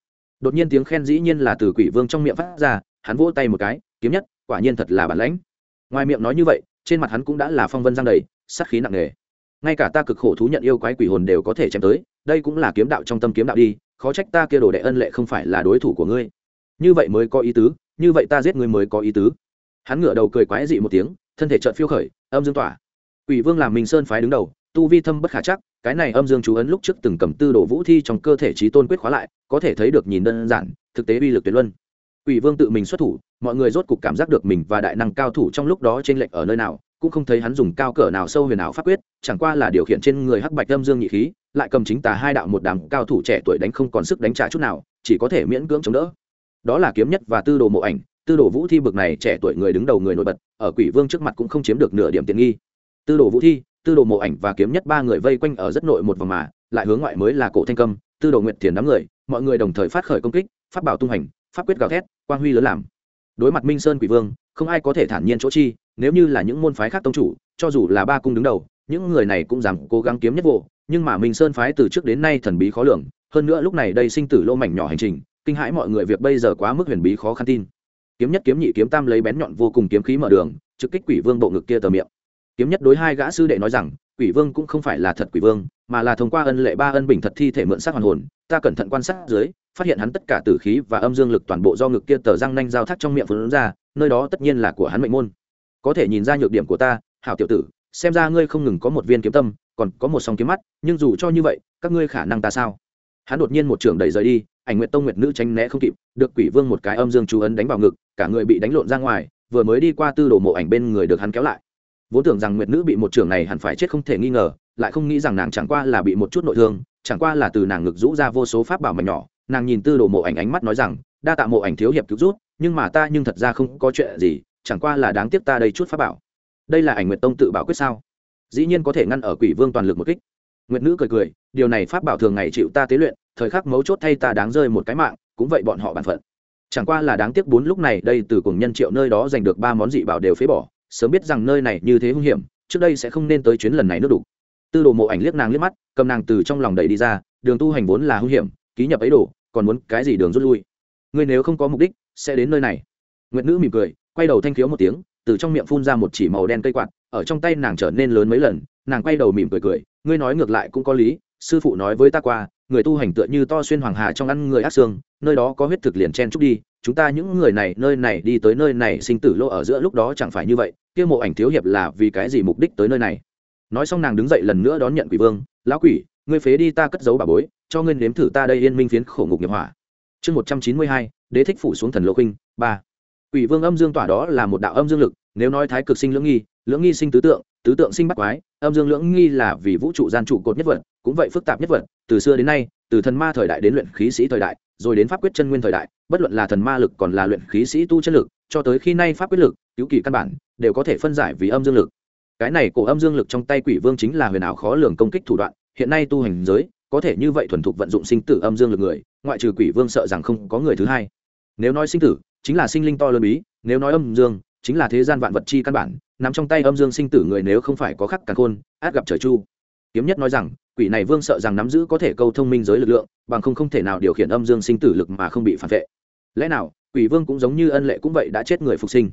đột nhiên tiếng khen dĩ nhiên là từ quỷ vương trong miệng phát ra, hắn vỗ tay một cái, kiếm nhất, quả nhiên thật là bản lãnh. Ngoài miệng nói như vậy, trên mặt hắn cũng đã là phong vân giang đầy, sát khí nặng nề. Ngay cả ta cực khổ thú nhận yêu quái quỷ hồn đều có thể chém tới, đây cũng là kiếm đạo trong tâm kiếm đạo đi, khó trách ta kia đồ đệ ân lệ không phải là đối thủ của ngươi. Như vậy mới có ý tứ, như vậy ta giết ngươi mới có ý tứ. Hắn ngửa đầu cười quái dị một tiếng, thân thể trợn phiêu khởi, âm dương tỏa. Quỷ vương làm mình sơn phái đứng đầu tu vi thâm bất khả chắc, cái này âm dương chú ấn lúc trước từng cầm tư đồ vũ thi trong cơ thể trí tôn quyết khóa lại, có thể thấy được nhìn đơn giản, thực tế uy lực tuyệt luân. Quỷ vương tự mình xuất thủ, mọi người rốt cục cảm giác được mình và đại năng cao thủ trong lúc đó trên lệnh ở nơi nào, cũng không thấy hắn dùng cao cỡ nào sâu huyền ảo pháp quyết, chẳng qua là điều khiển trên người hắc bạch âm dương nhị khí, lại cầm chính tà hai đạo một đám cao thủ trẻ tuổi đánh không còn sức đánh trả chút nào, chỉ có thể miễn cưỡng chống đỡ. Đó là kiếm nhất và tư đồ mộ ảnh, tư đồ vũ thi bực này trẻ tuổi người đứng đầu người nổi bật, ở quỷ vương trước mặt cũng không chiếm được nửa điểm tiện nghi. Tư đồ vũ thi tư đồ mộ ảnh và kiếm nhất ba người vây quanh ở rất nội một vòng mà, lại hướng ngoại mới là cổ thanh cầm tư đồ nguyện thiền đám người, mọi người đồng thời phát khởi công kích phát bảo tung hành, pháp quyết gào thét, quang huy lớn làm. Đối mặt minh sơn quỷ vương, không ai có thể thản nhiên chỗ chi, nếu như là những môn phái khác tông chủ, cho dù là ba cung đứng đầu, những người này cũng dám cố gắng kiếm nhất vụ nhưng mà minh sơn phái từ trước đến nay thần bí khó lường, hơn nữa lúc này đây sinh tử lô mảnh nhỏ hành trình, kinh hãi mọi người việc bây giờ quá mức huyền bí khó khăn tin. Kiếm nhất kiếm nhị kiếm tam lấy bén nhọn vô cùng kiếm khí mở đường, trực kích quỷ vương bộ ngực kia tờ miệng kiếm nhất đối hai gã sư đệ nói rằng, quỷ vương cũng không phải là thật quỷ vương, mà là thông qua ân lệ ba ân bình thật thi thể mượn xác hoàn hồn. Ta cẩn thận quan sát dưới, phát hiện hắn tất cả tử khí và âm dương lực toàn bộ do ngực kia tờ răng nanh giao thác trong miệng phun ra, nơi đó tất nhiên là của hắn mệnh môn. Có thể nhìn ra nhược điểm của ta, hảo tiểu tử, xem ra ngươi không ngừng có một viên kiếm tâm, còn có một song kiếm mắt, nhưng dù cho như vậy, các ngươi khả năng ta sao? Hắn đột nhiên một trường đẩy rời đi, ảnh nguyện tông nguyệt nữ tránh né không kịp, được quỷ vương một cái âm dương chú ấn đánh vào ngực, cả người bị đánh lộn ra ngoài, vừa mới đi qua tư đồ mộ ảnh bên người được hắn kéo lại vốn tưởng rằng nguyệt nữ bị một trưởng này hẳn phải chết không thể nghi ngờ, lại không nghĩ rằng nàng chẳng qua là bị một chút nội thương, chẳng qua là từ nàng ngực rũ ra vô số pháp bảo mảnh nhỏ. Nàng nhìn tư đồ mộ ảnh ánh mắt nói rằng, đa tạ mộ ảnh thiếu hiệp cứu rút nhưng mà ta nhưng thật ra không có chuyện gì, chẳng qua là đáng tiếc ta đây chút pháp bảo. Đây là ảnh nguyệt tông tự bảo quyết sao? Dĩ nhiên có thể ngăn ở quỷ vương toàn lực một kích. Nguyệt nữ cười cười, điều này pháp bảo thường ngày chịu ta tế luyện, thời khắc mấu chốt thay ta đáng rơi một cái mạng, cũng vậy bọn họ bản phận. Chẳng qua là đáng tiếc bốn lúc này đây từ cùng nhân triệu nơi đó giành được ba món dị bảo đều phế bỏ sớm biết rằng nơi này như thế hung hiểm, trước đây sẽ không nên tới chuyến lần này nước đủ. Tư đồ mộ ảnh liếc nàng liếc mắt, cầm nàng từ trong lòng đẩy đi ra, đường tu hành vốn là hung hiểm, ký nhập ấy đồ, còn muốn cái gì đường rút lui. Ngươi nếu không có mục đích, sẽ đến nơi này. Nguyệt nữ mỉm cười, quay đầu thanh khiếu một tiếng, từ trong miệng phun ra một chỉ màu đen cây quạt, ở trong tay nàng trở nên lớn mấy lần, nàng quay đầu mỉm cười cười, ngươi nói ngược lại cũng có lý, sư phụ nói với ta qua người tu hành tựa như to xuyên hoàng hà trong ăn người ác xương, nơi đó có huyết thực liền chen chúc đi, chúng ta những người này, nơi này đi tới nơi này, sinh tử lô ở giữa lúc đó chẳng phải như vậy, kia mộ ảnh thiếu hiệp là vì cái gì mục đích tới nơi này? Nói xong nàng đứng dậy lần nữa đón nhận quỷ vương, lão quỷ, ngươi phế đi ta cất giấu bà bối, cho ngươi nếm thử ta đây yên minh phiến khổ ngục nghiệp hỏa. Chương một trăm chín mươi hai, đế thích phủ xuống thần lô khinh ba. Quỷ vương âm dương tỏa đó là một đạo âm dương lực, nếu nói thái cực sinh lưỡng nghi lưỡng nghi sinh tứ tượng tứ tượng sinh bắt quái, âm dương lưỡng nghi là vì vũ trụ gian trụ cột nhất vật cũng vậy phức tạp nhất vật, từ xưa đến nay, từ thần ma thời đại đến luyện khí sĩ thời đại, rồi đến pháp quyết chân nguyên thời đại, bất luận là thần ma lực còn là luyện khí sĩ tu chân lực, cho tới khi nay pháp quyết lực, cứu kỳ căn bản, đều có thể phân giải vì âm dương lực. Cái này cổ âm dương lực trong tay quỷ vương chính là huyền ảo khó lường công kích thủ đoạn, hiện nay tu hành giới, có thể như vậy thuần thục vận dụng sinh tử âm dương lực người, ngoại trừ quỷ vương sợ rằng không có người thứ hai. Nếu nói sinh tử, chính là sinh linh to lớn bí, nếu nói âm dương, chính là thế gian vạn vật chi căn bản, nằm trong tay âm dương sinh tử người nếu không phải có khắc càng khôn, át gặp trời chu. Kiếm nhất nói rằng quỷ này vương sợ rằng nắm giữ có thể câu thông minh giới lực lượng, bằng không không thể nào điều khiển âm dương sinh tử lực mà không bị phản vệ. Lẽ nào, quỷ vương cũng giống như ân lệ cũng vậy đã chết người phục sinh?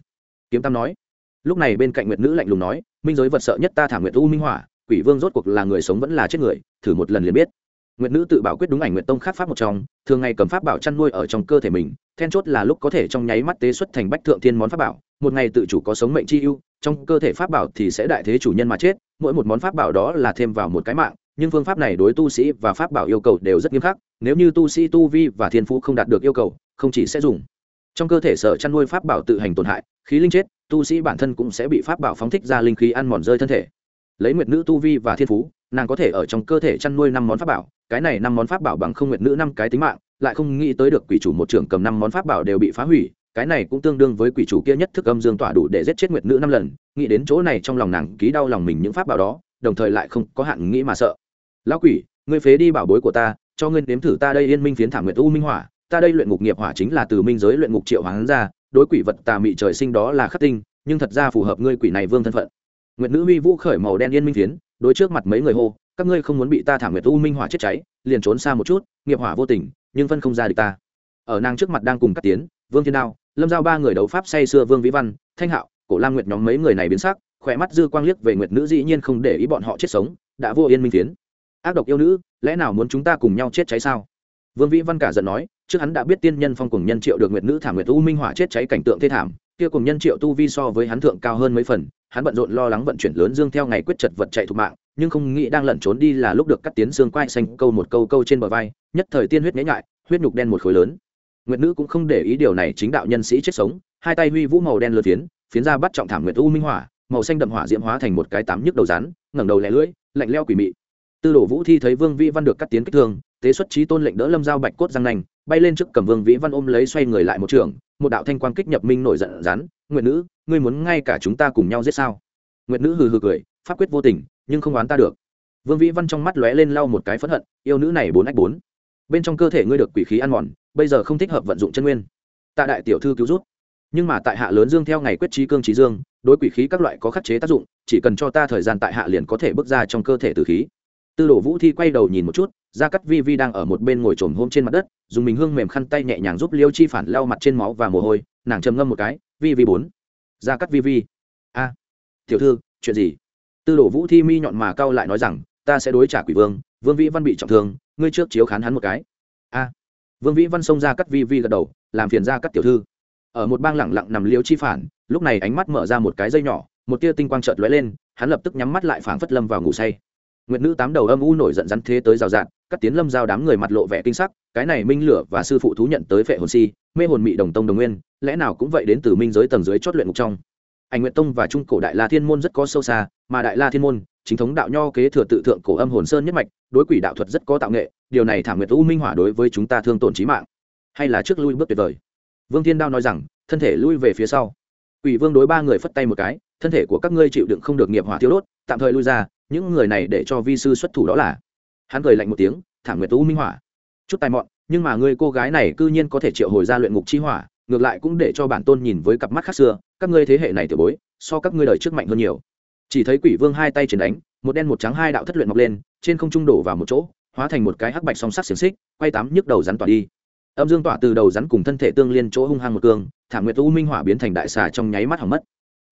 Kiếm tam nói. Lúc này bên cạnh nguyệt nữ lạnh lùng nói, minh giới vật sợ nhất ta thả nguyệt u minh hỏa, quỷ vương rốt cuộc là người sống vẫn là chết người, thử một lần liền biết. Nguyệt nữ tự bảo quyết đúng ảnh nguyệt tông khác pháp một trong, thường ngày cầm pháp bảo chăn nuôi ở trong cơ thể mình, then chốt là lúc có thể trong nháy mắt tế xuất thành bách thượng thiên món pháp bảo, một ngày tự chủ có sống mệnh chi ưu, trong cơ thể pháp bảo thì sẽ đại thế chủ nhân mà chết, mỗi một món pháp bảo đó là thêm vào một cái mạng nhưng phương pháp này đối tu sĩ và pháp bảo yêu cầu đều rất nghiêm khắc, nếu như tu sĩ tu vi và thiên phú không đạt được yêu cầu, không chỉ sẽ dùng. Trong cơ thể sở chăn nuôi pháp bảo tự hành tổn hại, khí linh chết, tu sĩ bản thân cũng sẽ bị pháp bảo phóng thích ra linh khí ăn mòn rơi thân thể. Lấy nguyệt nữ tu vi và thiên phú, nàng có thể ở trong cơ thể chăn nuôi năm món pháp bảo, cái này năm món pháp bảo bằng không nguyệt nữ năm cái tính mạng, lại không nghĩ tới được quỷ chủ một trưởng cầm năm món pháp bảo đều bị phá hủy, cái này cũng tương đương với quỷ chủ kia nhất thức âm dương tỏa đủ để giết chết nguyệt nữ năm lần, nghĩ đến chỗ này trong lòng nàng ký đau lòng mình những pháp bảo đó, đồng thời lại không có hạn nghĩ mà sợ lão quỷ, ngươi phế đi bảo bối của ta, cho ngươi nếm thử ta đây yên minh phiến thảm nguyệt u minh hỏa. Ta đây luyện ngục nghiệp hỏa chính là từ minh giới luyện ngục triệu hoán ra, đối quỷ vật tà mị trời sinh đó là khắc tinh, nhưng thật ra phù hợp ngươi quỷ này vương thân phận. Nguyệt nữ huy vũ khởi màu đen yên minh phiến, đối trước mặt mấy người hô, các ngươi không muốn bị ta thảm nguyệt u minh hỏa chết cháy, liền trốn xa một chút, nghiệp hỏa vô tình, nhưng phân không ra được ta. Ở nàng trước mặt đang cùng cắt tiến, vương thiên đao, lâm giao ba người đấu pháp say xưa vương vĩ văn, thanh hạo, cổ lam nguyệt nhóm mấy người này biến sắc, khỏe mắt dư quang liếc về nguyệt nữ dĩ nhiên không để ý bọn họ chết sống, đã vô yên minh tiến ác độc yêu nữ, lẽ nào muốn chúng ta cùng nhau chết cháy sao? Vương vĩ văn cả giận nói, trước hắn đã biết tiên nhân phong cùng nhân triệu được nguyệt nữ thảm nguyệt u minh hỏa chết cháy cảnh tượng thê thảm, kia cùng nhân triệu tu vi so với hắn thượng cao hơn mấy phần, hắn bận rộn lo lắng vận chuyển lớn dương theo ngày quyết chật vật chạy thục mạng, nhưng không nghĩ đang lẩn trốn đi là lúc được cắt tiến xương quai xanh câu một câu câu trên bờ vai, nhất thời tiên huyết nhễ nhại, huyết nhục đen một khối lớn. Nguyệt nữ cũng không để ý điều này, chính đạo nhân sĩ chết sống, hai tay huy vũ màu đen lượt phiến phiến ra bắt trọng thảm nguyệt u minh hỏa, màu xanh đậm hỏa diễm hóa thành một cái tám nhức đầu rắn, ngẩng đầu lẻ lưỡi, lạnh leo quỷ mị tư đồ vũ thi thấy vương vĩ văn được cắt tiến kích thương tế xuất trí tôn lệnh đỡ lâm dao bạch cốt răng nành, bay lên trước cầm vương vĩ văn ôm lấy xoay người lại một trường, một đạo thanh quang kích nhập minh nổi giận rắn. Nguyệt nữ, ngươi muốn ngay cả chúng ta cùng nhau giết sao? Nguyệt nữ hừ hừ cười, pháp quyết vô tình, nhưng không oán ta được. Vương vĩ văn trong mắt lóe lên lau một cái phẫn hận, yêu nữ này bốn ách bốn. Bên trong cơ thể ngươi được quỷ khí ăn mòn, bây giờ không thích hợp vận dụng chân nguyên. Tạ đại tiểu thư cứu rút nhưng mà tại hạ lớn dương theo ngày quyết trí cương trí dương, đối quỷ khí các loại có khắc chế tác dụng, chỉ cần cho ta thời gian tại hạ liền có thể bước ra trong cơ thể từ khí tư đồ vũ thi quay đầu nhìn một chút, gia cắt vi vi đang ở một bên ngồi trồm hôm trên mặt đất, dùng mình hương mềm khăn tay nhẹ nhàng giúp liêu chi phản lau mặt trên máu và mồ hôi, nàng trầm ngâm một cái, vi vi bốn. Gia cắt vi vi. A, tiểu thư, chuyện gì? Tư đồ vũ thi mi nhọn mà cau lại nói rằng, ta sẽ đối trả quỷ vương vương vĩ văn bị trọng thương, ngươi trước chiếu khán hắn một cái. A. Vương vĩ văn xông ra cắt vi vi gật đầu, làm phiền ra cắt tiểu thư. Ở một bang lẳng lặng nằm liêu chi phản, lúc này ánh mắt mở ra một cái dây nhỏ, một tia tinh quang trợt lóe lên, hắn lập tức nhắm mắt lại phảng phất lâm vào ngủ say nguyệt nữ tám đầu âm u nổi giận rắn thế tới rào rạt, cắt tiến lâm giao đám người mặt lộ vẻ kinh sắc, cái này minh lửa và sư phụ thú nhận tới phệ hồn si, mê hồn mị đồng tông đồng nguyên, lẽ nào cũng vậy đến từ minh giới tầng dưới chót luyện ngục trong. Ảnh Nguyệt tông và trung cổ đại la thiên môn rất có sâu xa, mà đại la thiên môn, chính thống đạo nho kế thừa tự thượng cổ âm hồn sơn nhất mạch, đối quỷ đạo thuật rất có tạo nghệ, điều này thảm nguyệt u minh hỏa đối với chúng ta thương tổn trí mạng. Hay là trước lui bước tuyệt vời? Vương thiên đao nói rằng, thân thể lui về phía sau. Quỷ vương đối ba người phất tay một cái, thân thể của các ngươi chịu đựng không được nghiệp hỏa thiêu đốt, tạm thời lui ra những người này để cho vi sư xuất thủ đó là. Hắn cười lạnh một tiếng thảm nguyệt tú minh hỏa. Chút tài mọn, nhưng mà người cô gái này cư nhiên có thể triệu hồi ra luyện ngục chi hỏa, ngược lại cũng để cho bản tôn nhìn với cặp mắt khác xưa, các ngươi thế hệ này tiểu bối, so các ngươi đời trước mạnh hơn nhiều. Chỉ thấy quỷ vương hai tay chiến đánh, một đen một trắng hai đạo thất luyện mọc lên, trên không trung đổ vào một chỗ, hóa thành một cái hắc bạch song sắc xiềng xích, quay tám nhức đầu rắn tỏa đi. Âm dương tỏa từ đầu rắn cùng thân thể tương liên chỗ hung hăng một cương thảm nguyệt u minh hỏa biến thành đại xà trong nháy mắt hỏng mất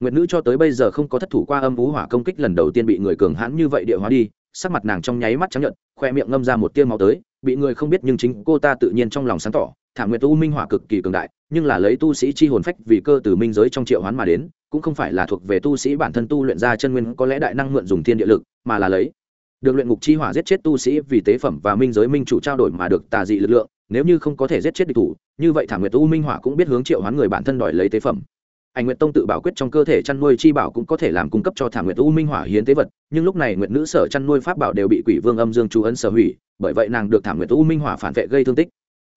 nguyệt nữ cho tới bây giờ không có thất thủ qua âm vũ hỏa công kích lần đầu tiên bị người cường hãn như vậy địa hóa đi, sắc mặt nàng trong nháy mắt trắng nhợt, khoe miệng ngâm ra một tia máu tới, bị người không biết nhưng chính cô ta tự nhiên trong lòng sáng tỏ, thảm nguyệt u minh hỏa cực kỳ cường đại, nhưng là lấy tu sĩ chi hồn phách vì cơ từ minh giới trong triệu hoán mà đến, cũng không phải là thuộc về tu sĩ bản thân tu luyện ra chân nguyên có lẽ đại năng mượn dùng thiên địa lực, mà là lấy được luyện ngục chi hỏa giết chết tu sĩ vì tế phẩm và minh giới minh chủ trao đổi mà được tà dị lực lượng, nếu như không có thể giết chết địch thủ, như vậy thảm nguyệt u minh hỏa cũng biết hướng triệu hoán người bản thân đòi lấy tế phẩm ảnh nguyệt tông tự bảo quyết trong cơ thể chăn nuôi chi bảo cũng có thể làm cung cấp cho thảm nguyệt u minh hỏa hiến tế vật, nhưng lúc này nguyệt nữ sở chăn nuôi pháp bảo đều bị quỷ vương âm dương chú ấn sở hủy, bởi vậy nàng được thảm nguyệt u minh hỏa phản vệ gây thương tích.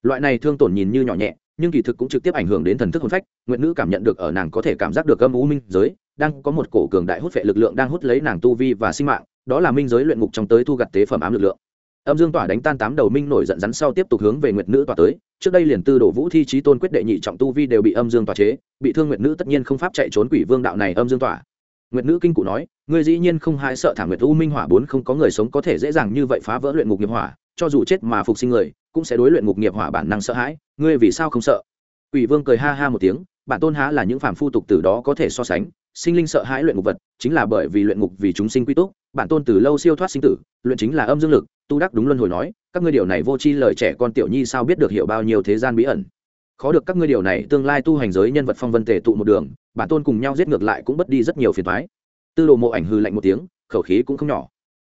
Loại này thương tổn nhìn như nhỏ nhẹ, nhưng kỳ thực cũng trực tiếp ảnh hưởng đến thần thức hồn phách, nguyệt nữ cảm nhận được ở nàng có thể cảm giác được âm u minh giới, đang có một cổ cường đại hút vệ lực lượng đang hút lấy nàng tu vi và sinh mạng, đó là minh giới luyện ngục trong tới thu gặt tế phẩm ám lực lượng. Âm dương tỏa đánh tan tám đầu minh nổi giận rắn sau tiếp tục hướng về nguyệt nữ tỏa tới trước đây liền tư đổ vũ thi trí tôn quyết đệ nhị trọng tu vi đều bị âm dương tỏa chế, bị thương nguyệt nữ tất nhiên không pháp chạy trốn quỷ vương đạo này âm dương tỏa. Nguyệt nữ kinh cụ nói, ngươi dĩ nhiên không hại sợ thảm nguyệt u minh hỏa bốn không có người sống có thể dễ dàng như vậy phá vỡ luyện ngục nghiệp hỏa, cho dù chết mà phục sinh người, cũng sẽ đối luyện ngục nghiệp hỏa bản năng sợ hãi, ngươi vì sao không sợ? Quỷ vương cười ha ha một tiếng, bản tôn há là những phàm phu tục từ đó có thể so sánh, sinh linh sợ hãi luyện ngục vật, chính là bởi vì luyện ngục vì chúng sinh quy túc, bản tôn từ lâu siêu thoát sinh tử, luyện chính là âm dương lực, tu đắc đúng luân hồi nói các ngươi điều này vô chi lời trẻ con tiểu nhi sao biết được hiểu bao nhiêu thế gian bí ẩn? Khó được các ngươi điều này tương lai tu hành giới nhân vật phong vân tề tụ một đường, bản tôn cùng nhau giết ngược lại cũng bất đi rất nhiều phiền thoái tư đồ mộ ảnh hư lạnh một tiếng, khẩu khí cũng không nhỏ.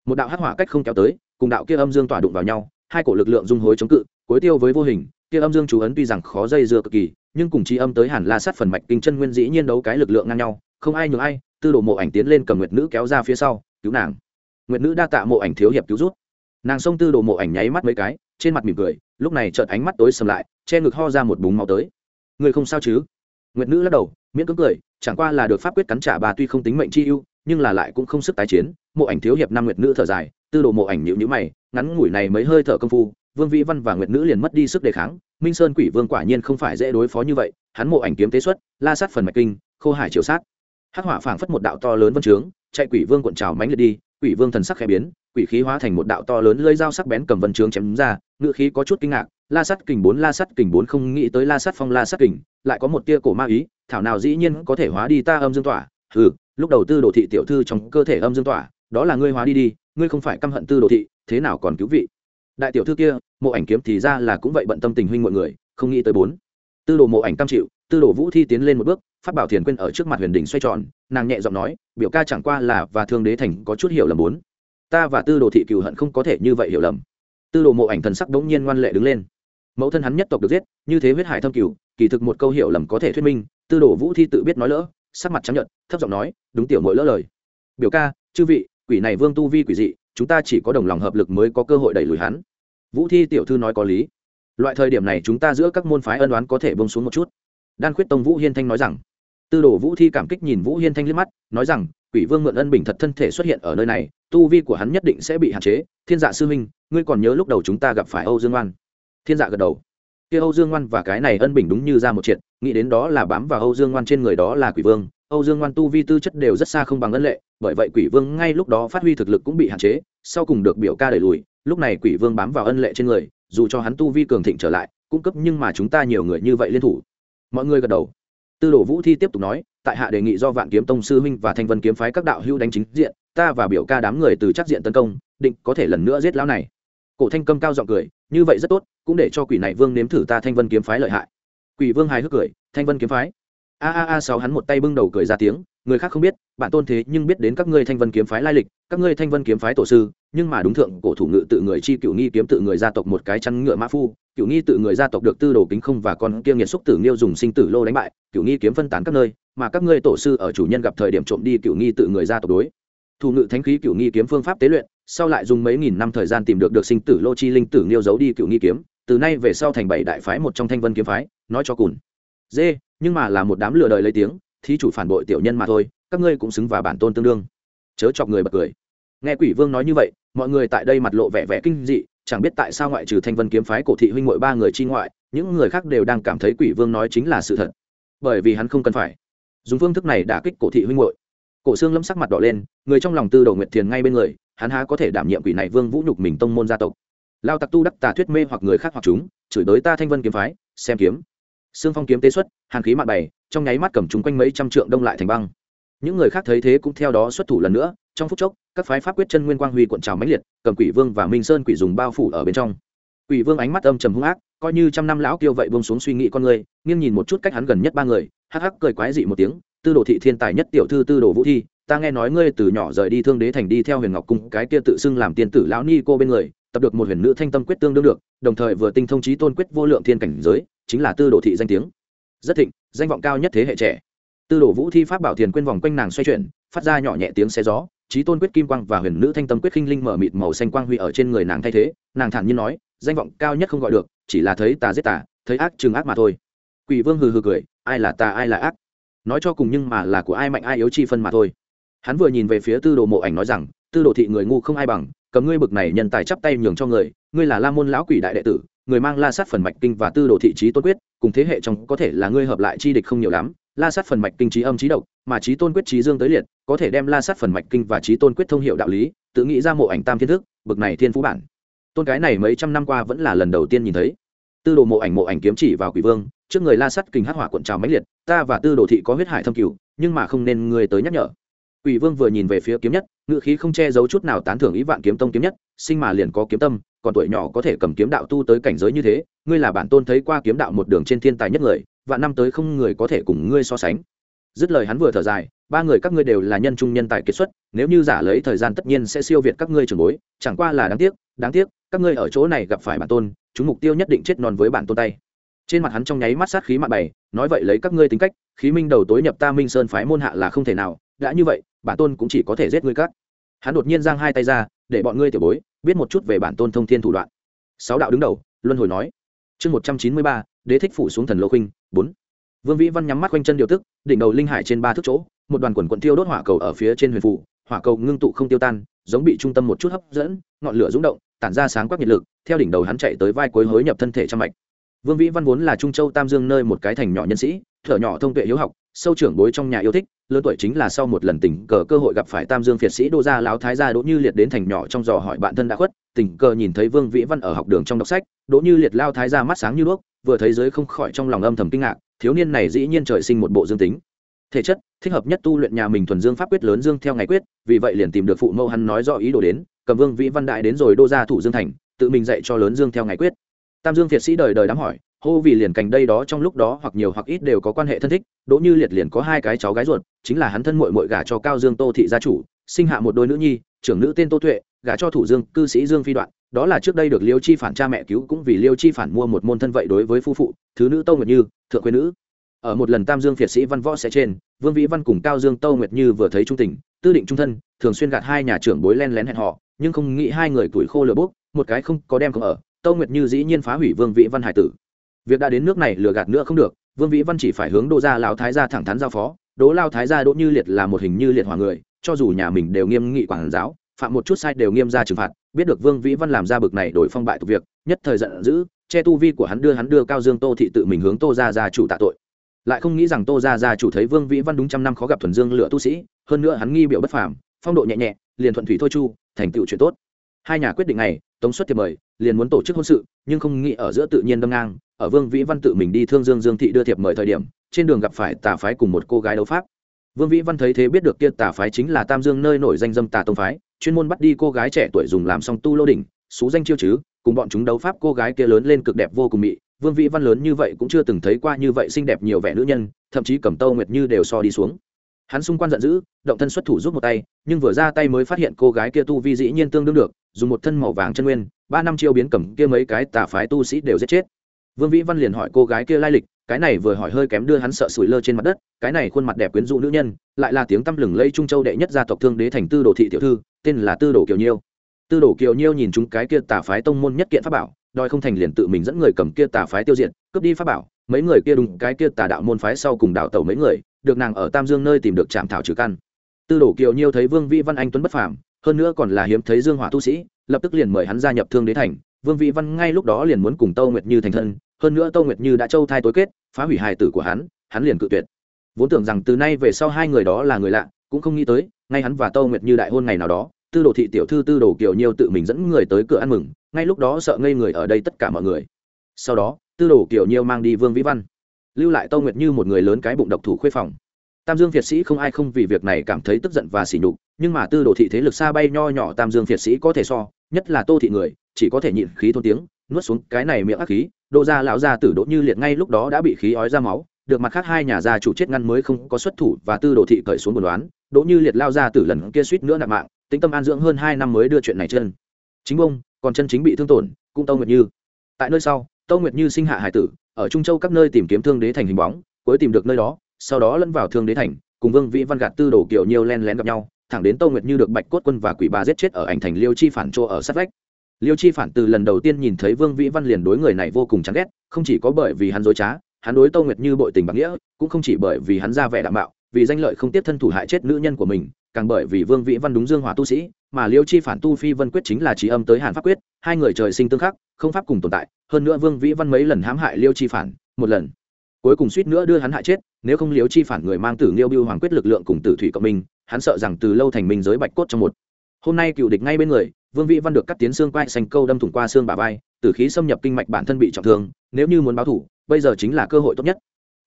Một đạo hắc hỏa cách không kéo tới, cùng đạo kia âm dương tỏa đụng vào nhau, hai cổ lực lượng dung hối chống cự cuối tiêu với vô hình, kia âm dương chú ấn tuy rằng khó dây dưa cực kỳ, nhưng cùng chi âm tới hẳn la sát phần mạch kinh chân nguyên dĩ nhiên đấu cái lực lượng ngang nhau, không ai nhường ai, tư đồ mộ ảnh tiến lên cầm nguyệt nữ kéo ra phía sau, cứu nàng. Nguyệt nữ đa tạ mộ ảnh thiếu hiệp cứu rút nàng xông tư đồ mộ ảnh nháy mắt mấy cái, trên mặt mỉm cười, lúc này chợt ánh mắt tối sầm lại, che ngực ho ra một búng máu tới. Người không sao chứ? Nguyệt nữ lắc đầu, miễn cưỡng cười, chẳng qua là được pháp quyết cắn trả bà tuy không tính mệnh chi ưu, nhưng là lại cũng không sức tái chiến. Mộ ảnh thiếu hiệp năm nguyệt nữ thở dài, tư đồ mộ ảnh nhịu nhữ mày, ngắn ngủi này mới hơi thở công phu, vương vĩ văn và nguyệt nữ liền mất đi sức đề kháng. Minh sơn quỷ vương quả nhiên không phải dễ đối phó như vậy, hắn mộ ảnh kiếm tế xuất, la sát phần mạch kinh, khô hải triều sát. Hắc hỏa phảng phất một đạo to lớn vân trướng, chạy quỷ vương cuộn trào mánh liệt đi, quỷ vương thần sắc khẽ biến quỷ khí hóa thành một đạo to lớn lưỡi dao sắc bén cầm vân trướng chém ra ngự khí có chút kinh ngạc la sắt kình bốn la sắt kình bốn không nghĩ tới la sắt phong la sắt kình lại có một tia cổ ma ý thảo nào dĩ nhiên có thể hóa đi ta âm dương tỏa. Hừ, lúc đầu tư đồ thị tiểu thư trong cơ thể âm dương tỏa đó là ngươi hóa đi đi ngươi không phải căm hận tư đồ thị thế nào còn cứu vị? Đại tiểu thư kia mộ ảnh kiếm thì ra là cũng vậy bận tâm tình huynh mọi người không nghĩ tới bốn. Tư đồ mộ ảnh cam chịu tư đồ vũ thi tiến lên một bước phát bảo thiền quên ở trước mặt huyền đỉnh xoay tròn nàng nhẹ giọng nói biểu ca chẳng qua là và thương đế thành có chút hiểu lầm bốn ta và tư đồ thị cửu hận không có thể như vậy hiểu lầm. Tư đồ mộ ảnh thần sắc đ ố n g nhiên ngoan lệ đứng lên. Mẫu thân hắn nhất tộc được giết, như thế huyết hải thâm cửu kỳ thực một câu hiểu lầm có thể thuyết minh, tư đồ vũ thi tự biết nói lỡ, sắc mặt chấp nhận thấp giọng nói, đúng tiểu mỗi lỡ lời. Biểu ca, chư vị, quỷ này vương tu vi quỷ dị, chúng ta chỉ có đồng lòng hợp lực mới có cơ hội đẩy lùi hắn. Vũ thi tiểu thư nói có lý. Loại thời điểm này chúng ta giữa các môn phái ân đoán có thể bông xuống một chút. Đan khuyết tông vũ hiên thanh nói rằng. Tư đồ vũ thi cảm kích nhìn vũ hiên thanh liếc mắt, nói rằng quỷ vương mượn ân bình thật thân thể xuất hiện ở nơi này, tu vi của hắn nhất định sẽ bị hạn chế. Thiên dạ sư huynh, ngươi còn nhớ lúc đầu chúng ta gặp phải âu dương oan? Thiên dạ gật đầu. Kia âu dương oan và cái này ân bình đúng như ra một triệt, nghĩ đến đó là bám vào âu dương oan trên người đó là quỷ vương. Âu dương oan tu vi tư chất đều rất xa không bằng ân lệ, bởi vậy quỷ vương ngay lúc đó phát huy thực lực cũng bị hạn chế, sau cùng được biểu ca đẩy lùi. Lúc này quỷ vương bám vào ân lệ trên người, dù cho hắn tu vi cường thịnh trở lại cung cấp nhưng mà chúng ta nhiều người như vậy liên thủ. Mọi người gật đầu tư đồ vũ thi tiếp tục nói, tại hạ đề nghị do vạn kiếm tông sư huynh và thanh vân kiếm phái các đạo hữu đánh chính diện, ta và biểu ca đám người từ chắc diện tấn công, định có thể lần nữa giết lão này. Cổ thanh câm cao giọng cười, như vậy rất tốt, cũng để cho quỷ này vương nếm thử ta thanh vân kiếm phái lợi hại. Quỷ vương hài hước cười, thanh vân kiếm phái a a a sáu hắn một tay bưng đầu cười ra tiếng, người khác không biết bạn tôn thế nhưng biết đến các ngươi thanh vân kiếm phái lai lịch, các ngươi thanh vân kiếm phái tổ sư, nhưng mà đúng thượng, cổ thủ ngự tự người chi cựu nghi kiếm tự người gia tộc một cái chăn ngựa mã phu, cựu nghi tự người gia tộc được tư đồ kính không và con kia nghiệt xúc tử nghiêu dùng sinh tử lô đánh bại, cựu nghi kiếm phân tán các nơi, mà các ngươi tổ sư ở chủ nhân gặp thời điểm trộm đi cựu nghi tự người gia tộc đối. Thủ ngự thánh khí cựu nghi kiếm phương pháp tế luyện, sau lại dùng mấy nghìn năm thời gian tìm được được sinh tử lô chi linh tử nghiêu giấu đi cựu nghi kiếm, từ nay về sau thành bảy đại phái một trong thanh vân kiếm phái, nói cho cùn. Dê nhưng mà là một đám lừa đời lấy tiếng, thí chủ phản bội tiểu nhân mà thôi, các ngươi cũng xứng và bản tôn tương đương. Chớ chọc người bật cười. Nghe quỷ vương nói như vậy, mọi người tại đây mặt lộ vẻ vẻ kinh dị, chẳng biết tại sao ngoại trừ thanh vân kiếm phái cổ thị huynh mội ba người chi ngoại, những người khác đều đang cảm thấy quỷ vương nói chính là sự thật. Bởi vì hắn không cần phải. Dùng phương thức này đả kích cổ thị huynh mội cổ xương lâm sắc mặt đỏ lên, người trong lòng tư đầu nguyệt thiền ngay bên người, hắn há có thể đảm nhiệm quỷ này vương vũ nhục mình tông môn gia tộc. Lao tặc tu đắc tà thuyết mê hoặc người khác hoặc chúng, chửi đới ta thanh vân kiếm phái, xem kiếm xương phong kiếm tế xuất, hàn khí mạn bày, trong nháy mắt cầm chúng quanh mấy trăm trượng đông lại thành băng. Những người khác thấy thế cũng theo đó xuất thủ lần nữa, trong phút chốc, các phái pháp quyết chân nguyên quang huy cuộn trào mãnh liệt, cầm quỷ vương và minh sơn quỷ dùng bao phủ ở bên trong. Quỷ vương ánh mắt âm trầm hung ác, coi như trăm năm lão kiêu vậy buông xuống suy nghĩ con người, nghiêng nhìn một chút cách hắn gần nhất ba người, hắc hắc cười quái dị một tiếng, tư đồ thị thiên tài nhất tiểu thư tư đồ vũ thi, ta nghe nói ngươi từ nhỏ rời đi thương đế thành đi theo huyền ngọc cung, cái kia tự xưng làm tiên tử lão ni cô bên người tập được một huyền nữ thanh tâm quyết tương đương được, đồng thời vừa tinh thông trí tôn quyết vô lượng thiên cảnh giới, chính là tư đồ thị danh tiếng. Rất thịnh, danh vọng cao nhất thế hệ trẻ. Tư đồ vũ thi pháp bảo thiền quên vòng quanh nàng xoay chuyển, phát ra nhỏ nhẹ tiếng xe gió, trí tôn quyết kim quang và huyền nữ thanh tâm quyết khinh linh mở mịt màu xanh quang huy ở trên người nàng thay thế, nàng thản nhiên nói, danh vọng cao nhất không gọi được, chỉ là thấy tà giết tà, thấy ác chừng ác mà thôi. Quỷ vương hừ hừ cười, ai là tà, ai là ác? Nói cho cùng nhưng mà là của ai mạnh ai yếu chi phân mà thôi. Hắn vừa nhìn về phía tư đồ mộ ảnh nói rằng, tư đồ thị người ngu không ai bằng cầm ngươi bực này nhân tài chắp tay nhường cho người, ngươi là la môn lão quỷ đại đệ tử, người mang la sát phần mạch kinh và tư đồ thị trí tôn quyết, cùng thế hệ trong có thể là ngươi hợp lại chi địch không nhiều lắm, la sát phần mạch kinh trí âm trí độc, mà trí tôn quyết trí dương tới liệt, có thể đem la sát phần mạch kinh và trí tôn quyết thông hiệu đạo lý, tự nghĩ ra mộ ảnh tam thiên thức, bực này thiên phú bản. Tôn cái này mấy trăm năm qua vẫn là lần đầu tiên nhìn thấy. Tư đồ mộ ảnh mộ ảnh kiếm chỉ vào quỷ vương, trước người la sắt kinh hắc hỏa cuộn trào mãnh liệt, ta và tư đồ thị có huyết hải thâm cửu nhưng mà không nên người tới nhắc nhở quỷ vương vừa nhìn về phía kiếm nhất ngự khí không che giấu chút nào tán thưởng ý vạn kiếm tông kiếm nhất, sinh mà liền có kiếm tâm, còn tuổi nhỏ có thể cầm kiếm đạo tu tới cảnh giới như thế, ngươi là bản tôn thấy qua kiếm đạo một đường trên thiên tài nhất người và năm tới không người có thể cùng ngươi so sánh. Dứt lời hắn vừa thở dài, ba người các ngươi đều là nhân trung nhân tài kiệt xuất, nếu như giả lấy thời gian tất nhiên sẽ siêu việt các ngươi trường bối, chẳng qua là đáng tiếc đáng tiếc, các ngươi ở chỗ này gặp phải bản tôn, chúng mục tiêu nhất định chết non với bản tôn tay. Trên mặt hắn trong nháy mắt sát khí mạn bày, nói vậy lấy các ngươi tính cách, khí minh đầu tối nhập ta minh sơn phái môn hạ là không thể nào đã như vậy, bản tôn cũng chỉ có thể giết ngươi cắt hắn đột nhiên giang hai tay ra, để bọn ngươi tiểu bối, biết một chút về bản tôn thông thiên thủ đoạn. Sáu đạo đứng đầu, luân hồi nói. Chương một trăm chín mươi ba, đế thích phủ xuống thần lô khinh bốn. Vương vĩ văn nhắm mắt quanh chân điều tức, đỉnh đầu linh hải trên ba thước chỗ, một đoàn quần quận tiêu đốt hỏa cầu ở phía trên huyền phủ, hỏa cầu ngưng tụ không tiêu tan, giống bị trung tâm một chút hấp dẫn, ngọn lửa rúng động, tản ra sáng quắc nhiệt lực, theo đỉnh đầu hắn chạy tới vai cuối hối nhập thân thể trong mạch. Vương vĩ văn vốn là trung châu tam dương nơi một cái thành nhỏ nhân sĩ, thở nhỏ thông tuệ hiếu học sâu trưởng bối trong nhà yêu thích, lớn tuổi chính là sau một lần tình cờ cơ hội gặp phải tam dương phiệt sĩ đô gia lão thái gia đỗ như liệt đến thành nhỏ trong dò hỏi bạn thân đã khuất, tình cờ nhìn thấy vương vĩ văn ở học đường trong đọc sách, đỗ như liệt lao thái gia mắt sáng như đuốc, vừa thấy giới không khỏi trong lòng âm thầm kinh ngạc, thiếu niên này dĩ nhiên trời sinh một bộ dương tính. Thể chất, thích hợp nhất tu luyện nhà mình thuần dương pháp quyết lớn dương theo ngày quyết, vì vậy liền tìm được phụ mẫu hắn nói rõ ý đồ đến, cầm vương vĩ văn đại đến rồi đô gia thủ dương thành, tự mình dạy cho lớn dương theo ngày quyết. Tam dương việt sĩ đời đời đám hỏi hô vì liền cành đây đó trong lúc đó hoặc nhiều hoặc ít đều có quan hệ thân thích, đỗ như liệt liền có hai cái cháu gái ruột, chính là hắn thân mội mội gả cho cao dương tô thị gia chủ, sinh hạ một đôi nữ nhi, trưởng nữ tên tô tuệ, gả cho thủ dương, cư sĩ dương phi đoạn, đó là trước đây được liêu chi phản cha mẹ cứu cũng vì liêu chi phản mua một môn thân vậy đối với phu phụ, thứ nữ tô nguyệt như, thượng quê nữ. Ở một lần tam dương phiệt sĩ văn võ sẽ trên, vương vĩ văn cùng cao dương tô nguyệt như vừa thấy trung tình, tư định trung thân, thường xuyên gạt hai nhà trưởng bối len lén hẹn họ nhưng không nghĩ hai người tuổi khô lửa bốc, một cái không có đem không ở, tô nguyệt như dĩ nhiên phá hủy vương vĩ văn hải tử việc đã đến nước này lừa gạt nữa không được, vương vĩ văn chỉ phải hướng đỗ gia lão thái gia thẳng thắn giao phó, đỗ lao thái gia đỗ như liệt là một hình như liệt hòa người, cho dù nhà mình đều nghiêm nghị quản giáo, phạm một chút sai đều nghiêm ra trừng phạt, biết được vương vĩ văn làm ra bực này đổi phong bại tục việc, nhất thời giận dữ, che tu vi của hắn đưa hắn đưa cao dương tô thị tự mình hướng tô gia gia chủ tạ tội. Lại không nghĩ rằng tô gia gia chủ thấy vương vĩ văn đúng trăm năm khó gặp thuần dương lựa tu sĩ, hơn nữa hắn nghi biểu bất phàm, phong độ nhẹ nhẹ, liền thuận thủy thôi chu, thành tựu chuyện tốt. Hai nhà quyết định này, tống xuất thiệp mời, liền muốn tổ chức hôn sự, nhưng không nghĩ ở giữa tự nhiên đâm ngang ở vương vĩ văn tự mình đi thương dương dương thị đưa thiệp mời thời điểm, trên đường gặp phải tà phái cùng một cô gái đấu pháp. Vương vĩ văn thấy thế biết được kia tà phái chính là tam dương nơi nổi danh dâm tà tông phái, chuyên môn bắt đi cô gái trẻ tuổi dùng làm song tu lô đỉnh, xú danh chiêu chứ, cùng bọn chúng đấu pháp cô gái kia lớn lên cực đẹp vô cùng mị. Vương vĩ văn lớn như vậy cũng chưa từng thấy qua như vậy xinh đẹp nhiều vẻ nữ nhân, thậm chí cầm tâu nguyệt như đều so đi xuống. Hắn xung quanh giận dữ, động thân xuất thủ giúp một tay, nhưng vừa ra tay mới phát hiện cô gái kia tu vi dĩ nhiên tương đương được, dùng một thân màu vàng chân nguyên, ba năm chiêu biến cầm kia mấy cái tà phái tu sĩ đều giết chết vương vĩ văn liền hỏi cô gái kia lai lịch, cái này vừa hỏi hơi kém đưa hắn sợ sủi lơ trên mặt đất, cái này khuôn mặt đẹp quyến rũ nữ nhân, lại là tiếng tăm lừng lây trung châu đệ nhất gia tộc thương đế thành tư đồ thị tiểu thư, tên là tư đồ kiều nhiêu. Tư đồ kiều nhiêu nhìn chúng cái kia tà phái tông môn nhất kiện pháp bảo, đòi không thành liền tự mình dẫn người cầm kia tà phái tiêu diệt, cướp đi pháp bảo, mấy người kia đúng cái kia tà đạo môn phái sau cùng đạo tẩu mấy người, được nàng ở tam dương nơi tìm được trạm thảo trừ căn. Tư đồ kiều nhiêu thấy vương vĩ văn anh tuấn bất phàm, hơn nữa còn là hiếm thấy dương hỏa tu sĩ, lập tức liền mời hắn gia nhập thương đế thành vương vĩ văn ngay lúc đó liền muốn cùng tâu nguyệt như thành thân, hơn nữa tâu nguyệt như đã châu thai tối kết, phá hủy hài tử của hắn hắn liền cự tuyệt. Vốn tưởng rằng từ nay về sau hai người đó là người lạ, cũng không nghĩ tới, ngay hắn và tâu nguyệt như đại hôn ngày nào đó, tư đồ thị tiểu thư tư đồ kiều nhiêu tự mình dẫn người tới cửa ăn mừng, ngay lúc đó sợ ngây người ở đây tất cả mọi người. Sau đó, tư đồ kiều nhiêu mang đi vương vĩ văn. Lưu lại tâu nguyệt như một người lớn cái bụng độc thủ khuê phòng. Tam dương việt sĩ không ai không vì việc này cảm thấy tức giận và sỉ nhục, nhưng mà tư đồ thị thế lực xa bay nho nhỏ tam dương việt sĩ có thể so, nhất là tô thị người chỉ có thể nhịn khí thôn tiếng, nuốt xuống cái này miệng ác khí Đỗ Gia lão gia tử đỗ như liệt ngay lúc đó đã bị khí ói ra máu, được mặt khác hai nhà gia chủ chết ngăn mới không có xuất thủ và tư đồ thị cởi xuống buồn đoán đỗ như liệt lao ra tử lần kia suýt nữa nạp mạng tính tâm an dưỡng hơn hai năm mới đưa chuyện này chân. Chính bông, còn chân chính bị thương tổn, cũng tâu nguyệt như. Tại nơi sau, tâu nguyệt như sinh hạ hải tử, ở trung châu các nơi tìm kiếm thương đế thành hình bóng, cuối tìm được nơi đó, sau đó lẫn vào thương đế thành, cùng vương vĩ văn gạt tư đồ kiểu nhiều len lén gặp nhau, thẳng đến tâu nguyệt như được bạch cốt quân và quỷ bà giết chết ở ảnh thành liêu chi phản chỗ ở sát vách liêu chi phản từ lần đầu tiên nhìn thấy vương vĩ văn liền đối người này vô cùng chán ghét không chỉ có bởi vì hắn dối trá hắn đối tâu nguyệt như bội tình bằng nghĩa cũng không chỉ bởi vì hắn ra vẻ đạm mạo, vì danh lợi không tiếp thân thủ hại chết nữ nhân của mình càng bởi vì vương vĩ văn đúng dương hòa tu sĩ mà liêu chi phản tu phi vân quyết chính là trí âm tới hàn pháp quyết hai người trời sinh tương khắc không pháp cùng tồn tại hơn nữa vương vĩ văn mấy lần hãm hại liêu chi phản một lần cuối cùng suýt nữa đưa hắn hại chết nếu không Liêu chi phản người mang tử liêu biêu hoàng quyết lực lượng cùng tử thủy cộng minh hắn sợ rằng từ lâu thành minh giới bạch cốt trong một. Hôm nay cựu địch ngay bên người vương vĩ văn được cắt tiến xương quai xanh câu đâm thủng qua xương bà vai tử khí xâm nhập kinh mạch bản thân bị trọng thương, nếu như muốn báo thủ, bây giờ chính là cơ hội tốt nhất.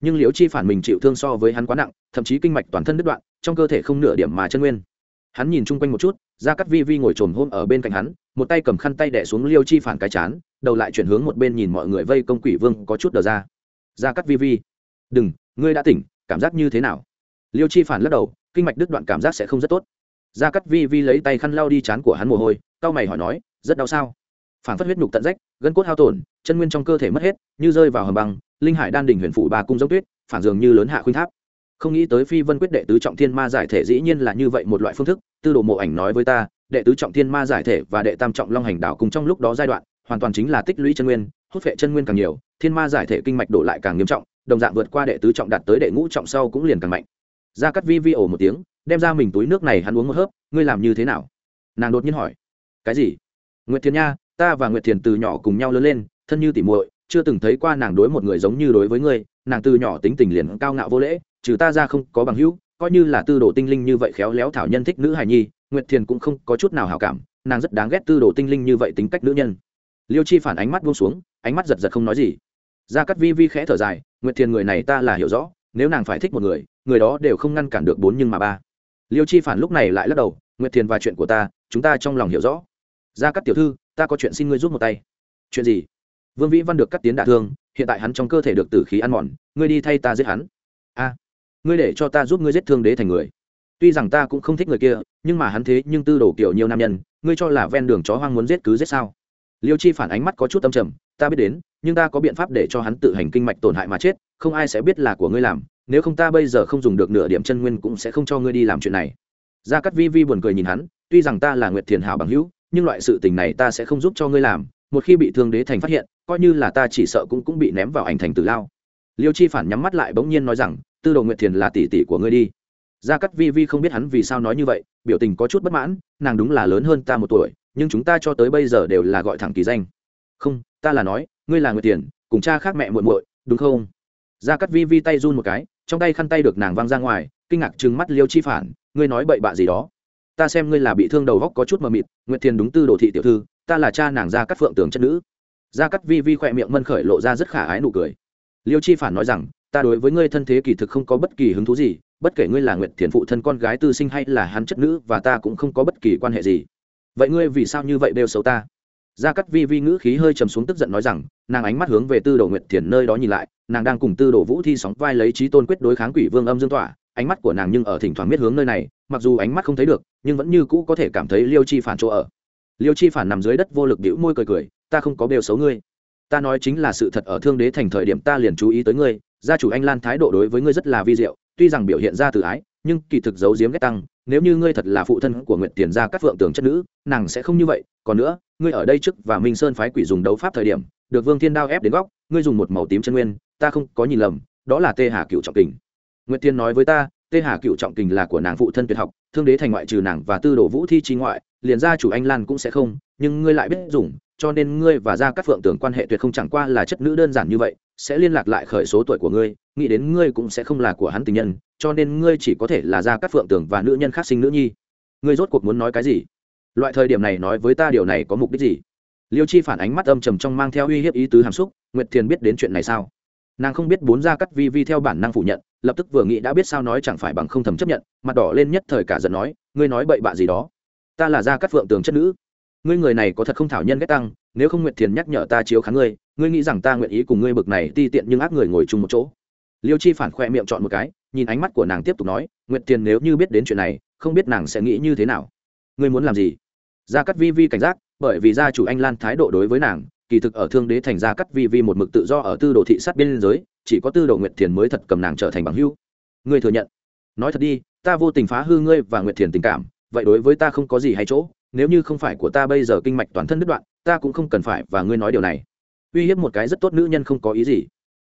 Nhưng liễu chi phản mình chịu thương so với hắn quá nặng, thậm chí kinh mạch toàn thân đứt đoạn, trong cơ thể không nửa điểm mà chân nguyên. Hắn nhìn chung quanh một chút ra cắt vi vi ngồi trồm hôm ở bên cạnh hắn, một tay cầm khăn tay đẻ xuống liêu chi phản cái chán, đầu lại chuyển hướng một bên nhìn mọi người vây công quỷ vương có chút đờ ra. Ra cắt vi vi, đừng, ngươi đã tỉnh, cảm giác như thế nào? Liêu chi phản lắc đầu, kinh mạch đứt đoạn cảm giác sẽ không rất tốt. Ra cắt vi vi lấy tay khăn lau đi chán của hắn mồ hôi cau mày hỏi nói, rất đau sao? Phản phất huyết nhục tận rách, gân cốt hao tổn, chân nguyên trong cơ thể mất hết, như rơi vào hầm băng, linh hải đan đỉnh huyền phủ bà cung giống tuyết, phản dường như lớn hạ khuynh tháp. Không nghĩ tới phi vân quyết đệ tứ trọng thiên ma giải thể dĩ nhiên là như vậy một loại phương thức, tư đồ mộ ảnh nói với ta, đệ tứ trọng thiên ma giải thể và đệ tam trọng long hành đảo cùng trong lúc đó giai đoạn, hoàn toàn chính là tích lũy chân nguyên, hút vệ chân nguyên càng nhiều, thiên ma giải thể kinh mạch đổ lại càng nghiêm trọng, đồng dạng vượt qua đệ tứ trọng đạt tới đệ ngũ trọng sau cũng liền càng mạnh. Ra cắt vi vi ổ một tiếng, đem ra mình túi nước này hắn uống một hớp, ngươi làm như thế nào? Nàng đột nhiên hỏi cái gì? Nguyệt thiền nha, ta và nguyệt thiền từ nhỏ cùng nhau lớn lên, thân như tỉ muội, chưa từng thấy qua nàng đối một người giống như đối với ngươi, nàng từ nhỏ tính tình liền cao ngạo vô lễ, trừ ta ra không có bằng hữu, coi như là tư đồ tinh linh như vậy khéo léo thảo nhân thích nữ hài nhi, nguyệt thiền cũng không có chút nào hảo cảm, nàng rất đáng ghét tư đồ tinh linh như vậy tính cách nữ nhân. Liêu chi phản ánh mắt buông xuống, ánh mắt giật giật không nói gì. Ra cắt vi vi khẽ thở dài, nguyệt thiền người này ta là hiểu rõ, nếu nàng phải thích một người người đó đều không ngăn cản được bốn nhưng mà ba. Liêu chi phản lúc này lại lắc đầu, nguyệt thiền và chuyện của ta, chúng ta trong lòng hiểu rõ gia các tiểu thư, ta có chuyện xin ngươi giúp một tay. Chuyện gì? Vương vĩ văn được cắt tiến đả thương, hiện tại hắn trong cơ thể được tử khí ăn mòn, ngươi đi thay ta giết hắn. A, ngươi để cho ta giúp ngươi giết thương đế thành người. Tuy rằng ta cũng không thích người kia, nhưng mà hắn thế nhưng tư đồ kiểu nhiều nam nhân, ngươi cho là ven đường chó hoang muốn giết cứ giết sao? Liêu chi phản ánh mắt có chút tâm trầm, ta biết đến, nhưng ta có biện pháp để cho hắn tự hành kinh mạch tổn hại mà chết, không ai sẽ biết là của ngươi làm, nếu không ta bây giờ không dùng được nửa điểm chân nguyên cũng sẽ không cho ngươi đi làm chuyện này. Gia cắt vi vi buồn cười nhìn hắn, tuy rằng ta là nguyệt thiền hảo bằng hữu nhưng loại sự tình này ta sẽ không giúp cho ngươi làm một khi bị thương đế thành phát hiện coi như là ta chỉ sợ cũng cũng bị ném vào ảnh thành tử lao. Liêu chi phản nhắm mắt lại bỗng nhiên nói rằng tư đồ nguyệt thiền là tỷ tỷ của ngươi đi. Gia cắt vi vi không biết hắn vì sao nói như vậy biểu tình có chút bất mãn nàng đúng là lớn hơn ta một tuổi nhưng chúng ta cho tới bây giờ đều là gọi thẳng kỳ danh. Không ta là nói ngươi là nguyệt Thiền, cùng cha khác mẹ muội muội đúng không? Gia cắt vi vi tay run một cái trong tay khăn tay được nàng văng ra ngoài kinh ngạc trừng mắt liêu chi phản ngươi nói bậy bạ gì đó? Ta xem ngươi là bị thương đầu góc có chút mờ mịt, nguyệt thiền đúng tư đồ thị tiểu thư, ta là cha nàng gia cắt phượng tường chất nữ. Gia cắt vi vi khỏe miệng mân khởi lộ ra rất khả ái nụ cười. Liêu chi phản nói rằng, ta đối với ngươi thân thế kỳ thực không có bất kỳ hứng thú gì, bất kể ngươi là nguyệt thiền phụ thân con gái tư sinh hay là hắn chất nữ và ta cũng không có bất kỳ quan hệ gì. Vậy ngươi vì sao như vậy đều xấu ta? Gia cắt vi vi ngữ khí hơi trầm xuống tức giận nói rằng, nàng ánh mắt hướng về tư đồ nguyệt thiền nơi đó nhìn lại, nàng đang cùng tư đồ vũ thi sóng vai lấy trí tôn quyết đối kháng quỷ vương âm dương tỏa ánh mắt của nàng nhưng ở thỉnh thoảng biết hướng nơi này, mặc dù ánh mắt không thấy được, nhưng vẫn như cũ có thể cảm thấy liêu chi phản chỗ ở. Liêu chi phản nằm dưới đất vô lực đĩu môi cười cười, ta không có bêu xấu ngươi. Ta nói chính là sự thật ở thương đế thành thời điểm ta liền chú ý tới ngươi, gia chủ anh lan thái độ đối với ngươi rất là vi diệu, tuy rằng biểu hiện ra từ ái, nhưng kỳ thực giấu giếm ghét tăng, nếu như ngươi thật là phụ thân của nguyện tiền gia các phượng tường chất nữ, nàng sẽ không như vậy. Còn nữa, ngươi ở đây trước và minh sơn phái quỷ dùng đấu pháp thời điểm, được vương thiên đao ép đến góc, ngươi dùng một màu tím chân nguyên, ta không có nhìn lầm, đó là tê hà cựu trọng kình nguyệt tiên nói với ta, tê hà cựu trọng kình là của nàng phụ thân tuyệt học, thương đế thành ngoại trừ nàng và tư đồ vũ thi chi ngoại, liền gia chủ anh lan cũng sẽ không, nhưng ngươi lại biết dùng, cho nên ngươi và gia các phượng tưởng quan hệ tuyệt không chẳng qua là chất nữ đơn giản như vậy, sẽ liên lạc lại khởi số tuổi của ngươi, nghĩ đến ngươi cũng sẽ không là của hắn tình nhân, cho nên ngươi chỉ có thể là gia các phượng tưởng và nữ nhân khác sinh nữ nhi. Ngươi rốt cuộc muốn nói cái gì? Loại thời điểm này nói với ta điều này có mục đích gì? Liêu chi phản ánh mắt âm trầm trong mang theo uy hiếp ý tứ hàm xúc, nguyệt thiền biết đến chuyện này sao? Nàng không biết bốn gia cắt vi vi theo bản năng phủ nhận lập tức vừa nghĩ đã biết sao nói chẳng phải bằng không thầm chấp nhận, mặt đỏ lên nhất thời cả giận nói, ngươi nói bậy bạ gì đó? Ta là gia cắt phượng tường chất nữ. Ngươi người này có thật không thảo nhân ghét tăng, nếu không nguyệt thiền nhắc nhở ta chiếu kháng ngươi ngươi nghĩ rằng ta nguyện ý cùng ngươi bực này ti tiện nhưng ác người ngồi chung một chỗ? Liêu chi phản khoe miệng chọn một cái, nhìn ánh mắt của nàng tiếp tục nói, nguyệt thiền nếu như biết đến chuyện này, không biết nàng sẽ nghĩ như thế nào. Ngươi muốn làm gì? Gia cắt vi vi cảnh giác, bởi vì gia chủ anh lan thái độ đối với nàng, kỳ thực ở thương đế thành gia cắt vi vi một mực tự do ở tư đồ thị sát biên giới chỉ có tư đồ nguyệt thiền mới thật cầm nàng trở thành bằng hữu ngươi thừa nhận. Nói thật đi, ta vô tình phá hư ngươi và nguyệt thiền tình cảm, vậy đối với ta không có gì hay chỗ. Nếu như không phải của ta bây giờ kinh mạch toàn thân đứt đoạn, ta cũng không cần phải và ngươi nói điều này. Uy hiếp một cái rất tốt nữ nhân không có ý gì.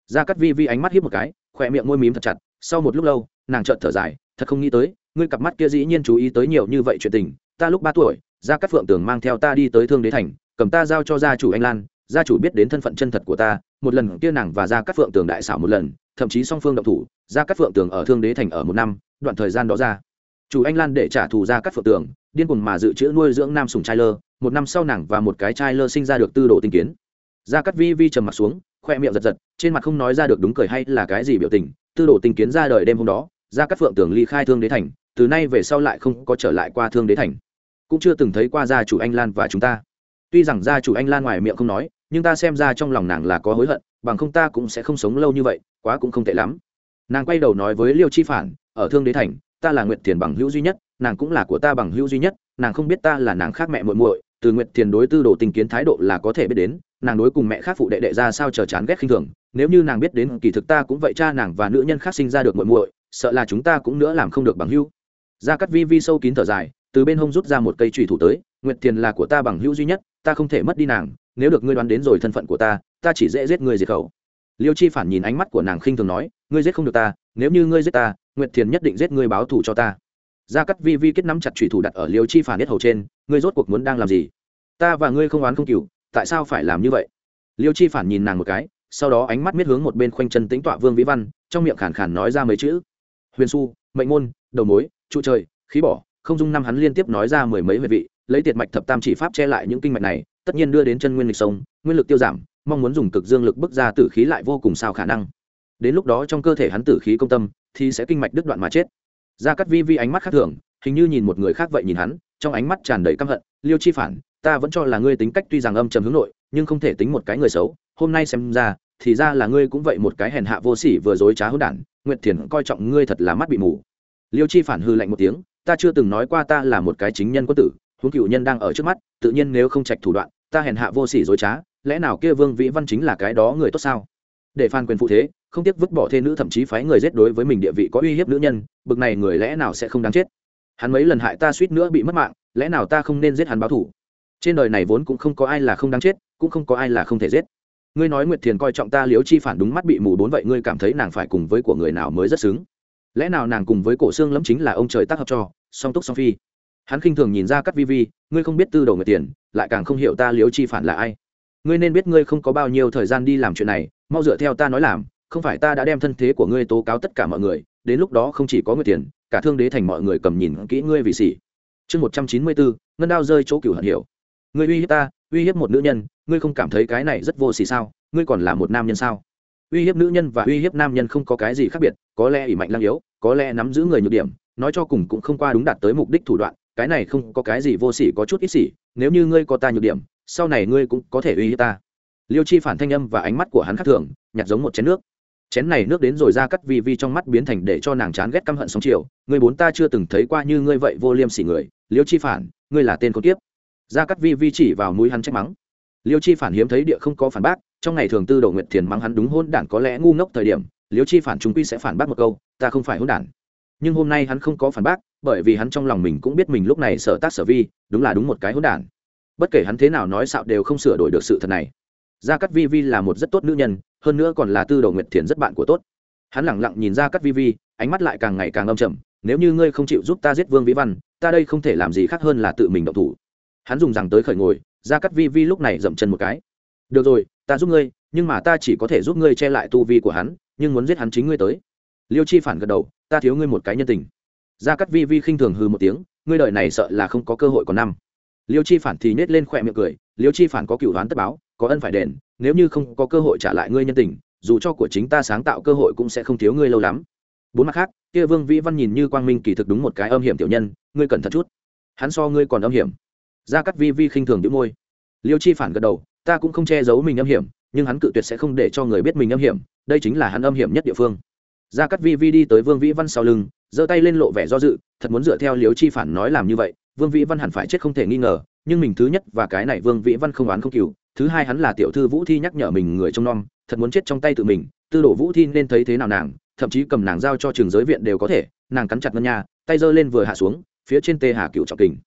Gia cắt vi vi ánh mắt hiếp một cái, khỏe miệng môi mím thật chặt, sau một lúc lâu, nàng chợt thở dài, thật không nghĩ tới, ngươi cặp mắt kia dĩ nhiên chú ý tới nhiều như vậy chuyện tình. Ta lúc ba tuổi, gia cắt phượng tường mang theo ta đi tới thương đế thành, cầm ta giao cho gia chủ anh lan gia chủ biết đến thân phận chân thật của ta, một lần kia nàng và gia cát phượng tường đại xảo một lần, thậm chí song phương động thủ, gia cát phượng tường ở thương đế thành ở một năm, đoạn thời gian đó ra. Chủ anh lan để trả thù gia cát phượng tường, điên cuồng mà dự trữ nuôi dưỡng nam sùng trai lơ, một năm sau nàng và một cái trai lơ sinh ra được tư đồ tinh kiến. Gia cát vi vi trầm mặt xuống, khoe miệng giật giật, trên mặt không nói ra được đúng cười hay là cái gì biểu tình, tư đồ tinh kiến ra đời đêm hôm đó, gia cát phượng tường ly khai thương đế thành, từ nay về sau lại không có trở lại qua thương đế thành. Cũng chưa từng thấy qua gia chủ anh lan và chúng ta. Tuy rằng gia chủ anh lan ngoài miệng không nói nhưng ta xem ra trong lòng nàng là có hối hận, bằng không ta cũng sẽ không sống lâu như vậy, quá cũng không tệ lắm. Nàng quay đầu nói với liêu chi phản, ở thương đế thành, ta là nguyệt thiền bằng hữu duy nhất, nàng cũng là của ta bằng hữu duy nhất, nàng không biết ta là nàng khác mẹ muội muội, từ Nguyệt thiền đối tư đồ tình kiến thái độ là có thể biết đến, nàng đối cùng mẹ khác phụ đệ đệ ra sao chờ chán ghét khinh thường, nếu như nàng biết đến, kỳ thực ta cũng vậy cha nàng và nữ nhân khác sinh ra được muội muội, sợ là chúng ta cũng nữa làm không được bằng hữu. Ra cắt vi vi sâu kín thở dài, từ bên hông rút ra một cây trùy thủ tới, nguyệt thiền là của ta bằng hữu duy nhất, ta không thể mất đi nàng nếu được ngươi đoán đến rồi thân phận của ta ta chỉ dễ giết ngươi diệt khẩu. Liêu chi phản nhìn ánh mắt của nàng khinh thường nói, ngươi giết không được ta, nếu như ngươi giết ta, nguyệt thiền nhất định giết ngươi báo thù cho ta. Gia cắt vi vi kết nắm chặt chủy thủ đặt ở liêu chi phản biết hầu trên, ngươi rốt cuộc muốn đang làm gì? Ta và ngươi không oán không cừu, tại sao phải làm như vậy? Liêu chi phản nhìn nàng một cái, sau đó ánh mắt miết hướng một bên khoanh chân tĩnh tọa vương vĩ văn, trong miệng khàn khàn nói ra mấy chữ. Huyền su mệnh môn, đầu mối, trụ trời, khí bỏ, không dung năm hắn liên tiếp nói ra mười mấy huyệt vị, lấy tiệt mạch thập tam chỉ pháp che lại những kinh mạch này tất nhiên đưa đến chân nguyên lịch sông, nguyên lực tiêu giảm, mong muốn dùng cực dương lực bức ra tử khí lại vô cùng sao khả năng. Đến lúc đó trong cơ thể hắn tử khí công tâm, thì sẽ kinh mạch đứt đoạn mà chết. Ra cắt vi vi ánh mắt khác thường, hình như nhìn một người khác vậy nhìn hắn, trong ánh mắt tràn đầy căm hận, liêu chi phản, ta vẫn cho là ngươi tính cách tuy rằng âm trầm hướng nội, nhưng không thể tính một cái người xấu, hôm nay xem ra, thì ra là ngươi cũng vậy một cái hèn hạ vô sỉ vừa dối trá hỗn đản, nguyệt thiền coi trọng ngươi thật là mắt bị mù. Liêu chi phản hư lạnh một tiếng, ta chưa từng nói qua ta là một cái chính nhân quân tử, huống cựu nhân đang ở trước mắt, tự nhiên nếu không trạch thủ đoạn ta hèn hạ vô sỉ dối trá, lẽ nào kia vương vĩ văn chính là cái đó người tốt sao? Để phan quyền phụ thế, không tiếc vứt bỏ thê nữ thậm chí phái người giết đối với mình địa vị có uy hiếp nữ nhân, bực này người lẽ nào sẽ không đáng chết? Hắn mấy lần hại ta suýt nữa bị mất mạng, lẽ nào ta không nên giết hắn báo thủ? Trên đời này vốn cũng không có ai là không đáng chết, cũng không có ai là không thể giết. Ngươi nói nguyệt thiền coi trọng ta liếu chi phản đúng mắt bị mù bốn vậy ngươi cảm thấy nàng phải cùng với của người nào mới rất xứng? Lẽ nào nàng cùng với cổ xương lẫm chính là ông trời tác hợp cho, song túc song phi? Hắn khinh thường nhìn ra cắt vi vi, ngươi không biết tư đầu người tiền, lại càng không hiểu ta liếu chi phản là ai. Ngươi nên biết ngươi không có bao nhiêu thời gian đi làm chuyện này, mau dựa theo ta nói làm, không phải ta đã đem thân thế của ngươi tố cáo tất cả mọi người, đến lúc đó không chỉ có người tiền, cả thương đế thành mọi người cầm nhìn kỹ ngươi vì xỉ chương một trăm chín mươi bốn, ngân đao rơi chỗ cửu hận hiểu. Ngươi uy hiếp ta, uy hiếp một nữ nhân, ngươi không cảm thấy cái này rất vô xỉ sao? Ngươi còn là một nam nhân sao? Uy hiếp nữ nhân và uy hiếp nam nhân không có cái gì khác biệt, có lẽ ỷ mạnh lăng yếu, có lẽ nắm giữ người nhược điểm, nói cho cùng cũng không qua đúng đạt tới mục đích thủ đoạn cái này không có cái gì vô sỉ, có chút ít sỉ, nếu như ngươi có ta nhược điểm, sau này ngươi cũng có thể uy hiếp ta. Liêu chi phản thanh âm và ánh mắt của hắn khác thường nhặt giống một chén nước. Chén này nước đến rồi ra cắt vi vi trong mắt biến thành để cho nàng chán ghét căm hận sóng chiều. Người bốn ta chưa từng thấy qua như ngươi vậy vô liêm sỉ người. Liêu chi phản, ngươi là tên con tiếp ra cắt vi vi chỉ vào mũi hắn trách mắng. Liêu chi phản hiếm thấy địa không có phản bác, trong ngày thường tư đầu nguyệt thiền mắng hắn đúng hôn đản có lẽ ngu ngốc thời điểm, liêu chi phản chúng quy sẽ phản bác một câu, ta không phải hôn đản. Nhưng hôm nay hắn không có phản bác bởi vì hắn trong lòng mình cũng biết mình lúc này sở tác sở vi, đúng là đúng một cái hỗn đản. Bất kể hắn thế nào nói xạo đều không sửa đổi được sự thật này. Gia cắt vi vi là một rất tốt nữ nhân, hơn nữa còn là tư đầu nguyệt thiền rất bạn của tốt. Hắn lẳng lặng nhìn ra cắt vi vi, ánh mắt lại càng ngày càng âm trầm, nếu như ngươi không chịu giúp ta giết vương vĩ văn, ta đây không thể làm gì khác hơn là tự mình động thủ. Hắn dùng rằng tới khởi ngồi ra cắt vi vi lúc này dậm chân một cái. Được rồi, ta giúp ngươi, nhưng mà ta chỉ có thể giúp ngươi che lại tu vi của hắn, nhưng muốn giết hắn chính ngươi tới. Liêu chi phản gật đầu, ta thiếu ngươi một cái nhân tình. Gia cắt vi vi khinh thường hư một tiếng, ngươi đợi này sợ là không có cơ hội còn năm. Liêu chi phản thì nhét lên khỏe miệng cười, liêu chi phản có cựu đoán tất báo, có ân phải đền, nếu như không có cơ hội trả lại ngươi nhân tình, dù cho của chính ta sáng tạo cơ hội cũng sẽ không thiếu ngươi lâu lắm. Bốn mặt khác, kia vương vĩ văn nhìn như quang minh kỳ thực đúng một cái âm hiểm tiểu nhân, ngươi cẩn thận chút, hắn so ngươi còn âm hiểm. Gia cắt vi vi khinh thường đĩu môi. Liêu chi phản gật đầu, ta cũng không che giấu mình âm hiểm, nhưng hắn cự tuyệt sẽ không để cho người biết mình âm hiểm, đây chính là hắn âm hiểm nhất địa phương. Gia cắt vi vi đi tới vương vĩ văn sau lưng giơ tay lên lộ vẻ do dự, thật muốn dựa theo liếu chi phản nói làm như vậy, vương vĩ văn hẳn phải chết không thể nghi ngờ, nhưng mình thứ nhất và cái này vương vĩ văn không oán không cừu thứ hai hắn là tiểu thư vũ thi nhắc nhở mình người trông nom, thật muốn chết trong tay tự mình, tư đổ vũ thi nên thấy thế nào nàng, thậm chí cầm nàng giao cho trường giới viện đều có thể, nàng cắn chặt ngân nha, tay giơ lên vừa hạ xuống, phía trên tê hà cựu trọng kình.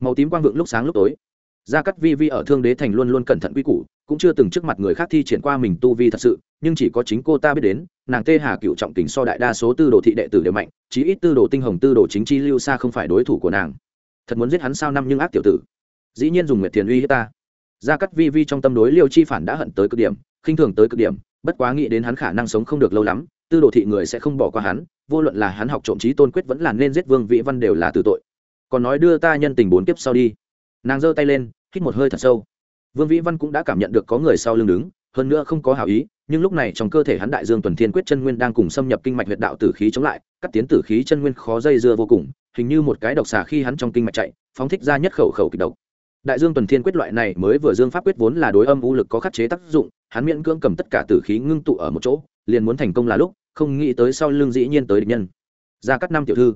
Màu tím quang vượng lúc sáng lúc tối. Gia cắt vi vi ở thương đế thành luôn luôn cẩn thận quy củ cũng chưa từng trước mặt người khác thi triển qua mình tu vi thật sự, nhưng chỉ có chính cô ta biết đến, nàng tê hà cựu trọng tình so đại đa số tư đồ thị đệ tử đều mạnh, chí ít tư đồ tinh hồng, tư đồ chính chi lưu xa không phải đối thủ của nàng. Thật muốn giết hắn sao năm nhưng ác tiểu tử. Dĩ nhiên dùng nguyệt tiền uy hiếp ta. Gia cắt vi vi trong tâm đối liêu chi phản đã hận tới cực điểm, khinh thường tới cực điểm, bất quá nghĩ đến hắn khả năng sống không được lâu lắm, tư đồ thị người sẽ không bỏ qua hắn, vô luận là hắn học trộm trí tôn quyết vẫn là nên giết vương vĩ văn đều là tử tội. Còn nói đưa ta nhân tình bốn kiếp sau đi. Nàng giơ tay lên, hít một hơi thật sâu vương vĩ văn cũng đã cảm nhận được có người sau lưng đứng, hơn nữa không có hảo ý, nhưng lúc này trong cơ thể hắn đại dương tuần thiên quyết chân nguyên đang cùng xâm nhập kinh mạch huyệt đạo tử khí chống lại, cắt tiến tử khí chân nguyên khó dây dưa vô cùng, hình như một cái độc xà khi hắn trong kinh mạch chạy, phóng thích ra nhất khẩu khẩu kịch độc. Đại dương tuần thiên quyết loại này mới vừa dương pháp quyết vốn là đối âm u lực có khắc chế tác dụng, hắn miễn cưỡng cầm tất cả tử khí ngưng tụ ở một chỗ, liền muốn thành công là lúc, không nghĩ tới sau lưng dĩ nhiên tới địch nhân. Ra cắt năm tiểu thư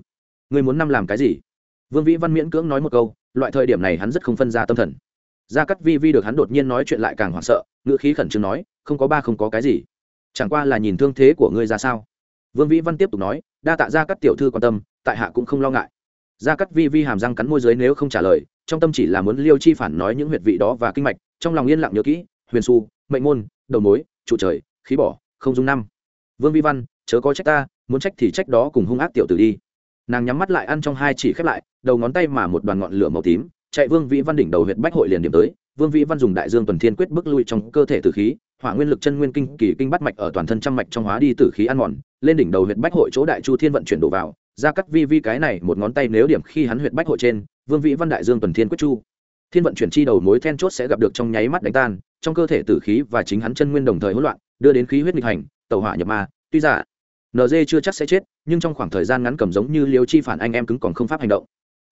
người muốn năm làm cái gì? Vương vĩ văn miễn cưỡng nói một câu, loại thời điểm này hắn rất không phân ra tâm thần gia cắt vi vi được hắn đột nhiên nói chuyện lại càng hoảng sợ, ngữ khí khẩn trương nói, không có ba, không có cái gì. Chẳng qua là nhìn thương thế của ngươi ra sao? Vương vĩ văn tiếp tục nói, đa tạ gia cắt tiểu thư quan tâm, tại hạ cũng không lo ngại. Gia cắt vi vi hàm răng cắn môi dưới nếu không trả lời, trong tâm chỉ là muốn liêu chi phản nói những huyệt vị đó và kinh mạch, trong lòng yên lặng nhớ kỹ, huyền su mệnh môn, đầu mối, trụ trời, khí bỏ, không dung năm. Vương vi văn, chớ có trách ta, muốn trách thì trách đó cùng hung ác tiểu tử đi. Nàng nhắm mắt lại ăn trong hai chỉ khép lại, đầu ngón tay mà một đoàn ngọn lửa màu tím chạy vương vĩ văn đỉnh đầu huyện bách hội liền điểm tới, vương vĩ văn dùng đại dương tuần thiên quyết bước lui trong cơ thể tử khí, hỏa nguyên lực chân nguyên kinh kỳ kinh bắt mạch ở toàn thân trăm mạch trong hóa đi tử khí ăn mòn, lên đỉnh đầu huyện bách hội chỗ đại chu thiên vận chuyển đổ vào, ra cắt vi vi cái này một ngón tay nếu điểm khi hắn huyện bách hội trên, vương vĩ văn đại dương tuần thiên quyết chu. Thiên vận chuyển chi đầu mối then chốt sẽ gặp được trong nháy mắt đánh tan, trong cơ thể tử khí và chính hắn chân nguyên đồng thời hỗn loạn, đưa đến khí huyết nghịch hành tàu hỏa nhập ma, tuy giả. Nd chưa chắc sẽ chết, nhưng trong khoảng thời gian ngắn cầm giống như liều chi phản anh em cứng còn không pháp hành động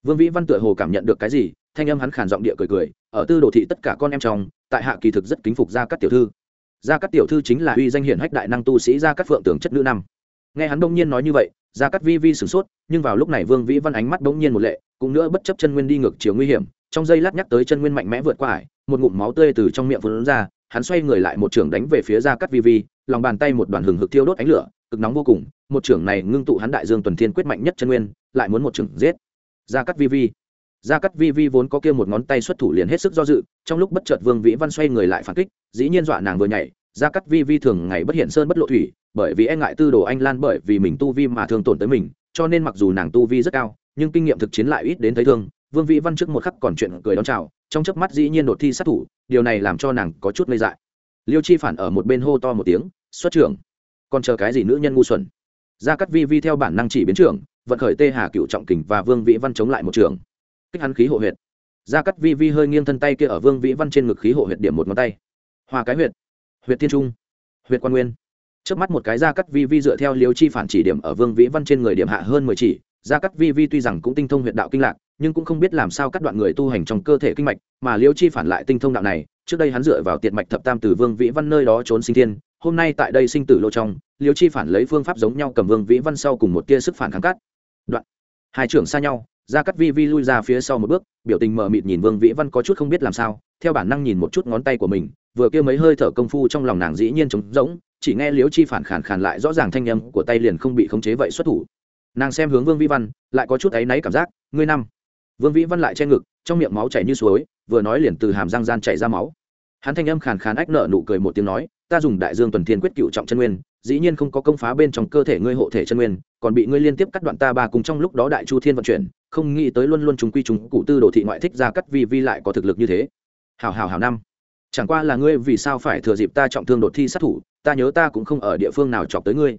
vương vĩ văn tựa hồ cảm nhận được cái gì, thanh âm hắn khản giọng địa cười cười, ở tư đồ thị tất cả con em trong, tại hạ kỳ thực rất kính phục gia các tiểu thư. Gia các tiểu thư chính là uy danh hiển hách đại năng tu sĩ gia các phượng tưởng chất nữ năm. Nghe hắn đông nhiên nói như vậy, gia cát vi vi sửng sốt, nhưng vào lúc này vương vĩ văn ánh mắt bỗng nhiên một lệ, cũng nữa bất chấp chân nguyên đi ngược chiều nguy hiểm, trong giây lát nhắc tới chân nguyên mạnh mẽ vượt qua ải, một ngụm máu tươi từ trong miệng vốn ra, hắn xoay người lại một trường đánh về phía gia cắt vi vi, lòng bàn tay một đoàn hừng hực thiêu đốt ánh lửa, cực nóng vô cùng, một trưởng này ngưng tụ hắn đại dương tuần thiên quyết mạnh nhất chân nguyên, lại muốn một trưởng giết gia cắt vi vi. Gia cắt vi vi vốn có kia một ngón tay xuất thủ liền hết sức do dự, trong lúc bất chợt vương vĩ văn xoay người lại phản kích, dĩ nhiên dọa nàng vừa nhảy. Gia cắt vi vi thường ngày bất hiện sơn bất lộ thủy, bởi vì e ngại tư đồ anh lan bởi vì mình tu vi mà thương tổn tới mình, cho nên mặc dù nàng tu vi rất cao, nhưng kinh nghiệm thực chiến lại ít đến thấy thương. Vương vĩ văn trước một khắc còn chuyện cười đón chào, trong chớp mắt dĩ nhiên đột thi sát thủ, điều này làm cho nàng có chút lây dại. Liêu chi phản ở một bên hô to một tiếng, xuất trưởng, còn chờ cái gì nữ nhân ngu xuẩn? Gia cắt vi vi theo bản năng chỉ biến trưởng vận khởi tê hà cựu trọng kình và vương vĩ văn chống lại một trường. Kích hắn khí hộ huyệt. Gia cắt vi vi hơi nghiêng thân tay kia ở vương vĩ văn trên ngực khí hộ huyệt điểm một ngón tay. Hòa cái huyệt. Huyệt thiên trung. Huyệt quan nguyên. Trước mắt một cái gia cắt vi vi dựa theo liều chi phản chỉ điểm ở vương vĩ văn trên người điểm hạ hơn mười chỉ. Gia cắt vi vi tuy rằng cũng tinh thông huyệt đạo kinh lạc, nhưng cũng không biết làm sao cắt đoạn người tu hành trong cơ thể kinh mạch, mà liêu chi phản lại tinh thông đạo này. Trước đây hắn dựa vào tiệt mạch thập tam từ vương vĩ văn nơi đó trốn sinh thiên, hôm nay tại đây sinh tử lô trong, liêu chi phản lấy phương pháp giống nhau cầm vương vĩ văn sau cùng một tia sức phản kháng cắt đoạn. Hai trưởng xa nhau, gia cắt vi vi lui ra phía sau một bước, biểu tình mờ mịt nhìn vương vĩ văn có chút không biết làm sao, theo bản năng nhìn một chút ngón tay của mình, vừa kia mấy hơi thở công phu trong lòng nàng dĩ nhiên trống rỗng, chỉ nghe liếu chi phản khàn khàn lại rõ ràng thanh âm của tay liền không bị khống chế vậy xuất thủ. Nàng xem hướng vương vĩ văn, lại có chút áy náy cảm giác, ngươi năm. Vương vĩ văn lại che ngực, trong miệng máu chảy như suối, vừa nói liền từ hàm răng gian chảy ra máu. Hắn thanh âm khàn khàn ách nợ nụ cười một tiếng nói, ta dùng đại dương tuần thiên quyết cựu trọng chân nguyên dĩ nhiên không có công phá bên trong cơ thể ngươi hộ thể chân nguyên, còn bị ngươi liên tiếp cắt đoạn ta ba cùng trong lúc đó đại chu thiên vận chuyển, không nghĩ tới luôn luôn chúng quy chúng cụ tư đồ thị ngoại thích ra cắt vi vi lại có thực lực như thế. Hào hào hào năm. Chẳng qua là ngươi vì sao phải thừa dịp ta trọng thương đột thi sát thủ, ta nhớ ta cũng không ở địa phương nào chọc tới ngươi.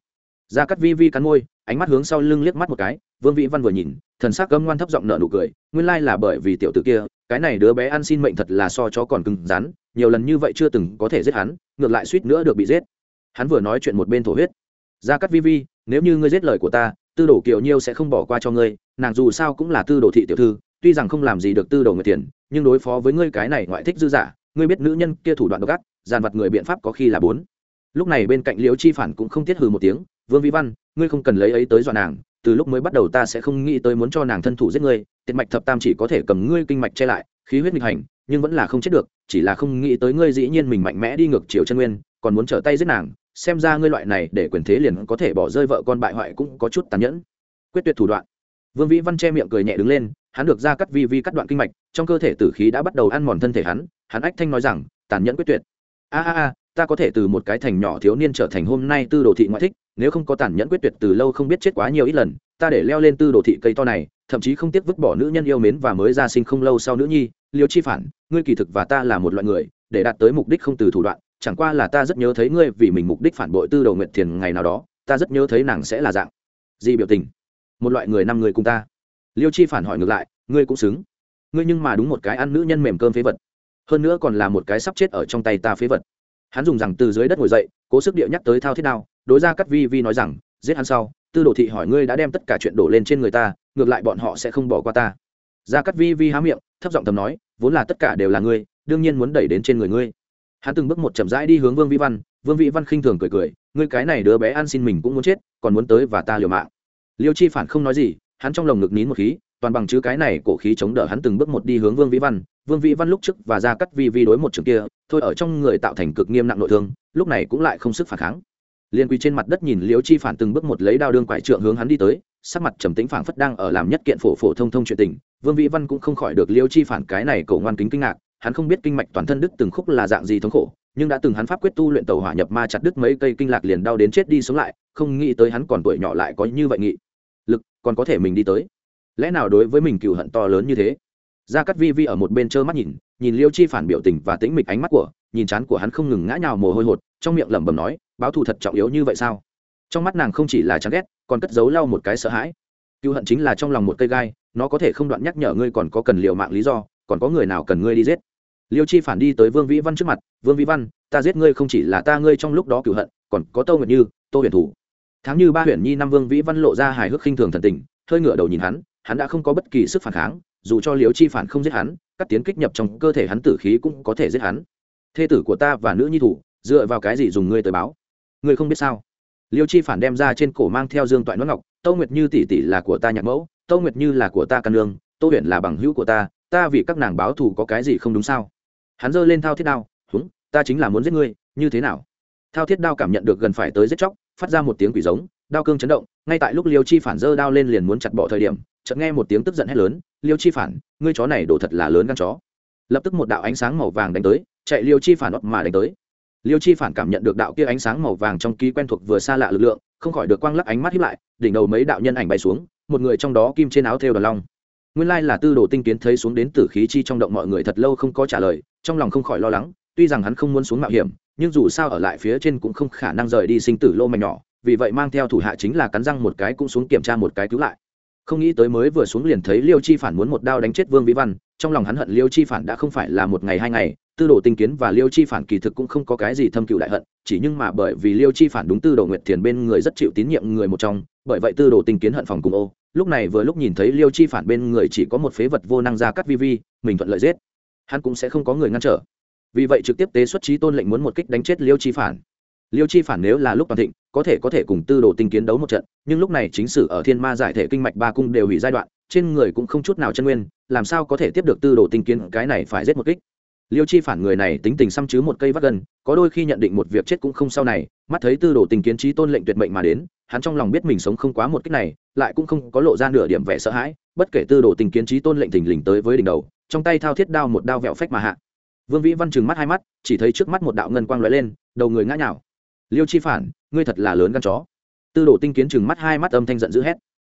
Ra cắt vi vi cắn môi, ánh mắt hướng sau lưng liếc mắt một cái, vương vĩ văn vừa nhìn, thần sắc gấm ngoan thấp giọng nợ nụ cười, nguyên lai là bởi vì tiểu tử kia, cái này đứa bé ăn xin mệnh thật là so chó còn cứng rắn, nhiều lần như vậy chưa từng có thể giết hắn, ngược lại suýt nữa được bị giết hắn vừa nói chuyện một bên thổ huyết. Ra cắt vi vi, nếu như ngươi giết lời của ta, tư đồ kiều nhiêu sẽ không bỏ qua cho ngươi, nàng dù sao cũng là tư đồ thị tiểu thư, tuy rằng không làm gì được tư đồ người tiền, nhưng đối phó với ngươi cái này ngoại thích dư giả ngươi biết nữ nhân kia thủ đoạn độc ác, dàn vặt người biện pháp có khi là bốn. Lúc này bên cạnh liễu chi phản cũng không tiết hừ một tiếng, vương vĩ văn, ngươi không cần lấy ấy tới dọa nàng, từ lúc mới bắt đầu ta sẽ không nghĩ tới muốn cho nàng thân thủ giết ngươi, tiệt mạch thập tam chỉ có thể cầm ngươi kinh mạch che lại, khí huyết nghịch hành, nhưng vẫn là không chết được, chỉ là không nghĩ tới ngươi dĩ nhiên mình mạnh mẽ đi ngược chiều chân nguyên, còn muốn trở tay giết nàng xem ra ngươi loại này để quyền thế liền có thể bỏ rơi vợ con bại hoại cũng có chút tàn nhẫn. Quyết tuyệt thủ đoạn. Vương vĩ văn che miệng cười nhẹ đứng lên, hắn được ra cắt vi vi cắt đoạn kinh mạch, trong cơ thể tử khí đã bắt đầu ăn mòn thân thể hắn hắn ách thanh nói rằng, tàn nhẫn quyết tuyệt. A a a, ta có thể từ một cái thành nhỏ thiếu niên trở thành hôm nay tư đồ thị ngoại thích, nếu không có tàn nhẫn quyết tuyệt từ lâu không biết chết quá nhiều ít lần, ta để leo lên tư đồ thị cây to này, thậm chí không tiếc vứt bỏ nữ nhân yêu mến và mới ra sinh không lâu sau nữ nhi, liêu chi phản, ngươi kỳ thực và ta là một loại người, để đạt tới mục đích không từ thủ đoạn chẳng qua là ta rất nhớ thấy ngươi vì mình mục đích phản bội tư Đầu nguyện thiền ngày nào đó, ta rất nhớ thấy nàng sẽ là dạng. Gì biểu tình. Một loại người năm người cùng ta. Liêu chi phản hỏi ngược lại, ngươi cũng xứng. Ngươi nhưng mà đúng một cái ăn nữ nhân mềm cơm phế vật. Hơn nữa còn là một cái sắp chết ở trong tay ta phế vật. Hắn dùng rằng từ dưới đất ngồi dậy, cố sức điệu nhắc tới thao thiết đao, đối ra cắt vi vi nói rằng, giết hắn sau, tư đồ thị hỏi ngươi đã đem tất cả chuyện đổ lên trên người ta, ngược lại bọn họ sẽ không bỏ qua ta. Ra cắt vi vi há miệng, thấp giọng thầm nói, vốn là tất cả đều là ngươi, đương nhiên muốn đẩy đến trên người ngươi hắn từng bước một chậm rãi đi hướng vương vĩ văn, vương vĩ văn khinh thường cười cười, ngươi cái này đứa bé ăn xin mình cũng muốn chết, còn muốn tới và ta liều mạng. Liêu chi phản không nói gì, hắn trong lồng ngực nín một khí, toàn bằng chứ cái này cổ khí chống đỡ hắn từng bước một đi hướng vương vĩ văn. Vương vĩ văn lúc trước và ra cắt vi vi đối một trường kia, thôi ở trong người tạo thành cực nghiêm nặng nội thương, lúc này cũng lại không sức phản kháng. Liên quy trên mặt đất nhìn Liêu chi phản từng bước một lấy đao đương quải trượng hướng hắn đi tới, sắc mặt trầm tĩnh phảng phất đang ở làm nhất kiện phổ phổ thông thông chuyện tình. Vương vĩ văn cũng không khỏi được Liêu chi phản cái này cổ ngoan kính kinh ngạc hắn không biết kinh mạch toàn thân đức từng khúc là dạng gì thống khổ, nhưng đã từng hắn pháp quyết tu luyện tàu hỏa nhập ma chặt đứt mấy cây kinh lạc liền đau đến chết đi sống lại, không nghĩ tới hắn còn tuổi nhỏ lại có như vậy nghị. Lực, còn có thể mình đi tới. Lẽ nào đối với mình cựu hận to lớn như thế? Gia cắt vi vi ở một bên trơ mắt nhìn nhìn liêu chi phản biểu tình và tĩnh mịch ánh mắt của, nhìn chán của hắn không ngừng ngã nhào mồ hôi hột, trong miệng lẩm bẩm nói, báo thù thật trọng yếu như vậy sao? Trong mắt nàng không chỉ là chán ghét, còn cất giấu lau một cái sợ hãi. Cựu hận chính là trong lòng một cây gai, nó có thể không đoạn nhắc nhở ngươi còn có cần liệu mạng lý do còn có người nào cần ngươi đi giết? Liêu chi phản đi tới vương vĩ văn trước mặt, vương vĩ văn, ta giết ngươi không chỉ là ta ngươi trong lúc đó cựu hận, còn có tâu nguyệt như, tô huyền thủ. Tháng như ba huyền nhi năm vương vĩ văn lộ ra hài hước khinh thường thần tình, hơi ngửa đầu nhìn hắn hắn đã không có bất kỳ sức phản kháng, dù cho liêu chi phản không giết hắn, các tiến kích nhập trong cơ thể hắn tử khí cũng có thể giết hắn. Thê tử của ta và nữ nhi thủ, dựa vào cái gì dùng ngươi tới báo? Ngươi không biết sao? Liêu chi phản đem ra trên cổ mang theo dương toại nói ngọc tâu nguyệt như tỷ tỷ là của ta nhạc mẫu tâu nguyệt như là của ta căn lương, tô huyền là bằng hữu của ta ta vì các nàng báo thù có cái gì không đúng sao? Hắn giơ lên thao thiết đao, húng, ta chính là muốn giết ngươi, như thế nào? Thao thiết đao cảm nhận được gần phải tới giết chóc, phát ra một tiếng quỷ giống, đao cương chấn động, ngay tại lúc liêu chi phản giơ đao lên liền muốn chặt bỏ thời điểm, chợt nghe một tiếng tức giận hét lớn, liêu chi phản, ngươi chó này đổ thật là lớn gan chó. Lập tức một đạo ánh sáng màu vàng đánh tới, chạy liêu chi phản ấp mà đánh tới. Liêu chi phản cảm nhận được đạo kia ánh sáng màu vàng trong ký quen thuộc vừa xa lạ lực lượng, không khỏi được quang lắc ánh mắt hiếp lại, đỉnh đầu mấy đạo nhân ảnh bay xuống, một người trong đó kim trên áo thêu đoàn long nguyên lai là tư đồ tinh kiến thấy xuống đến tử khí chi trong động mọi người thật lâu không có trả lời, trong lòng không khỏi lo lắng, tuy rằng hắn không muốn xuống mạo hiểm, nhưng dù sao ở lại phía trên cũng không khả năng rời đi sinh tử lô mảnh nhỏ, vì vậy mang theo thủ hạ chính là cắn răng một cái cũng xuống kiểm tra một cái cứu lại. Không nghĩ tới mới vừa xuống liền thấy liêu chi phản muốn một đao đánh chết vương vĩ văn, trong lòng hắn hận liêu chi phản đã không phải là một ngày hai ngày, tư đồ tinh kiến và liêu chi phản kỳ thực cũng không có cái gì thâm cựu đại hận, chỉ nhưng mà bởi vì liêu chi phản đúng tư đồ nguyệt thiền bên người rất chịu tín nhiệm người một trong, bởi vậy tư đồ tinh kiến hận phòng cùng ô lúc này vừa lúc nhìn thấy liêu chi phản bên người chỉ có một phế vật vô năng ra cắt vi vi, mình thuận lợi giết. Hắn cũng sẽ không có người ngăn trở. Vì vậy trực tiếp tế xuất trí tôn lệnh muốn một kích đánh chết liêu chi phản. Liêu chi phản nếu là lúc toàn thịnh, có thể có thể cùng tư đồ tinh kiến đấu một trận, nhưng lúc này chính sử ở thiên ma giải thể kinh mạch ba cung đều hủy giai đoạn, trên người cũng không chút nào chân nguyên, làm sao có thể tiếp được tư đồ tinh kiến, cái này phải giết một kích liêu chi phản người này tính tình xăm chứ một cây vắt gần có đôi khi nhận định một việc chết cũng không sau này, mắt thấy tư đồ tình kiến trí tôn lệnh tuyệt mệnh mà đến, hắn trong lòng biết mình sống không quá một cách này, lại cũng không có lộ ra nửa điểm vẻ sợ hãi, bất kể tư đồ tình kiến trí tôn lệnh thình lình tới với đỉnh đầu, trong tay thao thiết đao một đao vẹo phách mà hạ. Vương vĩ văn chừng mắt hai mắt, chỉ thấy trước mắt một đạo ngân quang lóe lên, đầu người ngã nhào. Liêu chi phản, ngươi thật là lớn gan chó. Tư đồ tinh kiến chừng mắt hai mắt âm thanh giận dữ hét.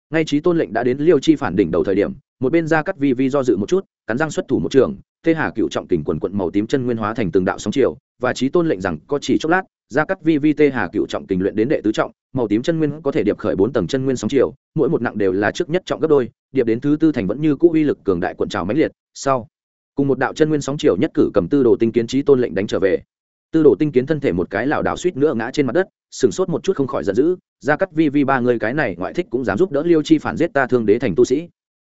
Ngay trí tôn lệnh đã đến liêu chi phản đỉnh đầu thời điểm, một bên ra cắt vi vi do dự một chút, cắn răng xuất thủ một trường tê hà cựu trọng kình quần quận màu tím chân nguyên hóa thành từng đạo sóng chiều, và trí tôn lệnh rằng có chỉ chốc lát, gia cắt vi vi tê hà cựu trọng kình luyện đến đệ tứ trọng, màu tím chân nguyên có thể điệp khởi bốn tầng chân nguyên sóng chiều, mỗi một nặng đều là trước nhất trọng gấp đôi, điệp đến thứ tư thành vẫn như cũ uy lực cường đại cuộn trào mãnh liệt. Sau, cùng một đạo chân nguyên sóng chiều nhất cử cầm tư đồ tinh kiến trí tôn lệnh đánh trở về. Tư đồ tinh kiến thân thể một cái lảo đảo suýt nữa ngã trên mặt đất sừng sốt một chút không khỏi giận dữ, gia cắt vi vi ba người cái này ngoại thích cũng dám giúp đỡ liêu chi phản giết ta thương đế thành tu sĩ.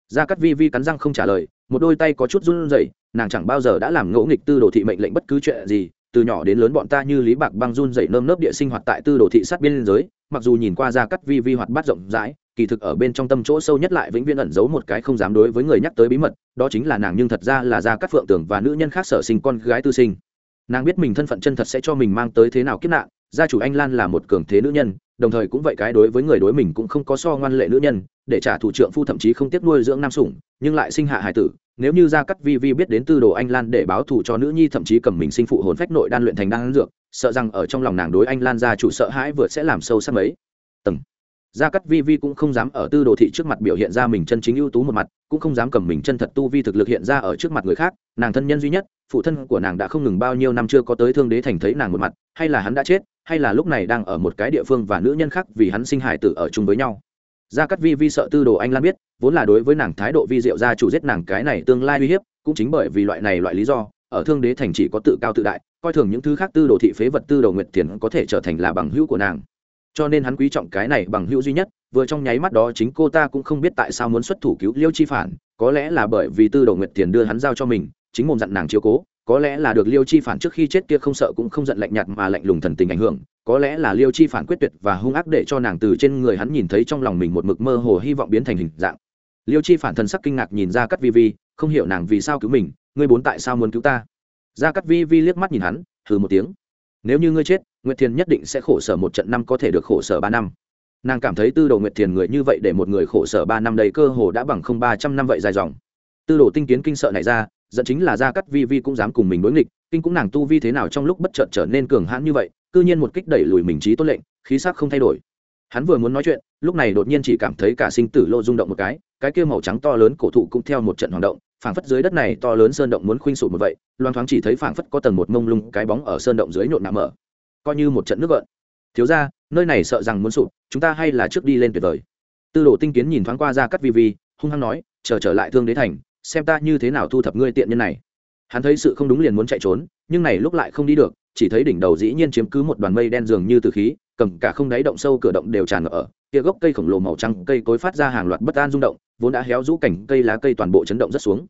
Gia cắt vi vi cắn răng không trả lời, một đôi tay có chút run rẩy nàng chẳng bao giờ đã làm ngỗ nghịch tư đồ thị mệnh lệnh bất cứ chuyện gì, từ nhỏ đến lớn bọn ta như lý bạc băng run dậy nơm nớp địa sinh hoạt tại tư đồ thị sát biên giới, mặc dù nhìn qua ra cắt vi vi hoạt bát rộng rãi, kỳ thực ở bên trong tâm chỗ sâu nhất lại vĩnh viễn ẩn giấu một cái không dám đối với người nhắc tới bí mật, đó chính là nàng nhưng thật ra là ra cắt phượng tưởng và nữ nhân khác sở sinh con gái tư sinh. Nàng biết mình thân phận chân thật sẽ cho mình mang tới thế nào kiếp nạn, gia chủ anh lan là một cường thế nữ nhân, đồng thời cũng vậy cái đối với người đối mình cũng không có so ngoan lệ nữ nhân, để trả thủ trưởng phu thậm chí không tiếp nuôi dưỡng nam sủng, nhưng lại sinh hạ hải tử nếu như gia cắt vi vi biết đến tư đồ anh lan để báo thù cho nữ nhi thậm chí cầm mình sinh phụ hồn phách nội đan luyện thành đan dược, sợ rằng ở trong lòng nàng đối anh lan gia chủ sợ hãi vượt sẽ làm sâu sắc mấy. Tầng. Gia cắt vi vi cũng không dám ở tư đồ thị trước mặt biểu hiện ra mình chân chính ưu tú một mặt, cũng không dám cầm mình chân thật tu vi thực lực hiện ra ở trước mặt người khác, nàng thân nhân duy nhất, phụ thân của nàng đã không ngừng bao nhiêu năm chưa có tới thương đế thành thấy nàng một mặt, hay là hắn đã chết, hay là lúc này đang ở một cái địa phương và nữ nhân khác vì hắn sinh hài tử ở chung với nhau gia cắt vi vi sợ tư đồ anh lan biết, vốn là đối với nàng thái độ vi diệu gia chủ giết nàng cái này tương lai uy hiếp, cũng chính bởi vì loại này loại lý do, ở thương đế thành chỉ có tự cao tự đại, coi thường những thứ khác tư đồ thị phế vật tư đồ nguyệt tiền có thể trở thành là bằng hữu của nàng. Cho nên hắn quý trọng cái này bằng hữu duy nhất, vừa trong nháy mắt đó chính cô ta cũng không biết tại sao muốn xuất thủ cứu liêu chi phản, có lẽ là bởi vì tư đồ nguyệt tiền đưa hắn giao cho mình, chính mồm dặn nàng chiếu cố, có lẽ là được liêu chi phản trước khi chết kia không sợ cũng không giận lạnh nhạt mà lạnh lùng thần tình ảnh hưởng có lẽ là liêu chi phản quyết tuyệt và hung ác để cho nàng từ trên người hắn nhìn thấy trong lòng mình một mực mơ hồ hy vọng biến thành hình dạng. Liêu chi phản thần sắc kinh ngạc nhìn ra cắt vi vi, không hiểu nàng vì sao cứu mình, ngươi bốn tại sao muốn cứu ta? Ra cắt vi vi liếc mắt nhìn hắn, hừ một tiếng. Nếu như ngươi chết, nguyệt thiền nhất định sẽ khổ sở một trận năm có thể được khổ sở ba năm. Nàng cảm thấy tư đồ nguyệt thiền người như vậy để một người khổ sở ba năm đầy cơ hồ đã bằng không ba trăm năm vậy dài dòng. Tư đồ tinh kiến kinh sợ này ra, dẫn chính là Ra cắt vi vi cũng dám cùng mình đối nghịch, kinh cũng nàng tu vi thế nào trong lúc bất chợt trở nên cường hãn như vậy cư nhiên một kích đẩy lùi mình trí tốt lệnh khí sắc không thay đổi. Hắn vừa muốn nói chuyện lúc này đột nhiên chỉ cảm thấy cả sinh tử lô rung động một cái cái kia màu trắng to lớn cổ thụ cũng theo một trận hoạt động phảng phất dưới đất này to lớn sơn động muốn khuynh sụp một vậy loan thoáng chỉ thấy phảng phất có tầng một mông lung cái bóng ở sơn động dưới nhộn nạ mở. Coi như một trận nước gợn. Thiếu ra nơi này sợ rằng muốn sụp chúng ta hay là trước đi lên tuyệt vời. Tư đồ tinh kiến nhìn thoáng qua ra cắt vi vi hung hăng nói chờ trở, trở lại thương đế thành xem ta như thế nào thu thập ngươi tiện nhân này. Hắn thấy sự không đúng liền muốn chạy trốn nhưng này lúc lại không đi được chỉ thấy đỉnh đầu dĩ nhiên chiếm cứ một đoàn mây đen dường như từ khí, cầm cả không đáy động sâu cửa động đều tràn ngập ở, kia gốc cây khổng lồ màu trắng cây cối phát ra hàng loạt bất an rung động, vốn đã héo rũ cảnh cây lá cây toàn bộ chấn động rất xuống.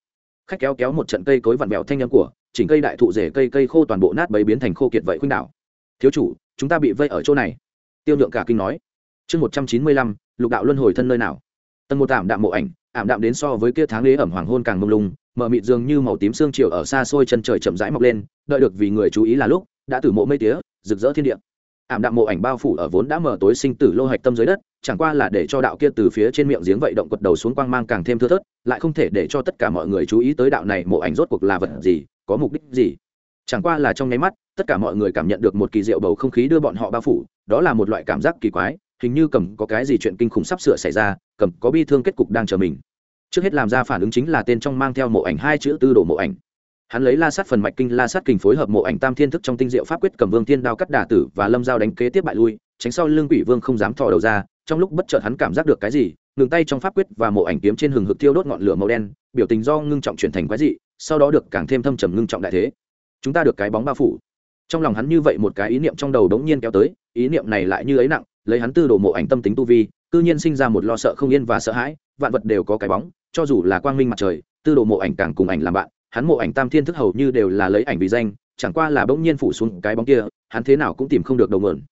Khách kéo kéo một trận cây cối vặn vẹo thanh âm của, chỉnh cây đại thụ rể cây cây khô toàn bộ nát bấy biến thành khô kiệt vậy khuynh đảo. Thiếu chủ, chúng ta bị vây ở chỗ này. Tiêu lượng cả kinh nói. Chương một trăm chín mươi lăm, lục đạo luân hồi thân nơi nào? Tầng một tạm đạm mộ ảnh, ảm đạm đến so với kia tháng lễ ẩm hoàng hôn càng mông lung mở mịt dường như màu tím xương chiều ở xa xôi chân trời chậm rãi mọc lên, đợi được vì người chú ý là lúc, đã từ mộ mây tía, rực rỡ thiên địa. Ảm đạm mộ ảnh bao phủ ở vốn đã mở tối sinh tử lô hạch tâm dưới đất, chẳng qua là để cho đạo kia từ phía trên miệng giếng vậy động quật đầu xuống quang mang càng thêm thưa thớt, lại không thể để cho tất cả mọi người chú ý tới đạo này mộ ảnh rốt cuộc là vật gì, có mục đích gì. Chẳng qua là trong nháy mắt, tất cả mọi người cảm nhận được một kỳ diệu bầu không khí đưa bọn họ bao phủ, đó là một loại cảm giác kỳ quái, hình như cầm có cái gì chuyện kinh khủng sắp sửa xảy ra, cầm có bi thương kết cục đang chờ mình trước hết làm ra phản ứng chính là tên trong mang theo mộ ảnh hai chữ tư đồ mộ ảnh. Hắn lấy la sát phần mạch kinh la sát kình phối hợp mộ ảnh tam thiên thức trong tinh diệu pháp quyết cầm vương thiên đao cắt đà tử và lâm dao đánh kế tiếp bại lui, tránh sau lưng quỷ vương không dám thò đầu ra, trong lúc bất chợt hắn cảm giác được cái gì, ngừng tay trong pháp quyết và mộ ảnh kiếm trên hừng hực thiêu đốt ngọn lửa màu đen, biểu tình do ngưng trọng chuyển thành quái dị, sau đó được càng thêm thâm trầm ngưng trọng đại thế. Chúng ta được cái bóng bao phủ. Trong lòng hắn như vậy một cái ý niệm trong đầu đống nhiên kéo tới, ý niệm này lại như ấy nặng, lấy hắn tư đồ mộ ảnh tâm tính tu vi, cư nhiên sinh ra một lo sợ không yên và sợ hãi, vạn vật đều có cái bóng cho dù là quang minh mặt trời, tư đồ mộ ảnh càng cùng ảnh làm bạn, hắn mộ ảnh tam thiên thức hầu như đều là lấy ảnh vì danh, chẳng qua là bỗng nhiên phủ xuống cái bóng kia, hắn thế nào cũng tìm không được đầu mượn.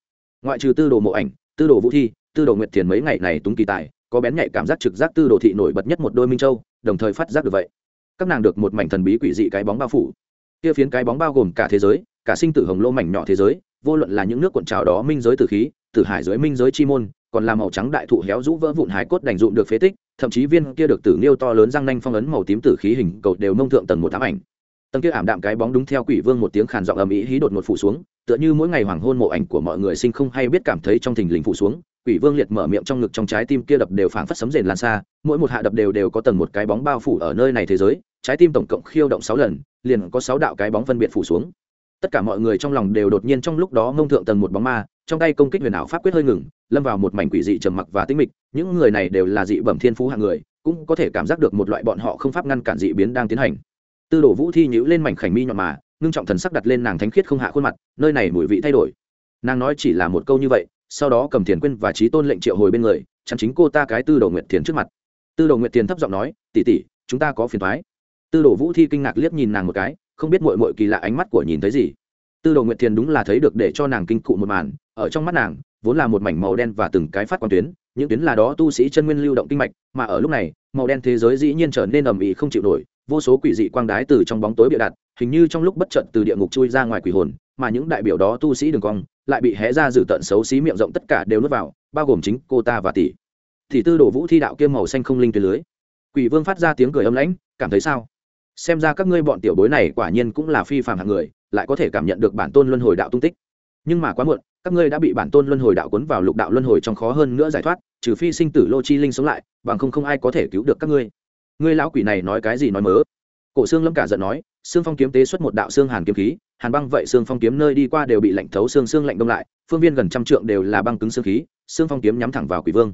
Ngoại trừ tư đồ mộ ảnh, tư đồ vũ thi, tư đồ nguyệt thiền mấy ngày này túng kỳ tài, có bén nhạy cảm giác trực giác tư đồ thị nổi bật nhất một đôi minh châu, đồng thời phát giác được vậy. Các nàng được một mảnh thần bí quỷ dị cái bóng bao phủ. Kia phiến cái bóng bao gồm cả thế giới, cả sinh tử hồng lô mảnh nhỏ thế giới, vô luận là những nước cuộn trào đó minh giới tử khí, tử hải giới minh giới chi môn, còn là màu trắng đại thụ héo rũ vỡ vụn hải cốt đành dụng được phế tích thậm chí viên kia được tử nghiêu to lớn răng nanh phong ấn màu tím tử khí hình cầu đều nông thượng tầng một thám ảnh. Tầng kia ảm đạm cái bóng đúng theo quỷ vương một tiếng khàn giọng ầm ĩ hí đột một phủ xuống, tựa như mỗi ngày hoàng hôn mộ ảnh của mọi người sinh không hay biết cảm thấy trong thình lình phủ xuống, quỷ vương liệt mở miệng trong ngực trong trái tim kia đập đều phảng phất sấm rền lan xa, mỗi một hạ đập đều đều có tầng một cái bóng bao phủ ở nơi này thế giới, trái tim tổng cộng khiêu động sáu lần, liền có sáu đạo cái bóng phân biệt phủ xuống. Tất cả mọi người trong lòng đều đột nhiên trong lúc đó ngông thượng tầng một bóng ma, trong tay công kích huyền ảo pháp quyết hơi ngừng lâm vào một mảnh quỷ dị trầm mặc và tĩnh mịch, những người này đều là dị bẩm thiên phú hạng người, cũng có thể cảm giác được một loại bọn họ không pháp ngăn cản dị biến đang tiến hành. Tư đồ vũ thi nhữ lên mảnh khảnh mi nhọn mà, ngưng trọng thần sắc đặt lên nàng thánh khiết không hạ khuôn mặt, nơi này mùi vị thay đổi. Nàng nói chỉ là một câu như vậy, sau đó cầm thiền quyên và trí tôn lệnh triệu hồi bên người, chắn chính cô ta cái tư đồ nguyệt thiền trước mặt. Tư đồ nguyệt thiền thấp giọng nói tỉ tỉ chúng ta có phiền thoái tư đồ vũ thi kinh ngạc liếc nhìn nàng một cái, không biết mội mội kỳ lạ ánh mắt của nhìn thấy gì. Tư đồ nguyệt thiền đúng là thấy được để cho nàng kinh cụ một màn, ở trong mắt nàng vốn là một mảnh màu đen và từng cái phát quang tuyến, những tuyến là đó tu sĩ chân nguyên lưu động kinh mạch, mà ở lúc này, màu đen thế giới dĩ nhiên trở nên ầm ĩ không chịu nổi, vô số quỷ dị quang đái từ trong bóng tối bịa đặt, hình như trong lúc bất chợt từ địa ngục chui ra ngoài quỷ hồn, mà những đại biểu đó tu sĩ đường cong lại bị hé ra dự tận xấu xí miệng rộng tất cả đều nuốt vào, bao gồm chính cô ta và tỷ. Thì tư đổ vũ thi đạo kiêm màu xanh không linh tuyến lưới. Quỷ vương phát ra tiếng cười âm lãnh, cảm thấy sao? Xem ra các ngươi bọn tiểu bối này quả nhiên cũng là phi phàm hạng người, lại có thể cảm nhận được bản tôn luân hồi đạo tung tích nhưng mà quá muộn, các ngươi đã bị bản tôn luân hồi đạo cuốn vào lục đạo luân hồi trong khó hơn nữa giải thoát, trừ phi sinh tử lô chi linh sống lại, bằng không không ai có thể cứu được các ngươi. Ngươi lão quỷ này nói cái gì nói mớ? Cổ xương lâm cả giận nói xương phong kiếm tế xuất một đạo xương hàn kiếm khí, hàn băng vậy xương phong kiếm nơi đi qua đều bị lạnh thấu xương xương lạnh đông lại, phương viên gần trăm trượng đều là băng cứng xương khí xương phong kiếm nhắm thẳng vào quỷ vương.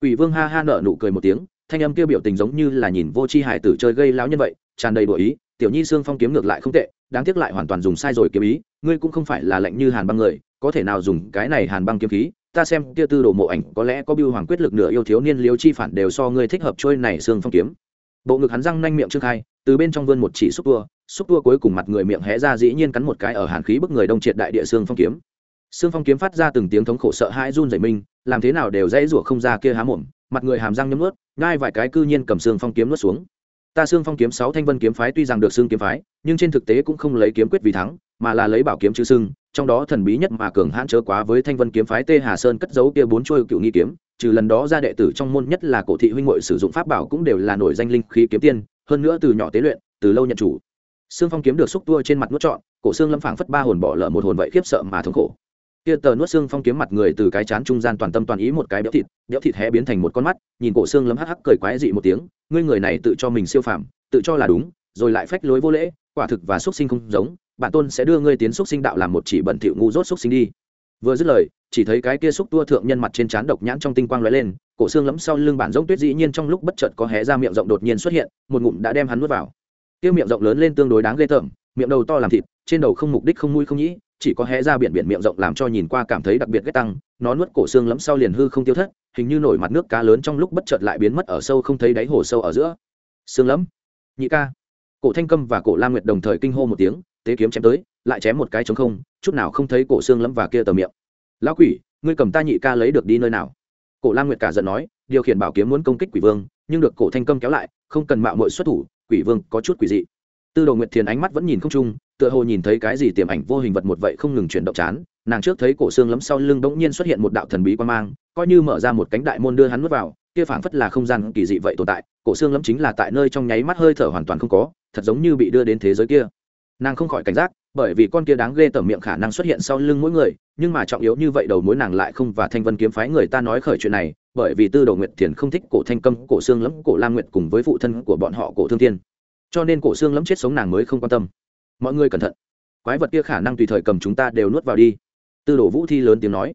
Quỷ vương ha ha nở nụ cười một tiếng, thanh âm kia biểu tình giống như là nhìn vô c h i hải tử chơi gây lão nhân vậy, tràn đầy bội ý tiểu nhi xương phong kiếm ngược lại không tệ đáng tiếc lại hoàn toàn dùng sai rồi kiếm ý ngươi cũng không phải là lạnh như hàn băng người có thể nào dùng cái này hàn băng kiếm khí? Ta xem kia tư đồ mộ ảnh có lẽ có biêu hoàng quyết lực nửa yêu thiếu niên liêu chi phản đều so ngươi thích hợp trôi này xương phong kiếm. Bộ ngực hắn răng nanh miệng trước hai từ bên trong vươn một chỉ xúc tua xúc tua cuối cùng mặt người miệng hé ra dĩ nhiên cắn một cái ở hàn khí bức người đông triệt đại địa xương phong kiếm. Xương phong kiếm phát ra từng tiếng thống khổ sợ hãi run rẩy mình, làm thế nào đều dãy rủa không ra kia há mồm mặt người hàm răng nhấm ướt ngai vài cái cư nhiên cầm xương phong kiếm nuốt xuống ta xương phong kiếm sáu thanh vân kiếm phái tuy rằng được xương kiếm phái, nhưng trên thực tế cũng không lấy kiếm quyết vì thắng, mà là lấy bảo kiếm chữ xưng, trong đó thần bí nhất mà cường hãn chớ quá với thanh vân kiếm phái tê hà sơn cất giấu kia bốn chuôi cựu nghi kiếm, trừ lần đó ra đệ tử trong môn nhất là cổ thị huynh hội sử dụng pháp bảo cũng đều là nổi danh linh khí kiếm tiên, hơn nữa từ nhỏ tế luyện, từ lâu nhận chủ. Xương phong kiếm được xúc tua trên mặt nuốt trọn, cổ xương lâm phảng phất ba hồn bỏ lỡ một hồn vậy khiếp sợ mà thống khổ kia tờ nuốt xương phong kiếm mặt người từ cái chán trung gian toàn tâm toàn ý một cái béo thịt béo thịt hé biến thành một con mắt, nhìn cổ xương lấm hắc hắc cười quái dị một tiếng, ngươi người này tự cho mình siêu phàm, tự cho là đúng, rồi lại phách lối vô lễ, quả thực và xúc sinh không giống, bản tôn sẽ đưa ngươi tiến xúc sinh đạo làm một chỉ bẩn thỉu ngu dốt xúc sinh đi. Vừa dứt lời, chỉ thấy cái kia xúc tua thượng nhân mặt trên trán độc nhãn trong tinh quang lóe lên, cổ xương lấm sau lưng bản rỗng tuyết dĩ nhiên trong lúc bất chợt có hé ra miệng rộng đột nhiên xuất hiện, một ngụm đã đem hắn nuốt vào. Kia miệng rộng lớn lên tương đối đáng ghê tởm miệng đầu to làm thịt, trên đầu không mục đích không mũi không nhĩ, chỉ có hé ra biển biển miệng rộng làm cho nhìn qua cảm thấy đặc biệt ghét tăng, nó nuốt cổ xương lẫm sau liền hư không tiêu thất, hình như nổi mặt nước cá lớn trong lúc bất chợt lại biến mất ở sâu không thấy đáy hồ sâu ở giữa. Xương lẫm nhị ca. Cổ thanh câm và cổ la nguyệt đồng thời kinh hô một tiếng, tế kiếm chém tới, lại chém một cái trống không, chút nào không thấy cổ xương lẫm và kia tờ miệng. Lão quỷ, ngươi cầm ta nhị ca lấy được đi nơi nào? Cổ la nguyệt cả giận nói, điều khiển bảo kiếm muốn công kích quỷ vương, nhưng được cổ thanh câm kéo lại, không cần mạo mội xuất thủ, quỷ vương có chút quỷ dị tư đồ nguyệt thiền ánh mắt vẫn nhìn không chung tựa hồ nhìn thấy cái gì tiềm ảnh vô hình vật một vậy không ngừng chuyển động chán, nàng trước thấy cổ xương lấm sau lưng bỗng nhiên xuất hiện một đạo thần bí quan mang, coi như mở ra một cánh đại môn đưa hắn nuốt vào, kia phảng phất là không gian kỳ dị vậy tồn tại, cổ xương lấm chính là tại nơi trong nháy mắt hơi thở hoàn toàn không có, thật giống như bị đưa đến thế giới kia. Nàng không khỏi cảnh giác, bởi vì con kia đáng ghê tởm miệng khả năng xuất hiện sau lưng mỗi người, nhưng mà trọng yếu như vậy đầu mối nàng lại không và thanh vân kiếm phái người ta nói khởi chuyện này, bởi vì tư đồ nguyệt thiền không thích cổ thanh câm, cổ xương lấm, cổ lam nguyệt cùng với phụ thân của bọn họ, cổ thương thiên cho nên cổ xương lấm chết sống nàng mới không quan tâm. Mọi người cẩn thận. Quái vật kia khả năng tùy thời cầm chúng ta đều nuốt vào đi. Tư đồ vũ thi lớn tiếng nói.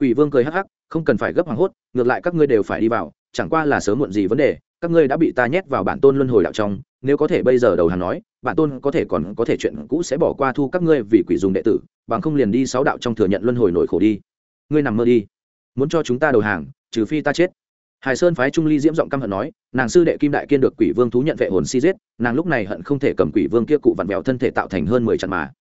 Quỷ vương cười hắc hắc, không cần phải gấp hoảng hốt, ngược lại các ngươi đều phải đi vào, chẳng qua là sớm muộn gì vấn đề, các ngươi đã bị ta nhét vào bản tôn luân hồi đạo trong, nếu có thể bây giờ đầu hàng nói, bản tôn có thể còn có thể chuyện cũ sẽ bỏ qua thu các ngươi vì quỷ dùng đệ tử, bằng không liền đi sáu đạo trong thừa nhận luân hồi nổi khổ đi. Ngươi nằm mơ đi. Muốn cho chúng ta đầu hàng, trừ phi ta chết hải sơn phái trung ly diễm giọng căm hận nói, nàng sư đệ kim đại kiên được quỷ vương thú nhận vệ hồn si giết, nàng lúc này hận không thể cầm quỷ vương kia cụ vặn vẹo thân thể tạo thành hơn mười trận mà.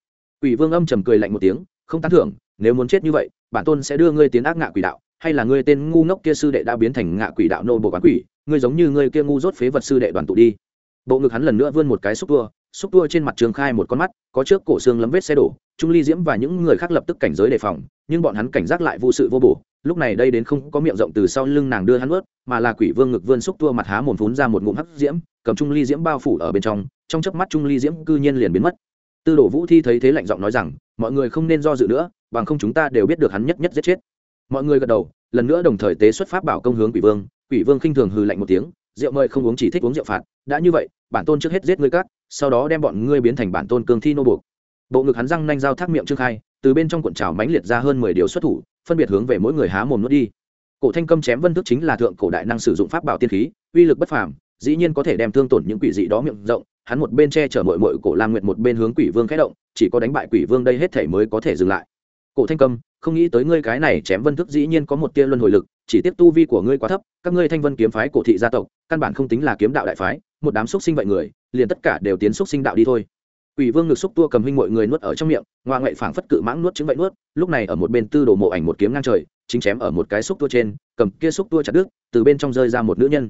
Quỷ vương âm trầm cười lạnh một tiếng, không tán thưởng, nếu muốn chết như vậy, bản tôn sẽ đưa ngươi tiến ác ngạ quỷ đạo, hay là ngươi tên ngu ngốc kia sư đệ đã biến thành ngạ quỷ đạo nô bộ quán quỷ, ngươi giống như ngươi kia ngu dốt phế vật sư đệ đoàn tụ đi. Bộ ngực hắn lần nữa vươn một cái xúc tua xúc tua trên mặt trường khai một con mắt, có trước cổ xương lấm vết xe đổ, trung ly diễm và những người khác lập tức cảnh giới đề phòng nhưng bọn hắn cảnh giác lại vô sự vô bổ. Lúc này đây đến không có miệng rộng từ sau lưng nàng đưa hắn ướt, mà là quỷ vương ngực vươn xúc tua mặt há mồm phún ra một ngụm hắc diễm, cầm trung ly diễm bao phủ ở bên trong trong chớp mắt trung ly diễm cư nhiên liền biến mất. Tư đồ vũ thi thấy thế lạnh giọng nói rằng, mọi người không nên do dự nữa, bằng không chúng ta đều biết được hắn nhất nhất giết chết. Mọi người gật đầu, lần nữa đồng thời tế xuất pháp bảo công hướng quỷ vương. Quỷ vương khinh thường hừ lạnh một tiếng, rượu mời không uống chỉ thích uống rượu phạt. Đã như vậy, bản tôn trước hết giết ngươi cát sau đó đem bọn ngươi biến thành bản tôn cương thi nô buộc. Bộ ngực hắn răng nanh dao thác miệng trương khai từ bên trong cuộn trào mãnh liệt ra hơn mười điều xuất thủ, phân biệt hướng về mỗi người há mồm nuốt đi. Cổ thanh câm chém vân thức chính là thượng cổ đại năng sử dụng pháp bảo tiên khí, uy lực bất phàm, dĩ nhiên có thể đem thương tổn những quỷ dị đó miệng rộng, hắn một bên che chở mội mội cổ lam nguyệt một bên hướng quỷ vương khẽ động, chỉ có đánh bại quỷ vương đây hết thể mới có thể dừng lại. Cổ thanh câm, không nghĩ tới ngươi cái này chém vân thức dĩ nhiên có một tia luân hồi lực, chỉ tiếp tu vi của ngươi quá thấp, các ngươi thanh vân kiếm phái cổ thị gia tộc, căn bản không tính là kiếm đạo đại phái, một đám xúc sinh vậy người, liền tất cả đều tiến xúc sinh đạo đi thôi. Quỷ Vương ngực xúc tua cầm huynh mọi người nuốt ở trong miệng, ngoa ngậy phảng phất cự mãng nuốt trứng vậy nuốt, lúc này ở một bên tư đồ mộ ảnh một kiếm ngang trời, chính chém ở một cái xúc tua trên, cầm kia xúc tua chặt đứt, từ bên trong rơi ra một nữ nhân.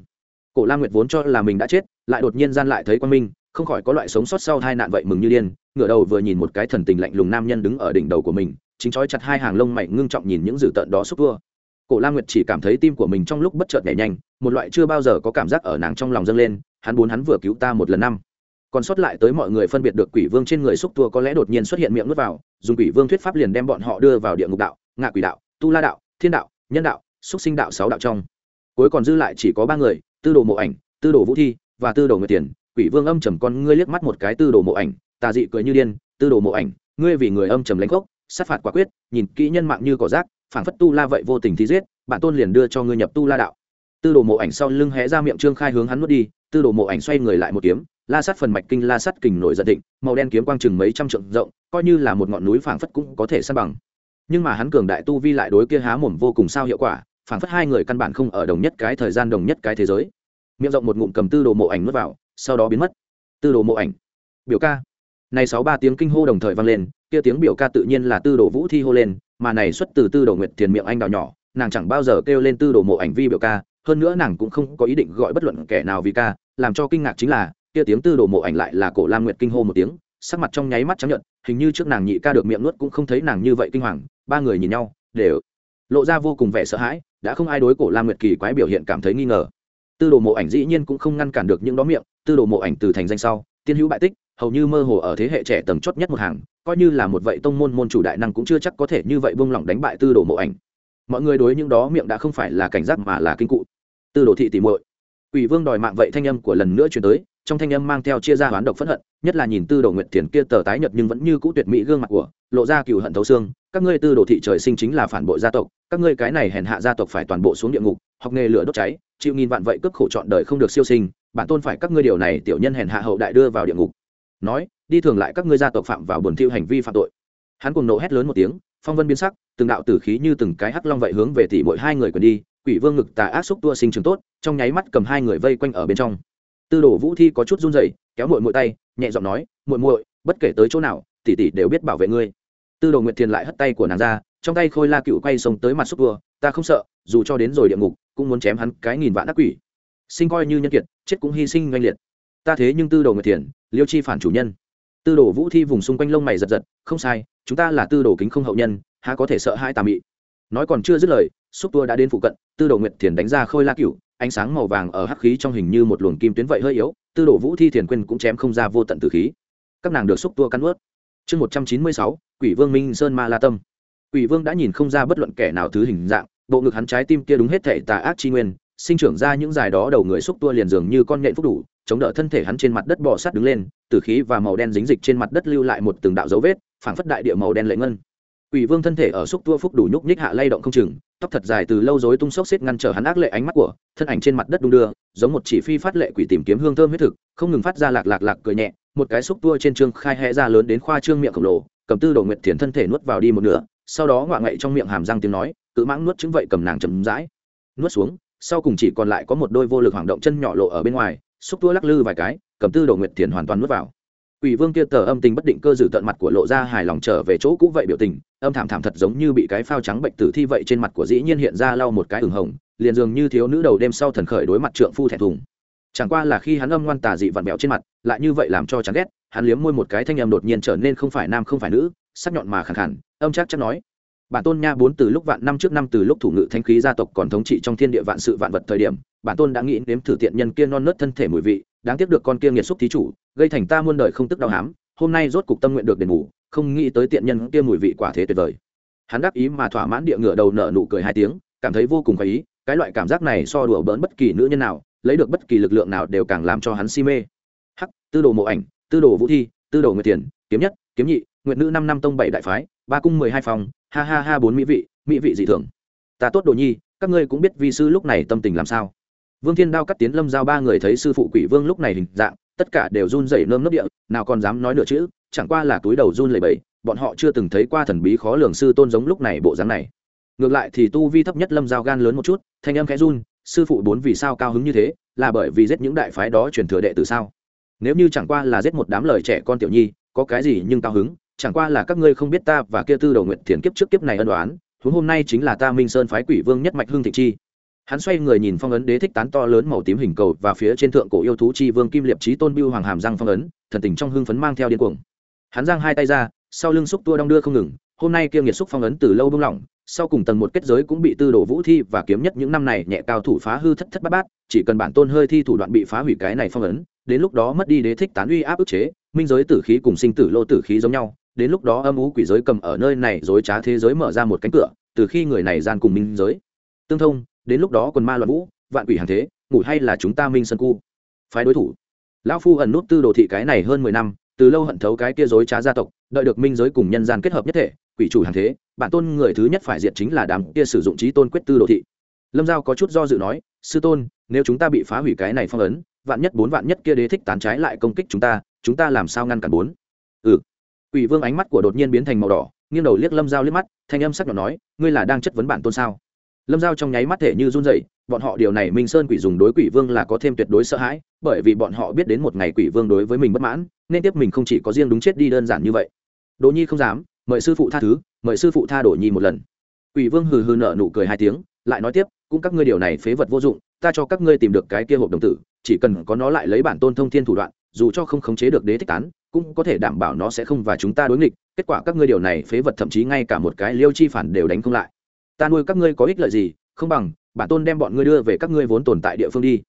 Cổ Lam Nguyệt vốn cho là mình đã chết, lại đột nhiên gian lại thấy quan minh, không khỏi có loại sống sót sau hai nạn vậy mừng như điên, ngửa đầu vừa nhìn một cái thần tình lạnh lùng nam nhân đứng ở đỉnh đầu của mình, chính chói chặt hai hàng lông mày ngưng trọng nhìn những dữ tợn đó xúc tua. Cổ Lam Nguyệt chỉ cảm thấy tim của mình trong lúc bất chợt nhảy nhanh, một loại chưa bao giờ có cảm giác ở nàng trong lòng dâng lên, hắn muốn hắn vừa cứu ta một lần năm còn sót lại tới mọi người phân biệt được quỷ vương trên người xúc tua có lẽ đột nhiên xuất hiện miệng nuốt vào, dùng quỷ vương thuyết pháp liền đem bọn họ đưa vào địa ngục đạo, ngạ quỷ đạo, tu la đạo, thiên đạo, nhân đạo, xúc sinh đạo sáu đạo trong. Cuối còn dư lại chỉ có ba người, tư đồ mộ ảnh, tư đồ vũ thi và tư đồ người tiền. Quỷ vương âm trầm con ngươi liếc mắt một cái tư đồ mộ ảnh, tà dị cười như điên, tư đồ mộ ảnh, ngươi vì người âm trầm lãnh gốc, sát phạt quả quyết, nhìn kỹ nhân mạng như cỏ rác, phảng phất tu la vậy vô tình thì giết bản tôn liền đưa cho ngươi nhập tu la đạo. Tư đồ mộ ảnh sau lưng hé ra miệng trương khai hướng hắn nuốt đi, tư đồ mộ ảnh xoay người lại một kiếm la sát phần mạch kinh la sát kình nổi giận định, màu đen kiếm quang chừng mấy trăm trượng rộng, coi như là một ngọn núi phảng phất cũng có thể san bằng. Nhưng mà hắn cường đại tu vi lại đối kia há mồm vô cùng sao hiệu quả, phảng phất hai người căn bản không ở đồng nhất cái thời gian đồng nhất cái thế giới. Miệng rộng một ngụm cầm tư đồ mộ ảnh nuốt vào, sau đó biến mất. Tư đồ mộ ảnh. Biểu ca. Này sáu ba tiếng kinh hô đồng thời vang lên, kia tiếng biểu ca tự nhiên là tư đồ vũ thi hô lên, mà này xuất từ tư đồ nguyệt tiền miệng anh đào nhỏ, nàng chẳng bao giờ kêu lên tư đồ mộ ảnh vi biểu ca, hơn nữa nàng cũng không có ý định gọi bất luận kẻ nào vì ca, làm cho kinh ngạc chính là kia tiếng tư đồ mộ ảnh lại là cổ lam nguyệt kinh hô một tiếng, sắc mặt trong nháy mắt chấp nhận hình như trước nàng nhị ca được miệng nuốt cũng không thấy nàng như vậy kinh hoàng, ba người nhìn nhau, đều lộ ra vô cùng vẻ sợ hãi, đã không ai đối cổ lam nguyệt kỳ quái biểu hiện cảm thấy nghi ngờ. Tư đồ mộ ảnh dĩ nhiên cũng không ngăn cản được những đó miệng, tư đồ mộ ảnh từ thành danh sau, tiên hữu bại tích, hầu như mơ hồ ở thế hệ trẻ tầng chót nhất một hàng, coi như là một vậy tông môn môn chủ đại năng cũng chưa chắc có thể như vậy buông lỏng đánh bại tư đồ mộ ảnh. Mọi người đối những đó miệng đã không phải là cảnh giác mà là kinh cụ. Tư đồ thị tỉ muội ủy vương đòi mạng vậy thanh âm của lần nữa truyền tới trong thanh âm mang theo chia ra hoán độc phẫn hận, nhất là nhìn tư đồ nguyệt thiền kia tờ tái nhật nhưng vẫn như cũ tuyệt mỹ gương mặt của, lộ ra cừu hận thấu xương. Các ngươi tư đồ thị trời sinh chính là phản bội gia tộc, các ngươi cái này hèn hạ gia tộc phải toàn bộ xuống địa ngục, học nghề lửa đốt cháy, chịu nghìn vạn vậy cướp khổ chọn đời không được siêu sinh, bản tôn phải các ngươi điều này tiểu nhân hèn hạ hậu đại đưa vào địa ngục. Nói, đi thường lại các ngươi gia tộc phạm vào buồn thiêu hành vi phạm tội. Hắn cùng nộ hét lớn một tiếng, phong vân biến sắc, từng đạo tử khí như từng cái hắc long vậy hướng về tỷ mỗi hai người quần đi, quỷ vương ngực tà ác xúc tua sinh trường tốt, trong nháy mắt cầm hai người vây quanh ở bên trong tư đồ vũ thi có chút run rẩy, kéo muội muội tay, nhẹ giọng nói, muội muội, bất kể tới chỗ nào, tỷ tỷ đều biết bảo vệ ngươi. Tư đồ nguyệt thiền lại hất tay của nàng ra, trong tay khôi la cựu quay sông tới mặt xúc vừa ta không sợ, dù cho đến rồi địa ngục, cũng muốn chém hắn cái nghìn vạn ác quỷ. Sinh coi như nhân kiệt, chết cũng hy sinh oanh liệt. Ta thế nhưng tư đồ nguyệt thiền, liêu chi phản chủ nhân. Tư đồ vũ thi vùng xung quanh lông mày giật giật, không sai, chúng ta là tư đồ kính không hậu nhân, há có thể sợ hai tà mị? Nói còn chưa dứt lời, xúc tua đã đến phụ cận, tư đồ nguyệt thiền đánh ra khôi la cựu ánh sáng màu vàng ở hắc khí trong hình như một luồng kim tuyến vậy hơi yếu, tư đồ vũ thi thiền quyên cũng chém không ra vô tận tử khí. Các nàng được xúc tua cắn ướt chương một trăm chín mươi sáu, quỷ vương minh sơn ma la tâm. Quỷ vương đã nhìn không ra bất luận kẻ nào thứ hình dạng, bộ ngực hắn trái tim kia đúng hết thể tà ác chi nguyên, sinh trưởng ra những dài đó đầu người xúc tua liền dường như con nhện phúc đủ, chống đỡ thân thể hắn trên mặt đất bò sát đứng lên, tử khí và màu đen dính dịch trên mặt đất lưu lại một từng đạo dấu vết, phảng phất đại địa màu đen lệ ngân. Quỷ Vương thân thể ở xúc tua phúc đủ nhúc nhích hạ lay động không chừng, tóc thật dài từ lâu rối tung xốc xếch ngăn trở hắn ác lệ ánh mắt của, thân ảnh trên mặt đất đung đưa, giống một chỉ phi phát lệ quỷ tìm kiếm hương thơm huyết thực, không ngừng phát ra lạc lạc lạc cười nhẹ, một cái xúc tua trên trương khai hé ra lớn đến khoa trương miệng khổng lồ, cầm tư đồ nguyệt thiền thân thể nuốt vào đi một nửa, sau đó ngọa ngậy trong miệng hàm răng tiếng nói, cự mãng nuốt chứng vậy cầm nàng chậm rãi, nuốt xuống, sau cùng chỉ còn lại có một đôi vô lực hoảng động chân nhỏ lộ ở bên ngoài, xúc tua lắc lư vài cái, cầm tư đồ nguyệt thiền hoàn toàn nuốt vào. Quỷ Vương kia tờ âm tình bất định cơ dự tận mặt của lộ ra hài lòng trở về chỗ cũ vậy biểu tình, âm thảm thảm thật giống như bị cái phao trắng bệnh tử thi vậy trên mặt của dĩ nhiên hiện ra lau một cái ửng hồng, liền dường như thiếu nữ đầu đêm sau thần khởi đối mặt trượng phu thẹn thùng. Chẳng qua là khi hắn âm ngoan tà dị vặn vẹo trên mặt, lại như vậy làm cho chán ghét, hắn liếm môi một cái thanh âm đột nhiên trở nên không phải nam không phải nữ, sắc nhọn mà khàn khàn, âm chắc chắc nói: bản tôn nha bốn từ lúc vạn năm trước năm từ lúc thủ ngự thanh khí gia tộc còn thống trị trong thiên địa vạn sự vạn vật thời điểm bản tôn đã nghĩ nếm thử tiện nhân kia non nớt thân thể mùi vị đáng tiếc được con kia nghiệt xúc thí chủ, gây thành ta muôn đời không tức đau hám, hôm nay rốt cục tâm nguyện được đền ngủ không nghĩ tới tiện nhân kia mùi vị quả thế tuyệt vời. Hắn đáp ý mà thỏa mãn địa ngựa đầu nở nụ cười hai tiếng, cảm thấy vô cùng khoái ý, cái loại cảm giác này so đùa bỡn bất kỳ nữ nhân nào, lấy được bất kỳ lực lượng nào đều càng làm cho hắn si mê. Hắc, tư đồ mộ ảnh, tư đồ vũ thi, tư đồ nguyệt tiền kiếm nhất, kiếm nhị nguyện nữ năm năm tông bảy đại phái, ba cung mười hai phòng, ha ha ha bốn mỹ vị mỹ vị dị thường. Ta tốt đồ nhi, các ngươi cũng biết vi sư lúc này tâm tình làm sao vương thiên đao cắt tiến lâm giao ba người thấy sư phụ quỷ vương lúc này hình dạng, tất cả đều run rẩy nơm nớp địa, nào còn dám nói nửa chữ, chẳng qua là túi đầu run lẩy bẩy, bọn họ chưa từng thấy qua thần bí khó lường sư tôn giống lúc này bộ dáng này. Ngược lại thì tu vi thấp nhất lâm giao gan lớn một chút, thanh âm khẽ run, sư phụ bốn vì sao cao hứng như thế, là bởi vì giết những đại phái đó truyền thừa đệ từ sao? Nếu như chẳng qua là giết một đám lời trẻ con tiểu nhi, có cái gì nhưng cao hứng, chẳng qua là các ngươi không biết ta và kia tư đầu nguyện thiền kiếp trước kiếp này ân đoán huống hôm nay chính là ta minh sơn phái quỷ vương nhất mạch hương thịnh chi hắn xoay người nhìn phong ấn đế thích tán to lớn màu tím hình cầu và phía trên thượng cổ yêu thú chi vương kim liệp trí tôn biêu hoàng hàm răng phong ấn, thần tình trong hưng phấn mang theo điên cuồng. Hắn giang hai tay ra, sau lưng xúc tua đong đưa không ngừng, hôm nay kia nhiệt xúc phong ấn từ lâu bung lỏng, sau cùng tầng một kết giới cũng bị tư đổ vũ thi và kiếm nhất những năm này nhẹ cao thủ phá hư thất thất bát bát, chỉ cần bản tôn hơi thi thủ đoạn bị phá hủy cái này phong ấn, đến lúc đó mất đi đế thích tán uy áp ức chế, minh giới tử khí cùng sinh tử lô tử khí giống nhau, đến lúc đó âm ú quỷ giới cầm ở nơi này dối trá thế giới mở ra một cánh cửa, từ khi người này gian cùng minh giới. Tương thông đến lúc đó quần ma loạn vũ vạn quỷ hàng thế ngủ hay là chúng ta minh sân cu? Phái đối thủ. Lão phu ẩn nút tư đồ thị cái này hơn mười năm từ lâu hận thấu cái kia dối trá gia tộc đợi được minh giới cùng nhân gian kết hợp nhất thể quỷ chủ hàng thế bản tôn người thứ nhất phải diệt chính là đám kia sử dụng trí tôn quyết tư đồ thị. Lâm giao có chút do dự nói sư tôn nếu chúng ta bị phá hủy cái này phong ấn vạn nhất bốn vạn nhất kia đế thích tán trái lại công kích chúng ta chúng ta làm sao ngăn cản bốn? Ừ. Quỷ Vương ánh mắt của đột nhiên biến thành màu đỏ, nghiêng đầu liếc Lâm Giao liếc mắt, thanh âm sắc nhỏ nói, ngươi là đang chất vấn bản tôn sao? Lâm Giao trong nháy mắt thể như run rẩy, bọn họ điều này Minh Sơn Quỷ dùng đối Quỷ Vương là có thêm tuyệt đối sợ hãi, bởi vì bọn họ biết đến một ngày Quỷ Vương đối với mình bất mãn, nên tiếp mình không chỉ có riêng đúng chết đi đơn giản như vậy. Đỗ Nhi không dám, mời sư phụ tha thứ, mời sư phụ tha Đỗ Nhi một lần. Quỷ Vương hừ hừ nở nụ cười hai tiếng, lại nói tiếp, cũng các ngươi điều này phế vật vô dụng, ta cho các ngươi tìm được cái kia hộp đồng tử chỉ cần có nó lại lấy bản tôn thông thiên thủ đoạn dù cho không khống chế được đế thích tán cũng có thể đảm bảo nó sẽ không và chúng ta đối nghịch kết quả các ngươi điều này phế vật thậm chí ngay cả một cái liêu chi phản đều đánh không lại ta nuôi các ngươi có ích lợi gì, không bằng, bản tôn đem bọn ngươi đưa về các ngươi vốn tồn tại địa phương đi.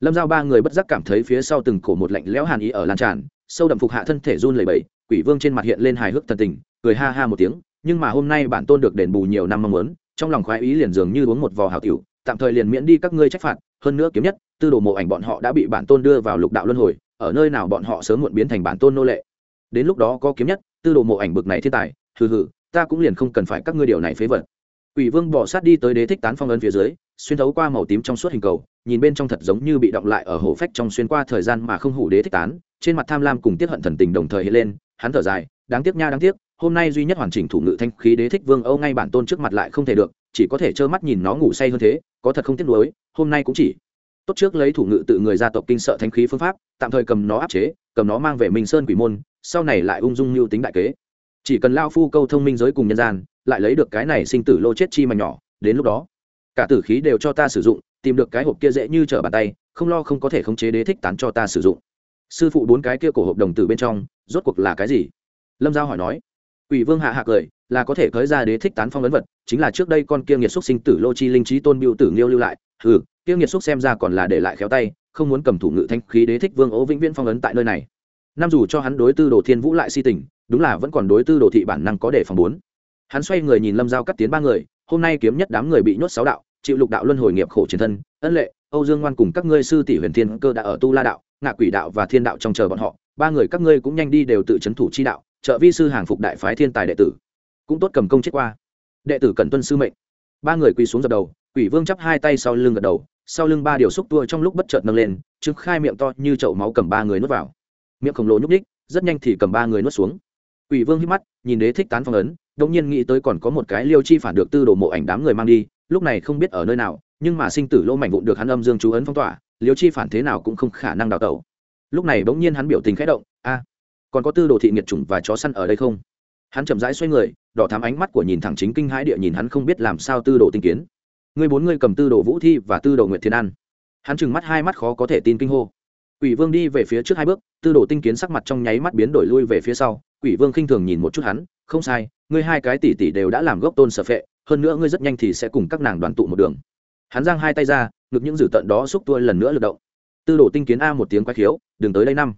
Lâm giao ba người bất giác cảm thấy phía sau từng cổ một lạnh lẽo hàn ý ở lan tràn, sâu đậm phục hạ thân thể run lẩy bẩy, quỷ vương trên mặt hiện lên hài hước thần tình, cười ha ha một tiếng, nhưng mà hôm nay bản tôn được đền bù nhiều năm mong muốn, trong lòng khoái ý liền dường như uống một vò hào tiểu, tạm thời liền miễn đi các ngươi trách phạt, hơn nữa kiếm nhất, tư đồ mộ ảnh bọn họ đã bị bản tôn đưa vào lục đạo luân hồi, ở nơi nào bọn họ sớm muộn biến thành bản tôn nô lệ. Đến lúc đó có kiếm nhất, tư đồ mộ ảnh bực này thiên tài, hừ hừ, ta cũng liền không cần phải các ngươi điều này phế vật. Quỷ Vương bỏ sát đi tới đế thích tán phong ấn phía dưới, xuyên thấu qua màu tím trong suốt hình cầu, nhìn bên trong thật giống như bị động lại ở hổ phách trong xuyên qua thời gian mà không hủ đế thích tán, trên mặt tham lam cùng tiếc hận thần tình đồng thời hiện lên, hắn thở dài, đáng tiếc nha đáng tiếc, hôm nay duy nhất hoàn chỉnh thủ ngự thanh khí đế thích vương Âu ngay bản tôn trước mặt lại không thể được, chỉ có thể trơ mắt nhìn nó ngủ say hơn thế, có thật không tiếc nuối, hôm nay cũng chỉ tốt trước lấy thủ ngự tự người gia tộc kinh sợ thanh khí phương pháp, tạm thời cầm nó áp chế, cầm nó mang về Minh Sơn quỷ môn, sau này lại ung dung lưu tính đại kế. Chỉ cần lao phu câu thông minh giới cùng nhân gian, lại lấy được cái này sinh tử lô chết chi mà nhỏ, đến lúc đó, cả tử khí đều cho ta sử dụng, tìm được cái hộp kia dễ như trở bàn tay, không lo không có thể khống chế đế thích tán cho ta sử dụng. Sư phụ bốn cái kia cổ hộp đồng tử bên trong, rốt cuộc là cái gì? Lâm Giao hỏi nói. Quỷ Vương hạ hạ cười, là có thể khởi ra đế thích tán phong ấn vật, chính là trước đây con kia nghiệt xúc sinh tử lô chi linh trí tôn biêu tử liêu lưu lại, hừ, kia nghiệt xúc xem ra còn là để lại khéo tay, không muốn cầm thủ ngự thanh khí đế thích vương ố vĩnh viễn phong ấn tại nơi này. Nam dù cho hắn đối tư đồ thiên vũ lại si tình, đúng là vẫn còn đối tư đồ thị bản năng có để phòng bốn. Hắn xoay người nhìn Lâm Giao cắt tiến ba người, hôm nay kiếm nhất đám người bị nhốt sáu đạo, chịu lục đạo luân hồi nghiệp khổ chiến thân, ân lệ, Âu Dương Ngoan cùng các ngươi sư tỷ Huyền Thiên Cơ đã ở tu La đạo, ngạ quỷ đạo và thiên đạo trong chờ bọn họ, ba người các ngươi cũng nhanh đi đều tự chấn thủ chi đạo, trợ vi sư hàng phục đại phái thiên tài đệ tử cũng tốt cầm công chết qua. Đệ tử cần tuân sư mệnh. Ba người quỳ xuống dập đầu quỷ vương chắp hai tay sau lưng gật đầu sau lưng ba điều xúc tua trong lúc bất chợt nâng lên chứng khai miệng to như chậu máu cầm ba người nuốt vào. Miệng khổng lồ nhúc ních rất nhanh thì cầm ba người nuốt xuống quỷ vương híp mắt, nhìn đế thích tán phong ấn, đột nhiên nghĩ tới còn có một cái liêu chi phản được tư đồ mộ ảnh đám người mang đi, lúc này không biết ở nơi nào, nhưng mà sinh tử lô mảnh vụn được hắn âm dương chú ấn phong tỏa, liêu chi phản thế nào cũng không khả năng đào tẩu. Lúc này bỗng nhiên hắn biểu tình khẽ động, a, còn có tư đồ thị nghiệt chủng và chó săn ở đây không? Hắn chậm rãi xoay người, đỏ thắm ánh mắt của nhìn thẳng chính kinh hãi địa nhìn hắn không biết làm sao tư đồ tinh kiến. Người bốn người cầm tư đồ vũ thi và tư đồ nguyệt thiên an. Hắn chừng mắt hai mắt khó có thể tin kinh hô quỷ vương đi về phía trước hai bước, tư đồ tinh kiến sắc mặt trong nháy mắt biến đổi lui về phía sau. Quỷ vương khinh thường nhìn một chút hắn, không sai, ngươi hai cái tỷ tỷ đều đã làm gốc tôn sở phệ, hơn nữa ngươi rất nhanh thì sẽ cùng các nàng đoàn tụ một đường. Hắn giang hai tay ra, ngực những dữ tận đó xúc tua lần nữa lực động. Tư đồ tinh kiến a một tiếng quay khiếu, đừng tới đây năm.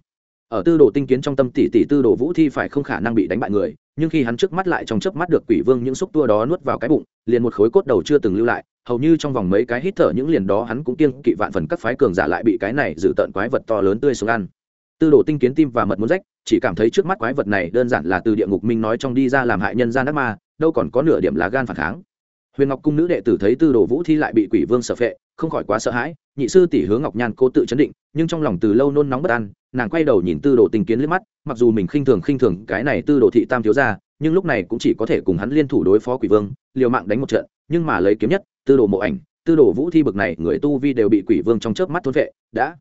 Ở tư đồ tinh kiến trong tâm tỷ tỷ tư đồ vũ thi phải không khả năng bị đánh bại người, nhưng khi hắn trước mắt lại trong chớp mắt được quỷ vương những xúc tua đó nuốt vào cái bụng, liền một khối cốt đầu chưa từng lưu lại hầu như trong vòng mấy cái hít thở những liền đó hắn cũng kiêng kỵ vạn phần các phái cường giả lại bị cái này giữ tận quái vật to lớn tươi xuống ăn. Tư đồ tinh kiến tim và mật muốn rách, chỉ cảm thấy trước mắt quái vật này đơn giản là từ địa ngục minh nói trong đi ra làm hại nhân gian đắc ma, đâu còn có nửa điểm lá gan phản kháng. Huyền ngọc cung nữ đệ tử thấy tư đồ vũ thi lại bị quỷ vương sở phệ, không khỏi quá sợ hãi, nhị sư tỷ hướng ngọc nhan cố tự chấn định, nhưng trong lòng từ lâu nôn nóng bất an, nàng quay đầu nhìn tư đồ tinh kiến liếc mắt, mặc dù mình khinh thường khinh thường cái này tư đồ thị tam thiếu ra nhưng lúc này cũng chỉ có thể cùng hắn liên thủ đối phó quỷ vương, liều mạng đánh một trận, nhưng mà lấy kiếm nhất tư đồ mộ ảnh, tư đồ vũ thi bực này, người tu vi đều bị quỷ vương trong chớp mắt thôn vệ, đã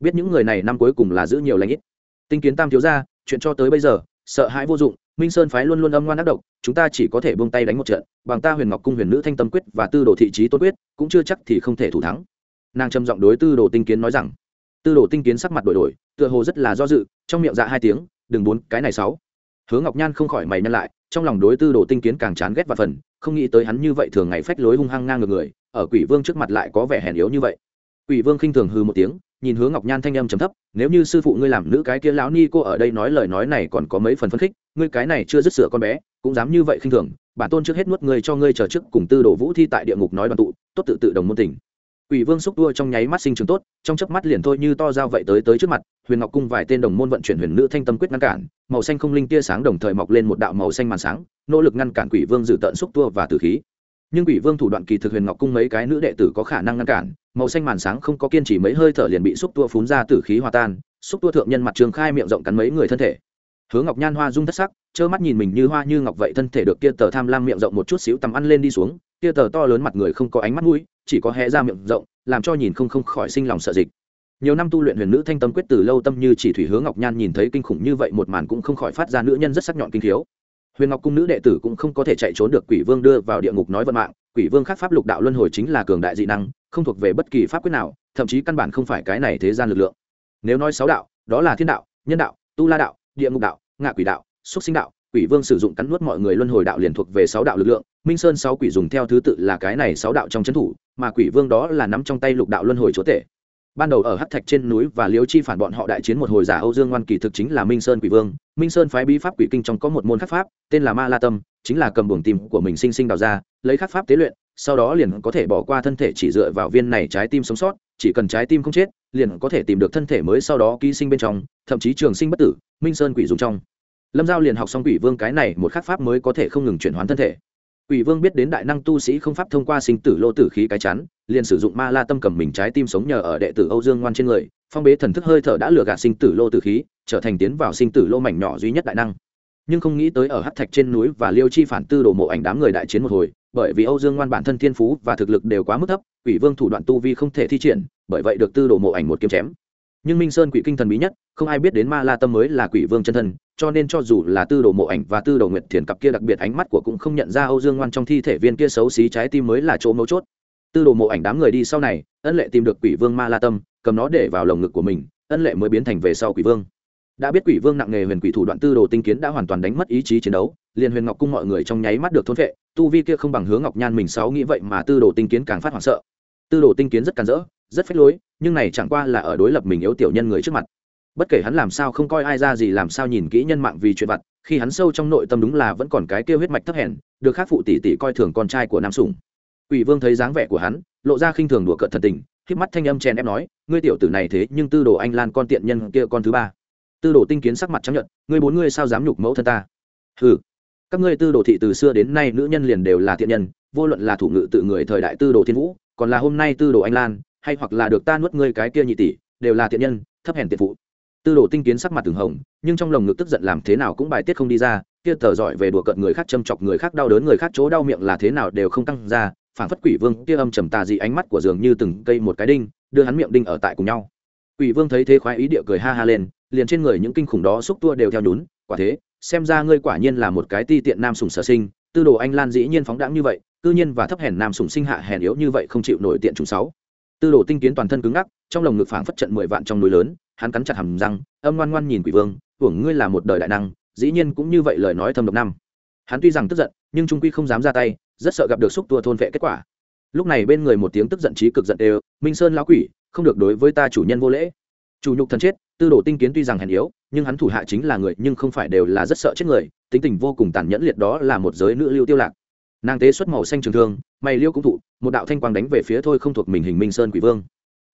biết những người này năm cuối cùng là giữ nhiều lãnh ít. Tinh kiến tam thiếu ra chuyện cho tới bây giờ, sợ hãi vô dụng, minh sơn phái luôn luôn âm ngoan ác độc, chúng ta chỉ có thể buông tay đánh một trận, bằng ta huyền ngọc cung huyền nữ thanh tâm quyết và tư đồ thị trí tốt quyết, cũng chưa chắc thì không thể thủ thắng. Nàng trầm giọng đối tư đồ tinh kiến nói rằng. Tư đồ tinh kiến sắc mặt đổi đổi, tựa hồ rất là do dự, trong miệng dạ hai tiếng, đừng bốn, cái này sáu. Hứa ngọc nhan không khỏi mày nhăn lại, trong lòng đối tư đồ tinh kiến càng chán ghét và phần không nghĩ tới hắn như vậy thường ngày phách lối hung hăng ngang ngược người, ở quỷ vương trước mặt lại có vẻ hèn yếu như vậy. Quỷ vương khinh thường hư một tiếng, nhìn hướng ngọc nhan thanh âm trầm thấp, nếu như sư phụ ngươi làm nữ cái kia lão ni cô ở đây nói lời nói này còn có mấy phần phân khích, ngươi cái này chưa dứt sửa con bé, cũng dám như vậy khinh thường, bản tôn trước hết nuốt ngươi cho ngươi chờ trước cùng tư đồ vũ thi tại địa ngục nói đoàn tụ, tốt tự tự đồng môn tình. Quỷ Vương xúc tua trong nháy mắt sinh trưởng tốt, trong chớp mắt liền thôi như to dao vậy tới tới trước mặt, Huyền Ngọc cung vài tên đồng môn vận chuyển huyền nữ thanh tâm quyết ngăn cản, màu xanh không linh tia sáng đồng thời mọc lên một đạo màu xanh màn sáng, nỗ lực ngăn cản Quỷ Vương dự tận xúc tua và tử khí. Nhưng Quỷ Vương thủ đoạn kỳ thực Huyền Ngọc cung mấy cái nữ đệ tử có khả năng ngăn cản, màu xanh màn sáng không có kiên trì mấy hơi thở liền bị xúc tua phún ra tử khí hòa tan, xúc tua thượng nhân mặt trường khai miệng rộng cắn mấy người thân thể. Hứa Ngọc Nhan hoa dung thất sắc, trơ mắt nhìn mình như hoa như ngọc vậy thân thể được kia tờ tham lam miệng rộng một chút xíu tầm ăn lên đi xuống, kia tờ to lớn mặt người không có ánh mắt mũi, chỉ có hé ra miệng rộng, làm cho nhìn không không khỏi sinh lòng sợ dịch. Nhiều năm tu luyện huyền nữ thanh tâm quyết từ lâu tâm như chỉ thủy hướng ngọc nhan nhìn thấy kinh khủng như vậy một màn cũng không khỏi phát ra nữ nhân rất sắc nhọn kinh thiếu huyền ngọc cung nữ đệ tử cũng không có thể chạy trốn được quỷ vương đưa vào địa ngục nói vận mạng. Quỷ vương khắc pháp lục đạo luân hồi chính là cường đại dị năng không thuộc về bất kỳ pháp quyết nào thậm chí căn bản không phải cái này thế gian lực lượng. Nếu nói sáu đạo đó là thiên đạo nhân đạo tu la đạo địa ngục đạo ngạ quỷ đạo, xúc sinh đạo, quỷ vương sử dụng cắn nuốt mọi người luân hồi đạo liền thuộc về sáu đạo lực lượng, minh sơn sáu quỷ dùng theo thứ tự là cái này sáu đạo trong c thủ, mà quỷ vương đó là nắm trong tay lục đạo luân hồi chúa tể. Ban đầu ở hát thạch trên núi và liêu chi phản bọn họ đại chiến một hồi giả âu dương ngoan kỳ thực chính là minh sơn quỷ vương, minh sơn phái bí pháp quỷ kinh trong có một môn khắc pháp, tên là ma la tâm, chính là cầm buồng tim của mình sinh sinh đào ra, lấy khắc pháp tế luyện, sau đó liền có thể bỏ qua thân thể chỉ dựa vào viên này trái tim sống sót, chỉ cần trái tim không chết liền có thể tìm được thân thể mới sau đó ký sinh bên trong, thậm chí trường sinh bất tử, minh sơn quỷ dùng trong. Lâm giao liền học xong quỷ vương cái này, một khắc pháp mới có thể không ngừng chuyển hoán thân thể. Quỷ vương biết đến đại năng tu sĩ không pháp thông qua sinh tử lô tử khí cái chắn, liền sử dụng ma la tâm cầm mình trái tim sống nhờ ở đệ tử âu dương ngoan trên người, phong bế thần thức hơi thở đã lừa gạt sinh tử lô tử khí, trở thành tiến vào sinh tử lô mảnh nhỏ duy nhất đại năng. Nhưng không nghĩ tới ở hát thạch trên núi và liêu chi phản tư đổ mộ ảnh đám người đại chiến một hồi, bởi vì âu dương ngoan bản thân thiên phú và thực lực đều quá mức thấp, quỷ vương thủ đoạn tu vi không thể thi triển bởi vậy được tư đồ mộ ảnh một kiếm chém. Nhưng minh sơn quỷ kinh thần bí nhất, không ai biết đến ma la tâm mới là quỷ vương chân thân, cho nên cho dù là tư đồ mộ ảnh và tư đồ nguyệt thiền cặp kia đặc biệt ánh mắt của cũng không nhận ra âu dương ngoan trong thi thể viên kia xấu xí trái tim mới là chỗ mấu chốt. Tư đồ mộ ảnh đám người đi sau này, ân lệ tìm được quỷ vương ma la tâm, cầm nó để vào lồng ngực của mình, ân lệ mới biến thành về sau quỷ vương. Đã biết quỷ vương nặng nghề huyền quỷ thủ đoạn tư đồ tinh kiến đã hoàn toàn đánh mất ý chí chiến đấu, liền huyền ngọc cung mọi người trong nháy mắt được thôn vệ tu vi kia không bằng hướng ngọc nhan mình sáu nghĩ vậy mà tư đồ tinh kiến càng phát hoảng sợ. Tư đồ tinh kiến rất càn rỡ rất phách lối nhưng này chẳng qua là ở đối lập mình yếu tiểu nhân người trước mặt bất kể hắn làm sao không coi ai ra gì làm sao nhìn kỹ nhân mạng vì chuyện vặt khi hắn sâu trong nội tâm đúng là vẫn còn cái kêu huyết mạch thấp hèn được khác phụ tỷ tỷ coi thường con trai của nam sủng Quỷ Vương thấy dáng vẻ của hắn, lộ ra khinh thường đùa cợt thần tình, khép mắt thanh âm chen ép nói, ngươi tiểu tử này thế nhưng Tư Đồ Anh Lan con tiện nhân kia con thứ ba. Tư Đồ Tinh Kiến sắc mặt trắng nhợt, ngươi bốn ngươi sao dám nhục mẫu thân ta? ừ các ngươi Tư Đồ thị từ xưa đến nay nữ nhân liền đều là thiện nhân, vô luận là thủ ngự tự người thời đại Tư Đồ Thiên Vũ, còn là hôm nay Tư Đồ Anh Lan, hay hoặc là được ta nuốt ngươi cái kia nhị tỷ, đều là thiện nhân, thấp hèn tiện phụ. Tư đồ tinh kiến sắc mặt từng hồng nhưng trong lồng ngực tức giận làm thế nào cũng bài tiết không đi ra kia tờ giỏi về đùa cợt người khác châm chọc người khác đau đớn người khác chỗ đau miệng là thế nào đều không tăng ra phản phất quỷ vương kia âm trầm tà dị ánh mắt của dường như từng cây một cái đinh đưa hắn miệng đinh ở tại cùng nhau. Quỷ vương thấy thế khoái ý địa cười ha ha lên liền trên người những kinh khủng đó xúc tua đều theo nhún quả thế xem ra ngươi quả nhiên là một cái ti tiện nam sùng sở sinh tư đồ anh lan dĩ nhiên phóng đãng như vậy cư nhiên và thấp hèn nam sùng sinh hạ hèn yếu như vậy không chịu nổi tiện trùng sáu tư đồ tinh kiến toàn thân cứng ngắc, trong lồng ngực phảng phất trận mười vạn trong núi lớn, hắn cắn chặt hầm răng, âm ngoan ngoan nhìn quỷ vương, hưởng ngươi là một đời đại năng, dĩ nhiên cũng như vậy lời nói thâm độc năm. Hắn tuy rằng tức giận, nhưng trung quy không dám ra tay, rất sợ gặp được xúc tua thôn vệ kết quả. Lúc này bên người một tiếng tức giận trí cực giận đều, minh sơn lão quỷ, không được đối với ta chủ nhân vô lễ. Chủ nhục thần chết, tư đồ tinh kiến tuy rằng hèn yếu, nhưng hắn thủ hạ chính là người, nhưng không phải đều là rất sợ chết người, tính tình vô cùng tàn nhẫn liệt đó là một giới nữ lưu tiêu lạc nàng tế xuất màu xanh trường thương, mày liêu cũng thụ, một đạo thanh quang đánh về phía thôi không thuộc mình hình minh sơn quỷ vương.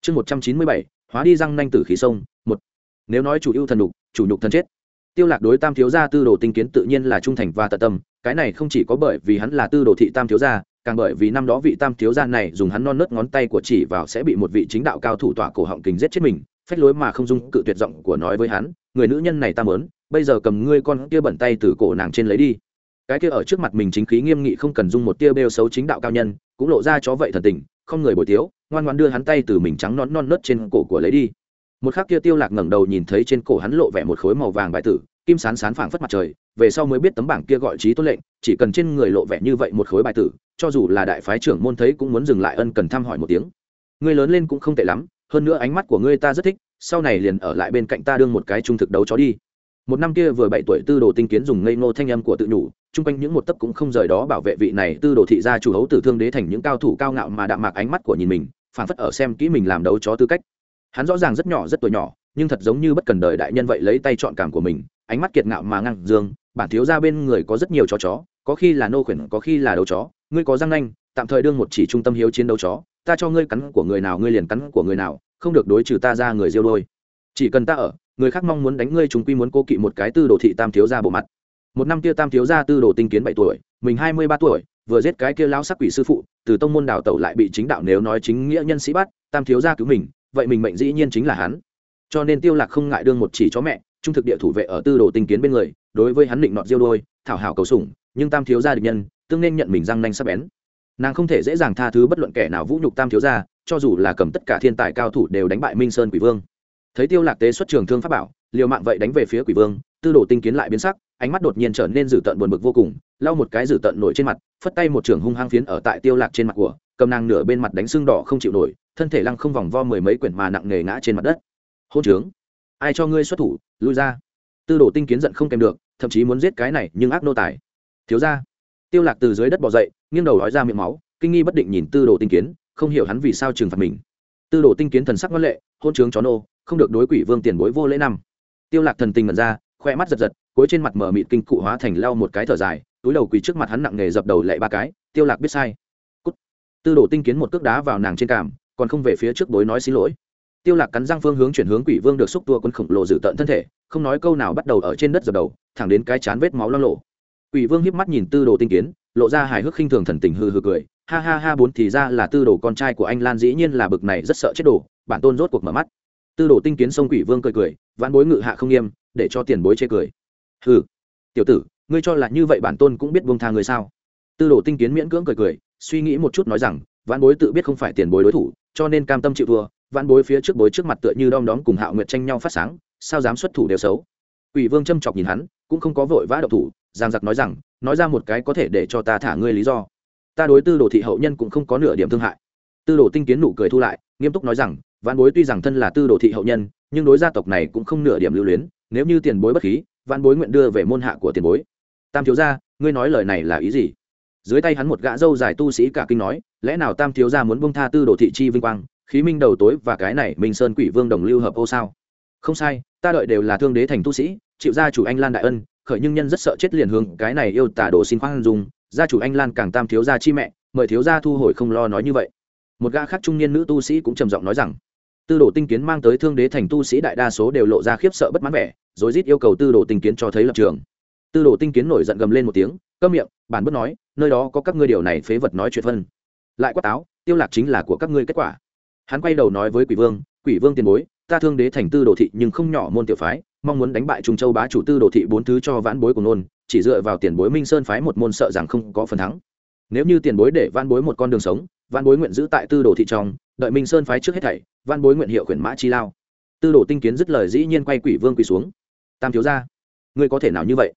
Chương một trăm chín mươi bảy, hóa đi răng nanh tử khí sông, một. Nếu nói chủ ưu thần đục chủ nhục thần chết. Tiêu lạc đối tam thiếu gia tư đồ tinh kiến tự nhiên là trung thành và tận tâm, cái này không chỉ có bởi vì hắn là tư đồ thị tam thiếu gia, càng bởi vì năm đó vị tam thiếu gia này dùng hắn non nớt ngón tay của chỉ vào sẽ bị một vị chính đạo cao thủ tỏa cổ họng kính giết chết mình, phách lối mà không dung cự tuyệt giọng của nói với hắn, người nữ nhân này ta mớn bây giờ cầm ngươi con kia bẩn tay từ cổ nàng trên lấy đi cái kia ở trước mặt mình chính khí nghiêm nghị không cần dung một tia bêu xấu chính đạo cao nhân, cũng lộ ra chó vậy thần tình, không người bồi tiếu, ngoan ngoan đưa hắn tay từ mình trắng non non nớt trên cổ của lấy đi. Một khắc kia tiêu lạc ngẩng đầu nhìn thấy trên cổ hắn lộ vẻ một khối màu vàng bài tử, kim sán sán phảng phất mặt trời, về sau mới biết tấm bảng kia gọi trí tôn lệnh, chỉ cần trên người lộ vẻ như vậy một khối bài tử, cho dù là đại phái trưởng môn thấy cũng muốn dừng lại ân cần thăm hỏi một tiếng. Ngươi lớn lên cũng không tệ lắm, hơn nữa ánh mắt của ngươi ta rất thích, sau này liền ở lại bên cạnh ta đương một cái trung thực đấu chó đi. Một năm kia vừa bảy tuổi tư đồ tinh kiến dùng ngây ngô thanh âm của tự nhủ chung quanh những một tấc cũng không rời đó bảo vệ vị này tư đồ thị gia chủ hấu tử thương đế thành những cao thủ cao ngạo mà đạm mạc ánh mắt của nhìn mình phản phất ở xem kỹ mình làm đấu chó tư cách. Hắn rõ ràng rất nhỏ rất tuổi nhỏ, nhưng thật giống như bất cần đời đại nhân vậy lấy tay chọn cảm của mình, ánh mắt kiệt ngạo mà ngăn dương, bản thiếu ra bên người có rất nhiều chó chó, có khi là nô khuyển, có khi là đấu chó, ngươi có răng nanh, tạm thời đương một chỉ trung tâm hiếu chiến đấu chó, ta cho ngươi cắn của người nào ngươi liền cắn của người nào, không được đối trừ ta ra người diêu đôi. Chỉ cần ta ở, người khác mong muốn đánh ngươi, chúng quy muốn cố kỵ một cái tư đồ thị tam thiếu ra bộ mặt một năm kia tam thiếu gia tư đồ tinh kiến bảy tuổi, mình hai mươi ba tuổi, vừa giết cái kia lao sắc quỷ sư phụ, từ tông môn đào tẩu lại bị chính đạo nếu nói chính nghĩa nhân sĩ bắt, tam thiếu gia cứu mình, vậy mình mệnh dĩ nhiên chính là hắn. Cho nên tiêu lạc không ngại đương một chỉ chó mẹ, trung thực địa thủ vệ ở tư đồ tinh kiến bên người, đối với hắn định nọt diêu đôi, thảo hảo cầu sủng, nhưng tam thiếu gia địch nhân, tương nên nhận mình răng nanh sắc bén. Nàng không thể dễ dàng tha thứ bất luận kẻ nào vũ nhục tam thiếu gia, cho dù là cầm tất cả thiên tài cao thủ đều đánh bại minh sơn quỷ vương. Thấy tiêu lạc tế xuất trường thương pháp bảo, liều mạng vậy đánh về phía quỷ vương tư đồ tinh kiến lại biến sắc, ánh mắt đột nhiên trở nên dữ tợn buồn bực vô cùng, lau một cái dữ tợn nổi trên mặt, phất tay một trường hung hăng phiến ở tại tiêu lạc trên mặt của, cầm nàng nửa bên mặt đánh xương đỏ không chịu nổi, thân thể lăng không vòng vo mười mấy quyển mà nặng nề ngã trên mặt đất. Hôn trướng. Ai cho ngươi xuất thủ, lui ra. Tư đồ tinh kiến giận không kèm được, thậm chí muốn giết cái này, nhưng ác nô tài. Thiếu ra tiêu lạc từ dưới đất bò dậy, nghiêng đầu nói ra miệng máu, kinh nghi bất định nhìn tư đồ tinh kiến, không hiểu hắn vì sao trừng phạt mình. Tư đồ tinh kiến thần sắc ngoan lệ, hôn trướng chó nô, không được đối quỷ vương tiền bối vô lễ năm. Tiêu lạc thần tình ngẩn ra khoe mắt giật giật, cuối trên mặt mở mịt kinh cụ hóa thành lau một cái thở dài, túi đầu quỳ trước mặt hắn nặng nề dập đầu lệ ba cái, tiêu lạc biết sai. Cút. tư đồ tinh kiến một cước đá vào nàng trên cằm, còn không về phía trước bối nói xin lỗi. Tiêu lạc cắn răng phương hướng chuyển hướng quỷ vương được xúc tua quân khổng lồ dự tận thân thể, không nói câu nào bắt đầu ở trên đất dập đầu, thẳng đến cái chán vết máu loang lộ quỷ vương híp mắt nhìn tư đồ tinh kiến, lộ ra hài hước khinh thường thần tình hư hư cười, ha ha ha bốn thì ra là tư đồ con trai của anh lan dĩ nhiên là bực này rất sợ chết đồ, bản tôn rốt cuộc mở mắt. Tư đồ tinh kiến sông quỷ vương cười cười, vãn bối ngự hạ không nghiêm để cho tiền bối chê cười hừ tiểu tử ngươi cho là như vậy bản tôn cũng biết buông tha người sao tư đồ tinh kiến miễn cưỡng cười cười suy nghĩ một chút nói rằng vãn bối tự biết không phải tiền bối đối thủ cho nên cam tâm chịu thua vãn bối phía trước bối trước mặt tựa như đom đóm cùng hạo nguyệt tranh nhau phát sáng sao dám xuất thủ đều xấu Quỷ Vương châm chọc nhìn hắn, cũng không có vội vã động thủ, giang giặc nói rằng, nói ra một cái có thể để cho ta thả ngươi lý do. Ta đối tư đồ thị hậu nhân cũng không có nửa điểm thương hại. Tư đồ tinh kiến nụ cười thu lại, nghiêm túc nói rằng, vãn bối tuy rằng thân là tư đồ thị hậu nhân, nhưng đối gia tộc này cũng không nửa điểm lưu luyến, nếu như tiền bối bất khí, vãn bối nguyện đưa về môn hạ của tiền bối. Tam thiếu gia, ngươi nói lời này là ý gì? Dưới tay hắn một gã râu dài tu sĩ cả kinh nói, lẽ nào Tam thiếu gia muốn buông tha tư đồ thị chi vinh quang, khí minh đầu tối và cái này Minh Sơn Quỷ Vương đồng lưu hợp ô sao? Không sai, ta đợi đều là thương đế thành tu sĩ, chịu gia chủ anh lan đại ân khởi nhưng nhân rất sợ chết liền hướng cái này yêu tả đồ xin khoan dùng gia chủ anh lan càng tam thiếu gia chi mẹ mời thiếu gia thu hồi không lo nói như vậy một gã khác trung niên nữ tu sĩ cũng trầm giọng nói rằng tư đồ tinh kiến mang tới thương đế thành tu sĩ đại đa số đều lộ ra khiếp sợ bất mãn vẻ, rồi rít yêu cầu tư đồ tinh kiến cho thấy lập trường. Tư đồ tinh kiến nổi giận gầm lên một tiếng, câm miệng, bản bất nói, nơi đó có các ngươi điều này phế vật nói chuyện phân. Lại quát táo, tiêu lạc chính là của các ngươi kết quả. Hắn quay đầu nói với quỷ vương quỷ vương tiền bối, ta thương đế thành tư đồ thị nhưng không nhỏ môn tiểu phái, mong muốn đánh bại trung châu bá chủ tư đồ thị bốn thứ cho vãn bối của nôn chỉ dựa vào tiền bối minh sơn phái một môn sợ rằng không có phần thắng. Nếu như tiền bối để vãn bối một con đường sống, vãn bối nguyện giữ tại tư đồ thị trong, đợi minh sơn phái trước hết thảy văn bối nguyện hiệu khuyển mã chi lao. Tư đồ tinh kiến dứt lời dĩ nhiên quay quỷ vương quỳ xuống. Tam thiếu gia, ngươi có thể nào như vậy?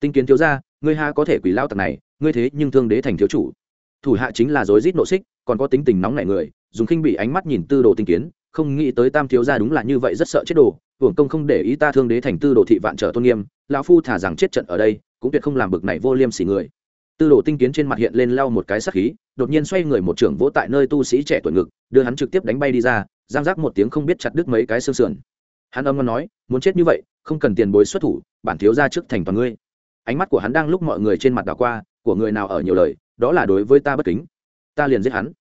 Tinh kiến thiếu gia, ngươi ha có thể quỷ lao tặc này, ngươi thế nhưng thương đế thành thiếu chủ. Thủ hạ chính là rối rít nộ xích, còn có tính tình nóng nảy người, dùng khinh bị ánh mắt nhìn tư đồ tinh kiến, không nghĩ tới tam thiếu gia đúng là như vậy rất sợ chết đồ, hưởng công không để ý ta thương đế thành tư đồ thị vạn trở tôn nghiêm, lão phu thả rằng chết trận ở đây, cũng tuyệt không làm bực này vô liêm sỉ người tư đồ tinh kiến trên mặt hiện lên lau một cái sắc khí đột nhiên xoay người một trưởng vỗ tại nơi tu sĩ trẻ tuổi ngực đưa hắn trực tiếp đánh bay đi ra giang giác một tiếng không biết chặt đứt mấy cái xương sườn. Hắn âm ngon nói muốn chết như vậy không cần tiền bối xuất thủ bản thiếu ra trước thành toàn ngươi. Ánh mắt của hắn đang lúc mọi người trên mặt đảo qua của người nào ở nhiều lời đó là đối với ta bất kính. Ta liền giết hắn.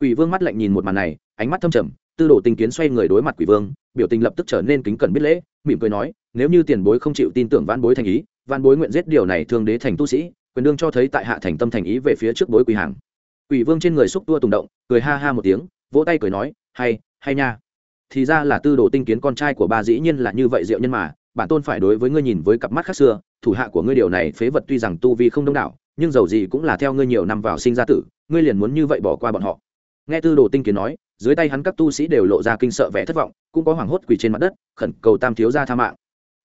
Quỷ Vương mắt lạnh nhìn một màn này, ánh mắt thâm trầm, Tư Đồ Tinh Kiến xoay người đối mặt Quỷ Vương, biểu tình lập tức trở nên kính cẩn biết lễ, mỉm cười nói, nếu như tiền bối không chịu tin tưởng văn Bối thành ý, văn Bối nguyện giết điều này thương đế thành tu sĩ, quyền đương cho thấy tại hạ thành tâm thành ý về phía trước bối quỳ hàng. Quỷ Vương trên người xúc tua tùng động, cười ha ha một tiếng, vỗ tay cười nói, hay, hay nha. Thì ra là Tư Đồ Tinh Kiến con trai của ba dĩ nhiên là như vậy diệu nhân mà, bản tôn phải đối với ngươi nhìn với cặp mắt khác xưa, thủ hạ của ngươi điều này phế vật tuy rằng tu vi không đông đảo, nhưng dầu gì cũng là theo ngươi nhiều năm vào sinh ra tử, ngươi liền muốn như vậy bỏ qua bọn họ nghe tư đồ tinh kiến nói dưới tay hắn các tu sĩ đều lộ ra kinh sợ vẻ thất vọng cũng có hoảng hốt quỳ trên mặt đất khẩn cầu tam thiếu ra tha mạng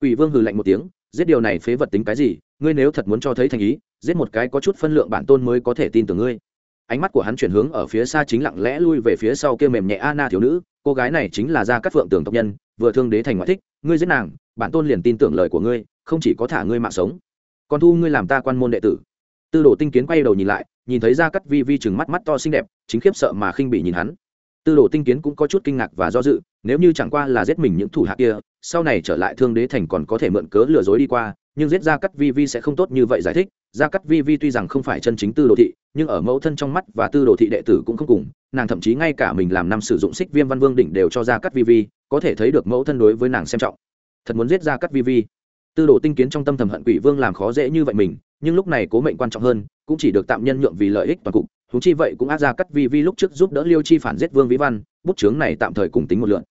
quỷ vương hừ lạnh một tiếng giết điều này phế vật tính cái gì, ngươi nếu thật muốn cho thấy thành ý, giết một cái có chút phân lượng bản tôn mới có thể tin tưởng ngươi. Ánh mắt của hắn chuyển hướng ở phía xa chính lặng lẽ lui về phía sau kia mềm nhẹ Anna thiếu nữ, cô gái này chính là gia cát phượng tường tộc nhân, vừa thương đế thành ngoại thích, ngươi giết nàng, bản tôn liền tin tưởng lời của ngươi, không chỉ có thả ngươi mạng sống. Còn thu ngươi làm ta quan môn đệ tử. Tư đồ tinh kiến quay đầu nhìn lại, nhìn thấy gia cắt vi vi chừng mắt mắt to xinh đẹp, chính khiếp sợ mà khinh bị nhìn hắn. Tư đồ tinh kiến cũng có chút kinh ngạc và do dự, nếu như chẳng qua là giết mình những thủ hạ kia sau này trở lại thương đế thành còn có thể mượn cớ lừa dối đi qua, nhưng giết gia cắt vi vi sẽ không tốt như vậy giải thích. Gia cắt vi vi tuy rằng không phải chân chính tư đồ thị, nhưng ở mẫu thân trong mắt và tư đồ thị đệ tử cũng không cùng, nàng thậm chí ngay cả mình làm năm sử dụng xích viêm văn vương đỉnh đều cho gia cắt vi vi, có thể thấy được mẫu thân đối với nàng xem trọng. Thật muốn giết gia cắt vi vi. Tư đồ tinh kiến trong tâm thầm hận quỷ vương làm khó dễ như vậy mình, nhưng lúc này cố mệnh quan trọng hơn, cũng chỉ được tạm nhân nhượng vì lợi ích toàn cục. Thú chi vậy cũng áp ra cắt vi vi lúc trước giúp đỡ liêu chi phản giết vương vĩ văn, bút chướng này tạm thời cùng tính một lượn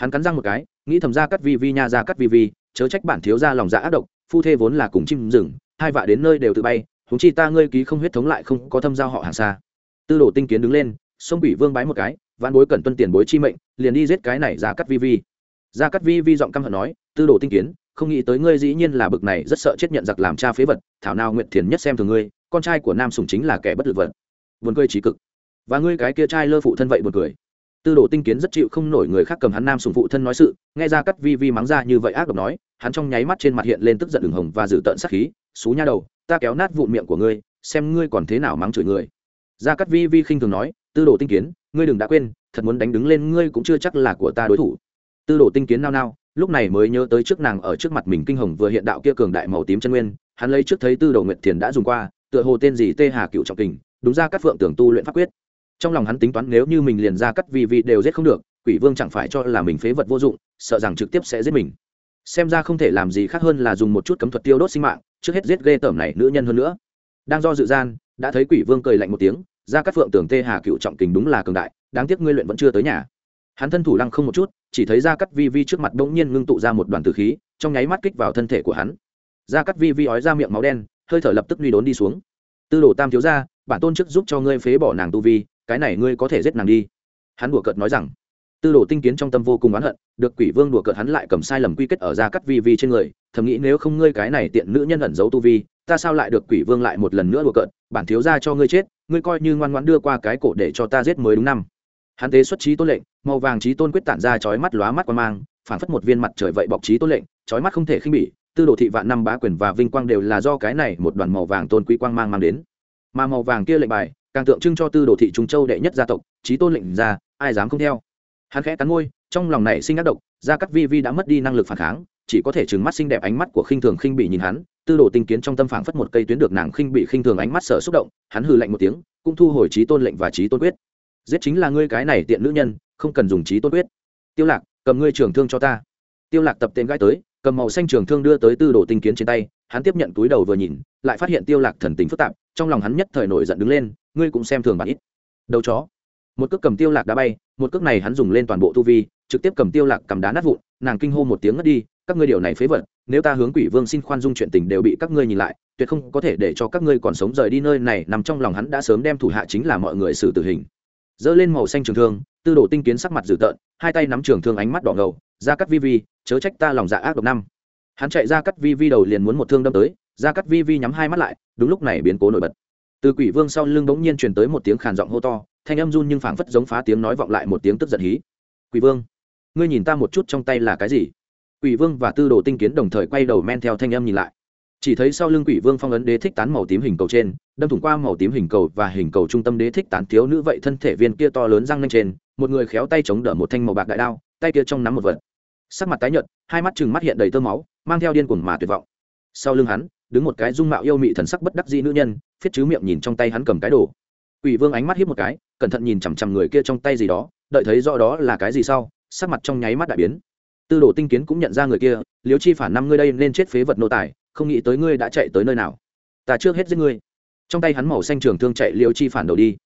hắn cắn răng một cái, nghĩ thầm ra cắt vi vi nha ra cắt vi vi, chớ trách bản thiếu ra lòng dạ ác độc, phu thê vốn là cùng chim rừng, hai vạ đến nơi đều tự bay húng chi ta ngươi ký không huyết thống lại không có thâm giao họ hàng xa. Tư đồ tinh kiến đứng lên, sông bị vương bái một cái văn bối cần tuân tiền bối chi mệnh, liền đi giết cái này ra cắt vi vi. Ra cắt vi vi giọng căm hận nói, tư đồ tinh kiến, không nghĩ tới ngươi dĩ nhiên là bực này, rất sợ chết nhận giặc làm cha phế vật, thảo nào nguyện thiền nhất xem thường ngươi, con trai của nam sùng chính là kẻ bất lực vật. Vườn cười trí cực. Và ngươi cái kia trai lơ phụ thân vậy buồn cười tư đồ tinh kiến rất chịu không nổi người khác cầm hắn nam sùng phụ thân nói sự, nghe ra cắt vi vi mắng ra như vậy ác độc nói, hắn trong nháy mắt trên mặt hiện lên tức giận đường hồng và dự tợn sắc khí, xú nha đầu, ta kéo nát vụn miệng của ngươi, xem ngươi còn thế nào mắng chửi người. Ra cắt vi vi khinh thường nói, tư đồ tinh kiến, ngươi đừng đã quên, thật muốn đánh đứng lên ngươi cũng chưa chắc là của ta đối thủ. Tư đồ tinh kiến nao nao, lúc này mới nhớ tới trước nàng ở trước mặt mình kinh hồng vừa hiện đạo kia cường đại màu tím chân nguyên, hắn lấy trước thấy tư đồ nguyệt thiền đã dùng qua, tựa hồ tên gì tê hà cựu trọng kình, đúng ra các phượng tưởng tu luyện pháp quyết trong lòng hắn tính toán nếu như mình liền ra cắt vì vị đều giết không được, quỷ vương chẳng phải cho là mình phế vật vô dụng, sợ rằng trực tiếp sẽ giết mình. Xem ra không thể làm gì khác hơn là dùng một chút cấm thuật tiêu đốt sinh mạng, trước hết giết ghê tởm này nữ nhân hơn nữa. Đang do dự gian, đã thấy quỷ vương cười lạnh một tiếng, ra các phượng tưởng tê hà cựu trọng kình đúng là cường đại, đáng tiếc ngươi luyện vẫn chưa tới nhà. Hắn thân thủ lăng không một chút, chỉ thấy ra cắt vi vi trước mặt bỗng nhiên ngưng tụ ra một đoàn tử khí, trong nháy mắt kích vào thân thể của hắn. Ra cắt vi vi ói ra miệng máu đen, hơi thở lập tức lui đốn đi xuống. Tư đồ tam thiếu ra bản tôn chức giúp cho ngươi phế bỏ nàng tu vi cái này ngươi có thể giết nàng đi. Hắn đùa cợt nói rằng, tư đồ tinh kiến trong tâm vô cùng oán hận, được quỷ vương đùa cợt hắn lại cầm sai lầm quy kết ở ra cắt vi vi trên người, thầm nghĩ nếu không ngươi cái này tiện nữ nhân ẩn giấu tu vi, ta sao lại được quỷ vương lại một lần nữa đùa cợt, bản thiếu ra cho ngươi chết, ngươi coi như ngoan ngoãn đưa qua cái cổ để cho ta giết mới đúng năm. Hắn tế xuất trí tôn lệnh, màu vàng trí tôn quyết tản ra chói mắt lóa mắt qua mang, phản phất một viên mặt trời vậy bọc trí tôn lệnh, chói mắt không thể khinh bỉ, tư đồ thị vạn năm bá quyền và vinh quang đều là do cái này một đoàn màu vàng tôn quý quang mang mang đến. Mà màu vàng kia lệnh bài càng tượng trưng cho tư đồ thị trung châu đệ nhất gia tộc trí tôn lệnh ra, ai dám không theo. Hắn khẽ cắn môi, trong lòng này sinh ác độc, gia cắt vi vi đã mất đi năng lực phản kháng, chỉ có thể trừng mắt xinh đẹp ánh mắt của khinh thường khinh bị nhìn hắn. Tư đồ tinh kiến trong tâm phảng phất một cây tuyến được nàng khinh bị khinh thường ánh mắt sợ xúc động, hắn hừ lạnh một tiếng, cũng thu hồi trí tôn lệnh và trí tôn quyết. Giết chính là ngươi cái này tiện nữ nhân, không cần dùng trí tôn quyết. Tiêu lạc, cầm ngươi trường thương cho ta. Tiêu lạc tập tên gái tới, cầm màu xanh trường thương đưa tới tư đồ tinh kiến trên tay, hắn tiếp nhận túi đầu vừa nhìn, lại phát hiện tiêu lạc thần tình phức tạp, trong lòng hắn nhất thời nổi giận đứng lên ngươi cũng xem thường bản ít. Đầu chó. Một cước cầm tiêu lạc đá bay, một cước này hắn dùng lên toàn bộ tu vi, trực tiếp cầm tiêu lạc cầm đá nát vụn, nàng kinh hô một tiếng ngất đi, các ngươi điều này phế vật, nếu ta hướng quỷ vương xin khoan dung chuyện tình đều bị các ngươi nhìn lại, tuyệt không có thể để cho các ngươi còn sống rời đi nơi này, nằm trong lòng hắn đã sớm đem thủ hạ chính là mọi người xử tử hình. Dơ lên màu xanh trường thương, tư đồ tinh kiến sắc mặt dữ tợn, hai tay nắm trường thương ánh mắt đỏ ngầu ra cắt vi vi, chớ trách ta lòng dạ ác độc năm. Hắn chạy ra cắt vi vi đầu liền muốn một thương đâm tới ra cắt vi vi nhắm hai mắt lại, đúng lúc này biến cố nổi bật từ quỷ vương sau lưng bỗng nhiên truyền tới một tiếng khàn giọng hô to, thanh âm run nhưng phảng phất giống phá tiếng nói vọng lại một tiếng tức giận hí. Quỷ vương, ngươi nhìn ta một chút trong tay là cái gì? Quỷ vương và tư đồ tinh kiến đồng thời quay đầu men theo thanh âm nhìn lại. Chỉ thấy sau lưng quỷ vương phong ấn đế thích tán màu tím hình cầu trên, đâm thủng qua màu tím hình cầu và hình cầu trung tâm đế thích tán thiếu nữ vậy thân thể viên kia to lớn răng lên trên, một người khéo tay chống đỡ một thanh màu bạc đại đao, tay kia trong nắm một vật. Sắc mặt tái nhợt, hai mắt chừng mắt hiện đầy tơ máu, mang theo điên cuồng mà tuyệt vọng. Sau lưng hắn đứng một cái dung mạo yêu mị thần sắc bất đắc dĩ nữ nhân, phiết chứ miệng nhìn trong tay hắn cầm cái đồ. Quỷ vương ánh mắt hiếp một cái, cẩn thận nhìn chằm chằm người kia trong tay gì đó, đợi thấy rõ đó là cái gì sau, sắc mặt trong nháy mắt đại biến. Tư đồ tinh kiến cũng nhận ra người kia liếu chi phản năm ngươi đây nên chết phế vật nô tài, không nghĩ tới ngươi đã chạy tới nơi nào. Ta trước hết giết ngươi. Trong tay hắn màu xanh trường thương chạy liêu chi phản đầu đi.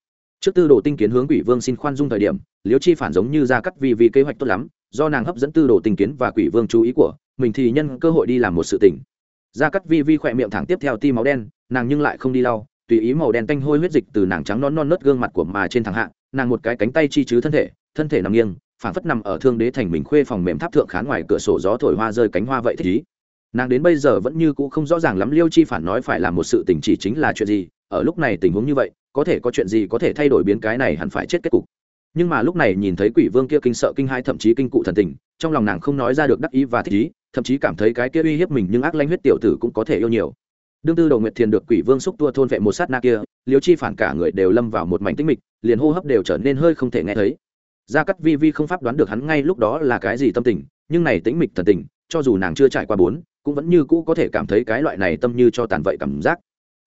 Trước tư đồ tinh kiến hướng quỷ vương xin khoan dung thời điểm, liêu chi phản giống như ra cắt vì vì kế hoạch tốt lắm, do nàng hấp dẫn tư đồ tinh kiến và quỷ vương chú ý của mình thì nhân cơ hội đi làm một sự tình gia cắt vi vi khỏe miệng thẳng tiếp theo ti máu đen, nàng nhưng lại không đi lau, tùy ý màu đen tanh hôi huyết dịch từ nàng trắng non non nớt gương mặt của mà trên thẳng hạ, nàng một cái cánh tay chi chứ thân thể thân thể nằm nghiêng phản phất nằm ở thương đế thành mình khuê phòng mềm tháp thượng khán ngoài cửa sổ gió thổi hoa rơi cánh hoa vậy thích ý. Nàng đến bây giờ vẫn như cũ không rõ ràng lắm liêu chi phản nói phải là một sự tình chỉ chính là chuyện gì, ở lúc này tình huống như vậy, có thể có chuyện gì có thể thay đổi biến cái này hẳn phải chết kết cục. Nhưng mà lúc này nhìn thấy quỷ vương kia kinh sợ kinh hai thậm chí kinh cụ thần tình, trong lòng nàng không nói ra được đắc ý và thích ý thậm chí cảm thấy cái kia uy hiếp mình nhưng ác lanh huyết tiểu tử cũng có thể yêu nhiều. Đương tư đầu nguyệt thiền được quỷ vương xúc tua thôn vệ một sát na kia, liêu chi phản cả người đều lâm vào một mảnh tĩnh mịch, liền hô hấp đều trở nên hơi không thể nghe thấy. Gia cắt vi vi không pháp đoán được hắn ngay lúc đó là cái gì tâm tình, nhưng này tĩnh mịch thần tình, cho dù nàng chưa trải qua bốn, cũng vẫn như cũ có thể cảm thấy cái loại này tâm như cho tàn vậy cảm giác.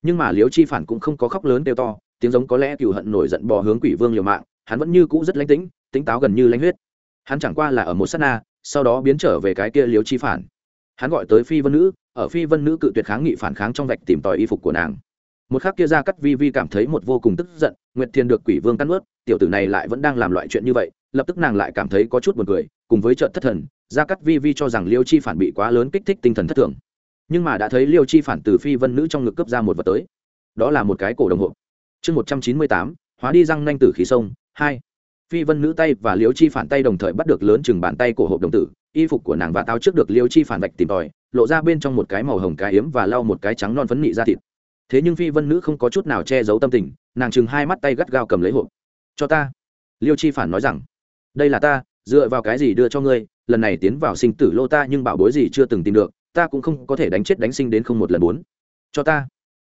Nhưng mà liếu chi phản cũng không có khóc lớn kêu to, tiếng giống có lẽ cựu hận nổi giận bò hướng quỷ vương liều mạng, hắn vẫn như cũ rất lánh tĩnh tính táo gần như lánh huyết. Hắn chẳng qua là ở một sát na sau đó biến trở về cái kia liếu chi phản. Hắn gọi tới phi vân nữ, ở phi vân nữ cự tuyệt kháng nghị phản kháng trong vạch tìm tòi y phục của nàng. Một khắc kia ra cắt vi vi cảm thấy một vô cùng tức giận, nguyệt thiên được quỷ vương cắt ướt tiểu tử này lại vẫn đang làm loại chuyện như vậy, lập tức nàng lại cảm thấy có chút b u ồ n cười, cùng với trợn thất thần, gia cắt vi vi cho rằng liêu chi phản bị quá lớn kích thích tinh thần thất thường. Nhưng mà đã thấy liêu chi phản từ phi vân nữ trong ngực cướp ra một vật tới. Đó là một cái cổ đồng hộp. Chương một trăm chín mươi tám, hóa đi răng nanh tử khí sông, hai phi vân nữ tay và liêu chi phản tay đồng thời bắt được lớn chừng bàn tay của hộp đồng tử, y phục của nàng và tao trước được liêu chi phản vạch tìm tòi, lộ ra bên trong một cái màu hồng cái yếm và lau một cái trắng non phấn nị ra thịt. Thế nhưng phi vân nữ không có chút nào che giấu tâm tình, nàng chừng hai mắt tay gắt gao cầm lấy hộp. Cho ta. Liêu chi phản nói rằng, đây là ta, dựa vào cái gì đưa cho ngươi, lần này tiến vào sinh tử lô ta nhưng bảo bối gì chưa từng tìm được, ta cũng không có thể đánh chết đánh sinh đến không một lần bốn cho ta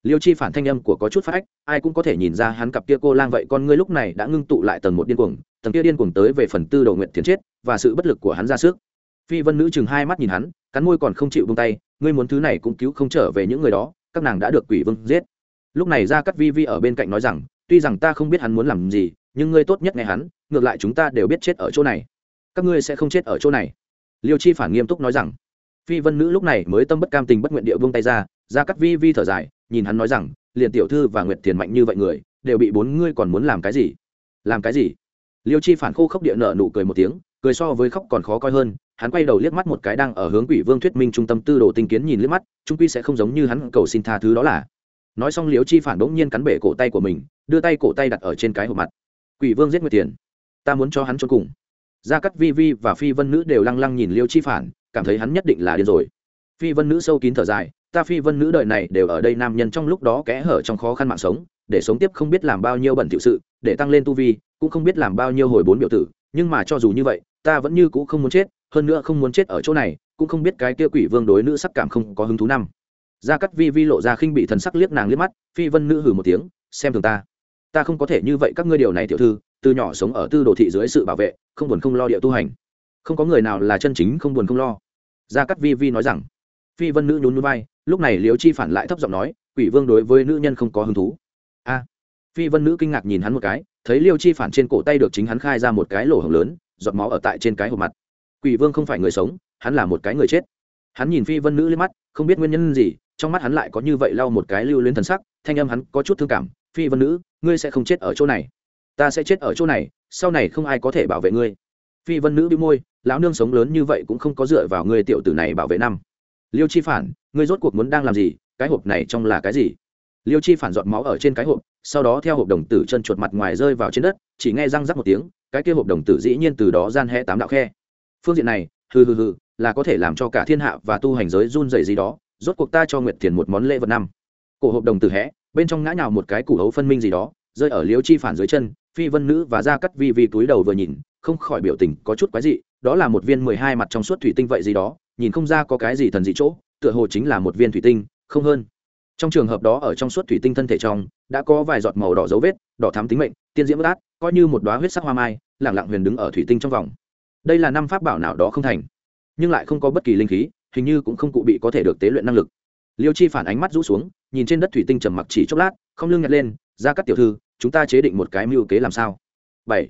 liêu chi phản thanh âm của có chút phát ách, ai cũng có thể nhìn ra hắn cặp kia cô lang vậy, con ngươi lúc này đã ngưng tụ lại tầng một điên cuồng, tầng kia điên cuồng tới về phần tư đầu nguyện thiền chết và sự bất lực của hắn ra sức. Phi vân nữ chừng hai mắt nhìn hắn, cắn môi còn không chịu buông tay, ngươi muốn thứ này cũng cứu không trở về những người đó, các nàng đã được quỷ vương giết. Lúc này ra cắt vi vi ở bên cạnh nói rằng, tuy rằng ta không biết hắn muốn làm gì, nhưng ngươi tốt nhất nghe hắn, ngược lại chúng ta đều biết chết ở chỗ này. Các ngươi sẽ không chết ở chỗ này. Liêu chi phản nghiêm túc nói rằng. Phi vân nữ lúc này mới tâm bất cam tình bất nguyện địa vung tay ra Gia cắt vi vi thở dài, nhìn hắn nói rằng, liền tiểu thư và nguyệt thiền mạnh như vậy người, đều bị bốn ngươi còn muốn làm cái gì? Làm cái gì? Liêu chi phản khô khốc địa nợ nụ cười một tiếng, cười so với khóc còn khó coi hơn, hắn quay đầu liếc mắt một cái đang ở hướng quỷ vương thuyết minh trung tâm tư đồ tinh kiến nhìn liếc mắt trung quy sẽ không giống như hắn cầu xin tha thứ đó là. Nói xong liêu chi phản bỗng nhiên cắn bể cổ tay của mình, đưa tay cổ tay đặt ở trên cái hộp mặt. Quỷ vương giết nguyệt tiền ta muốn cho hắn cho cùng. Gia cắt vi vi và phi vân nữ đều lăng lăng nhìn liêu chi phản, cảm thấy hắn nhất định là điên rồi. Phi vân nữ sâu kín thở dài ta phi vân nữ đời này đều ở đây nam nhân trong lúc đó kẽ hở trong khó khăn mạng sống, để sống tiếp không biết làm bao nhiêu bẩn thiệu sự, để tăng lên tu vi, cũng không biết làm bao nhiêu hồi bốn biểu tử, nhưng mà cho dù như vậy, ta vẫn như cũ không muốn chết, hơn nữa không muốn chết ở chỗ này, cũng không biết cái kia quỷ vương đối nữ sắc cảm không có hứng thú năm. Gia cắt vi vi lộ ra khinh bị thần sắc liếc nàng liếc mắt, phi vân nữ hử một tiếng, xem thường ta. Ta không có thể như vậy các ngươi điều này tiểu thư, từ nhỏ sống ở tư đồ thị dưới sự bảo vệ, không buồn không lo địa tu hành. Không có người nào là chân chính không buồn không lo. Gia cắt vi vi nói rằng. Phi vân nữ nhún núi vai lúc này liễu chi phản lại thấp giọng nói, quỷ vương đối với nữ nhân không có hứng thú. A. Phi vân nữ kinh ngạc nhìn hắn một cái, thấy liêu chi phản trên cổ tay được chính hắn khai ra một cái lỗ hồng lớn, giọt máu ở tại trên cái hộp mặt. Quỷ vương không phải người sống, hắn là một cái người chết. Hắn nhìn phi vân nữ lên mắt, không biết nguyên nhân gì, trong mắt hắn lại có như vậy lau một cái lưu luyến thần sắc, thanh âm hắn có chút thương cảm, phi vân nữ, ngươi sẽ không chết ở chỗ này. Ta sẽ chết ở chỗ này, sau này không ai có thể bảo vệ ngươi. Phi vân nữ bị môi, lão nương sống lớn như vậy cũng không có dựa vào ngươi tiểu tử này bảo vệ năm liêu chi phản, ngươi rốt cuộc muốn đang làm gì? Cái hộp này trong là cái gì? Liêu chi phản dọn máu ở trên cái hộp, sau đó theo hộp đồng tử chân chuột mặt ngoài rơi vào trên đất, chỉ nghe răng rắc một tiếng, cái kia hộp đồng tử dĩ nhiên từ đó gian hẹ tám đạo khe. Phương diện này, hừ hừ hừ, là có thể làm cho cả thiên hạ và tu hành giới run dày gì đó, rốt cuộc ta cho nguyệt thiền một món lễ vật năm. Cổ hộp đồng tử hẽ bên trong ngã nhào một cái củ hấu phân minh gì đó, rơi ở liêu chi phản dưới chân, phi vân nữ và ra cắt vi vi túi đầu vừa nhìn, không khỏi biểu tình có chút quái dị, đó là một viên mười hai mặt trong suốt thủy tinh vậy gì đó nhìn không ra có cái gì thần dị chỗ, tựa hồ chính là một viên thủy tinh, không hơn. Trong trường hợp đó ở trong suốt thủy tinh thân thể trong, đã có vài giọt màu đỏ dấu vết, đỏ thắm tính mệnh, tiên diễm bất át coi như một đoá huyết sắc hoa mai, lẳng lặng huyền đứng ở thủy tinh trong vòng. Đây là năm pháp bảo nào đó không thành, nhưng lại không có bất kỳ linh khí, hình như cũng không cụ bị có thể được tế luyện năng lực. Liêu chi phản ánh mắt rũ xuống, nhìn trên đất thủy tinh trầm mặc chỉ chốc lát, không lương nhặt lên ra các tiểu thư, chúng ta chế định một cái mưu kế làm sao? Bảy.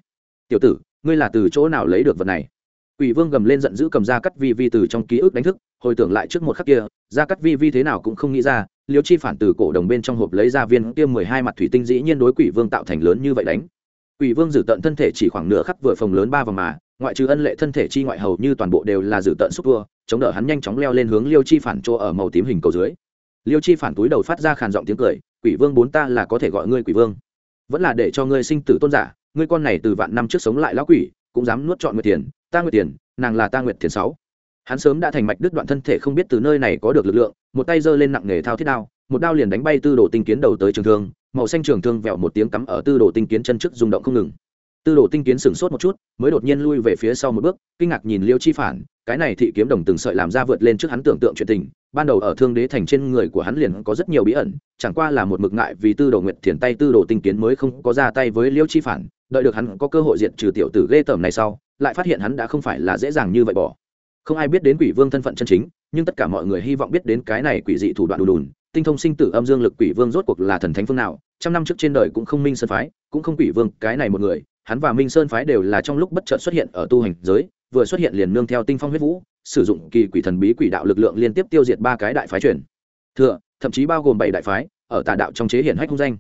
Tiểu tử, ngươi là từ chỗ nào lấy được vật này? Quỷ Vương gầm lên giận dữ cầm ra cắt vi vi từ trong ký ức đánh thức, hồi tưởng lại trước một khắc kia, ra cắt vi vi thế nào cũng không nghĩ ra, Liêu Chi phản từ cổ đồng bên trong hộp lấy ra viên kia mười hai mặt thủy tinh dĩ nhiên đối Quỷ Vương tạo thành lớn như vậy đánh. Quỷ Vương giữ tận thân thể chỉ khoảng nửa khắc vừa phòng lớn ba vòng mà, ngoại trừ ân lệ thân thể chi ngoại hầu như toàn bộ đều là giữ tận xúc vua, chống đỡ hắn nhanh chóng leo lên hướng Liêu Chi phản chỗ ở màu tím hình cầu dưới. Liêu Chi phản túi đầu phát ra khàn giọng tiếng cười, "Quỷ Vương bốn ta là có thể gọi ngươi Quỷ Vương, vẫn là để cho ngươi sinh tử tôn giả, ngươi con này từ vạn năm trước sống lại lão quỷ, cũng dám nuốt trọn nguyệt tiền, ta nguyệt tiền, nàng là ta nguyệt thiền sáu. Hắn sớm đã thành mạch đứt đoạn thân thể không biết từ nơi này có được lực lượng một tay giơ lên nặng nghề thao thiết đao một đao liền đánh bay tư đồ tinh kiến đầu tới trường thương màu xanh trường thương vẹo một tiếng cắm ở tư đồ tinh kiến chân trước rung động không ngừng. Tư đồ tinh kiến sửng sốt một chút mới đột nhiên lui về phía sau một bước kinh ngạc nhìn liêu chi phản cái này thị kiếm đồng từng sợi làm ra vượt lên trước hắn tưởng tượng chuyện tình ban đầu ở thương đế thành trên người của hắn liền có rất nhiều bí ẩn chẳng qua là một mực ngại vì tư đồ nguyệt thiền tay tư đồ tinh kiến mới không có ra tay với liêu chi phản đợi được hắn có cơ hội diện trừ tiểu tử ghê tởm này sau lại phát hiện hắn đã không phải là dễ dàng như vậy bỏ. Không ai biết đến quỷ vương thân phận chân chính, nhưng tất cả mọi người hy vọng biết đến cái này quỷ dị thủ đoạn đùn đùn. Tinh thông sinh tử âm dương lực quỷ vương rốt cuộc là thần thánh phương nào, trăm năm trước trên đời cũng không minh sơn phái, cũng không quỷ vương, cái này một người, hắn và minh sơn phái đều là trong lúc bất chợt xuất hiện ở tu hành giới, vừa xuất hiện liền nương theo tinh phong huyết vũ, sử dụng kỳ quỷ thần bí quỷ đạo lực lượng liên tiếp tiêu diệt ba cái đại phái truyền. Thừa thậm chí bao gồm bảy đại phái, ở tà đạo trong chế hiển hách không danh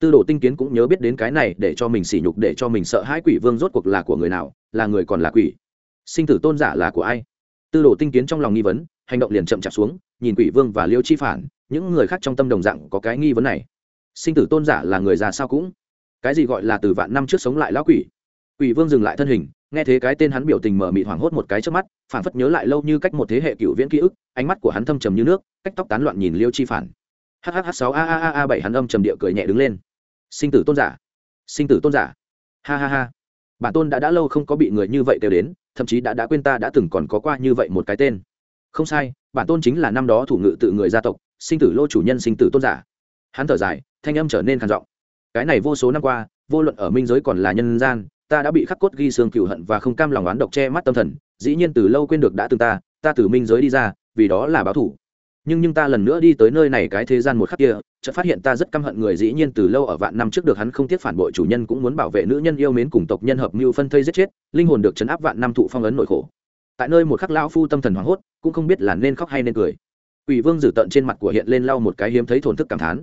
tư đồ tinh kiến cũng nhớ biết đến cái này để cho mình sỉ nhục, để cho mình sợ hãi quỷ vương rốt cuộc là của người nào, là người còn là quỷ. Sinh tử tôn giả là của ai? Tư đồ tinh kiến trong lòng nghi vấn, hành động liền chậm chạp xuống, nhìn quỷ vương và liêu chi phản, những người khác trong tâm đồng dạng có cái nghi vấn này. Sinh tử tôn giả là người già sao cũng? Cái gì gọi là từ vạn năm trước sống lại lão quỷ? Quỷ vương dừng lại thân hình, nghe thế cái tên hắn biểu tình mở mịt hoảng hốt một cái trước mắt phản phất nhớ lại lâu như cách một thế hệ cựu viễn ký ức, ánh mắt của hắn thâm trầm như nước, cách tóc tán loạn nhìn liêu chi phản hh sáu a a a a bảy hắn âm trầm địa cười nhẹ đứng lên. Sinh tử tôn giả. Sinh tử tôn giả. Ha ha ha. Bản tôn đã đã lâu không có bị người như vậy kêu đến, thậm chí đã đã quên ta đã từng còn có qua như vậy một cái tên. Không sai, bản tôn chính là năm đó thủ ngự tự người gia tộc, sinh tử lô chủ nhân sinh tử tôn giả. Hắn thở dài, thanh âm trở nên khàn giọng. Cái này vô số năm qua, vô luận ở minh giới còn là nhân gian, ta đã bị khắc cốt ghi xương cựu hận và không cam lòng oán độc che mắt tâm thần, dĩ nhiên từ lâu quên được đã từng ta ta từ minh giới đi ra, vì đó là báo thủ nhưng nhưng ta lần nữa đi tới nơi này cái thế gian một khắc kia chợt phát hiện ta rất căm hận người dĩ nhiên từ lâu ở vạn năm trước được hắn không tiếc phản bội chủ nhân cũng muốn bảo vệ nữ nhân yêu mến cùng tộc nhân hợp mưu phân thây giết chết linh hồn được chấn áp vạn năm thụ phong ấn nội khổ tại nơi một khắc lão phu tâm thần hoảng hốt cũng không biết là nên khóc hay nên cười Quỷ Vương dử tận trên mặt của hiện lên lau một cái hiếm thấy thổn thức cảm thán.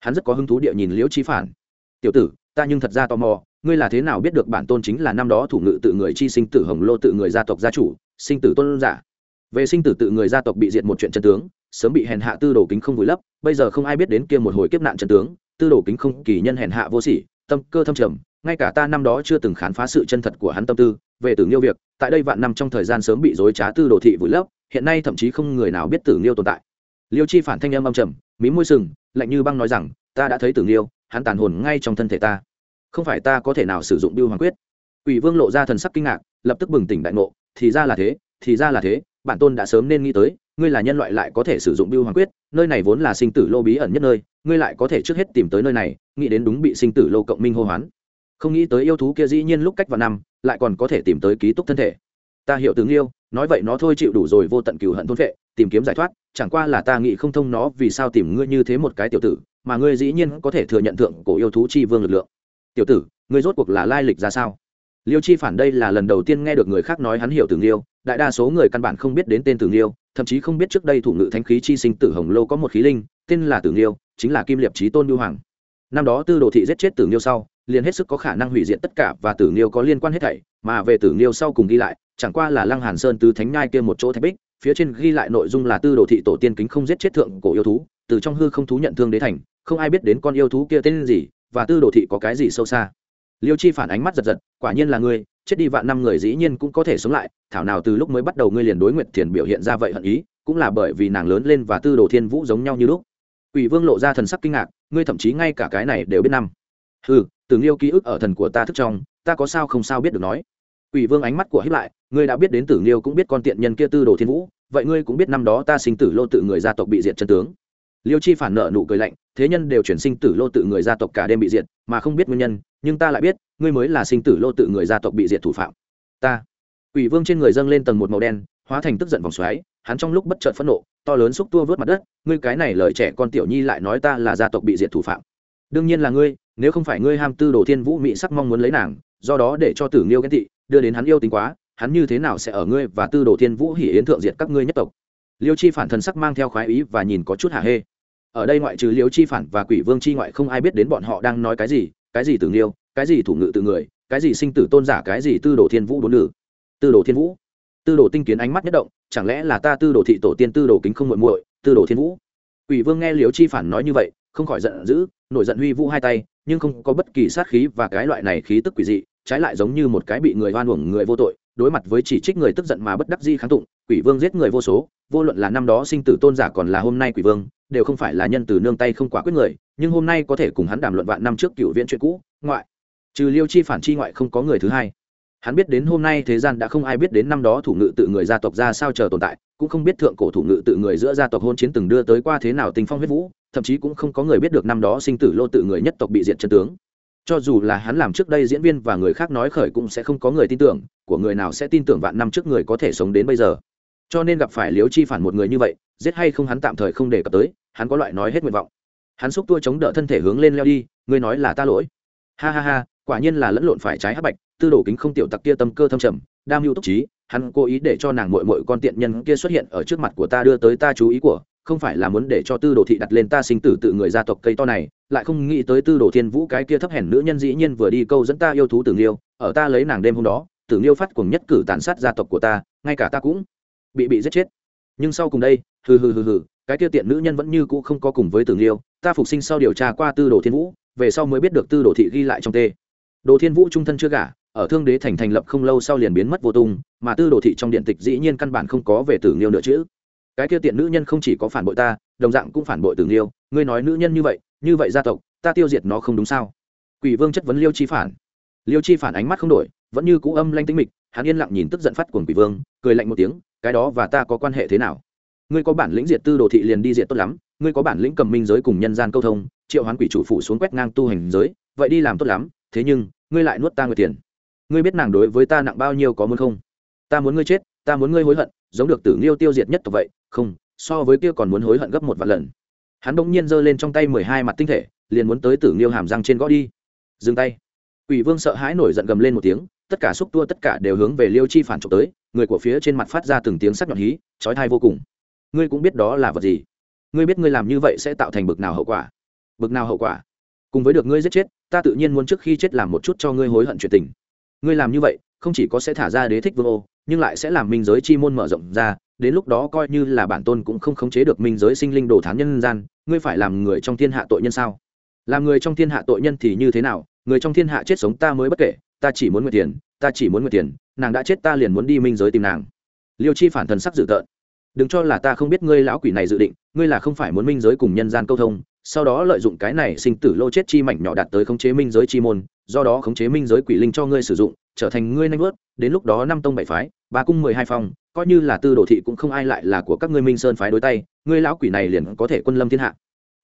Hắn rất có hứng thú địa nhìn Liễu chi Phản. "Tiểu tử, ta nhưng thật ra tò mò, ngươi là thế nào biết được bản tôn chính là năm đó thủ ngự tự người chi sinh tử Hồng Lô tự người gia tộc gia chủ, sinh tử tôn giả?" Về sinh tử tự người gia tộc bị diệt một chuyện chân tướng, sớm bị hèn hạ tư đồ kính không vùi lấp, bây giờ không ai biết đến kia một hồi kiếp nạn trần tướng, tư đồ kính không kỳ nhân hèn hạ vô sỉ, tâm cơ thâm trầm, ngay cả ta năm đó chưa từng khám phá sự chân thật của hắn tâm tư, về tử nghiêu việc, tại đây vạn năm trong thời gian sớm bị dối trá tư đồ thị vùi lấp, hiện nay thậm chí không người nào biết tử nghiêu tồn tại. Liêu chi phản thanh âm âm trầm mí môi sừng lạnh như băng nói rằng ta đã thấy tử nghiêu hắn tàn hồn ngay trong thân thể ta. Không phải ta có thể nào sử dụng biêu hoàng quyết. Ủy vương lộ ra thần sắc kinh ngạc lập tức bừng tỉnh đại ngộ thì ra là thế thì ra là thế bản tôn đã sớm nên nghĩ tới ngươi là nhân loại lại có thể sử dụng biêu hoàng quyết, nơi này vốn là sinh tử lô bí ẩn nhất nơi, ngươi lại có thể trước hết tìm tới nơi này, nghĩ đến đúng bị sinh tử lô cộng minh hô hoán. Không nghĩ tới yêu thú kia dĩ nhiên lúc cách vào năm, lại còn có thể tìm tới ký túc thân thể. Ta hiểu tướng yêu nói vậy nó thôi chịu đủ rồi vô tận cừu hận thôn vệ tìm kiếm giải thoát, chẳng qua là ta nghĩ không thông nó vì sao tìm ngươi như thế một cái tiểu tử, mà ngươi dĩ nhiên có thể thừa nhận thượng cổ yêu thú chi vương lực lượng. Tiểu tử, ngươi rốt cuộc là lai lịch ra sao? Liêu chi phản đây là lần đầu tiên nghe được người khác nói hắn hiểu tướng liêu đại đa số người căn bản không biết đến tên tử nghiêu, thậm chí không biết trước đây thủ ngự thánh khí chi sinh tử hồng lô có một khí linh, tên là tử nghiêu, chính là kim liệp trí tôn lưu hoàng. Năm đó tư đồ thị giết chết tử nghiêu sau, liền hết sức có khả năng hủy diệt tất cả và tử nghiêu có liên quan hết thảy, mà về tử nghiêu sau cùng ghi lại, chẳng qua là lăng hàn sơn tứ thánh nhai kia một chỗ thạch bích, phía trên ghi lại nội dung là tư đồ thị tổ tiên kính không giết chết thượng cổ yêu thú, từ trong hư không thú nhận thương đế thành, không ai biết đến con yêu thú kia tên gì, và tư đồ thị có cái gì sâu xa liêu chi phản ánh mắt giật giật quả nhiên là ngươi chết đi vạn năm người dĩ nhiên cũng có thể sống lại thảo nào từ lúc mới bắt đầu ngươi liền đối nguyện thiền biểu hiện ra vậy hận ý cũng là bởi vì nàng lớn lên và tư đồ thiên vũ giống nhau như lúc. Ủy vương lộ ra thần sắc kinh ngạc ngươi thậm chí ngay cả cái này đều biết năm. Ừ từng yêu ký ức ở thần của ta thức trong ta có sao không sao biết được nói. Quỷ Vương ánh mắt của hiếp lại, ngươi đã biết đến Tử Nghiêu cũng biết con tiện nhân kia tư đồ thiên vũ, vậy ngươi cũng biết năm đó ta sinh tử lô tự người gia tộc bị diệt chân tướng. Liêu Chi phản nợ nụ cười lạnh, thế nhân đều chuyển sinh tử lô tự người gia tộc cả đêm bị diệt, mà không biết nguyên nhân, nhưng ta lại biết, ngươi mới là sinh tử lô tự người gia tộc bị diệt thủ phạm. Ta. Quỷ Vương trên người dâng lên tầng một màu đen, hóa thành tức giận vòng xoáy, hắn trong lúc bất chợt phẫn nộ, to lớn xúc tua vớt mặt đất, ngươi cái này lời trẻ con tiểu nhi lại nói ta là gia tộc bị diệt thủ phạm. Đương nhiên là ngươi, nếu không phải ngươi ham tư đồ thiên vũ mỹ sắc mong muốn lấy nàng, do đó để cho Tử Nghiêu ghen tị, đưa đến hắn yêu tính quá hắn như thế nào sẽ ở ngươi và tư đồ thiên vũ hỉ yến thượng diệt các ngươi nhất tộc liêu chi phản thần sắc mang theo khoái ý và nhìn có chút hả hê. Ở đây ngoại trừ liêu chi phản và quỷ vương chi ngoại không ai biết đến bọn họ đang nói cái gì cái gì tử liêu, cái gì thủ ngự từ người, cái gì sinh tử tôn giả, cái gì tư đồ thiên vũ bốn nữ. Tư đồ thiên vũ. Tư đồ tinh kiến ánh mắt nhất động, chẳng lẽ là ta tư đồ thị tổ tiên tư đồ kính không muội muội, tư đồ thiên vũ? Quỷ vương nghe liêu chi phản nói như vậy, không khỏi giận dữ, nổi giận huy vũ hai tay, nhưng không có bất kỳ sát khí và cái loại này khí tức quỷ dị, trái lại giống như một cái bị người hoan uổng, người vô tội đối mặt với chỉ trích người tức giận mà bất đắc di kháng tụng, quỷ vương giết người vô số, vô luận là năm đó sinh tử tôn giả còn là hôm nay quỷ vương, đều không phải là nhân từ nương tay không quả quyết người, nhưng hôm nay có thể cùng hắn đàm luận vạn năm trước cựu viễn chuyện cũ, ngoại. Trừ liêu chi phản chi ngoại không có người thứ hai. Hắn biết đến hôm nay thế gian đã không ai biết đến năm đó thủ ngự tự người gia tộc ra sao chờ tồn tại, cũng không biết thượng cổ thủ ngự tự người giữa gia tộc hôn chiến từng đưa tới qua thế nào tình phong huyết vũ, thậm chí cũng không có người biết được năm đó sinh tử lô tự người nhất tộc bị diệt chân tướng cho dù là hắn làm trước đây diễn viên và người khác nói khởi cũng sẽ không có người tin tưởng, của người nào sẽ tin tưởng vạn năm trước người có thể sống đến bây giờ. Cho nên gặp phải liếu chi phản một người như vậy, giết hay không hắn tạm thời không đề cập tới, hắn có loại nói hết nguyện vọng. Hắn xúc tua chống đỡ thân thể hướng lên leo đi, ngươi nói là ta lỗi. Ha ha ha, quả nhiên là lẫn lộn phải trái hắc bạch, tư đồ kính không tiểu tặc kia tâm cơ thâm trầm, đam mưu túc trí, hắn cố ý để cho nàng mội mội con tiện nhân kia xuất hiện ở trước mặt của ta đưa tới ta chú ý của, không phải là muốn để cho tư đồ thị đặt lên ta sinh tử tự người gia tộc cây to này lại không nghĩ tới tư đồ thiên vũ cái kia thấp hèn nữ nhân dĩ nhiên vừa đi câu dẫn ta yêu thú tử nghiêu, ở ta lấy nàng đêm hôm đó, tử nghiêu phát cuồng nhất cử tàn sát gia tộc của ta, ngay cả ta cũng bị bị giết chết. Nhưng sau cùng đây, hừ hừ hừ hừ, cái kia tiện nữ nhân vẫn như cũ không có cùng với tử nghiêu, ta phục sinh sau điều tra qua tư đồ thiên vũ, về sau mới biết được tư đồ thị ghi lại trong tê. Đồ thiên vũ trung thân chưa gả, ở thương đế thành thành lập không lâu sau liền biến mất vô tung, mà tư đồ thị trong điện tịch dĩ nhiên căn bản không có về tử nghiêu nữa chứ. Cái kia tiện nữ nhân không chỉ có phản bội ta, đồng dạng cũng phản bội tử nghiêu, ngươi nói nữ nhân như vậy như vậy gia tộc, ta tiêu diệt nó không đúng sao? Quỷ vương chất vấn liêu chi phản. Liêu chi phản ánh mắt không đổi, vẫn như cũ âm lanh tĩnh mịch, hắn yên lặng nhìn tức giận phát cuồng quỷ vương, cười lạnh một tiếng, cái đó và ta có quan hệ thế nào? Ngươi có bản lĩnh diệt tư đồ thị liền đi diệt tốt lắm, ngươi có bản lĩnh cầm minh giới cùng nhân gian câu thông, triệu hoán quỷ chủ phụ xuống quét ngang tu hành giới, vậy đi làm tốt lắm, thế nhưng, ngươi lại nuốt ta người tiền. Ngươi biết nàng đối với ta nặng bao nhiêu có muốn không? Ta muốn ngươi chết, ta muốn ngươi hối hận, giống được tử nghiêu tiêu diệt nhất tộc vậy, không, so với kia còn muốn hối hận gấp một vạn lần hắn bỗng nhiên giơ lên trong tay mười hai mặt tinh thể liền muốn tới tử nghiêu hàm răng trên gõ đi dừng tay Quỷ Vương sợ hãi nổi giận gầm lên một tiếng, tất cả xúc tua tất cả đều hướng về Liêu Chi phản trộm tới, người của phía trên mặt phát ra từng tiếng sắc nhọn hí, chói tai vô cùng. Ngươi cũng biết đó là vật gì? Ngươi biết ngươi làm như vậy sẽ tạo thành bực nào hậu quả? Bực nào hậu quả? Cùng với được ngươi giết chết, ta tự nhiên muốn trước khi chết làm một chút cho ngươi hối hận chuyện tình. Ngươi làm như vậy, không chỉ có sẽ thả ra đế thích vương ô, nhưng lại sẽ làm minh giới chi môn mở rộng ra, đến lúc đó coi như là bản tôn cũng không khống chế được minh giới sinh linh đồ thán nhân gian, ngươi phải làm người trong thiên hạ tội nhân sao? Làm người trong thiên hạ tội nhân thì như thế nào? người trong thiên hạ chết sống ta mới bất kể ta chỉ muốn nguyện tiền ta chỉ muốn nguyện tiền nàng đã chết ta liền muốn đi minh giới tìm nàng liêu chi phản thần sắc dự tợn đừng cho là ta không biết ngươi lão quỷ này dự định ngươi là không phải muốn minh giới cùng nhân gian câu thông sau đó lợi dụng cái này sinh tử lô chết chi mảnh nhỏ đạt tới khống chế minh giới chi môn, do đó khống chế minh giới quỷ linh cho ngươi sử dụng, trở thành ngươi nanh vớt đến lúc đó năm tông bảy phái, ba cung mười hai phong, coi như là tư đồ thị cũng không ai lại là của các ngươi minh sơn phái đối tay, ngươi lão quỷ này liền có thể quân lâm thiên hạ.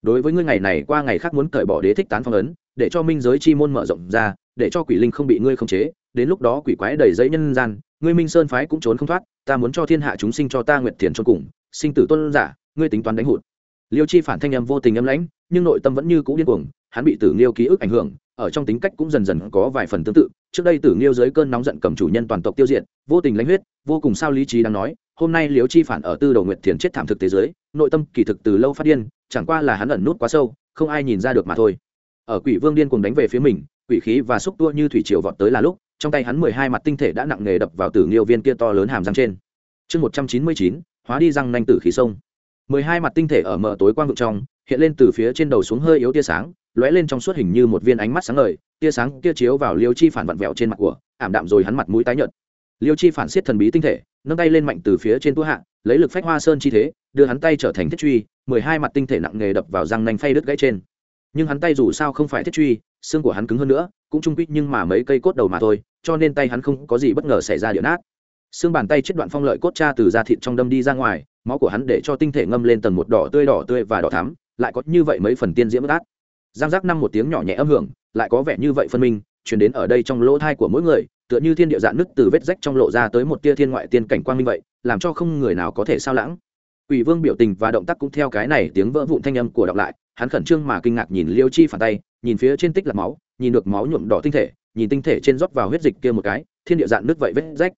Đối với ngươi ngày này qua ngày khác muốn cởi bỏ đế thích tán phong ấn, để cho minh giới chi môn mở rộng ra, để cho quỷ linh không bị ngươi khống chế, đến lúc đó quỷ quái đầy giấy nhân gian, ngươi minh sơn phái cũng trốn không thoát, ta muốn cho thiên hạ chúng sinh cho ta nguyện tiền cho cùng, sinh tử tuân giả, ngươi tính toán đánh hụt liêu chi phản thanh âm vô tình âm lãnh, nhưng nội tâm vẫn như cũ điên cuồng, hắn bị tử liêu ký ức ảnh hưởng, ở trong tính cách cũng dần dần có vài phần tương tự. Trước đây tử liêu dưới cơn nóng giận cầm chủ nhân toàn tộc tiêu diệt, vô tình lãnh huyết, vô cùng sao lý trí đang nói, hôm nay liêu chi phản ở tư đầu nguyện thiền chết thảm thực tế giới, nội tâm kỳ thực từ lâu phát điên, chẳng qua là hắn ẩn nút quá sâu, không ai nhìn ra được mà thôi. Ở quỷ vương điên cùng đánh về phía mình, quỷ khí và xúc tua như thủy triều vọt tới là lúc, trong tay hắn mười hai mặt tinh thể đã nặng nề đập vào tử nghiêu viên kia to lớn hàm răng trên. Chương một trăm chín mươi chín, hóa đi răng nanh tử khí sông mười hai mặt tinh thể ở mờ tối quang vực trong, hiện lên từ phía trên đầu xuống hơi yếu tia sáng, lóe lên trong suốt hình như một viên ánh mắt sáng ngời, tia sáng kia chiếu vào liêu chi phản vặn vẹo trên mặt của, ảm đạm rồi hắn mặt mũi tái nhợt. Liêu chi phản siết thần bí tinh thể, nâng tay lên mạnh từ phía trên túa hạ, lấy lực phách hoa sơn chi thế, đưa hắn tay trở thành thiết truy, mười hai mặt tinh thể nặng nề đập vào răng nanh phay đứt gãy trên. Nhưng hắn tay dù sao không phải thiết truy, xương của hắn cứng hơn nữa, cũng trung quýt nhưng mà mấy cây cốt đầu mà thôi, cho nên tay hắn không có gì bất ngờ xảy ra điện nát xương bàn tay chết đoạn phong lợi cốt cha từ da thịt trong đâm đi ra ngoài máu của hắn để cho tinh thể ngâm lên tầng một đỏ tươi đỏ tươi và đỏ thắm lại có như vậy mấy phần tiên diễm bất át giang giác năm một tiếng nhỏ nhẹ âm hưởng lại có vẻ như vậy phân minh chuyển đến ở đây trong lỗ thai của mỗi người tựa như thiên địa dạn nứt từ vết rách trong lộ ra tới một tia thiên ngoại tiên cảnh quang minh vậy làm cho không người nào có thể sao lãng Quỷ Vương biểu tình và động tác cũng theo cái này tiếng vỡ vụn thanh âm của đọc lại, hắn khẩn trương mà kinh ngạc nhìn Liêu Chi phản tay, nhìn phía trên tích là máu, nhìn được máu nhuộm đỏ tinh thể, nhìn tinh thể trên rót vào huyết dịch kia một cái, thiên địa dạn nước vậy vết rách.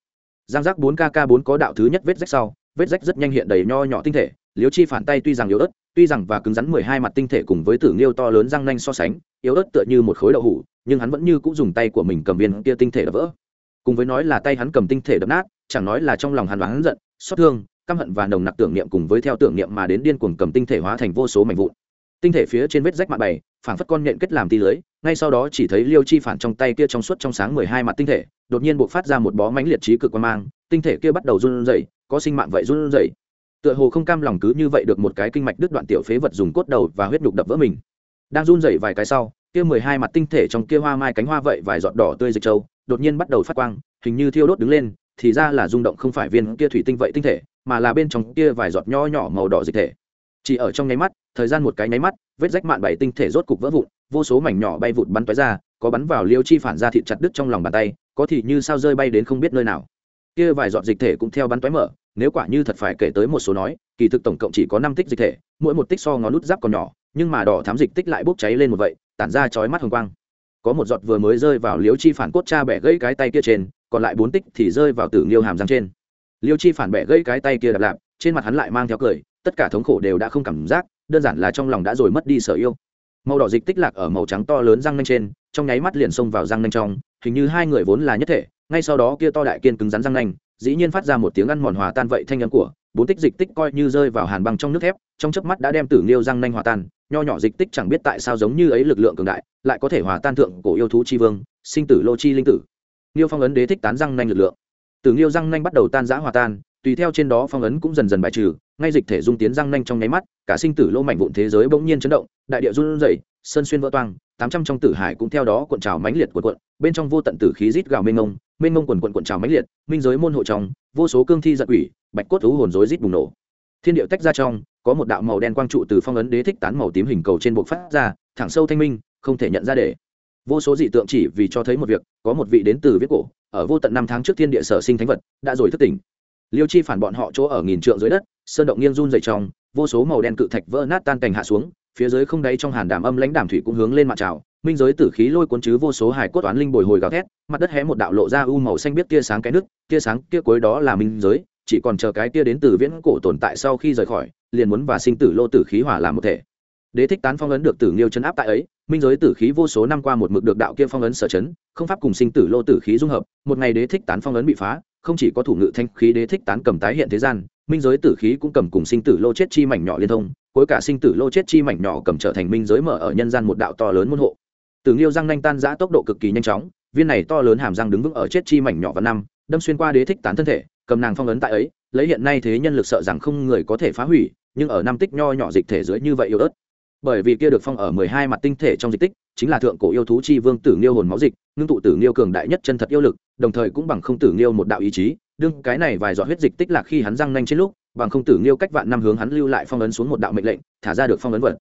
Giang giác 4KK4 có đạo thứ nhất vết rách sau, vết rách rất nhanh hiện đầy nho nhỏ tinh thể, Liêu Chi phản tay tuy rằng yếu ớt, tuy rằng và cứng rắn 12 mặt tinh thể cùng với tử nghiêu to lớn răng nanh so sánh, yếu ớt tựa như một khối đậu hủ, nhưng hắn vẫn như cũ dùng tay của mình cầm viên kia tinh thể đập vỡ. Cùng với nói là tay hắn cầm tinh thể đập nát, chẳng nói là trong lòng hắn oán giận, xót thương, căm hận và nồng nặc tưởng niệm cùng với theo tưởng niệm mà đến điên cuồng cầm tinh thể hóa thành vô số mảnh vụn tinh thể phía trên vết rách mạng bày, phảng phất con nhện kết làm ti lưới, ngay sau đó chỉ thấy liêu chi phản trong tay kia trong suốt trong sáng mười hai mặt tinh thể, đột nhiên buộc phát ra một bó mánh liệt trí cực quan mang, tinh thể kia bắt đầu run rẩy, có sinh mạng vậy run rẩy. Tựa hồ không cam lòng cứ như vậy được một cái kinh mạch đứt đoạn tiểu phế vật dùng cốt đầu và huyết nhục đập vỡ mình. Đang run rẩy vài cái sau, kia mười hai mặt tinh thể trong kia hoa mai cánh hoa vậy vài giọt đỏ tươi dịch trâu đột nhiên bắt đầu phát quang, hình như thiêu đốt đứng lên, thì ra là rung động không phải viên kia thủy tinh vậy tinh thể, mà là bên trong kia vài giọt nho nhỏ màu đỏ dịch thể chỉ ở trong nháy mắt, thời gian một cái nháy mắt, vết rách mạn bảy tinh thể rốt cục vỡ vụn, vô số mảnh nhỏ bay vụt bắn tói ra, có bắn vào liêu chi phản ra thịt chặt đứt trong lòng bàn tay, có thì như sao rơi bay đến không biết nơi nào. Kia vài giọt dịch thể cũng theo bắn tói mở, nếu quả như thật phải kể tới một số nói, kỳ thực tổng cộng chỉ có năm tích dịch thể, mỗi một tích so ngón nút giáp còn nhỏ, nhưng mà đỏ thám dịch tích lại bốc cháy lên một vậy, tản ra chói mắt hồng quang. Có một giọt vừa mới rơi vào liêu chi phản cốt cha bẻ gãy cái tay kia trên, còn lại bốn tích thì rơi vào tử liêu hàm răng trên. Liêu chi phản bẻ gãy cái tay kia đạp lạp, trên mặt hắn lại mang theo cười tất cả thống khổ đều đã không cảm giác, đơn giản là trong lòng đã rồi mất đi sở yêu. Màu đỏ dịch tích lạc ở màu trắng to lớn răng nanh trên, trong nháy mắt liền xông vào răng nanh trong, hình như hai người vốn là nhất thể, ngay sau đó kia to đại kiên cứng rắn răng nanh, dĩ nhiên phát ra một tiếng ăn mòn hòa tan vậy thanh âm của, bốn tích dịch tích coi như rơi vào hàn băng trong nước thép, trong chớp mắt đã đem tử liêu răng nanh hòa tan, nho nhỏ dịch tích chẳng biết tại sao giống như ấy lực lượng cường đại, lại có thể hòa tan thượng cổ yêu thú chi vương, sinh tử lô chi linh tử. Liêu phong ấn đế thích tán răng nanh lực lượng. Tử liêu răng nanh bắt đầu tan giã hòa tan, tùy theo trên đó phong ấn cũng dần dần bài trừ ngay dịch thể dung tiến răng nhanh trong nháy mắt, cả sinh tử lô mảnh vụn thế giới bỗng nhiên chấn động, đại địa run rẩy, sơn xuyên vỡ toang, tám trăm trong tử hải cũng theo đó cuộn trào mãnh liệt cuộn cuộn, bên trong vô tận tử khí rít gào mênh ngông mênh ngông quần quần cuộn trào mãnh liệt, minh giới môn hộ trong, vô số cương thi giật quỷ, bạch cốt thú hồn rối rít bùng nổ. Thiên điệu tách ra trong, có một đạo màu đen quang trụ từ phong ấn đế thích tán màu tím hình cầu trên bộ phát ra, thẳng sâu thanh minh, không thể nhận ra để. Vô số dị tượng chỉ vì cho thấy một việc, có một vị đến từ viết cổ, ở vô tận năm tháng trước thiên địa sở sinh thánh vật, đã rồi thức tỉnh liêu chi phản bọn họ chỗ ở nghìn trượng dưới đất, sơn động nghiêng run dày trong, vô số màu đen cự thạch vỡ nát tan cành hạ xuống, phía dưới không đáy trong hàn đàm âm lãnh đàm thủy cũng hướng lên mặt trào. Minh giới tử khí lôi cuốn chứ vô số hải cốt toán linh bồi hồi gào thét, mặt đất hé một đạo lộ ra u màu xanh biết tia sáng cái nước tia sáng kia cuối đó là minh giới, chỉ còn chờ cái tia đến từ viễn cổ tồn tại sau khi rời khỏi, liền muốn và sinh tử lô tử khí hỏa làm một thể. Đế thích tán phong ấn được tử nghiêu chấn áp tại ấy, minh giới tử khí vô số năm qua một mực được đạo kia phong ấn sở chấn, không pháp cùng sinh tử lô tử khí dung hợp, một ngày đế thích tán phong ấn bị phá không chỉ có thủ ngự thanh khí đế thích tán cầm tái hiện thế gian, minh giới tử khí cũng cầm cùng sinh tử lô chết chi mảnh nhỏ liên thông, cuối cả sinh tử lô chết chi mảnh nhỏ cầm trở thành minh giới mở ở nhân gian một đạo to lớn môn hộ. Tử nghiêu răng nanh tan giã tốc độ cực kỳ nhanh chóng, viên này to lớn hàm răng đứng vững ở chết chi mảnh nhỏ và năm, đâm xuyên qua đế thích tán thân thể, cầm nàng phong ấn tại ấy, lấy hiện nay thế nhân lực sợ rằng không người có thể phá hủy, nhưng ở năm tích nho nhỏ dịch thể dưới như vậy yếu ớt. Bởi vì kia được phong ở mười hai mặt tinh thể trong dịch tích chính là thượng cổ yêu thú chi vương tử nghiêu hồn máu dịch ngưng tụ tử nghiêu cường đại nhất chân thật yêu lực đồng thời cũng bằng không tử nghiêu một đạo ý chí đương cái này vài giọt huyết dịch tích lạc khi hắn răng nanh trên lúc bằng không tử nghiêu cách vạn năm hướng hắn lưu lại phong ấn xuống một đạo mệnh lệnh thả ra được phong ấn vật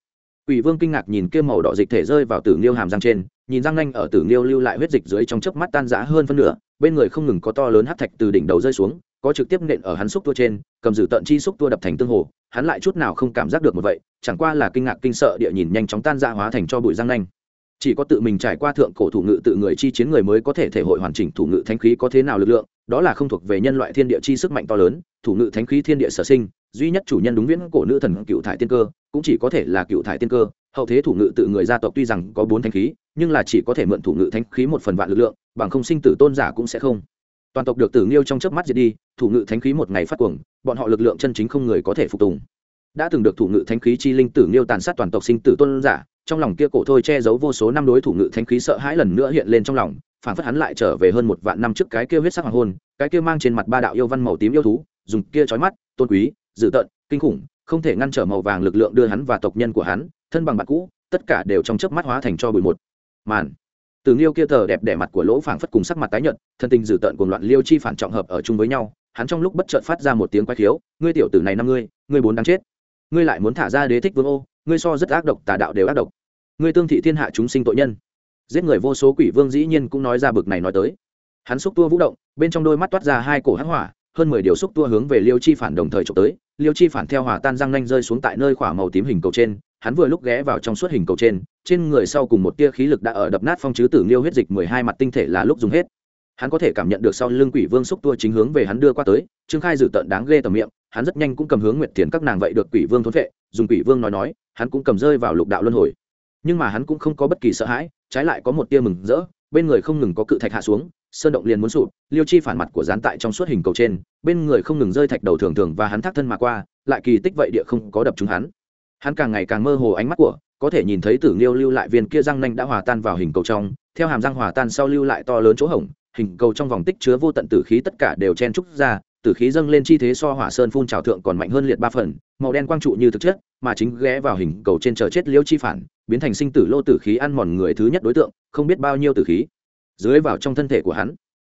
Quỷ Vương kinh ngạc nhìn kia màu đỏ dịch thể rơi vào Tử Nghiêu hàm răng trên, nhìn răng nanh ở Tử Nghiêu lưu lại huyết dịch dưới trong chớp mắt tan rã hơn phân nửa, bên người không ngừng có to lớn hắc thạch từ đỉnh đầu rơi xuống, có trực tiếp nện ở hắn xúc tua trên, cầm giữ tận chi xúc tua đập thành tương hồ, hắn lại chút nào không cảm giác được một vậy, chẳng qua là kinh ngạc kinh sợ địa nhìn nhanh chóng tan rã hóa thành cho bụi răng nanh. Chỉ có tự mình trải qua thượng cổ thủ ngự tự người chi chiến người mới có thể thể hội hoàn chỉnh thủ ngự thánh khí có thế nào lực lượng, đó là không thuộc về nhân loại thiên địa chi sức mạnh to lớn, thủ ngự thánh khí thiên địa sở sinh, duy nhất chủ nhân đúng viễn cổ nữ thần cựu thải tiên cơ, cũng chỉ có thể là cựu thải tiên cơ, hậu thế thủ ngự tự người gia tộc tuy rằng có bốn thánh khí nhưng là chỉ có thể mượn thủ ngự thánh khí một phần vạn lực lượng bằng không sinh tử tôn giả cũng sẽ không. Toàn tộc được tử nghiêu trong chớp mắt diệt đi thủ ngự thánh khí một ngày phát cuồng bọn họ lực lượng chân chính không người có thể phục tùng. Đã từng được thủ ngự thánh khí chi linh tử nghiêu tàn sát toàn tộc sinh tử tôn giả trong lòng kia cổ thôi che giấu vô số năm đối thủ ngự thánh khí sợ hãi lần nữa hiện lên trong lòng, phản phất hắn lại trở về hơn một vạn năm trước cái kia huyết sắc hoàng hôn, cái kia mang trên mặt ba đạo yêu văn màu tím yêu thú, dùng kia trói mắt, tôn quý dữ tợn kinh khủng, không thể ngăn trở màu vàng lực lượng đưa hắn và tộc nhân của hắn, thân bằng bạn cũ, tất cả đều trong chớp mắt hóa thành cho bụi một màn. Từ liêu kia thờ đẹp đẻ mặt của lỗ phảng phất cùng sắc mặt tái nhợt, thân tình dữ tợn cuồng loạn liêu chi phản trọng hợp ở chung với nhau, hắn trong lúc bất chợt phát ra một tiếng quái khiếu, ngươi tiểu tử này năm ngươi ngươi bốn đáng chết. Ngươi lại muốn thả ra đế thích vương ô, ngươi so rất ác độc, tà đạo đều ác độc ngươi tương thị thiên hạ chúng sinh tội nhân. Giết người vô số quỷ vương dĩ nhiên cũng nói ra bực này nói tới. Hắn xúc tua vũ động, bên trong đôi mắt toát ra hai cổ hắc hỏa, hơn mười điều xúc tua hướng về liêu chi phản đồng thời trộm tới. Liêu chi phản theo hỏa tan răng nanh rơi xuống tại nơi khỏa màu tím hình cầu trên, hắn vừa lúc ghé vào trong suốt hình cầu trên trên người sau cùng một tia khí lực đã ở đập nát phong chứ tử liêu huyết dịch mười hai mặt tinh thể là lúc dùng hết. Hắn có thể cảm nhận được sau lưng quỷ vương xúc tua chính hướng về hắn đưa qua tới, trương khai dự tận đáng ghê tầm miệng, hắn rất nhanh cũng cầm hướng nguyệt thiền các nàng vậy được quỷ vương thốn vệ, dùng quỷ vương nói nói, hắn cũng cầm rơi vào lục đạo luân hồi nhưng mà hắn cũng không có bất kỳ sợ hãi, trái lại có một tia mừng rỡ, bên người không ngừng có cự thạch hạ xuống, sơn động liền muốn sụp, liêu chi phản mặt của dán tại trong suốt hình cầu trên, bên người không ngừng rơi thạch đầu thường thường và hắn thác thân mà qua, lại kỳ tích vậy địa không có đập trúng hắn. Hắn càng ngày càng mơ hồ ánh mắt của, có thể nhìn thấy tử nghiêu lưu lại viên kia răng nanh đã hòa tan vào hình cầu trong, theo hàm răng hòa tan sau lưu lại to lớn chỗ hổng, hình cầu trong vòng tích chứa vô tận tử khí tất cả đều chen trúc ra, tử khí dâng lên chi thế so hỏa sơn phun trào thượng còn mạnh hơn liệt ba phần, màu đen quang trụ như thực chất, mà chính ghé vào hình cầu trên chờ chết liêu chi phản biến thành sinh tử lô tử khí ăn mòn người thứ nhất đối tượng, không biết bao nhiêu tử khí dưới vào trong thân thể của hắn.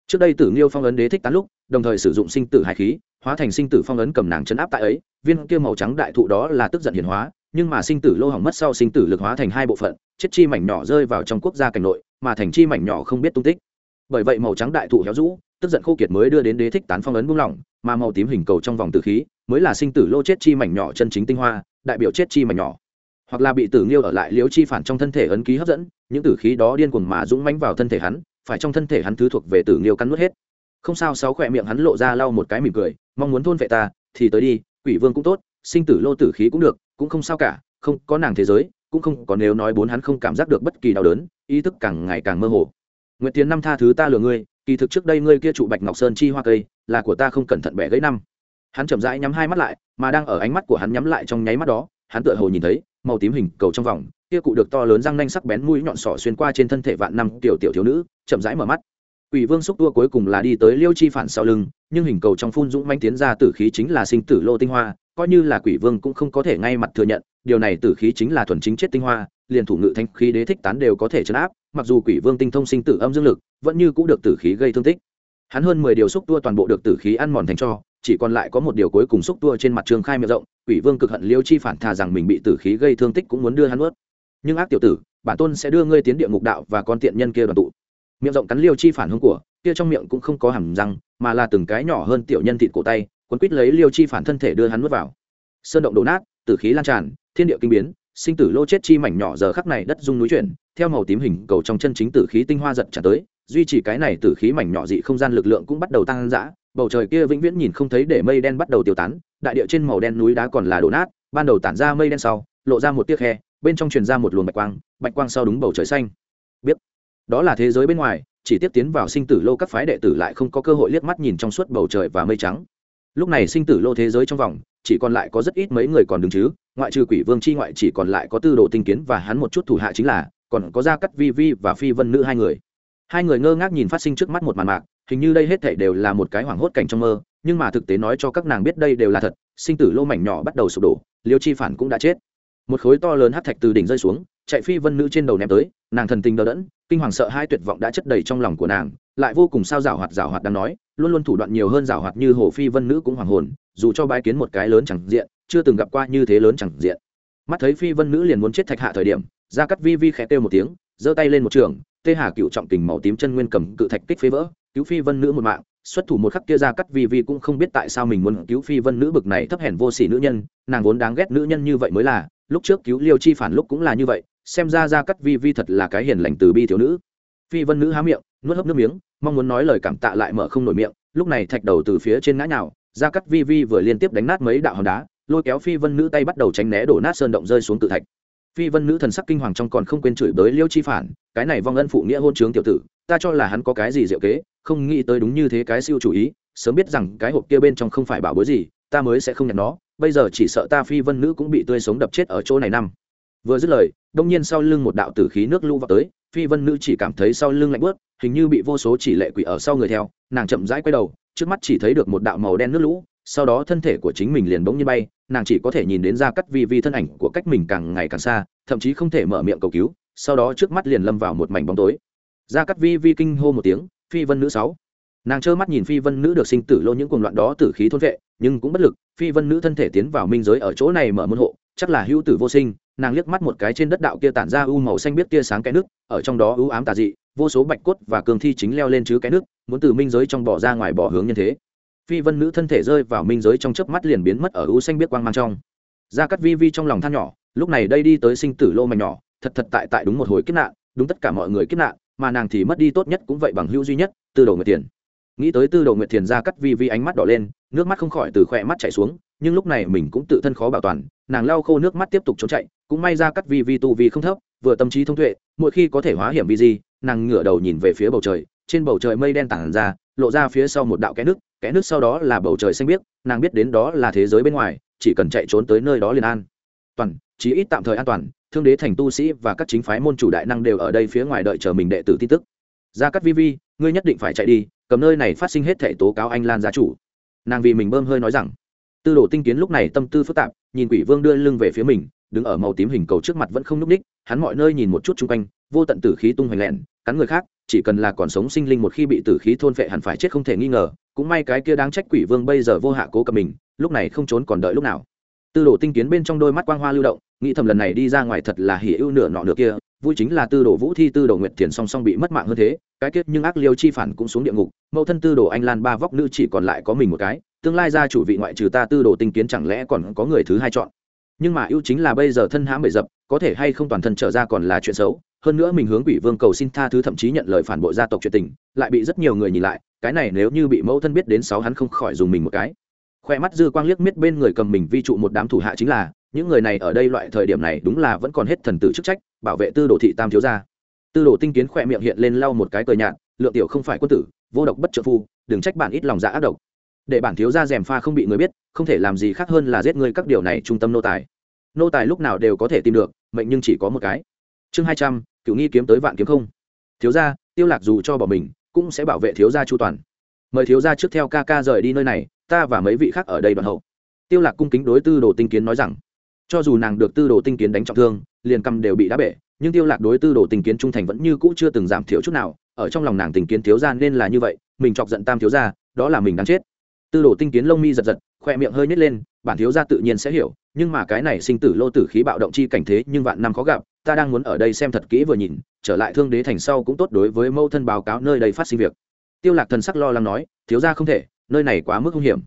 Trước đây tử nghiêu phong ấn đế thích tán lúc, đồng thời sử dụng sinh tử hải khí, hóa thành sinh tử phong ấn cầm nàng chấn áp tại ấy, viên kia màu trắng đại thụ đó là tức giận hiển hóa, nhưng mà sinh tử lô hỏng mất sau sinh tử lực hóa thành hai bộ phận, chết chi mảnh nhỏ rơi vào trong quốc gia cảnh nội, mà thành chi mảnh nhỏ không biết tung tích. Bởi vậy màu trắng đại thụ héo rũ, tức giận khô kiệt mới đưa đến đế thích tán phong ấn buông lỏng, mà màu tím hình cầu trong vòng tử khí mới là sinh tử lô chết chi mảnh nhỏ chân chính tinh hoa, đại biểu chết chi mảnh nhỏ hoặc là bị tử nghiêu ở lại liếu chi phản trong thân thể ấn ký hấp dẫn, những tử khí đó điên cuồng mà dũng mãnh vào thân thể hắn, phải trong thân thể hắn thứ thuộc về tử nghiêu cắn nuốt hết. Không sao, sáu khỏe miệng hắn lộ ra lau một cái mỉm cười, mong muốn thôn vệ ta, thì tới đi, quỷ vương cũng tốt, sinh tử lô tử khí cũng được, cũng không sao cả, không có nàng thế giới, cũng không có nếu nói bốn hắn không cảm giác được bất kỳ đau đớn, ý thức càng ngày càng mơ hồ. Nguyệt tiến năm tha thứ ta lừa ngươi, kỳ thực trước đây ngươi kia trụ bạch ngọc sơn chi hoa cây, là của ta không cẩn thận bẻ gãy năm. Hắn chậm rãi nhắm hai mắt lại, mà đang ở ánh mắt của hắn nhắm lại trong nháy mắt đó, hắn tựa hồ nhìn thấy màu tím hình cầu trong vòng, kia cụ được to lớn răng nanh sắc bén mũi nhọn sỏ xuyên qua trên thân thể vạn năm tiểu tiểu thiếu nữ, chậm rãi mở mắt. Quỷ vương xúc tua cuối cùng là đi tới liêu chi phản sau lưng, nhưng hình cầu trong phun dũng manh tiến ra tử khí chính là sinh tử lô tinh hoa, coi như là quỷ vương cũng không có thể ngay mặt thừa nhận, điều này tử khí chính là thuần chính chết tinh hoa, liền thủ ngự thanh khí đế thích tán đều có thể chấn áp, mặc dù quỷ vương tinh thông sinh tử âm dương lực, vẫn như cũng được tử khí gây thương tích. Hắn hơn mười điều xúc tua toàn bộ được tử khí ăn mòn thành cho, chỉ còn lại có một điều cuối cùng xúc tua trên mặt trường khai miệng rộng quỷ vương cực hận liêu chi phản thà rằng mình bị tử khí gây thương tích cũng muốn đưa hắn ướt nhưng ác tiểu tử, bản tôn sẽ đưa ngươi tiến địa ngục đạo và con tiện nhân kia đoàn tụ. Miệng rộng cắn liêu chi phản hương của, kia trong miệng cũng không có hàm răng, mà là từng cái nhỏ hơn tiểu nhân thịt cổ tay, quấn quít lấy liêu chi phản thân thể đưa hắn nuốt vào. Sơn động đổ nát, tử khí lan tràn, thiên địa kinh biến, sinh tử lô chết chi mảnh nhỏ giờ khắc này đất dung núi chuyển, theo màu tím hình cầu trong chân chính tử khí tinh hoa giật trả tới, duy trì cái này tử khí mảnh nhỏ dị không gian lực lượng cũng bắt đầu tăng dã bầu trời kia vĩnh viễn nhìn không thấy để mây đen bắt đầu tiêu tán, đại địa trên màu đen núi đá còn là đổ nát, ban đầu tản ra mây đen sau, lộ ra một tiếc khe, bên trong truyền ra một luồng bạch quang bạch quang sau đúng bầu trời xanh. Biết, đó là thế giới bên ngoài, chỉ tiếp tiến vào sinh tử lô các phái đệ tử lại không có cơ hội liếc mắt nhìn trong suốt bầu trời và mây trắng. Lúc này sinh tử lô thế giới trong vòng, chỉ còn lại có rất ít mấy người còn đứng chứ, ngoại trừ quỷ vương chi ngoại chỉ còn lại có tư đồ tinh kiến và hắn một chút thủ hạ chính là, còn có gia cắt vi vi và phi vân nữ hai người. Hai người ngơ ngác nhìn phát sinh trước mắt một màn mạc hình như đây hết thảy đều là một cái hoảng hốt cảnh trong mơ, nhưng mà thực tế nói cho các nàng biết đây đều là thật, sinh tử lô mảnh nhỏ bắt đầu sụp đổ, liêu chi phản cũng đã chết. Một khối to lớn hát thạch từ đỉnh rơi xuống, chạy phi vân nữ trên đầu ném tới, nàng thần tình đờ đẫn, kinh hoàng sợ hai tuyệt vọng đã chất đầy trong lòng của nàng, lại vô cùng sao rào hoạt rào hoạt đang nói, luôn luôn thủ đoạn nhiều hơn rào hoạt như hồ phi vân nữ cũng hoàng hồn, dù cho bái kiến một cái lớn chẳng diện, chưa từng gặp qua như thế lớn chẳng diện. Mắt thấy phi vân nữ liền muốn chết thạch hạ thời điểm ra cắt vi vi khẽ kêu một tiếng, giơ tay lên một trường, tê hà cựu trọng tình màu tím chân nguyên cầm cự thạch kích phế vỡ cứu phi vân nữ một mạng, xuất thủ một khắc kia ra cắt vi vi cũng không biết tại sao mình muốn cứu phi vân nữ bực này thấp hèn vô sỉ nữ nhân, nàng vốn đáng ghét nữ nhân như vậy mới là, lúc trước cứu liêu chi phản lúc cũng là như vậy, xem ra ra cắt vi vi thật là cái hiền lành từ bi thiếu nữ. Phi vân nữ há miệng, nuốt hấp nước miếng, mong muốn nói lời cảm tạ lại mở không nổi miệng, lúc này thạch đầu từ phía trên ngã nhào, ra cắt vi vi vừa liên tiếp đánh nát mấy đạo hòn đá, lôi kéo phi vân nữ tay bắt đầu tránh né đổ nát sơn động rơi xuống tự thạch. Phi vân nữ thần sắc kinh hoàng trong còn không quên chửi bới liêu chi phản, cái này vong ân phụ nghĩa hôn trướng tiểu tử ta cho là hắn có cái gì diệu kế, không nghĩ tới đúng như thế cái siêu chủ ý, sớm biết rằng cái hộp kia bên trong không phải bảo bối gì, ta mới sẽ không nhận nó, bây giờ chỉ sợ ta phi vân nữ cũng bị tươi sống đập chết ở chỗ này năm. Vừa dứt lời, đông nhiên sau lưng một đạo tử khí nước lũ vào tới, phi vân nữ chỉ cảm thấy sau lưng lạnh bớt hình như bị vô số chỉ lệ quỷ ở sau người theo, nàng chậm rãi quay đầu, trước mắt chỉ thấy được một đạo màu đen nước lũ, sau đó thân thể của chính mình liền bỗng như bay, nàng chỉ có thể nhìn đến ra cắt vi vi thân ảnh của cách mình càng ngày càng xa, thậm chí không thể mở miệng cầu cứu, sau đó trước mắt liền lâm vào một mảnh bóng tối ra cắt vi vi kinh hô một tiếng, phi vân nữ sáu. Nàng trơ mắt nhìn phi vân nữ được sinh tử lô những cuồng loạn đó tử khí thôn vệ, nhưng cũng bất lực, phi vân nữ thân thể tiến vào minh giới ở chỗ này mở môn hộ, chắc là hữu tử vô sinh, nàng liếc mắt một cái trên đất đạo kia tản ra u màu xanh biết kia sáng cái nước, ở trong đó u ám tà dị, vô số bạch cốt và cường thi chính leo lên chứ cái nước, muốn từ minh giới trong bỏ ra ngoài bỏ hướng nhân thế. Phi vân nữ thân thể rơi vào minh giới trong chớp mắt liền biến mất ở u xanh biết quang mang trong. Ra cắt vi vi trong lòng than nhỏ, lúc này đây đi tới sinh tử lô mảnh nhỏ, thật thật tại tại đúng một hồi kiếp nạn, đúng tất cả mọi người kiếp nạn mà nàng thì mất đi tốt nhất cũng vậy bằng hữu duy nhất, tư đồ nguyệt thiền. Nghĩ tới tư đồ nguyệt thiền ra cắt vi vi ánh mắt đỏ lên, nước mắt không khỏi từ khỏe mắt chảy xuống, nhưng lúc này mình cũng tự thân khó bảo toàn, nàng lau khô nước mắt tiếp tục trốn chạy, cũng may ra cắt vi vi tu vi không thấp, vừa tâm trí thông tuệ, mỗi khi có thể hóa hiểm vi di, nàng ngửa đầu nhìn về phía bầu trời, trên bầu trời mây đen tản ra, lộ ra phía sau một đạo kẽ nước kẽ nước sau đó là bầu trời xanh biếc, nàng biết đến đó là thế giới bên ngoài, chỉ cần chạy trốn tới nơi đó liền an toàn, chí ít tạm thời an toàn thương đế thành tu sĩ và các chính phái môn chủ đại năng đều ở đây phía ngoài đợi chờ mình đệ tử tin tức. Gia cắt vi vi, ngươi nhất định phải chạy đi, cầm nơi này phát sinh hết thể tố cáo anh lan gia chủ. Nàng vì mình bơm hơi nói rằng, tư đồ tinh kiến lúc này tâm tư phức tạp, nhìn quỷ vương đưa lưng về phía mình, đứng ở màu tím hình cầu trước mặt vẫn không n ú c ních, hắn mọi nơi nhìn một chút chung quanh, vô tận tử khí tung hoành lẹn, cắn người khác, chỉ cần là còn sống sinh linh một khi bị tử khí thôn phệ hẳn phải chết không thể nghi ngờ, cũng may cái kia đáng trách quỷ vương bây giờ vô hạ cố cầm mình, lúc này không trốn còn đợi lúc nào. Tư đồ tinh kiến bên trong đôi mắt quang hoa lưu động nghĩ thầm lần này đi ra ngoài thật là hỉ ưu nửa nọ nửa kia, vui chính là tư đồ vũ thi, tư đồ nguyệt thiền song song bị mất mạng hơn thế, cái kết nhưng ác liêu chi phản cũng xuống địa ngục, mẫu thân tư đồ anh lan ba vóc nữ chỉ còn lại có mình một cái, tương lai gia chủ vị ngoại trừ ta tư đồ tinh kiến chẳng lẽ còn có người thứ hai chọn. Nhưng mà ưu chính là bây giờ thân hãm bể dập, có thể hay không toàn thân trở ra còn là chuyện xấu, hơn nữa mình hướng quỷ vương cầu xin tha thứ thậm chí nhận lời phản bội gia tộc chuyện tình, lại bị rất nhiều người nhìn lại, cái này nếu như bị mẫu thân biết đến sáu hắn không khỏi dùng mình một cái. Khoe mắt dư quang liếc miết bên người cầm mình, vi trụ một đám thủ hạ chính là những người này ở đây loại thời điểm này đúng là vẫn còn hết thần tử chức trách, bảo vệ tư đồ thị tam thiếu gia. Tư đồ tinh kiến khỏe miệng hiện lên lau một cái cờ nhạt, lượng tiểu không phải quân tử, vô độc bất trợ phu, đừng trách bạn ít lòng dạ ác độc. Để bản thiếu gia rèm pha không bị người biết, không thể làm gì khác hơn là giết ngươi các điều này trung tâm nô tài. Nô tài lúc nào đều có thể tìm được, mệnh nhưng chỉ có một cái. Chương hai trăm, cựu nghi kiếm tới vạn kiếm không. Thiếu gia, tiêu lạc dù cho bỏ mình, cũng sẽ bảo vệ thiếu gia chu toàn. Mời thiếu gia trước theo ca ca rời đi nơi này, ta và mấy vị khác ở đây đoàn hậu. Tiêu lạc cung kính đối tư đồ tinh kiến nói rằng cho dù nàng được tư đồ tinh kiến đánh trọng thương, liền cầm đều bị đá bể, nhưng tiêu lạc đối tư đồ tinh kiến trung thành vẫn như cũ chưa từng giảm thiểu chút nào, ở trong lòng nàng tình kiến thiếu gia nên là như vậy, mình chọc giận tam thiếu gia, đó là mình đáng chết. Tư đồ tinh kiến lông mi giật giật, khoe miệng hơi nhếch lên, bản thiếu gia tự nhiên sẽ hiểu, nhưng mà cái này sinh tử lô tử khí bạo động chi cảnh thế nhưng vạn năm khó gặp, ta đang muốn ở đây xem thật kỹ vừa nhìn, trở lại thương đế thành sau cũng tốt đối với mâu thân báo cáo nơi đây phát sinh việc. Tiêu lạc thần sắc lo lắng nói, thiếu gia không thể, nơi này quá mức hung hiểm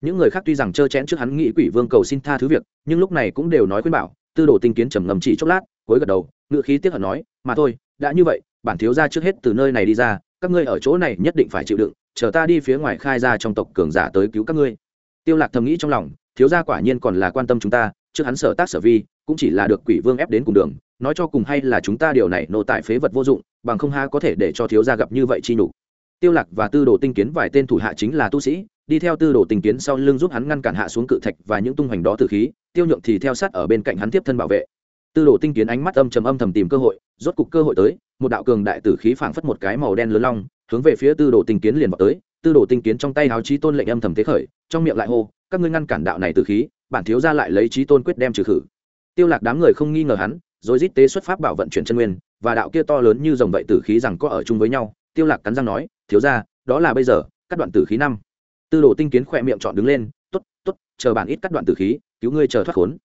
những người khác tuy rằng trơ chẽn trước hắn nghĩ quỷ vương cầu xin tha thứ việc, nhưng lúc này cũng đều nói khuyên bảo, tư đồ tinh kiến trầm ngầm chỉ chốc lát, cuối gật đầu, ngựa khí tiếc hận nói, mà thôi, đã như vậy, bản thiếu gia trước hết từ nơi này đi ra, các ngươi ở chỗ này nhất định phải chịu đựng, chờ ta đi phía ngoài khai ra trong tộc cường giả tới cứu các ngươi. Tiêu lạc thầm nghĩ trong lòng, thiếu gia quả nhiên còn là quan tâm chúng ta, trước hắn sở tác sở vi, cũng chỉ là được quỷ vương ép đến cùng đường, nói cho cùng hay là chúng ta điều này nô tại phế vật vô dụng, bằng không ha có thể để cho thiếu gia gặp như vậy chi nhục. Tiêu lạc và tư đồ tinh kiến vài tên thủ hạ chính là tu sĩ đi theo tư đồ tinh kiến sau lưng giúp hắn ngăn cản hạ xuống cự thạch và những tung hoành đó từ khí, tiêu nhượng thì theo sát ở bên cạnh hắn tiếp thân bảo vệ. Tư đồ tinh kiến ánh mắt âm trầm âm thầm tìm cơ hội, rốt cục cơ hội tới, một đạo cường đại tử khí phảng phất một cái màu đen lớn long, hướng về phía tư đồ tinh kiến liền vào tới. Tư đồ tinh kiến trong tay háo trí tôn lệnh âm thầm thế khởi, trong miệng lại hô, các ngươi ngăn cản đạo này tử khí, bản thiếu gia lại lấy chí tôn quyết đem trừ khử. Tiêu lạc đám người không nghi ngờ hắn, rồi rít tế xuất pháp bảo vận chuyển chân nguyên, và đạo kia to lớn như dòng vậy tử khí rằng có ở chung với nhau. Tiêu lạc cắn răng nói, thiếu gia, đó là bây giờ, cắt đoạn tử khí năm tư đồ tinh kiến khỏe miệng chọn đứng lên, tốt tốt, chờ bản ít cắt đoạn tử khí, cứu ngươi chờ thoát khốn.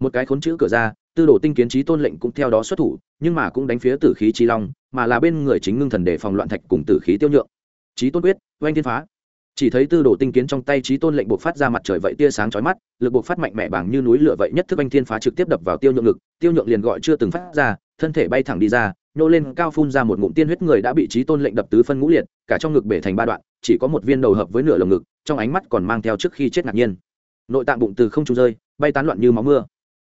Một cái khốn chữ cửa ra, tư đồ tinh kiến trí tôn lệnh cũng theo đó xuất thủ, nhưng mà cũng đánh phía tử khí chi long, mà là bên người chính ngưng thần để phòng loạn thạch cùng tử khí tiêu nhượng. Trí tôn quyết, oanh thiên phá. Chỉ thấy tư đồ tinh kiến trong tay trí tôn lệnh buộc phát ra mặt trời vậy tia sáng chói mắt, lực buộc phát mạnh mẽ bằng như núi lửa vậy nhất thức anh thiên phá trực tiếp đập vào tiêu nhượng ngực, tiêu nhượng liền gọi chưa từng phát ra thân thể bay thẳng đi ra, nhô lên cao phun ra một ngụm tiên huyết người đã bị trí tôn lệnh đập tứ phân ngũ liệt, cả trong ngực bể thành ba đoạn, chỉ có một viên đầu hợp với nửa lồng ngực, trong ánh mắt còn mang theo trước khi chết ngạc nhiên. Nội tạng bụng từ không trung rơi, bay tán loạn như máu mưa.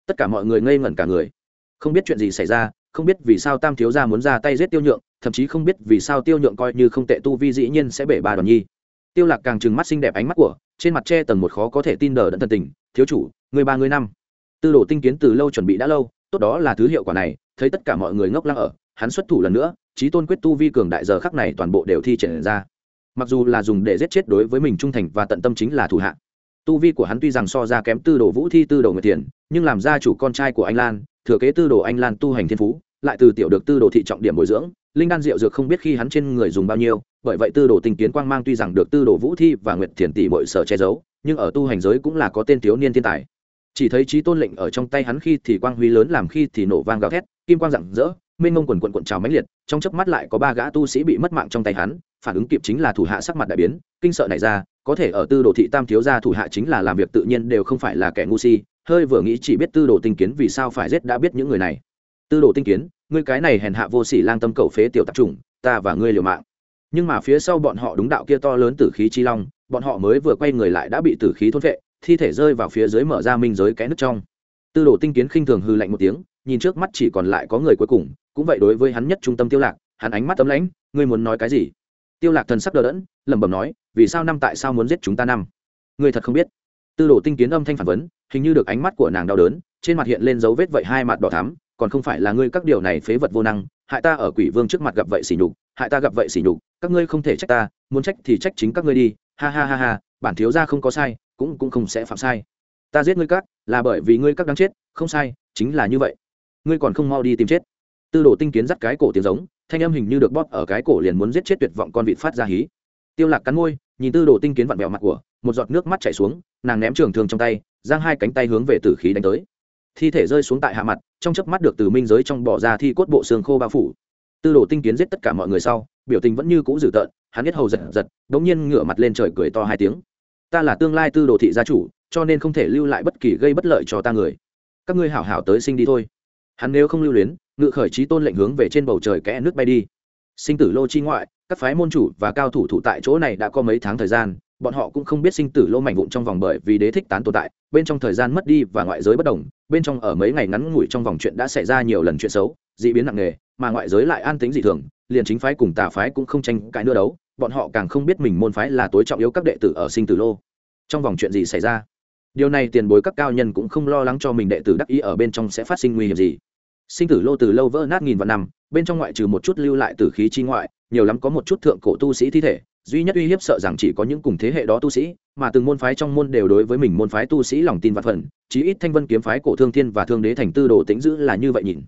Tất cả mọi người ngây ngẩn cả người. Không biết chuyện gì xảy ra, không biết vì sao tam thiếu gia muốn ra tay giết tiêu nhượng, thậm chí không biết vì sao tiêu nhượng coi như không tệ tu vi dĩ nhiên sẽ bể ba đoàn nhi. Tiêu lạc càng trừng mắt xinh đẹp ánh mắt của, trên mặt che tầng một khó có thể tin đờ đẫn thần tình, thiếu chủ, người ba người năm. Tư đồ tinh kiến từ lâu chuẩn bị đã lâu, tốt đó là thứ hiệu quả này thấy tất cả mọi người ngốc lăng ở, hắn xuất thủ lần nữa trí tôn quyết tu vi cường đại giờ khắc này toàn bộ đều thi triển ra. Mặc dù là dùng để giết chết đối với mình trung thành và tận tâm chính là thủ hạ. Tu vi của hắn tuy rằng so ra kém tư đồ vũ thi, tư đồ người tiền nhưng làm gia chủ con trai của anh lan, thừa kế tư đồ anh lan tu hành thiên phú, lại từ tiểu được tư đồ thị trọng điểm bồi dưỡng, linh đan diệu dược không biết khi hắn trên người dùng bao nhiêu, bởi vậy tư đồ tinh kiến quang mang tuy rằng được tư đồ vũ thi và nguyệt thiền tỷ bội sở che giấu, nhưng ở tu hành giới cũng là có tên thiếu niên thiên tài chỉ thấy trí tôn lệnh ở trong tay hắn khi thì quang huy lớn, làm khi thì nổ vang gào thét, kim quang rạng rỡ, mênh mông quần quận quận trào mãnh liệt, trong chớp mắt lại có ba gã tu sĩ bị mất mạng trong tay hắn, phản ứng kịp chính là thủ hạ sắc mặt đại biến, kinh sợ này ra, có thể ở tư đồ thị tam thiếu gia thủ hạ chính là làm việc tự nhiên đều không phải là kẻ ngu si, hơi vừa nghĩ chỉ biết tư đồ tinh kiến vì sao phải giết đã biết những người này. Tư đồ tinh kiến, ngươi cái này hèn hạ vô sỉ lang tâm cầu phế tiểu tạp trùng ta và ngươi liều mạng. Nhưng mà phía sau bọn họ đúng đạo kia to lớn tử khí chi long, bọn họ mới vừa quay người lại đã bị tử khí thôn vệ thi thể rơi vào phía dưới mở ra minh giới kẽ nước trong. Tư đồ tinh kiến khinh thường hư lạnh một tiếng, nhìn trước mắt chỉ còn lại có người cuối cùng, cũng vậy đối với hắn nhất trung tâm tiêu lạc, hắn ánh mắt tấm lãnh, ngươi muốn nói cái gì? Tiêu lạc thần sắc đờ đẫn, lẩm bẩm nói, vì sao năm tại sao muốn giết chúng ta năm? Ngươi thật không biết. Tư đồ tinh kiến âm thanh phản vấn, hình như được ánh mắt của nàng đau đớn, trên mặt hiện lên dấu vết vậy hai mặt đỏ thắm, còn không phải là ngươi các điều này phế vật vô năng, hại ta ở quỷ vương trước mặt gặp vậy sỉ nhục, hại ta gặp vậy sỉ nhục, các ngươi không thể trách ta, muốn trách thì trách chính các ngươi đi, ha ha ha ha, bản thiếu gia không có sai cũng cũng không sẽ phạm sai. Ta giết ngươi các, là bởi vì ngươi các đáng chết, không sai, chính là như vậy. Ngươi còn không mau đi tìm chết. Tư đồ tinh kiến dắt cái cổ tiếng giống, thanh âm hình như được bóp ở cái cổ liền muốn giết chết tuyệt vọng con vịt phát ra hí. Tiêu lạc cắn môi, nhìn tư đồ tinh kiến vặn vẹo mặt của, một giọt nước mắt chảy xuống, nàng ném trường thương trong tay, giang hai cánh tay hướng về tử khí đánh tới. Thi thể rơi xuống tại hạ mặt, trong chớp mắt được từ minh giới trong bỏ ra thi cốt bộ xương khô bao phủ. Tư đồ tinh kiến giết tất cả mọi người sau, biểu tình vẫn như cũ dữ tợn, hắn biết hầu giật giật, đống nhiên ngửa mặt lên trời cười to hai tiếng ta là tương lai tư đồ thị gia chủ, cho nên không thể lưu lại bất kỳ gây bất lợi cho ta người. Các ngươi hảo hảo tới sinh đi thôi. Hắn nếu không lưu luyến, ngự khởi trí tôn lệnh hướng về trên bầu trời kẽ nước bay đi. Sinh tử lô chi ngoại, các phái môn chủ và cao thủ thủ tại chỗ này đã có mấy tháng thời gian, bọn họ cũng không biết sinh tử lô mảnh vụn trong vòng bởi vì đế thích tán tồn tại, bên trong thời gian mất đi và ngoại giới bất đồng, bên trong ở mấy ngày ngắn ngủi trong vòng chuyện đã xảy ra nhiều lần chuyện xấu d ị biến nặng nề, mà ngoại giới lại an tính dị thường, liền chính phái cùng tà phái cũng không tranh cãi nữa đấu bọn họ càng không biết mình môn phái là tối trọng yếu các đệ tử ở sinh tử lô. Trong vòng chuyện gì xảy ra? Điều này tiền bối các cao nhân cũng không lo lắng cho mình đệ tử đắc ý ở bên trong sẽ phát sinh nguy hiểm gì. Sinh tử lô từ lâu vỡ nát nghìn vạn năm, bên trong ngoại trừ một chút lưu lại từ khí chi ngoại, nhiều lắm có một chút thượng cổ tu sĩ thi thể, duy nhất uy hiếp sợ rằng chỉ có những cùng thế hệ đó tu sĩ, mà từng môn phái trong môn đều đối với mình môn phái tu sĩ lòng tin vạn phần, chí ít thanh vân kiếm phái cổ thương thiên và thương đế thành tư đồ tĩnh dữ là như vậy nhìn.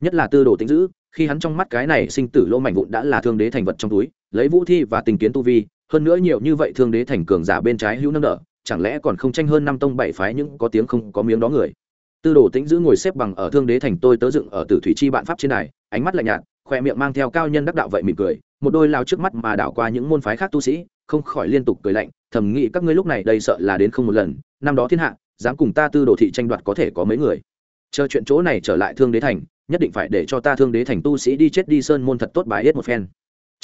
Nhất là tư đồ tĩnh dữ, khi hắn trong mắt cái này sinh tử lô mảnh vụn đã là thương đế thành vật trong túi lấy vũ thi và tình kiến tu vi hơn nữa nhiều như vậy thương đế thành cường giả bên trái hữu nâng đỡ chẳng lẽ còn không tranh hơn năm tông bảy phái những có tiếng không có miếng đó người? Tư đồ tĩnh giữ ngồi xếp bằng ở thương đế thành tôi tớ dựng ở tử thủy chi bạn pháp trên này, ánh mắt lạnh nhạt khoe miệng mang theo cao nhân đắc đạo vậy mỉm cười một đôi lao trước mắt mà đảo qua những môn phái khác tu sĩ không khỏi liên tục cười lạnh thầm nghĩ các ngươi lúc này đây sợ là đến không một lần năm đó thiên hạ dám cùng ta tư đồ thị tranh đoạt có thể có mấy người? Chờ chuyện chỗ này trở lại thương đế thành nhất định phải để cho ta thương đế thành tu sĩ đi chết đi sơn môn thật tốt bài yết một phen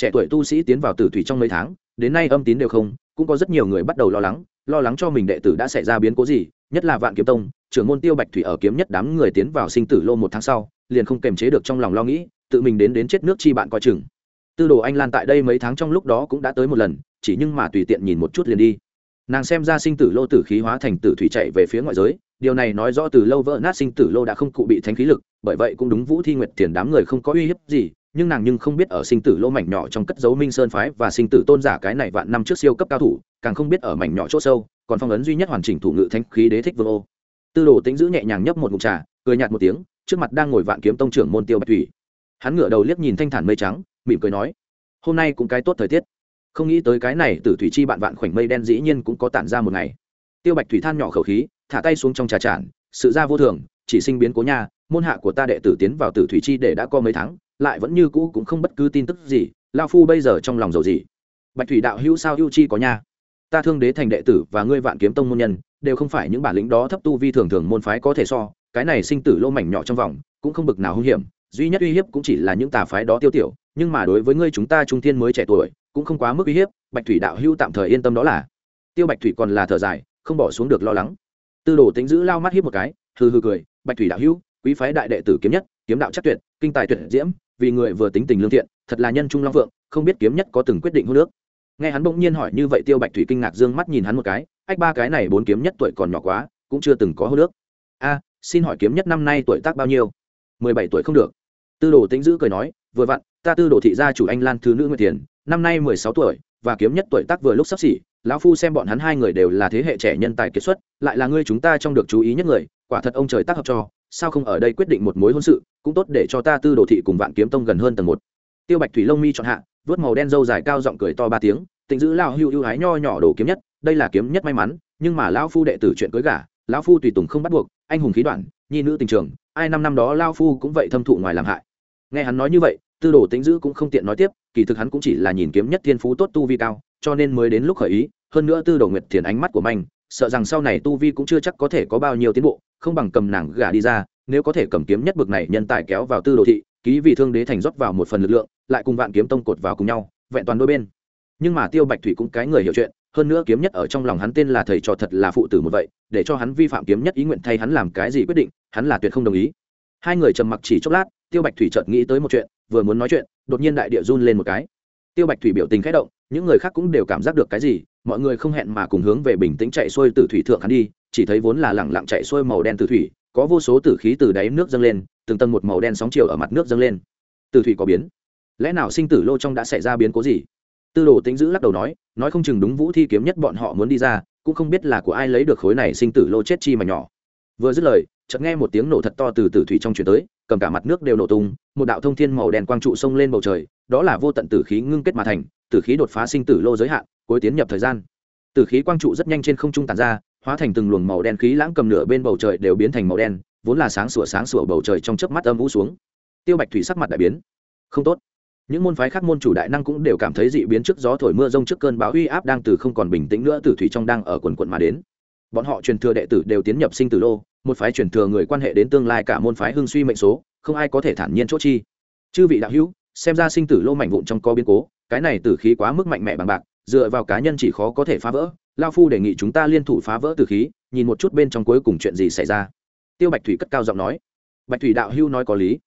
trẻ tuổi tu sĩ tiến vào tử thủy trong mấy tháng, đến nay âm tín đều không, cũng có rất nhiều người bắt đầu lo lắng lo lắng cho mình đệ tử đã xảy ra biến cố gì, nhất là vạn kiếm tông, trưởng môn tiêu bạch thủy ở kiếm nhất đám người tiến vào sinh tử lô một tháng sau, liền không kềm chế được trong lòng lo nghĩ, tự mình đến đến chết nước chi bạn coi chừng. Tư đồ anh lan tại đây mấy tháng trong lúc đó cũng đã tới một lần, chỉ nhưng mà tùy tiện nhìn một chút liền đi. Nàng xem ra sinh tử lô tử khí hóa thành tử thủy chạy về phía ngoại giới, điều này nói rõ từ lâu vỡ nát sinh tử lô đã không cụ bị thánh khí lực, bởi vậy cũng đúng vũ thi nguyệt tiền đám người không có uy hiếp gì nhưng nàng nhưng không biết ở sinh tử lô mảnh nhỏ trong cất dấu minh sơn phái và sinh tử tôn giả cái này vạn năm trước siêu cấp cao thủ, càng không biết ở mảnh nhỏ chỗ sâu, còn phong ấn duy nhất hoàn chỉnh thủ ngự thanh khí đế thích vương ô. Tư đồ tính giữ nhẹ nhàng nhấp một ngụm trà, cười nhạt một tiếng, trước mặt đang ngồi vạn kiếm tông trưởng môn tiêu bạch thủy. Hắn ngửa đầu liếc nhìn thanh thản mây trắng, mỉm cười nói, hôm nay cũng cái tốt thời tiết. Không nghĩ tới cái này từ thủy chi bạn vạn khoảnh mây đen dĩ nhiên cũng có tản ra một ngày. Tiêu bạch thủy than nhỏ khẩu khí, thả tay xuống trong trà tràn, sự ra vô thường, chỉ sinh biến cố nha, môn hạ của ta đệ tử tiến vào tử thủy chi để đã có mấy tháng lại vẫn như cũ cũng không bất cứ tin tức gì, lao phu bây giờ trong lòng dầu gì? Bạch thủy đạo hữu sao hữu chi có nha? Ta thương đế thành đệ tử và ngươi vạn kiếm tông môn nhân, đều không phải những bản lĩnh đó thấp tu vi thường thường môn phái có thể so, cái này sinh tử lô mảnh nhỏ trong vòng, cũng không bực nào hung hiểm, duy nhất uy hiếp cũng chỉ là những tà phái đó tiêu tiểu, nhưng mà đối với ngươi chúng ta trung thiên mới trẻ tuổi, cũng không quá mức uy hiếp, bạch thủy đạo hữu tạm thời yên tâm đó là. Tiêu bạch thủy còn là thở dài, không bỏ xuống được lo lắng. Tư đồ tính giữ lao mắt hiếp một cái, hừ hừ cười, bạch thủy đạo hữu, quý phái đại đệ tử kiếm nhất, kiếm đạo chắc tuyệt, kinh tài tuyệt diễm vì người vừa tính tình lương thiện thật là nhân trung long vượng, không biết kiếm nhất có từng quyết định hô nước. Nghe hắn bỗng nhiên hỏi như vậy tiêu bạch thủy kinh ngạc dương mắt nhìn hắn một cái ách ba cái này bốn kiếm nhất tuổi còn nhỏ quá cũng chưa từng có hô nước. A xin hỏi kiếm nhất năm nay tuổi tác bao nhiêu? Mười bảy tuổi không được. Tư đồ tĩnh dữ cười nói vừa vặn ta tư đồ thị gia chủ anh lan thứ nữ nguyệt tiền năm nay mười sáu tuổi và kiếm nhất tuổi tác vừa lúc sắp xỉ lão phu xem bọn hắn hai người đều là thế hệ trẻ nhân tài kiệt xuất lại là ngươi chúng ta trong được chú ý nhất người quả thật ông trời tác hợp cho sao không ở đây quyết định một mối hôn sự, cũng tốt để cho ta tư đồ thị cùng vạn kiếm tông gần hơn tầng một. Tiêu bạch thủy lông mi chọn hạ vớt màu đen dâu dài cao giọng cười to ba tiếng, tịnh giữ lao hưu hưu hái nho nhỏ đồ kiếm nhất, đây là kiếm nhất may mắn, nhưng mà lão phu đệ tử chuyện cưới gả, lão phu tùy tùng không bắt buộc, anh hùng khí đoạn, nhi nữ tình trường, ai năm năm đó lao phu cũng vậy thâm thụ ngoài làm hại. Nghe hắn nói như vậy, tư đồ tĩnh giữ cũng không tiện nói tiếp, kỳ thực hắn cũng chỉ là nhìn kiếm nhất thiên phú tốt tu vi cao, cho nên mới đến lúc khởi ý, hơn nữa tư đồ nguyệt thiền ánh mắt của manh, sợ rằng sau này tu vi cũng chưa chắc có thể có bao nhiêu tiến bộ không bằng cầm nàng gả đi ra, nếu có thể cầm kiếm nhất bực này nhân tài kéo vào tư đồ thị, ký vị thương đế thành rót vào một phần lực lượng, lại cùng vạn kiếm tông cột vào cùng nhau, vẹn toàn đôi bên. Nhưng mà tiêu bạch thủy cũng cái người hiểu chuyện, hơn nữa kiếm nhất ở trong lòng hắn tên là thầy trò thật là phụ tử một vậy, để cho hắn vi phạm kiếm nhất ý nguyện thay hắn làm cái gì quyết định, hắn là tuyệt không đồng ý. Hai người trầm mặc chỉ chốc lát, tiêu bạch thủy chợt nghĩ tới một chuyện, vừa muốn nói chuyện, đột nhiên đại địa run lên một cái. Tiêu bạch thủy biểu tình khẽ động những người khác cũng đều cảm giác được cái gì, mọi người không hẹn mà cùng hướng về bình tĩnh chạy xuôi từ thủy thượng hắn đi, chỉ thấy vốn là lẳng lặng chạy xuôi màu đen từ thủy, có vô số tử khí từ đáy nước dâng lên, từng tầng một màu đen sóng chiều ở mặt nước dâng lên. Từ thủy có biến. Lẽ nào sinh tử lô trong đã xảy ra biến cố gì? Tư đồ tính giữ lắc đầu nói nói không chừng đúng vũ thi kiếm nhất bọn họ muốn đi ra, cũng không biết là của ai lấy được khối này sinh tử lô chết chi mà nhỏ. Vừa dứt lời, chợt nghe một tiếng nổ thật to từ tử thủy trong chuyển tới, cầm cả mặt nước đều nổ tung, một đạo thông thiên màu đen quang trụ sông lên bầu trời, đó là vô tận tử khí ngưng kết mà thành tử khí đột phá sinh tử lô giới hạn, cuối tiến nhập thời gian. Tử khí quang trụ rất nhanh trên không trung tàn ra, hóa thành từng luồng màu đen khí lãng cầm nửa bên bầu trời đều biến thành màu đen, vốn là sáng sủa sáng sủa bầu trời trong chớp mắt âm vũ xuống. Tiêu bạch thủy sắc mặt đại biến. Không tốt. Những môn phái khác môn chủ đại năng cũng đều cảm thấy dị biến trước gió thổi mưa rông trước cơn bão uy áp đang từ không còn bình tĩnh nữa tử thủy trong đang ở quần quận mà đến. Bọn họ truyền thừa đệ tử đều tiến nhập sinh tử lô, một phái truyền thừa người quan hệ đến tương lai cả môn phái hưng suy mệnh số, không ai có thể thản nhiên chốt chi. Chư vị đạo hữu, xem ra sinh tử lô mạnh vụn trong co biến cố cái này tử khí quá mức mạnh mẽ bằng bạc, dựa vào cá nhân chỉ khó có thể phá vỡ lao phu đề nghị chúng ta liên thủ phá vỡ tử khí, nhìn một chút bên trong cuối cùng chuyện gì xảy ra. Tiêu bạch thủy cất cao giọng nói. Bạch thủy đạo hưu nói có lý.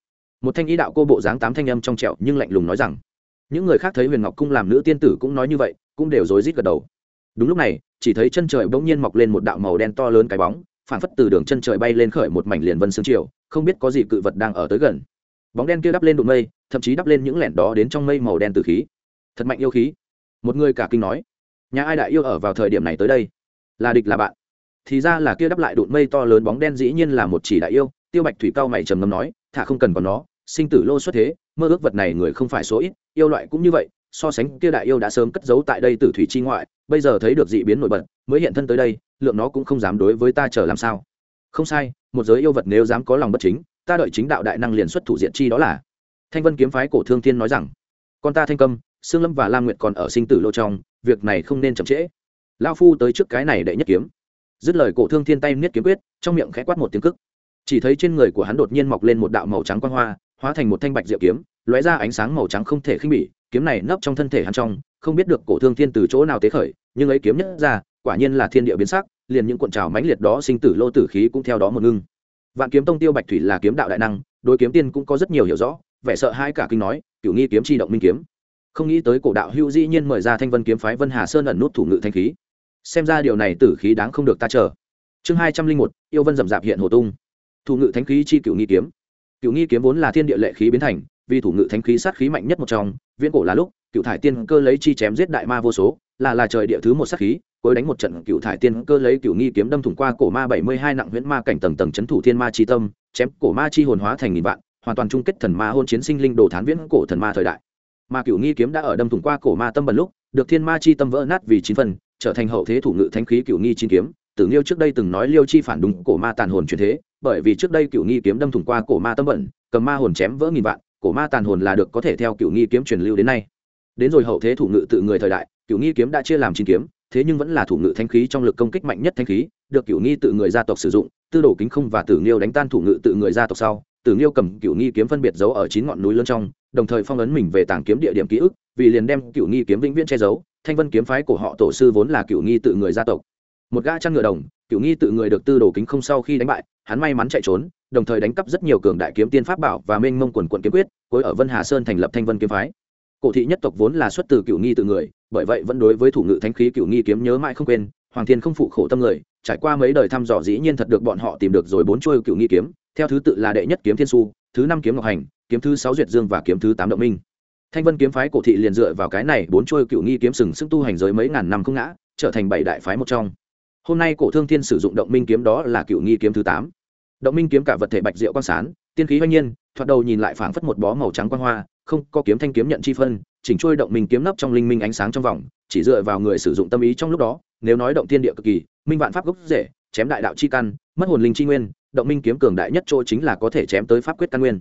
Một thanh ý đạo cô bộ dáng tám thanh âm trong trẹo nhưng lạnh lùng nói rằng, những người khác thấy huyền ngọc cung làm nữ tiên tử cũng nói như vậy, cũng đều rối rít gật đầu. Đúng lúc này, chỉ thấy chân trời bỗng nhiên mọc lên một đạo màu đen to lớn cái bóng, phản phất từ đường chân trời bay lên khởi một mảnh liền vân sương chiều không biết có gì cự vật đang ở tới gần. Bóng đen kia đắp lên đụng mây, thậm chí đắp lên những lẻn đó đến trong mây màu đen từ khí thật mạnh yêu khí. Một người cả kinh nói, nhà ai đại yêu ở vào thời điểm này tới đây? Là địch là bạn. Thì ra là kia đắp lại đụn mây to lớn bóng đen dĩ nhiên là một chỉ đại yêu. Tiêu bạch thủy cao mày trầm ngâm nói, thả không cần còn nó, sinh tử lô xuất thế, mơ ước vật này người không phải số ít, yêu loại cũng như vậy, so sánh kia đại yêu đã sớm cất giấu tại đây tử thủy chi ngoại, bây giờ thấy được dị biến nổi bật, mới hiện thân tới đây, lượng nó cũng không dám đối với ta chờ làm sao. Không sai, một giới yêu vật nếu dám có lòng bất chính, ta đợi chính đạo đại năng liền xuất thủ diện chi đó là. Thanh vân kiếm phái cổ thương thiên nói rằng, con ta thanh câm sương lâm và lam nguyệt còn ở sinh tử lô trong, việc này không nên chậm trễ. Lao phu tới trước cái này đệ nhất kiếm. Dứt lời, cổ thương thiên tay niết kiếm quyết, trong miệng khẽ quát một tiếng cức chỉ thấy trên người của hắn đột nhiên mọc lên một đạo màu trắng quang hoa, hóa thành một thanh bạch diệu kiếm, lóe ra ánh sáng màu trắng không thể khinh bỉ, kiếm này nấp trong thân thể hắn trong, không biết được cổ thương thiên từ chỗ nào tế khởi, nhưng ấy kiếm nhất ra, quả nhiên là thiên địa biến sắc, liền những cuộn trào mãnh liệt đó sinh tử lô tử khí cũng theo đó một ngưng. Vạn kiếm tông tiêu bạch thủy là kiếm đạo đại năng, đối kiếm tiên cũng có rất nhiều hiểu rõ, vẻ sợ hai cả kinh nói, cửu nghi kiếm chi động minh kiếm không nghĩ tới cổ đạo hữu dĩ nhiên mời ra thanh vân kiếm phái vân hà sơn ẩn nút thủ ngự thanh khí. Xem ra điều này tử khí đáng không được ta chờ. Chương hai trăm linh một, yêu vân rậm rạp hiện hồ tung. Thủ ngự thánh khí chi cửu nghi kiếm. Cửu nghi kiếm vốn là thiên địa lệ khí biến thành, vì thủ ngự thánh khí sát khí mạnh nhất một trong, viễn cổ là lúc, cựu thải tiên cơ lấy chi chém giết đại ma vô số, là là trời địa thứ một sát khí, cuối đánh một trận cựu thải tiên cơ lấy cựu nghi kiếm đâm thủng qua cổ ma bảy mươi hai nặng huyễn ma cảnh tầng tầng c thủ thiên ma chi tâm, chém cổ ma chi hồn hóa thành nghìn vạn, hoàn toàn chung kết thần ma hôn chiến sinh linh đồ thán viễn cổ thần ma thời đại mà cựu nghi kiếm đã ở đâm thủng qua cổ ma tâm bần lúc, được thiên ma chi tâm vỡ nát vì chín phần, trở thành hậu thế thủ ngự thánh khí cựu nghi chín kiếm. Tử Nghiêu trước đây từng nói liêu chi phản đúng cổ ma tàn hồn truyền thế, bởi vì trước đây cựu nghi kiếm đâm thủng qua cổ ma tâm bẩn, cầm ma hồn chém vỡ nghìn vạn, cổ ma tàn hồn là được có thể theo cựu nghi kiếm truyền lưu đến nay. Đến rồi hậu thế thủ ngự tự người thời đại cựu nghi kiếm đã chia làm chín kiếm, thế nhưng vẫn là thủ ngự thanh khí trong lực công kích mạnh nhất thanh khí, được cựu nghi tự người gia tộc sử dụng, tư đồ kính không và tử nghiêu đánh tan thủ ngự tự người gia tộc sau, tử nghiêu cầm cựu nghi kiếm phân biệt giấu ở chín ngọn núi lớn trong đồng thời phong ấn mình về tàng kiếm địa điểm ký ức, vì liền đem cựu nghi kiếm vĩnh viễn che giấu, thanh vân kiếm phái của họ tổ sư vốn là cựu nghi tự người gia tộc. Một gã chăn ngựa đồng cựu nghi tự người được tư đồ kính không sau khi đánh bại, hắn may mắn chạy trốn, đồng thời đánh cắp rất nhiều cường đại kiếm tiên pháp bảo và mênh mông quần quận kiếm quyết, cuối ở vân hà sơn thành lập thanh vân kiếm phái. Cổ thị nhất tộc vốn là xuất từ cựu nghi tự người, bởi vậy vẫn đối với thủ ngự thánh khí cựu nghi kiếm nhớ mãi không quên hoàng thiên không phụ khổ tâm người, trải qua mấy đời thăm dò dĩ nhiên thật được bọn họ tìm được rồi bốn chuôi cựu nghi kiếm, theo thứ tự là đệ nhất kiếm thiên su, thứ năm kiếm ngọc hành, kiếm thứ sáu duyệt dương và kiếm thứ tám động minh. Thanh vân kiếm phái cổ thị liền dựa vào cái này bốn chuôi cựu nghi kiếm sừng sức tu hành giới mấy ngàn năm không ngã, trở thành bảy đại phái một trong. Hôm nay cổ thương thiên sử dụng động minh kiếm đó là cựu nghi kiếm thứ tám. Động minh kiếm cả vật thể bạch diệu quang sán tiên khí hoanh nhiên, thoạt đầu nhìn lại phảng phất một bó màu trắng quang hoa, không có kiếm thanh kiếm nhận chi phân, chỉnh trôi động minh kiếm nấp trong linh minh ánh sáng trong vòng, chỉ dựa vào người sử dụng tâm ý trong lúc đó nếu nói động thiên địa cực kỳ, minh vạn pháp gốc rễ, chém đại đạo chi căn, mất hồn linh chi nguyên, động minh kiếm cường đại nhất chỗ chính là có thể chém tới pháp quyết căn nguyên.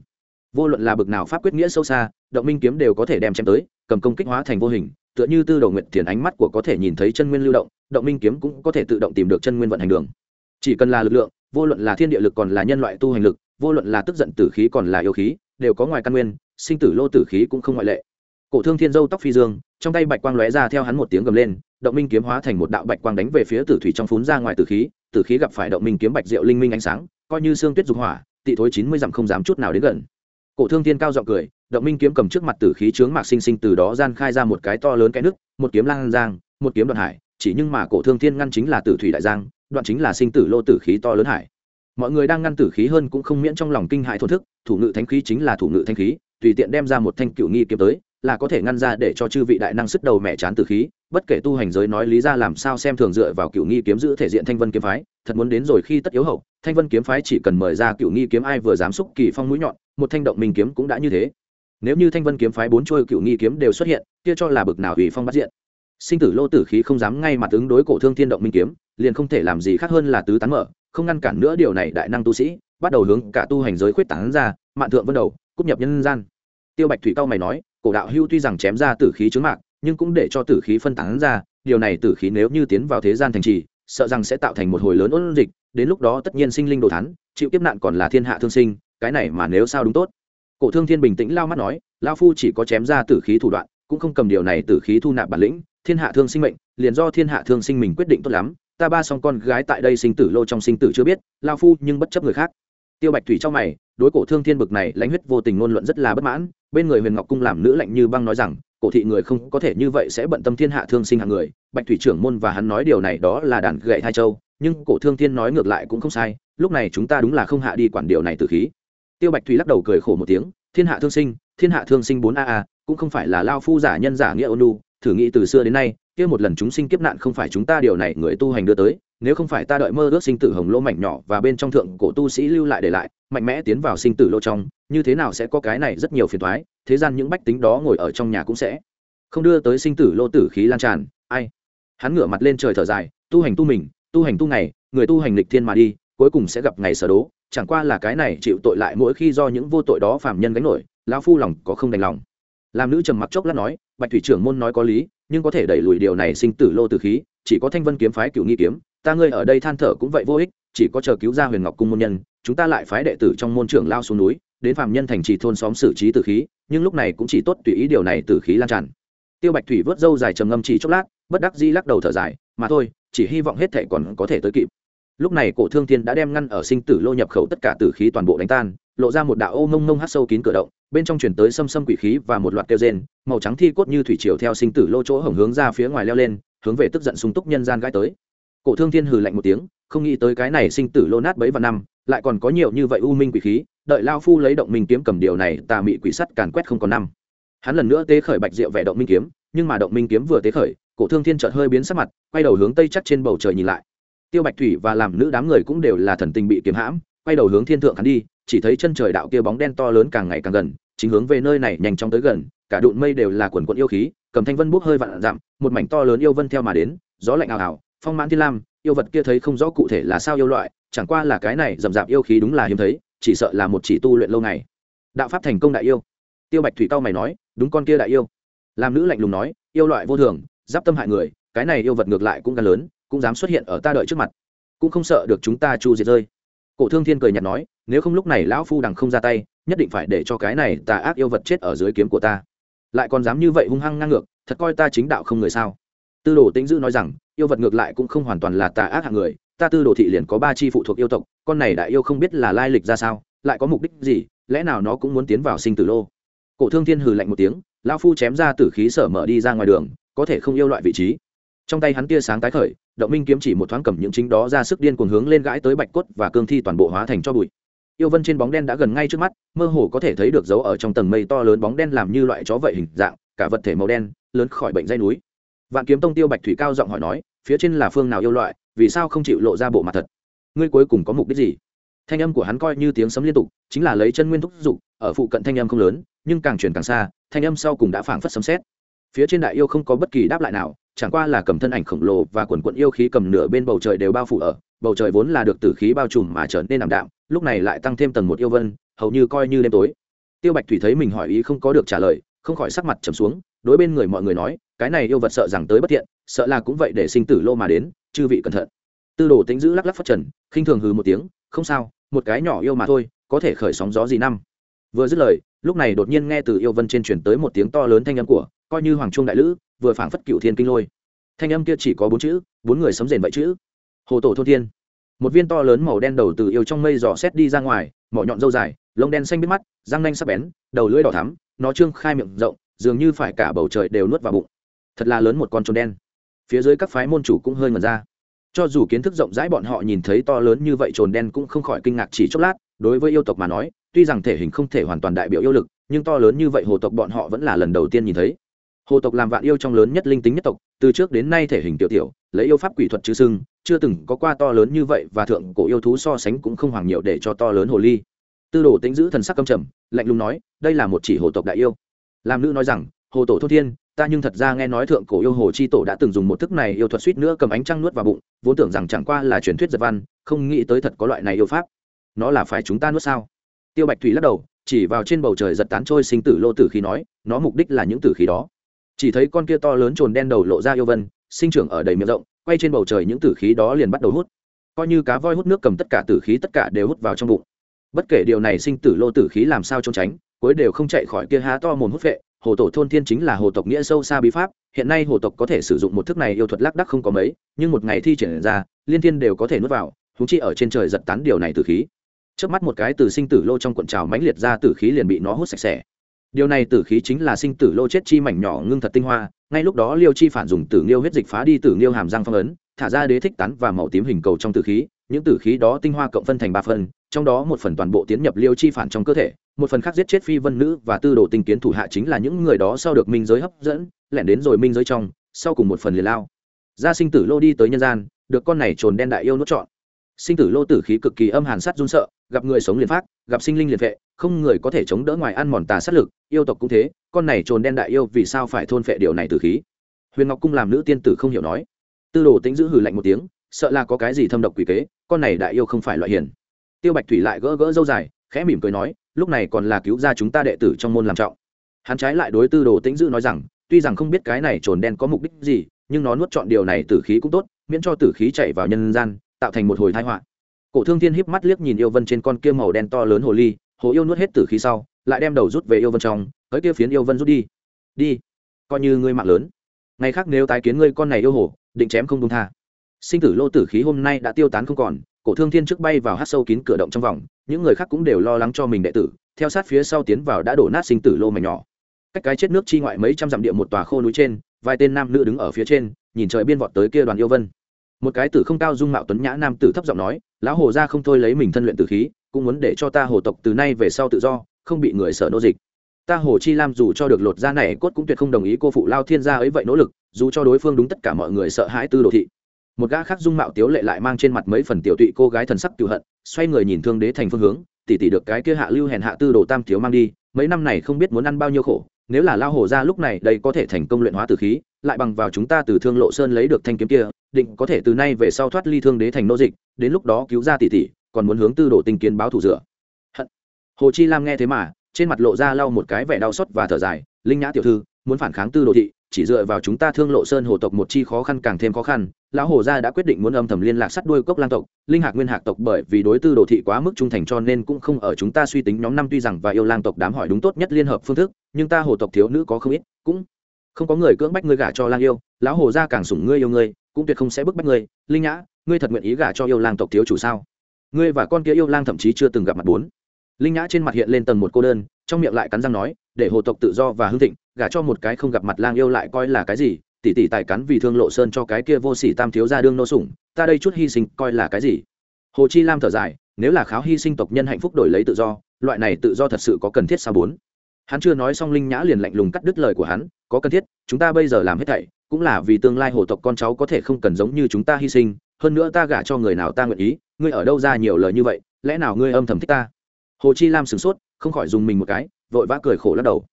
Vô luận là bực nào pháp quyết nghĩa sâu xa, động minh kiếm đều có thể đem chém tới, cầm công kích hóa thành vô hình, tựa như tư đầu nguyện tiền ánh mắt của có thể nhìn thấy chân nguyên lưu động động minh kiếm cũng có thể tự động tìm được chân nguyên vận hành đường. Chỉ cần là lực lượng, vô luận là thiên địa lực còn là nhân loại tu hành lực, vô luận là tức giận tử khí còn là yêu khí, đều có ngoài căn nguyên, sinh tử lô tử khí cũng không ngoại lệ. Cổ thương thiên dâu tóc phi dương, trong tay bạch quang lóe ra theo hắn một tiếng gầm lên động minh kiếm hóa thành một đạo bạch quang đánh về phía tử thủy trong phún ra ngoài tử khí tử khí gặp phải động minh kiếm bạch diệu linh minh ánh sáng, coi như xương tuyết dục hỏa, tị thối chín mươi dặm không dám chút nào đến gần. Cổ thương thiên cao giọng cười, động minh kiếm cầm trước mặt tử khí chướng mạc sinh sinh từ đó gian khai ra một cái to lớn cái nước một kiếm lan giang, một kiếm đoạn hải, chỉ nhưng mà cổ thương thiên ngăn chính là tử thủy đại giang, đoạn chính là sinh tử lô tử khí to lớn hải. Mọi người đang ngăn tử khí hơn cũng không miễn trong lòng kinh hại thổn thức, thủ ngự thánh khí chính là thủ ngự thánh khí, tùy tiện đem ra một thanh cựu nghi kiếm tới là có thể ngăn ra để cho chư vị đại năng sức đầu mẹ chán tử khí, bất kể tu hành giới nói lý ra làm sao xem thường dựa vào cựu nghi kiếm giữ thể diện thanh vân kiếm phái, thật muốn đến rồi khi tất yếu hậu, thanh vân kiếm phái chỉ cần mời ra cựu nghi kiếm ai vừa dám xúc kỳ phong mũi nhọn, một thanh động minh kiếm cũng đã như thế. Nếu như thanh vân kiếm phái bốn trôi cựu nghi kiếm đều xuất hiện, kia cho là bực nào ủy phong bắt diện. Sinh tử lô tử khí không dám ngay mặt ứng đối cổ thương thiên động minh kiếm, liền không thể làm gì khác hơn là tứ tán mở, không ngăn cản nữa điều này đại năng tu sĩ, bắt đầu hướng cả tu hành giới khuyết tán ra, mạn thượng vân đầu cúp nhập nhân gian. Tiêu bạch thủy cao mày nói cổ đạo hưu tuy rằng chém ra tử khí chướng mạc, nhưng cũng để cho tử khí phân tán ra, điều này tử khí nếu như tiến vào thế gian thành trì, sợ rằng sẽ tạo thành một hồi lớn ôn dịch, đến lúc đó tất nhiên sinh linh đồ thắn chịu kiếp nạn còn là thiên hạ thương sinh, cái này mà nếu sao đúng tốt. Cổ thương thiên bình tĩnh lao mắt nói lao phu chỉ có chém ra tử khí thủ đoạn, cũng không cầm điều này tử khí thu nạp bản lĩnh, thiên hạ thương sinh mệnh, liền do thiên hạ thương sinh mình quyết định tốt lắm, ta ba xong con gái tại đây sinh tử lô trong sinh tử chưa biết lao phu nhưng bất chấp người khác. Tiêu bạch thủy trong mày đối cổ thương thiên bực này lãnh huyết vô tình ngôn luận rất là bất mãn, bên người huyền ngọc cung làm nữ lạnh như băng nói rằng, cổ thị người không có thể như vậy sẽ bận tâm thiên hạ thương sinh hạng người, bạch thủy trưởng môn và hắn nói điều này đó là đàn gậy hai châu, nhưng cổ thương thiên nói ngược lại cũng không sai, lúc này chúng ta đúng là không hạ đi quản điều này từ khí. Tiêu bạch thủy lắc đầu cười khổ một tiếng, thiên hạ thương sinh, thiên hạ thương sinh bốn a a, cũng không phải là lao phu giả nhân giả nghĩa ônu thử nghĩ từ xưa đến nay, kia một lần chúng sinh kiếp nạn không phải chúng ta điều này người tu hành đưa tới nếu không phải ta đợi mơ ước sinh tử hồng lô mảnh nhỏ và bên trong thượng cổ tu sĩ lưu lại để lại, mạnh mẽ tiến vào sinh tử lô trong, như thế nào sẽ có cái này rất nhiều phiền thoái thế gian những bách tính đó ngồi ở trong nhà cũng sẽ không đưa tới sinh tử lô tử khí lan tràn. Ai? Hắn ngửa mặt lên trời thở dài, tu hành tu mình, tu hành tu ngày, người tu hành lịch thiên mà đi, cuối cùng sẽ gặp ngày sở đố, chẳng qua là cái này chịu tội lại mỗi khi do những vô tội đó phạm nhân gánh nổi, lão phu lòng có không đành lòng. Làm nữ trầm mặc chốc lát nói, bạch thủy trưởng môn nói có lý, nhưng có thể đẩy lùi điều này sinh tử lô tử khí, chỉ có thanh vân kiếm phái cựu nghi kiếm ta ngươi ở đây than thở cũng vậy vô ích, chỉ có chờ cứu ra huyền ngọc cung môn nhân, chúng ta lại phái đệ tử trong môn trưởng lao xuống núi, đến phạm nhân thành trì thôn xóm xử trí tử khí, nhưng lúc này cũng chỉ tốt tùy ý điều này tử khí lan tràn. Tiêu bạch thủy vớt râu dài trầm ngâm chỉ chốc lát, bất đắc di lắc đầu thở dài, mà thôi, chỉ hy vọng hết thể còn có thể tới kịp. Lúc này cổ thương thiên đã đem ngăn ở sinh tử lô nhập khẩu tất cả tử khí toàn bộ đánh tan, lộ ra một đạo ô mông mông hát sâu kín cửa động, bên trong chuyển tới xâm xâm quỷ khí và một loạt kêu rên, màu trắng thi cốt như thủy triều theo sinh tử lô chỗ hồng hướng ra phía ngoài leo lên, hướng về tức giận sung túc nhân gian gai tới cổ thương thiên hừ lạnh một tiếng, không nghĩ tới cái này sinh tử lô nát bấy và năm, lại còn có nhiều như vậy u minh quỷ khí, đợi lao phu lấy động minh kiếm cầm điều này, tà mị quỷ sắt càn quét không còn năm. Hắn lần nữa tế khởi bạch diệu vẻ động minh kiếm, nhưng mà động minh kiếm vừa tế khởi, cổ thương thiên chợt hơi biến sắc mặt, quay đầu hướng tây chắc trên bầu trời nhìn lại. Tiêu bạch thủy và làm nữ đám người cũng đều là thần tình bị kiếm hãm, quay đầu hướng thiên thượng hắn đi, chỉ thấy chân trời đạo kia bóng đen to lớn càng ngày càng gần, chính hướng về nơi này nhanh chóng tới gần, cả đụn mây đều là quần quận yêu khí, cầm thanh vân bốc hơi vạn dặm, một mảnh to lớn yêu vân theo mà đến, gió lạnh ào ào phong mãn thiên lam, yêu vật kia thấy không rõ cụ thể là sao yêu loại, chẳng qua là cái này rậm rạp yêu khí đúng là hiếm thấy, chỉ sợ là một chỉ tu luyện lâu ngày. Đạo pháp thành công đại yêu. Tiêu bạch thủy cao mày nói, đúng con kia đại yêu. Làm nữ lạnh lùng nói, yêu loại vô thường, giáp tâm hại người, cái này yêu vật ngược lại cũng gan lớn, cũng dám xuất hiện ở ta đợi trước mặt. Cũng không sợ được chúng ta chu diệt rơi. Cổ thương thiên cười nhạt nói, nếu không lúc này lão phu đằng không ra tay, nhất định phải để cho cái này tà ác yêu vật chết ở dưới kiếm của ta. Lại còn dám như vậy hung hăng ngang ngược, thật coi ta chính đạo không người sao? Tư đồ tĩnh dữ nói rằng yêu vật ngược lại cũng không hoàn toàn là tà ác hạng người, ta tư đồ thị liền có ba chi phụ thuộc yêu tộc, con này đại yêu không biết là lai lịch ra sao, lại có mục đích gì, lẽ nào nó cũng muốn tiến vào sinh tử lô? Cổ thương thiên hừ lạnh một tiếng, lão phu chém ra tử khí sở mở đi ra ngoài đường, có thể không yêu loại vị trí. Trong tay hắn tia sáng tái khởi, động minh kiếm chỉ một thoáng cầm những chính đó ra sức điên cuồng hướng lên gãi tới bạch cốt và cương thi toàn bộ hóa thành cho bụi. Yêu vân trên bóng đen đã gần ngay trước mắt, mơ hồ có thể thấy được dấu ở trong tầng mây to lớn bóng đen làm như loại chó vậy hình dạng, cả vật thể màu đen, lớn khỏi bệnh dây núi vạn kiếm tông tiêu bạch thủy cao giọng hỏi nói, phía trên là phương nào yêu loại, vì sao không chịu lộ ra bộ mặt thật? Ngươi cuối cùng có mục đích gì? Thanh âm của hắn coi như tiếng sấm liên tục, chính là lấy chân nguyên thúc giục ở phụ cận thanh âm không lớn, nhưng càng chuyển càng xa, thanh âm sau cùng đã phảng phất sấm xét phía trên đại yêu không có bất kỳ đáp lại nào, chẳng qua là cầm thân ảnh khổng lồ và quần quận yêu khí cầm nửa bên bầu trời đều bao phủ ở, bầu trời vốn là được tử khí bao trùm mà trở nên ảm đạm, lúc này lại tăng thêm tầng một yêu vân, hầu như coi như đêm tối. Tiêu bạch thủy thấy mình hỏi ý không có được trả lời, không khỏi sắc mặt trầm xuống, đối bên người mọi người nói cái này yêu vật sợ rằng tới bất thiện, sợ là cũng vậy để sinh tử lô mà đến, chư vị cẩn thận. Tư đồ tính giữ lắc lắc phát trần, khinh thường hừ một tiếng, không sao, một cái nhỏ yêu mà thôi, có thể khởi sóng gió gì năm. Vừa dứt lời, lúc này đột nhiên nghe từ yêu vân trên truyền tới một tiếng to lớn thanh âm của, coi như hoàng trung đại lữ, vừa phảng phất cựu thiên kinh lôi. Thanh âm kia chỉ có bốn chữ, bốn người sấm rền vậy chữ hồ tổ thôn thiên. Một viên to lớn màu đen đầu từ yêu trong mây dò xét đi ra ngoài, mỏ nhọn dâu dài, lông đen xanh biết mắt, răng nanh sắc bén, đầu lưỡi đỏ thắm, nó trương khai miệng rộng, dường như phải cả bầu trời đều nuốt vào bụng thật là lớn một con trồn đen. Phía dưới các phái môn chủ cũng hơi ngần ra. Cho dù kiến thức rộng rãi bọn họ nhìn thấy to lớn như vậy trồn đen cũng không khỏi kinh ngạc chỉ chốc lát, đối với yêu tộc mà nói, tuy rằng thể hình không thể hoàn toàn đại biểu yêu lực, nhưng to lớn như vậy hồ tộc bọn họ vẫn là lần đầu tiên nhìn thấy. Hồ tộc làm vạn yêu trong lớn nhất linh tính nhất tộc, từ trước đến nay thể hình tiểu tiểu, lấy yêu pháp quỷ thuật chữ sưng, chưa từng có qua to lớn như vậy và thượng cổ yêu thú so sánh cũng không hoàng nhiều để cho to lớn hồ ly. Tư đồ tính giữ thần sắc căm trầm, lạnh lùng nói, đây là một chỉ hồ tộc đại yêu. Làm nữ nói rằng, hồ tổ thô thiên ta nhưng thật ra nghe nói thượng cổ yêu hồ chi tổ đã từng dùng một thức này yêu thuật suýt nữa cầm ánh trăng nuốt vào bụng, vốn tưởng rằng chẳng qua là truyền thuyết giật văn, không nghĩ tới thật có loại này yêu pháp. Nó là phải chúng ta nuốt sao? Tiêu bạch thủy lắc đầu, chỉ vào trên bầu trời giật tán trôi sinh tử lô tử khí nói, nó mục đích là những tử khí đó. Chỉ thấy con kia to lớn trồn đen đầu lộ ra yêu vân, sinh trưởng ở đầy miệng rộng, quay trên bầu trời những tử khí đó liền bắt đầu hút. Coi như cá voi hút nước cầm tất cả tử khí tất cả đều hút vào trong bụng. Bất kể điều này sinh tử lô tử khí làm sao trốn tránh, cuối đều không chạy khỏi kia há to mồm hút vệ hồ tổ thôn thiên chính là hồ tộc nghĩa sâu xa bí pháp, hiện nay hồ tộc có thể sử dụng một thức này yêu thuật lác đắc không có mấy, nhưng một ngày thi triển ra, liên thiên đều có thể nuốt vào húng chi ở trên trời giật tán điều này tử khí. Trước mắt một cái từ sinh tử lô trong cuộn trào mãnh liệt ra tử khí liền bị nó hút sạch sẽ. Điều này tử khí chính là sinh tử lô chết chi mảnh nhỏ ngưng thật tinh hoa, ngay lúc đó liêu chi phản dùng tử nghiêu huyết dịch phá đi tử nghiêu hàm răng phong ấn, thả ra đế thích tán và màu tím hình cầu trong tử khí, những tử khí đó tinh hoa cộng phân thành ba phần, trong đó một phần toàn bộ tiến nhập liêu chi phản trong cơ thể một phần khác giết chết phi vân nữ và tư đồ tinh kiến thủ hạ chính là những người đó sau được minh giới hấp dẫn, lẻn đến rồi minh giới trong, sau cùng một phần liền lao. Gia sinh tử lô đi tới nhân gian, được con này trồn đen đại yêu nuốt trọn. Sinh tử lô tử khí cực kỳ âm hàn sát run sợ, gặp người sống liền phát gặp sinh linh liền vệ, không người có thể chống đỡ ngoài ăn mòn tà sát lực, yêu tộc cũng thế, con này trồn đen đại yêu vì sao phải thôn phệ điều này tử khí? Huyền ngọc cung làm nữ tiên tử không hiểu nói. Tư đồ tính giữ hừ lạnh một tiếng, sợ là có cái gì thâm độc quỷ kế, con này đại yêu không phải loại hiền. Tiêu bạch thủy lại gỡ gỡ dâu dài, khẽ mỉm cười nói lúc này còn là cứu ra chúng ta đệ tử trong môn làm trọng. Hắn trái lại đối tư đồ tĩnh dữ nói rằng, tuy rằng không biết cái này trồn đen có mục đích gì, nhưng nó nuốt chọn điều này tử khí cũng tốt, miễn cho tử khí chạy vào nhân gian, tạo thành một hồi thái họa. Cổ thương thiên híp mắt liếc nhìn yêu vân trên con kia màu đen to lớn hồ ly, hồ yêu nuốt hết tử khí sau, lại đem đầu rút về yêu vân trong, tới kia phiến yêu vân rút đi. Đi, coi như ngươi mạng lớn. Ngày khác nếu tái kiến ngươi con này yêu hồ, định chém không đúng tha. Sinh tử lô tử khí hôm nay đã tiêu tán không còn, cổ thương thiên trước bay vào hát sâu kín cửa động trong vòng những người khác cũng đều lo lắng cho mình đệ tử, theo sát phía sau tiến vào đã đổ nát sinh tử lô mảnh nhỏ. Cách cái chết nước chi ngoại mấy trăm dặm địa một tòa khô núi trên, vài tên nam nữ đứng ở phía trên, nhìn trời biên vọt tới kia đoàn yêu vân. Một cái tử không cao dung mạo tuấn nhã nam tử thấp giọng nói, lão hồ ra không thôi lấy mình thân luyện tử khí, cũng muốn để cho ta hồ tộc từ nay về sau tự do, không bị người sợ nô dịch. Ta hồ chi lam dù cho được lột da này cốt cũng tuyệt không đồng ý cô phụ lao thiên gia ấy vậy nỗ lực, dù cho đối phương đúng tất cả mọi người sợ hãi tư đồ thị một gã khác dung mạo tiếu lệ lại mang trên mặt mấy phần tiểu tụy cô gái thần sắc cựu hận, xoay người nhìn thương đế thành phương hướng tỉ tỉ được cái kia hạ lưu hèn hạ tư đồ tam thiếu mang đi, mấy năm này không biết muốn ăn bao nhiêu khổ, nếu là lao hổ ra lúc này đây có thể thành công luyện hóa tử khí, lại bằng vào chúng ta từ thương lộ sơn lấy được thanh kiếm kia, định có thể từ nay về sau thoát ly thương đế thành nô dịch, đến lúc đó cứu ra tỷ tỷ, còn muốn hướng tư đồ tinh kiến báo thủ rửa hận. Hồ chi lam nghe thế mà, trên mặt lộ ra lau một cái vẻ đau xót và thở dài, linh nhã tiểu thư, muốn phản kháng tư đồ thị chỉ dựa vào chúng ta thương lộ sơn hồ tộc một chi khó khăn càng thêm khó khăn, lão hồ gia đã quyết định muốn âm thầm liên lạc sắt đuôi cốc lang tộc, linh hạc nguyên hạc tộc bởi vì đối tư đồ thị quá mức trung thành cho nên cũng không ở chúng ta suy tính nhóm năm tuy rằng và yêu lang tộc đám hỏi đúng tốt nhất liên hợp phương thức, nhưng ta hồ tộc thiếu nữ có không ít, cũng không có người cưỡng bách ngươi gả cho lang yêu, lão hồ gia càng sủng ngươi yêu ngươi, cũng tuyệt không sẽ bức bách ngươi, linh nhã, ngươi thật nguyện ý gả cho yêu lang tộc thiếu chủ sao? Ngươi và con kia yêu lang thậm chí chưa từng gặp mặt bốn. Linh nhã trên mặt hiện lên tầng một cô đơn trong miệng lại cắn răng nói, để hồ tộc tự do và hưng thịnh, gả cho một cái không gặp mặt lang yêu lại coi là cái gì, tỷ tỷ tài cắn vì thương lộ sơn cho cái kia vô sỉ tam thiếu gia đương nô sủng, ta đây chút hy sinh coi là cái gì? Hồ chi lam thở dài, nếu là kháo hy sinh tộc nhân hạnh phúc đổi lấy tự do, loại này tự do thật sự có cần thiết sao bốn? Hắn chưa nói xong linh nhã liền lạnh lùng cắt đứt lời của hắn, có cần thiết, chúng ta bây giờ làm hết thảy, cũng là vì tương lai hồ tộc con cháu có thể không cần giống như chúng ta hy sinh, hơn nữa ta gả cho người nào ta nguyện ý, ngươi ở đâu ra nhiều lời như vậy, lẽ nào ngươi âm thầm thích ta? Hồ chi lam sửng sốt không khỏi dùng mình một cái, vội vã cười khổ lắc đầu.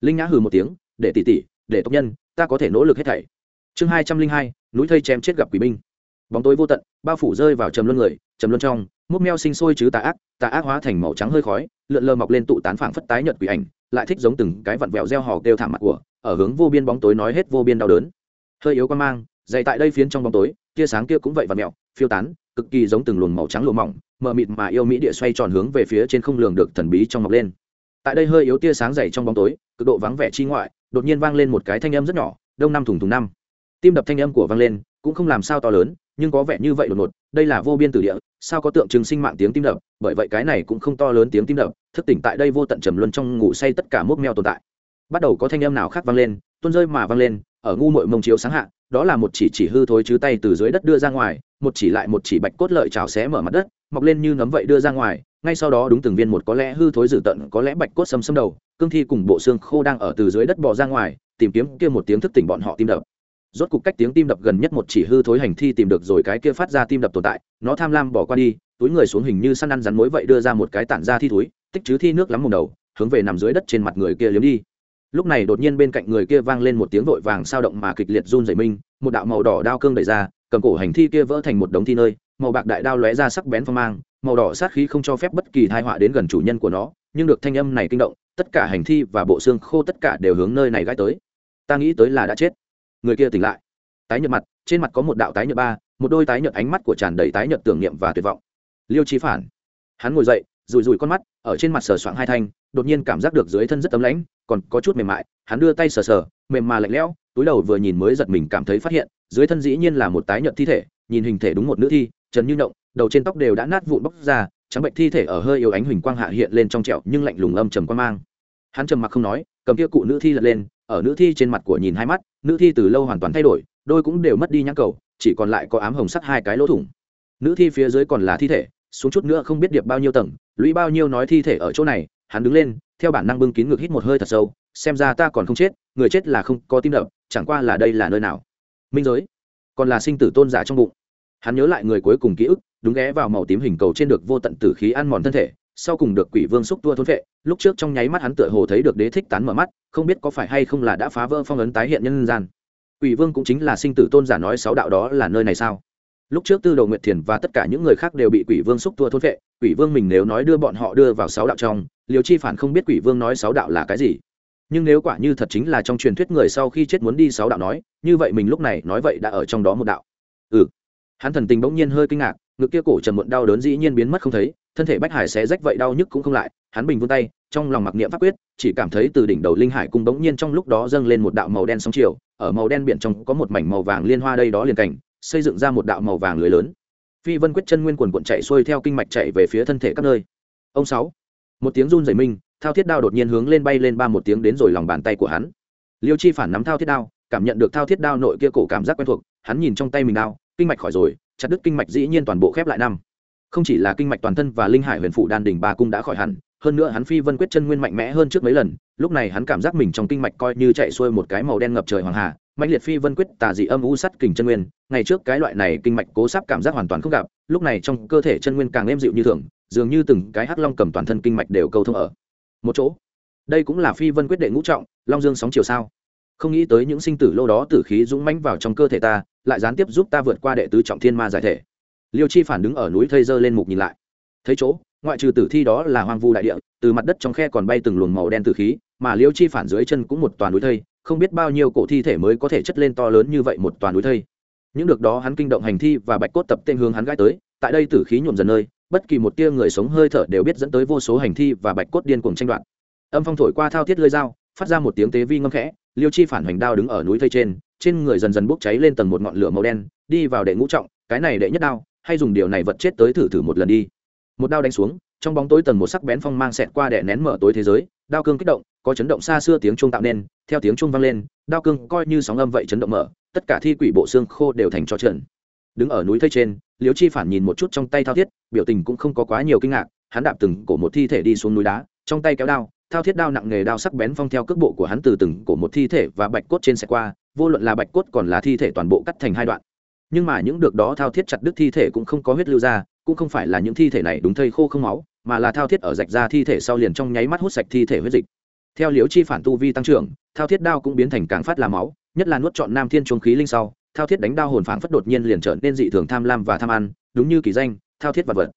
Linh nhã hừ một tiếng, để tỷ tỷ, để tộc nhân, ta có thể nỗ lực hết thảy. Chương hai trăm linh hai, núi thây chém chết gặp quỷ binh. Bóng tối vô tận, bao phủ rơi vào trầm luân người, trầm luân trong, múc meo sinh sôi chứ tà ác tà ác hóa thành màu trắng hơi khói, lượn lờ mọc lên tụ tán phảng phất tái nhợt quỷ ảnh, lại thích giống từng cái vặn vẹo reo hò kêu thảm mặt của, ở hướng vô biên bóng tối nói hết vô biên đau đớn. Hơi yếu quan mang, dày tại đây phiến trong bóng tối, tia sáng kia cũng vậy vặn mẹo, phiêu tán cực kỳ giống từng luồng màu trắng lụa mỏng, mờ mịt mà yêu mỹ địa xoay tròn hướng về phía trên không lường được thần bí trong mọc lên. Tại đây hơi yếu tia sáng dày trong bóng tối, cực độ vắng vẻ chi ngoại, đột nhiên vang lên một cái thanh âm rất nhỏ, đông năm thùng thùng năm. Tim đập thanh âm của vang lên, cũng không làm sao to lớn, nhưng có vẻ như vậy đột ngột, đây là vô biên tử địa, sao có tượng trưng sinh mạng tiếng tim đập, bởi vậy cái này cũng không to lớn tiếng tim đập, thức tỉnh tại đây vô tận trầm luân trong ngủ say tất cả mốt meo tồn tại. Bắt đầu có thanh âm nào khác vang lên, tuôn rơi mà vang lên, ở ngu mội mông chiếu sáng hạ, đó là một chỉ chỉ hư thối chứ tay từ dưới đất đưa ra ngoài một chỉ lại một chỉ bạch cốt lợi chảo xé mở mặt đất, mọc lên như nấm vậy đưa ra ngoài, ngay sau đó đúng từng viên một có lẽ hư thối dữ tận, có lẽ bạch cốt sầm sầm đầu, cương thi cùng bộ xương khô đang ở từ dưới đất bò ra ngoài, tìm kiếm kia một tiếng thức tỉnh bọn họ tim đập. Rốt cục cách tiếng tim đập gần nhất một chỉ hư thối hành thi tìm được rồi cái kia phát ra tim đập tồn tại, nó tham lam bỏ qua đi, túi người xuống hình như săn ăn rắn mối vậy đưa ra một cái tản ra thi túi tích chứ thi nước lắm mồm đầu, hướng về nằm dưới đất trên mặt người kia liếm đi. Lúc này đột nhiên bên cạnh người kia vang lên một tiếng vội vàng sao động mà kịch liệt run rẩy minh một đạo màu đỏ đao cương đẩy ra cầm cổ hành thi kia vỡ thành một đống thi nơi, màu bạc đại đao lóe ra sắc bén phong mang, màu đỏ sát khí không cho phép bất kỳ thai họa đến gần chủ nhân của nó, nhưng được thanh âm này kinh động, tất cả hành thi và bộ xương khô tất cả đều hướng nơi này gãi tới. Ta nghĩ tới là đã chết. Người kia tỉnh lại. Tái nhợt mặt, trên mặt có một đạo tái nhợt ba, một đôi tái nhợt ánh mắt của tràn đầy tái nhợt tưởng niệm và tuyệt vọng. Liêu chi phản. Hắn ngồi dậy rùi rùi con mắt, ở trên mặt sờ soạng hai thanh, đột nhiên cảm giác được dưới thân rất ấm lãnh, còn có chút mềm mại, hắn đưa tay sờ sờ, mềm mà lạnh lẽo, túi đầu vừa nhìn mới giật mình cảm thấy phát hiện dưới thân dĩ nhiên là một tái nhợt thi thể, nhìn hình thể đúng một nữ thi, trần như động, đầu trên tóc đều đã nát vụn bóc ra, trắng bệnh thi thể ở hơi yếu ánh huỳnh quang hạ hiện lên trong trẹo nhưng lạnh lùng âm trầm quan mang. Hắn trầm mặc không nói, cầm kia cụ nữ thi lật lên, ở nữ thi trên mặt của nhìn hai mắt, nữ thi từ lâu hoàn toàn thay đổi, đôi cũng đều mất đi nhãn cầu, chỉ còn lại có ám hồng sắt hai cái lỗ thủng. Nữ thi phía dưới còn là thi thể, xuống chút nữa không biết điệp bao nhiêu tầng, lũy bao nhiêu nói thi thể ở chỗ này, hắn đứng lên, theo bản năng bưng kín ngực hít một hơi thật sâu, xem ra ta còn không chết, người chết là không có tim đập, chẳng qua là đây là nơi nào minh giới, còn là sinh tử tôn giả trong bụng. Hắn nhớ lại người cuối cùng ký ức, đúng ghé vào màu tím hình cầu trên được vô tận tử khí ăn mòn thân thể, sau cùng được quỷ vương xúc tua thôn vệ lúc trước trong nháy mắt hắn tựa hồ thấy được đế thích tán mở mắt, không biết có phải hay không là đã phá vỡ phong ấn tái hiện nhân gian. Quỷ vương cũng chính là sinh tử tôn giả nói sáu đạo đó là nơi này sao? Lúc trước tư đầu nguyệt thiền và tất cả những người khác đều bị quỷ vương xúc tua thôn vệ quỷ vương mình nếu nói đưa bọn họ đưa vào sáu đạo trong liều chi phản không biết quỷ vương nói sáu đạo là cái gì nhưng nếu quả như thật chính là trong truyền thuyết người sau khi chết muốn đi sáu đạo nói, như vậy mình lúc này nói vậy đã ở trong đó một đạo. Ừ. Hắn thần tình bỗng nhiên hơi kinh ngạc, ngực kia cổ trầm muộn đau đớn dĩ nhiên biến mất không thấy, thân thể bách hải sẽ rách vậy đau nhức cũng không lại, hắn bình vươn tay, trong lòng mặc niệm pháp quyết, chỉ cảm thấy từ đỉnh đầu linh hải cung bỗng nhiên trong lúc đó dâng lên một đạo màu đen sóng chiều, ở màu đen biển trong có một mảnh màu vàng liên hoa đây đó liền cảnh, xây dựng ra một đạo màu vàng lưới lớn. Phi vân quyết chân nguyên quần cuộn chạy xuôi theo kinh mạch chạy về phía thân thể các nơi. Ông sáu. Một tiếng run rẩy minh thao thiết đao đột nhiên hướng lên bay lên ba một tiếng đến rồi lòng bàn tay của hắn. Liêu chi phản nắm thao thiết đao, cảm nhận được thao thiết đao nội kia cổ cảm giác quen thuộc, hắn nhìn trong tay mình đao, kinh mạch khỏi rồi, chặt đứt kinh mạch dĩ nhiên toàn bộ khép lại năm. Không chỉ là kinh mạch toàn thân và linh hải huyền phụ đan đỉnh ba cung đã khỏi hẳn, hơn nữa hắn phi vân quyết chân nguyên mạnh mẽ hơn trước mấy lần, lúc này hắn cảm giác mình trong kinh mạch coi như chạy xuôi một cái màu đen ngập trời hoàng hà mạnh liệt phi vân quyết tà dị âm u sắt kình chân nguyên, ngày trước cái loại này kinh mạch cố sắp cảm giác hoàn toàn không gặp, lúc này trong cơ thể chân nguyên càng êm dịu như thường, dường như từng cái hắc long cầm toàn thân kinh mạch đều câu thông ở một chỗ. Đây cũng là phi vân quyết đệ ngũ trọng, long dương sóng chiều sao? Không nghĩ tới những sinh tử lô đó tử khí dũng mãnh vào trong cơ thể ta, lại gián tiếp giúp ta vượt qua đệ tứ trọng thiên ma giải thể. Liêu chi phản đứng ở núi thây dơ lên mục nhìn lại. Thấy chỗ, ngoại trừ tử thi đó là hoang vu đại địa, từ mặt đất trong khe còn bay từng luồng màu đen tử khí, mà liêu chi phản dưới chân cũng một toàn núi thây, không biết bao nhiêu cổ thi thể mới có thể chất lên to lớn như vậy một toàn núi thây. Những được đó hắn kinh động hành thi và bạch cốt tập tên hướng hắn gãi tới, tại đây tử khí nhuộm dần nơi bất kỳ một tia người sống hơi thở đều biết dẫn tới vô số hành thi và bạch cốt điên cuồng tranh đoạt. Âm phong thổi qua thao thiết lơi dao, phát ra một tiếng tế vi ngâm khẽ, liêu chi phản hoành đao đứng ở núi thây trên trên người dần dần bốc cháy lên tầng một ngọn lửa màu đen, đi vào đệ ngũ trọng, cái này đệ nhất đao, hay dùng điều này vật chết tới thử thử một lần đi. Một đao đánh xuống, trong bóng tối tầng một sắc bén phong mang xẹt qua đè nén mở tối thế giới, đao cương kích động, có chấn động xa xưa tiếng chuông tạo nên, theo tiếng chuông vang lên, đao cương coi như sóng âm vậy chấn động mở, tất cả thi quỷ bộ xương khô đều thành cho trận đứng ở núi thây trên, liễu chi phản nhìn một chút trong tay thao thiết, biểu tình cũng không có quá nhiều kinh ngạc, hắn đạp từng cổ một thi thể đi xuống núi đá, trong tay kéo đao, thao thiết đao nặng nghề đao sắc bén phong theo cước bộ của hắn từ từng cổ một thi thể và bạch cốt trên xe qua, vô luận là bạch cốt còn là thi thể toàn bộ cắt thành hai đoạn. Nhưng mà những được đó thao thiết chặt đứt thi thể cũng không có huyết lưu ra, cũng không phải là những thi thể này đúng thây khô không máu, mà là thao thiết ở rạch ra thi thể sau liền trong nháy mắt hút sạch thi thể huyết dịch. Theo liễu chi phản tu vi tăng trưởng, thao thiết đao cũng biến thành càng phát là máu, nhất là nuốt chọn nam thiên chuông khí linh sau thao thiết đánh đao hồn phảng phất đột nhiên liền trở nên dị thường tham lam và tham ăn, đúng như kỳ danh, thao thiết vật vật.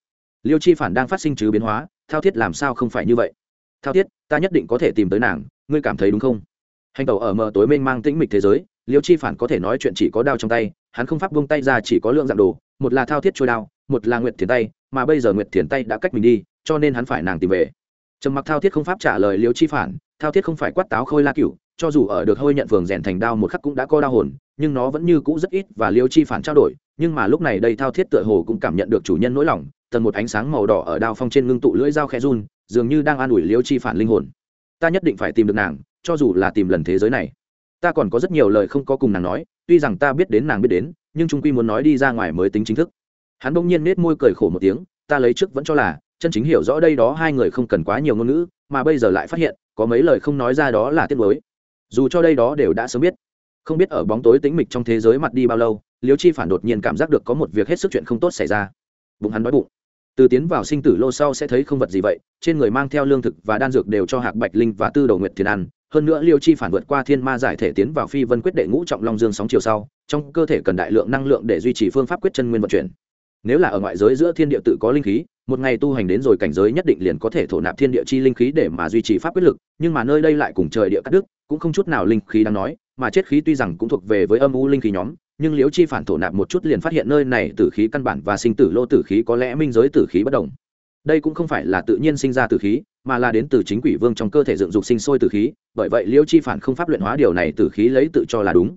Liêu chi phản đang phát sinh chứ biến hóa, thao thiết làm sao không phải như vậy? Thao thiết, ta nhất định có thể tìm tới nàng, ngươi cảm thấy đúng không? Hành tàu ở mờ tối mênh mang tĩnh mịch thế giới, liêu chi phản có thể nói chuyện chỉ có đao trong tay, hắn không pháp buông tay ra chỉ có lượng dạng đồ, một là thao thiết trôi đao, một là nguyệt thiền tay, mà bây giờ nguyệt thiền tay đã cách mình đi, cho nên hắn phải nàng tìm về trầm mặc thao thiết không pháp trả lời liêu chi phản, thao thiết không phải quát táo khôi la cựu cho dù ở được hơi nhận phường rèn thành đao một khắc cũng đã có đao hồn, nhưng nó vẫn như cũ rất ít và liêu chi phản trao đổi, nhưng mà lúc này đây thao thiết tựa hồ cũng cảm nhận được chủ nhân nỗi lòng tần một ánh sáng màu đỏ ở đao phong trên ngưng tụ lưỡi dao khẽ run, dường như đang an ủi liêu chi phản linh hồn. Ta nhất định phải tìm được nàng, cho dù là tìm lần thế giới này. Ta còn có rất nhiều lời không có cùng nàng nói, tuy rằng ta biết đến nàng biết đến, nhưng trung quy muốn nói đi ra ngoài mới tính chính thức. Hắn bỗng nhiên nết môi cười khổ một tiếng, ta lấy trước vẫn cho là chân chính hiểu rõ đây đó hai người không cần quá nhiều ngôn ngữ, mà bây giờ lại phát hiện, có mấy lời không nói ra đó là tiếc nuối. Dù cho đây đó đều đã sớm biết, không biết ở bóng tối tĩnh mịch trong thế giới mặt đi bao lâu, liêu chi phản đột nhiên cảm giác được có một việc hết sức chuyện không tốt xảy ra. Bụng hắn đói bụng. Từ tiến vào sinh tử lô sau sẽ thấy không vật gì vậy, trên người mang theo lương thực và đan dược đều cho hạc bạch linh và tư đầu nguyệt thiền ăn. Hơn nữa liêu chi phản vượt qua thiên ma giải thể tiến vào phi vân quyết đệ ngũ trọng long dương sóng chiều sau, trong cơ thể cần đại lượng năng lượng để duy trì phương pháp quyết chân nguyên vận chuyển nếu là ở ngoại giới giữa thiên địa tự có linh khí, một ngày tu hành đến rồi cảnh giới nhất định liền có thể thổ nạp thiên địa chi linh khí để mà duy trì pháp quyết lực, nhưng mà nơi đây lại cùng trời địa cắt đức cũng không chút nào linh khí đang nói, mà chết khí tuy rằng cũng thuộc về với âm u linh khí nhóm, nhưng liễu chi phản thổ nạp một chút liền phát hiện nơi này tử khí căn bản và sinh tử lô tử khí có lẽ minh giới tử khí bất đồng. Đây cũng không phải là tự nhiên sinh ra tử khí, mà là đến từ chính quỷ vương trong cơ thể dựng dục sinh sôi tử khí, bởi vậy liễu chi phản không pháp luyện hóa điều này tử khí lấy tự cho là đúng.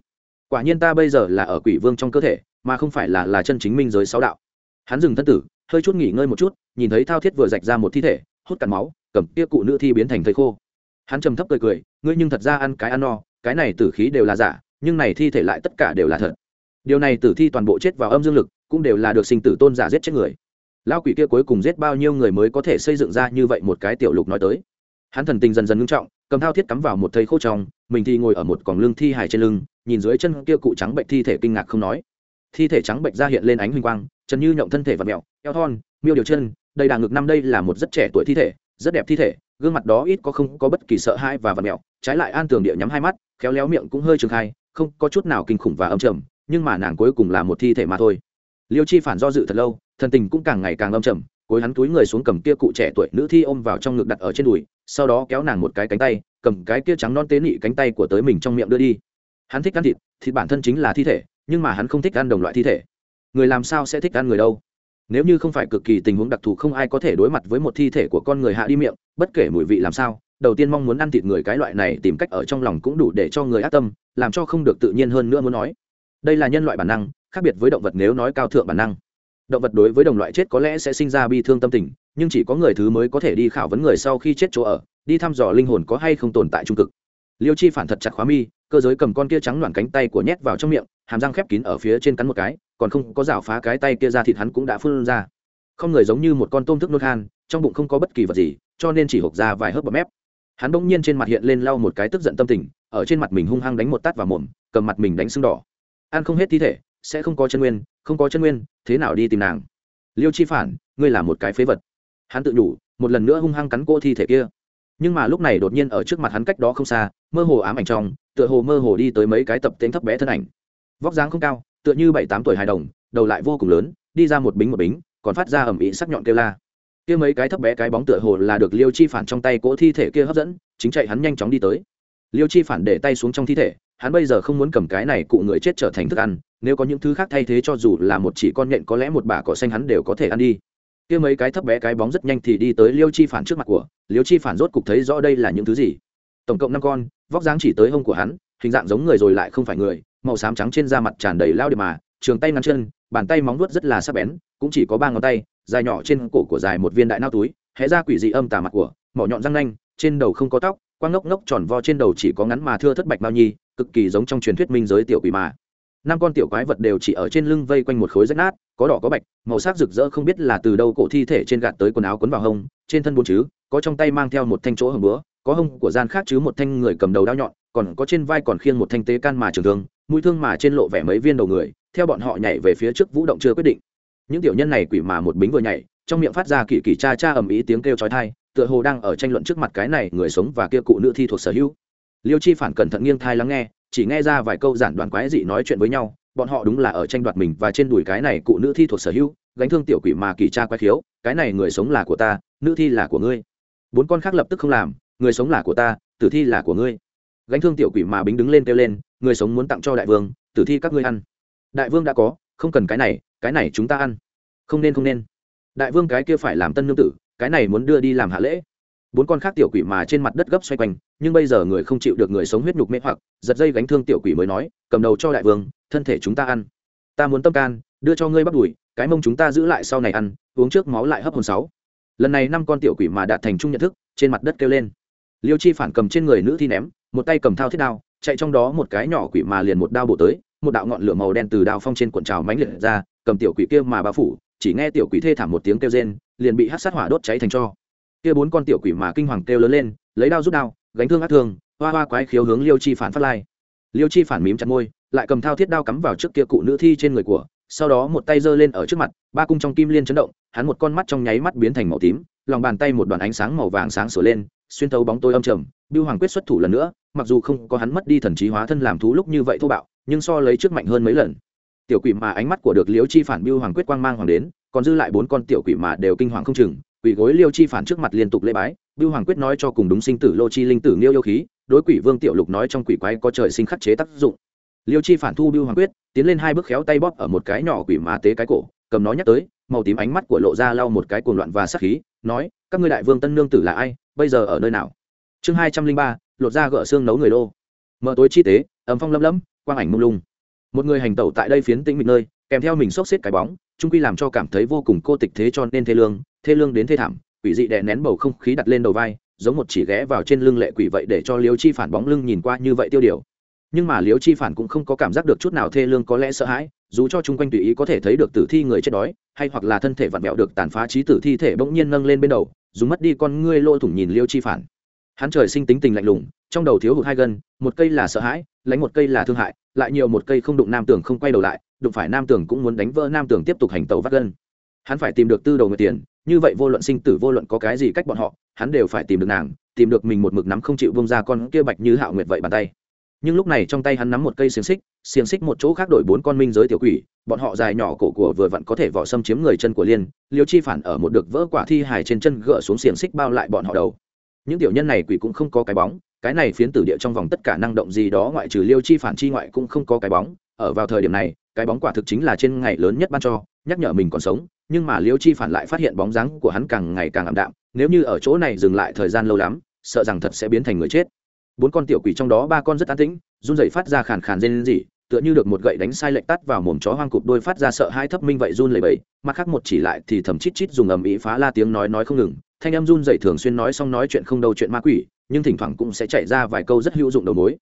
Quả nhiên ta bây giờ là ở quỷ vương trong cơ thể, mà không phải là là chân chính minh giới sáu đạo hắn dừng thân tử, hơi chút nghỉ ngơi một chút, nhìn thấy thao thiết vừa rạch ra một thi thể, hút cạn máu, cầm kia cụ nữ thi biến thành thây khô. Hắn trầm thấp cười cười, ngươi nhưng thật ra ăn cái ăn no, cái này tử khí đều là giả, nhưng này thi thể lại tất cả đều là thật. Điều này tử thi toàn bộ chết vào âm dương lực, cũng đều là được sinh tử tôn giả giết chết người. Lao quỷ kia cuối cùng giết bao nhiêu người mới có thể xây dựng ra như vậy một cái tiểu lục nói tới? Hắn thần tình dần dần ngưng trọng, cầm thao thiết cắm vào một thây khô trong, mình thì ngồi ở một còng lưng thi hài trên lưng, nhìn dưới chân kia cụ trắng bệnh thi thể kinh ngạc không nói. Thi thể trắng bệnh ra hiện lên ánh huỳnh quang trần như nhộng thân thể và mẹo, eo thon, miêu điều chân đầy đà ngực năm đây là một rất trẻ tuổi thi thể, rất đẹp thi thể, gương mặt đó ít có không có bất kỳ sợ hãi và vật mẹo, trái lại an tường địa nhắm hai mắt, khéo léo miệng cũng hơi trường khai, không có chút nào kinh khủng và âm trầm, nhưng mà nàng cuối cùng là một thi thể mà thôi. Liêu chi phản do dự thật lâu thần tình cũng càng ngày càng âm trầm, cuối hắn túi người xuống cầm kia cụ trẻ tuổi nữ thi ôm vào trong ngực đặt ở trên đùi, sau đó kéo nàng một cái cánh tay, cầm cái kia trắng non tế nị cánh tay của tới mình trong miệng đưa đi. Hắn thích ăn thịt thịt bản thân chính là thi thể, nhưng mà hắn không thích ăn đồng loại thi thể người làm sao sẽ thích ăn người đâu? Nếu như không phải cực kỳ tình huống đặc thù không ai có thể đối mặt với một thi thể của con người hạ đi miệng, bất kể mùi vị làm sao, đầu tiên mong muốn ăn thịt người cái loại này tìm cách ở trong lòng cũng đủ để cho người ác tâm, làm cho không được tự nhiên hơn nữa muốn nói. Đây là nhân loại bản năng, khác biệt với động vật nếu nói cao thượng bản năng. Động vật đối với đồng loại chết có lẽ sẽ sinh ra bi thương tâm tình, nhưng chỉ có người thứ mới có thể đi khảo vấn người sau khi chết chỗ ở, đi thăm dò linh hồn có hay không tồn tại trung cực. Liêu chi phản thật chặt khóa mi, cơ giới cầm con kia trắng loạn cánh tay của nhét vào trong miệng, hàm răng khép kín ở phía trên cắn một cái còn không có rảo phá cái tay kia ra thịt hắn cũng đã phun ra. Không người giống như một con tôm thức nốt han trong bụng không có bất kỳ vật gì, cho nên chỉ hộp ra vài hớp bọt mép. Hắn bỗng nhiên trên mặt hiện lên lau một cái tức giận tâm tình, ở trên mặt mình hung hăng đánh một tát vào mồm, cầm mặt mình đánh sưng đỏ. Ăn không hết thi thể, sẽ không có chân nguyên, không có chân nguyên, thế nào đi tìm nàng? Liêu chi phản, ngươi là một cái phế vật. Hắn tự nhủ, một lần nữa hung hăng cắn cô thi thể kia. Nhưng mà lúc này đột nhiên ở trước mặt hắn cách đó không xa, mơ hồ ám ảnh trong, tựa hồ mơ hồ đi tới mấy cái tập tên thấp bé thân ảnh. Vóc dáng không cao tựa như bảy tám tuổi hài đồng, đầu lại vô cùng lớn, đi ra một bính một bính, còn phát ra ẩm ý sắc nhọn kêu la. Kia mấy cái thấp bé cái bóng tựa hồ là được liêu chi phản trong tay cỗ thi thể kia hấp dẫn, chính chạy hắn nhanh chóng đi tới. Liêu chi phản để tay xuống trong thi thể, hắn bây giờ không muốn cầm cái này cụ người chết trở thành thức ăn, nếu có những thứ khác thay thế cho dù là một chỉ con nhện có lẽ một bả cỏ xanh hắn đều có thể ăn đi. Kia mấy cái thấp bé cái bóng rất nhanh thì đi tới liêu chi phản trước mặt của, liêu chi phản rốt cục thấy rõ đây là những thứ gì. Tổng cộng năm con, vóc dáng chỉ tới hông của hắn, hình dạng giống người rồi lại không phải người màu xám trắng trên da mặt tràn đầy lao điểm mà, trường tay ngắn chân, bàn tay móng vuốt rất là sắc bén, cũng chỉ có ba ngón tay, dài nhỏ trên cổ của dài một viên đại nao túi, hé ra quỷ dị âm tà mặt của mỏ nhọn răng nanh, trên đầu không có tóc, quang ngốc ngốc tròn vo trên đầu chỉ có ngắn mà thưa thất bạch bao nhi, cực kỳ giống trong truyền thuyết minh giới tiểu quỷ mà. Năm con tiểu quái vật đều chỉ ở trên lưng vây quanh một khối rách nát, có đỏ có bạch, màu sắc rực rỡ không biết là từ đâu cổ thi thể trên gạt tới quần áo quấn vào hông, trên thân bốn chứ có trong tay mang theo một thanh chỗ hầm búa, có hông của gian khác chứ một thanh người cầm đầu đao nhọn, còn có trên vai còn khiêng một thanh tế can mà trường thương mũi thương mà trên lộ vẻ mấy viên đầu người, theo bọn họ nhảy về phía trước vũ động chưa quyết định. Những tiểu nhân này quỷ mà một bính vừa nhảy, trong miệng phát ra kỳ kỳ cha cha ầm ý tiếng kêu chói tai, tựa hồ đang ở tranh luận trước mặt cái này người sống và kia cụ nữ thi thuộc sở hữu. Liêu chi phản cẩn thận nghiêng thai lắng nghe, chỉ nghe ra vài câu giản đoàn quái dị nói chuyện với nhau, bọn họ đúng là ở tranh đoạt mình và trên đùi cái này cụ nữ thi thuộc sở hữu, gánh thương tiểu quỷ mà kỳ cha quái khiếu, cái này người sống là của ta, nữ thi là của ngươi. Bốn con khác lập tức không làm, người sống là của ta, tử thi là của ngươi gánh thương tiểu quỷ mà bính đứng lên kêu lên, người sống muốn tặng cho đại vương, tử thi các ngươi ăn. Đại vương đã có, không cần cái này cái này chúng ta ăn. Không nên không nên. Đại vương cái kia phải làm tân nương tử, cái này muốn đưa đi làm hạ lễ. Bốn con khác tiểu quỷ mà trên mặt đất gấp xoay quanh, nhưng bây giờ người không chịu được người sống huyết nhục mê hoặc, giật dây gánh thương tiểu quỷ mới nói, cầm đầu cho đại vương, thân thể chúng ta ăn. Ta muốn tâm can, đưa cho ngươi bắt đùi, cái mông chúng ta giữ lại sau này ăn, uống trước máu lại hấp hồn sáu. Lần này năm con tiểu quỷ mà đạt thành chung nhận thức, trên mặt đất kêu lên. Liêu chi phản cầm trên người nữ thi ném một tay cầm thao thiết đao, chạy trong đó một cái nhỏ quỷ mà liền một đao bổ tới, một đạo ngọn lửa màu đen từ đao phong trên cuộn trào mánh liệt ra, cầm tiểu quỷ kia mà bao phủ, chỉ nghe tiểu quỷ thê thảm một tiếng kêu rên, liền bị hát sát hỏa đốt cháy thành cho. Kia bốn con tiểu quỷ mà kinh hoàng kêu lớn lên, lấy đao rút đao, gánh thương ác thương, hoa hoa quái khiếu hướng liêu chi phản phát lai. Liêu chi phản mím chặt môi, lại cầm thao thiết đao cắm vào trước kia cụ nữ thi trên người của, sau đó một tay giơ lên ở trước mặt, ba cung trong kim liên chấn động, hắn một con mắt trong nháy mắt biến thành màu tím, lòng bàn tay một đoàn ánh sáng màu vàng sáng sửa lên, xuyên thấu bóng tôi âm trầm. Bưu hoàng quyết xuất thủ lần nữa, mặc dù không có hắn mất đi thần trí hóa thân làm thú lúc như vậy thô bạo, nhưng so lấy trước mạnh hơn mấy lần. Tiểu quỷ mà ánh mắt của được liêu chi phản Bưu hoàng quyết quang mang hoàng đến, còn dư lại bốn con tiểu quỷ mà đều kinh hoàng không chừng, quỷ gối liêu chi phản trước mặt liên tục lễ bái, Bưu hoàng quyết nói cho cùng đúng sinh tử lô chi linh tử liêu yêu khí, đối quỷ vương tiểu lục nói trong quỷ quái có trời sinh khắc chế tác dụng. Liêu chi phản thu Bưu hoàng quyết, tiến lên hai bước khéo tay bóp ở một cái nhỏ quỷ mà tế cái cổ, cầm nó nhắc tới, màu tím ánh mắt của lộ ra lau một cái cuồng loạn và sắc khí, nói, các ngươi đại vương tân nương tử là ai? Bây giờ ở nơi nào? Chương hai trăm linh ba, lột da gỡ xương nấu người lô. Mở tối chi tế ấm phong lâm lâm quang ảnh mông lung. Một người hành tẩu tại đây phiến tĩnh mịch nơi, kèm theo mình xốc xếp cái bóng, trung quy làm cho cảm thấy vô cùng cô tịch thế cho nên thê lương thê lương đến thê thảm, quỷ dị đè nén bầu không khí đặt lên đầu vai, giống một chỉ ghé vào trên lưng lệ quỷ vậy để cho liếu chi phản bóng lưng nhìn qua như vậy tiêu điều. Nhưng mà liếu chi phản cũng không có cảm giác được chút nào thê lương có lẽ sợ hãi, dù cho chung quanh tùy ý có thể thấy được tử thi người chết đói, hay hoặc là thân thể vặn vẹo được tàn phá trí tử thi thể bỗng nhiên nâng lên bên đầu, dùng mất đi con ngươi lỗ thủng nhìn liêu chi phản hắn trời sinh tính tình lạnh lùng, trong đầu thiếu hụt hai gân, một cây là sợ hãi, lánh một cây là thương hại, lại nhiều một cây không đụng nam tường không quay đầu lại, đụng phải nam tường cũng muốn đánh vỡ nam tường tiếp tục hành tàu vắt gân. Hắn phải tìm được tư đầu người tiền, như vậy vô luận sinh tử vô luận có cái gì cách bọn họ, hắn đều phải tìm được nàng, tìm được mình một mực nắm không chịu bông ra con kia bạch như hạo nguyệt vậy bàn tay. Nhưng lúc này trong tay hắn nắm một cây xiềng xích xiềng xích một chỗ khác đổi bốn con minh giới tiểu quỷ, bọn họ dài nhỏ cổ của vừa vặn có thể vỏ xâm chiếm người chân của liên, liêu chi phản ở một được vỡ quả thi hài trên chân gỡ xuống xiềng xích bao lại bọn họ đầu những tiểu nhân này quỷ cũng không có cái bóng, cái này phiến tử địa trong vòng tất cả năng động gì đó ngoại trừ liêu chi phản chi ngoại cũng không có cái bóng. Ở vào thời điểm này, cái bóng quả thực chính là trên ngày lớn nhất ban cho, nhắc nhở mình còn sống, nhưng mà liêu chi phản lại phát hiện bóng dáng của hắn càng ngày càng ảm đạm, nếu như ở chỗ này dừng lại thời gian lâu lắm, sợ rằng thật sẽ biến thành người chết. Bốn con tiểu quỷ trong đó ba con rất an tĩnh, run rẩy phát ra khàn khàn rên rỉ, tựa như được một gậy đánh sai lệch tắt vào mồm chó hoang cụp đôi phát ra sợ hai thấp minh vậy run lẩy bẩy, mặt khác một chỉ lại thì thầm chít chít dùng ầm ĩ phá la tiếng nói nói không ngừng thanh em run dậy thường xuyên nói xong nói chuyện không đâu chuyện ma quỷ, nhưng thỉnh thoảng cũng sẽ chạy ra vài câu rất hữu dụng đầu mối.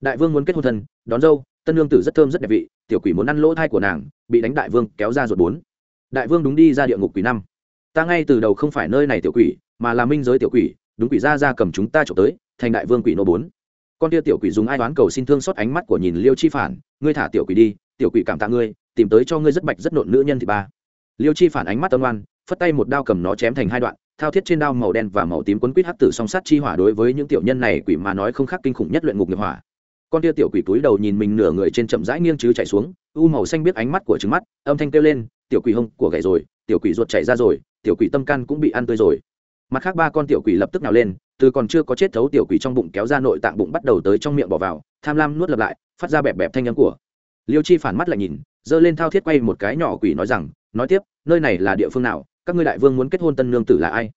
Đại vương muốn kết hôn thân, đón dâu, tân lương tử rất thơm rất đẹp vị, tiểu quỷ muốn ăn lỗ thai của nàng, bị đánh đại vương kéo ra ruột bốn. Đại vương đúng đi ra địa ngục quỷ năm. Ta ngay từ đầu không phải nơi này tiểu quỷ, mà là minh giới tiểu quỷ, đúng quỷ ra ra cầm chúng ta trộm tới, thành đại vương quỷ nô bốn. Con tia tiểu quỷ dùng ai đoán cầu xin thương xót ánh mắt của nhìn liêu chi phản, ngươi thả tiểu quỷ đi, tiểu quỷ cảm tạ ngươi, tìm tới cho ngươi rất bạch rất nộn nữ nhân thì ba. Liêu chi phản ánh mắt tân oan, phất tay một đao cầm nó chém thành hai đoạn thao thiết trên đao màu đen và màu tím quấn quýt hắc tử song sát chi hỏa đối với những tiểu nhân này quỷ mà nói không khác kinh khủng nhất luyện ngục nghiệp hỏa. Con tia tiểu quỷ túi đầu nhìn mình nửa người trên chậm rãi nghiêng chứ chạy xuống, u màu xanh biết ánh mắt của trứng mắt, âm thanh kêu lên, tiểu quỷ hông của gậy rồi, tiểu quỷ ruột chạy ra rồi, tiểu quỷ tâm can cũng bị ăn tươi rồi. Mặt khác ba con tiểu quỷ lập tức nào lên, từ còn chưa có chết thấu tiểu quỷ trong bụng kéo ra nội tạng bụng bắt đầu tới trong miệng bỏ vào, tham lam nuốt lập lại, phát ra bẹp bẹp thanh âm của. Liêu chi phản mắt lại nhìn, giơ lên thao thiết quay một cái nhỏ quỷ nói rằng, nói tiếp, nơi này là địa phương nào? Các ngươi đại vương muốn kết hôn tân nương tử là ai?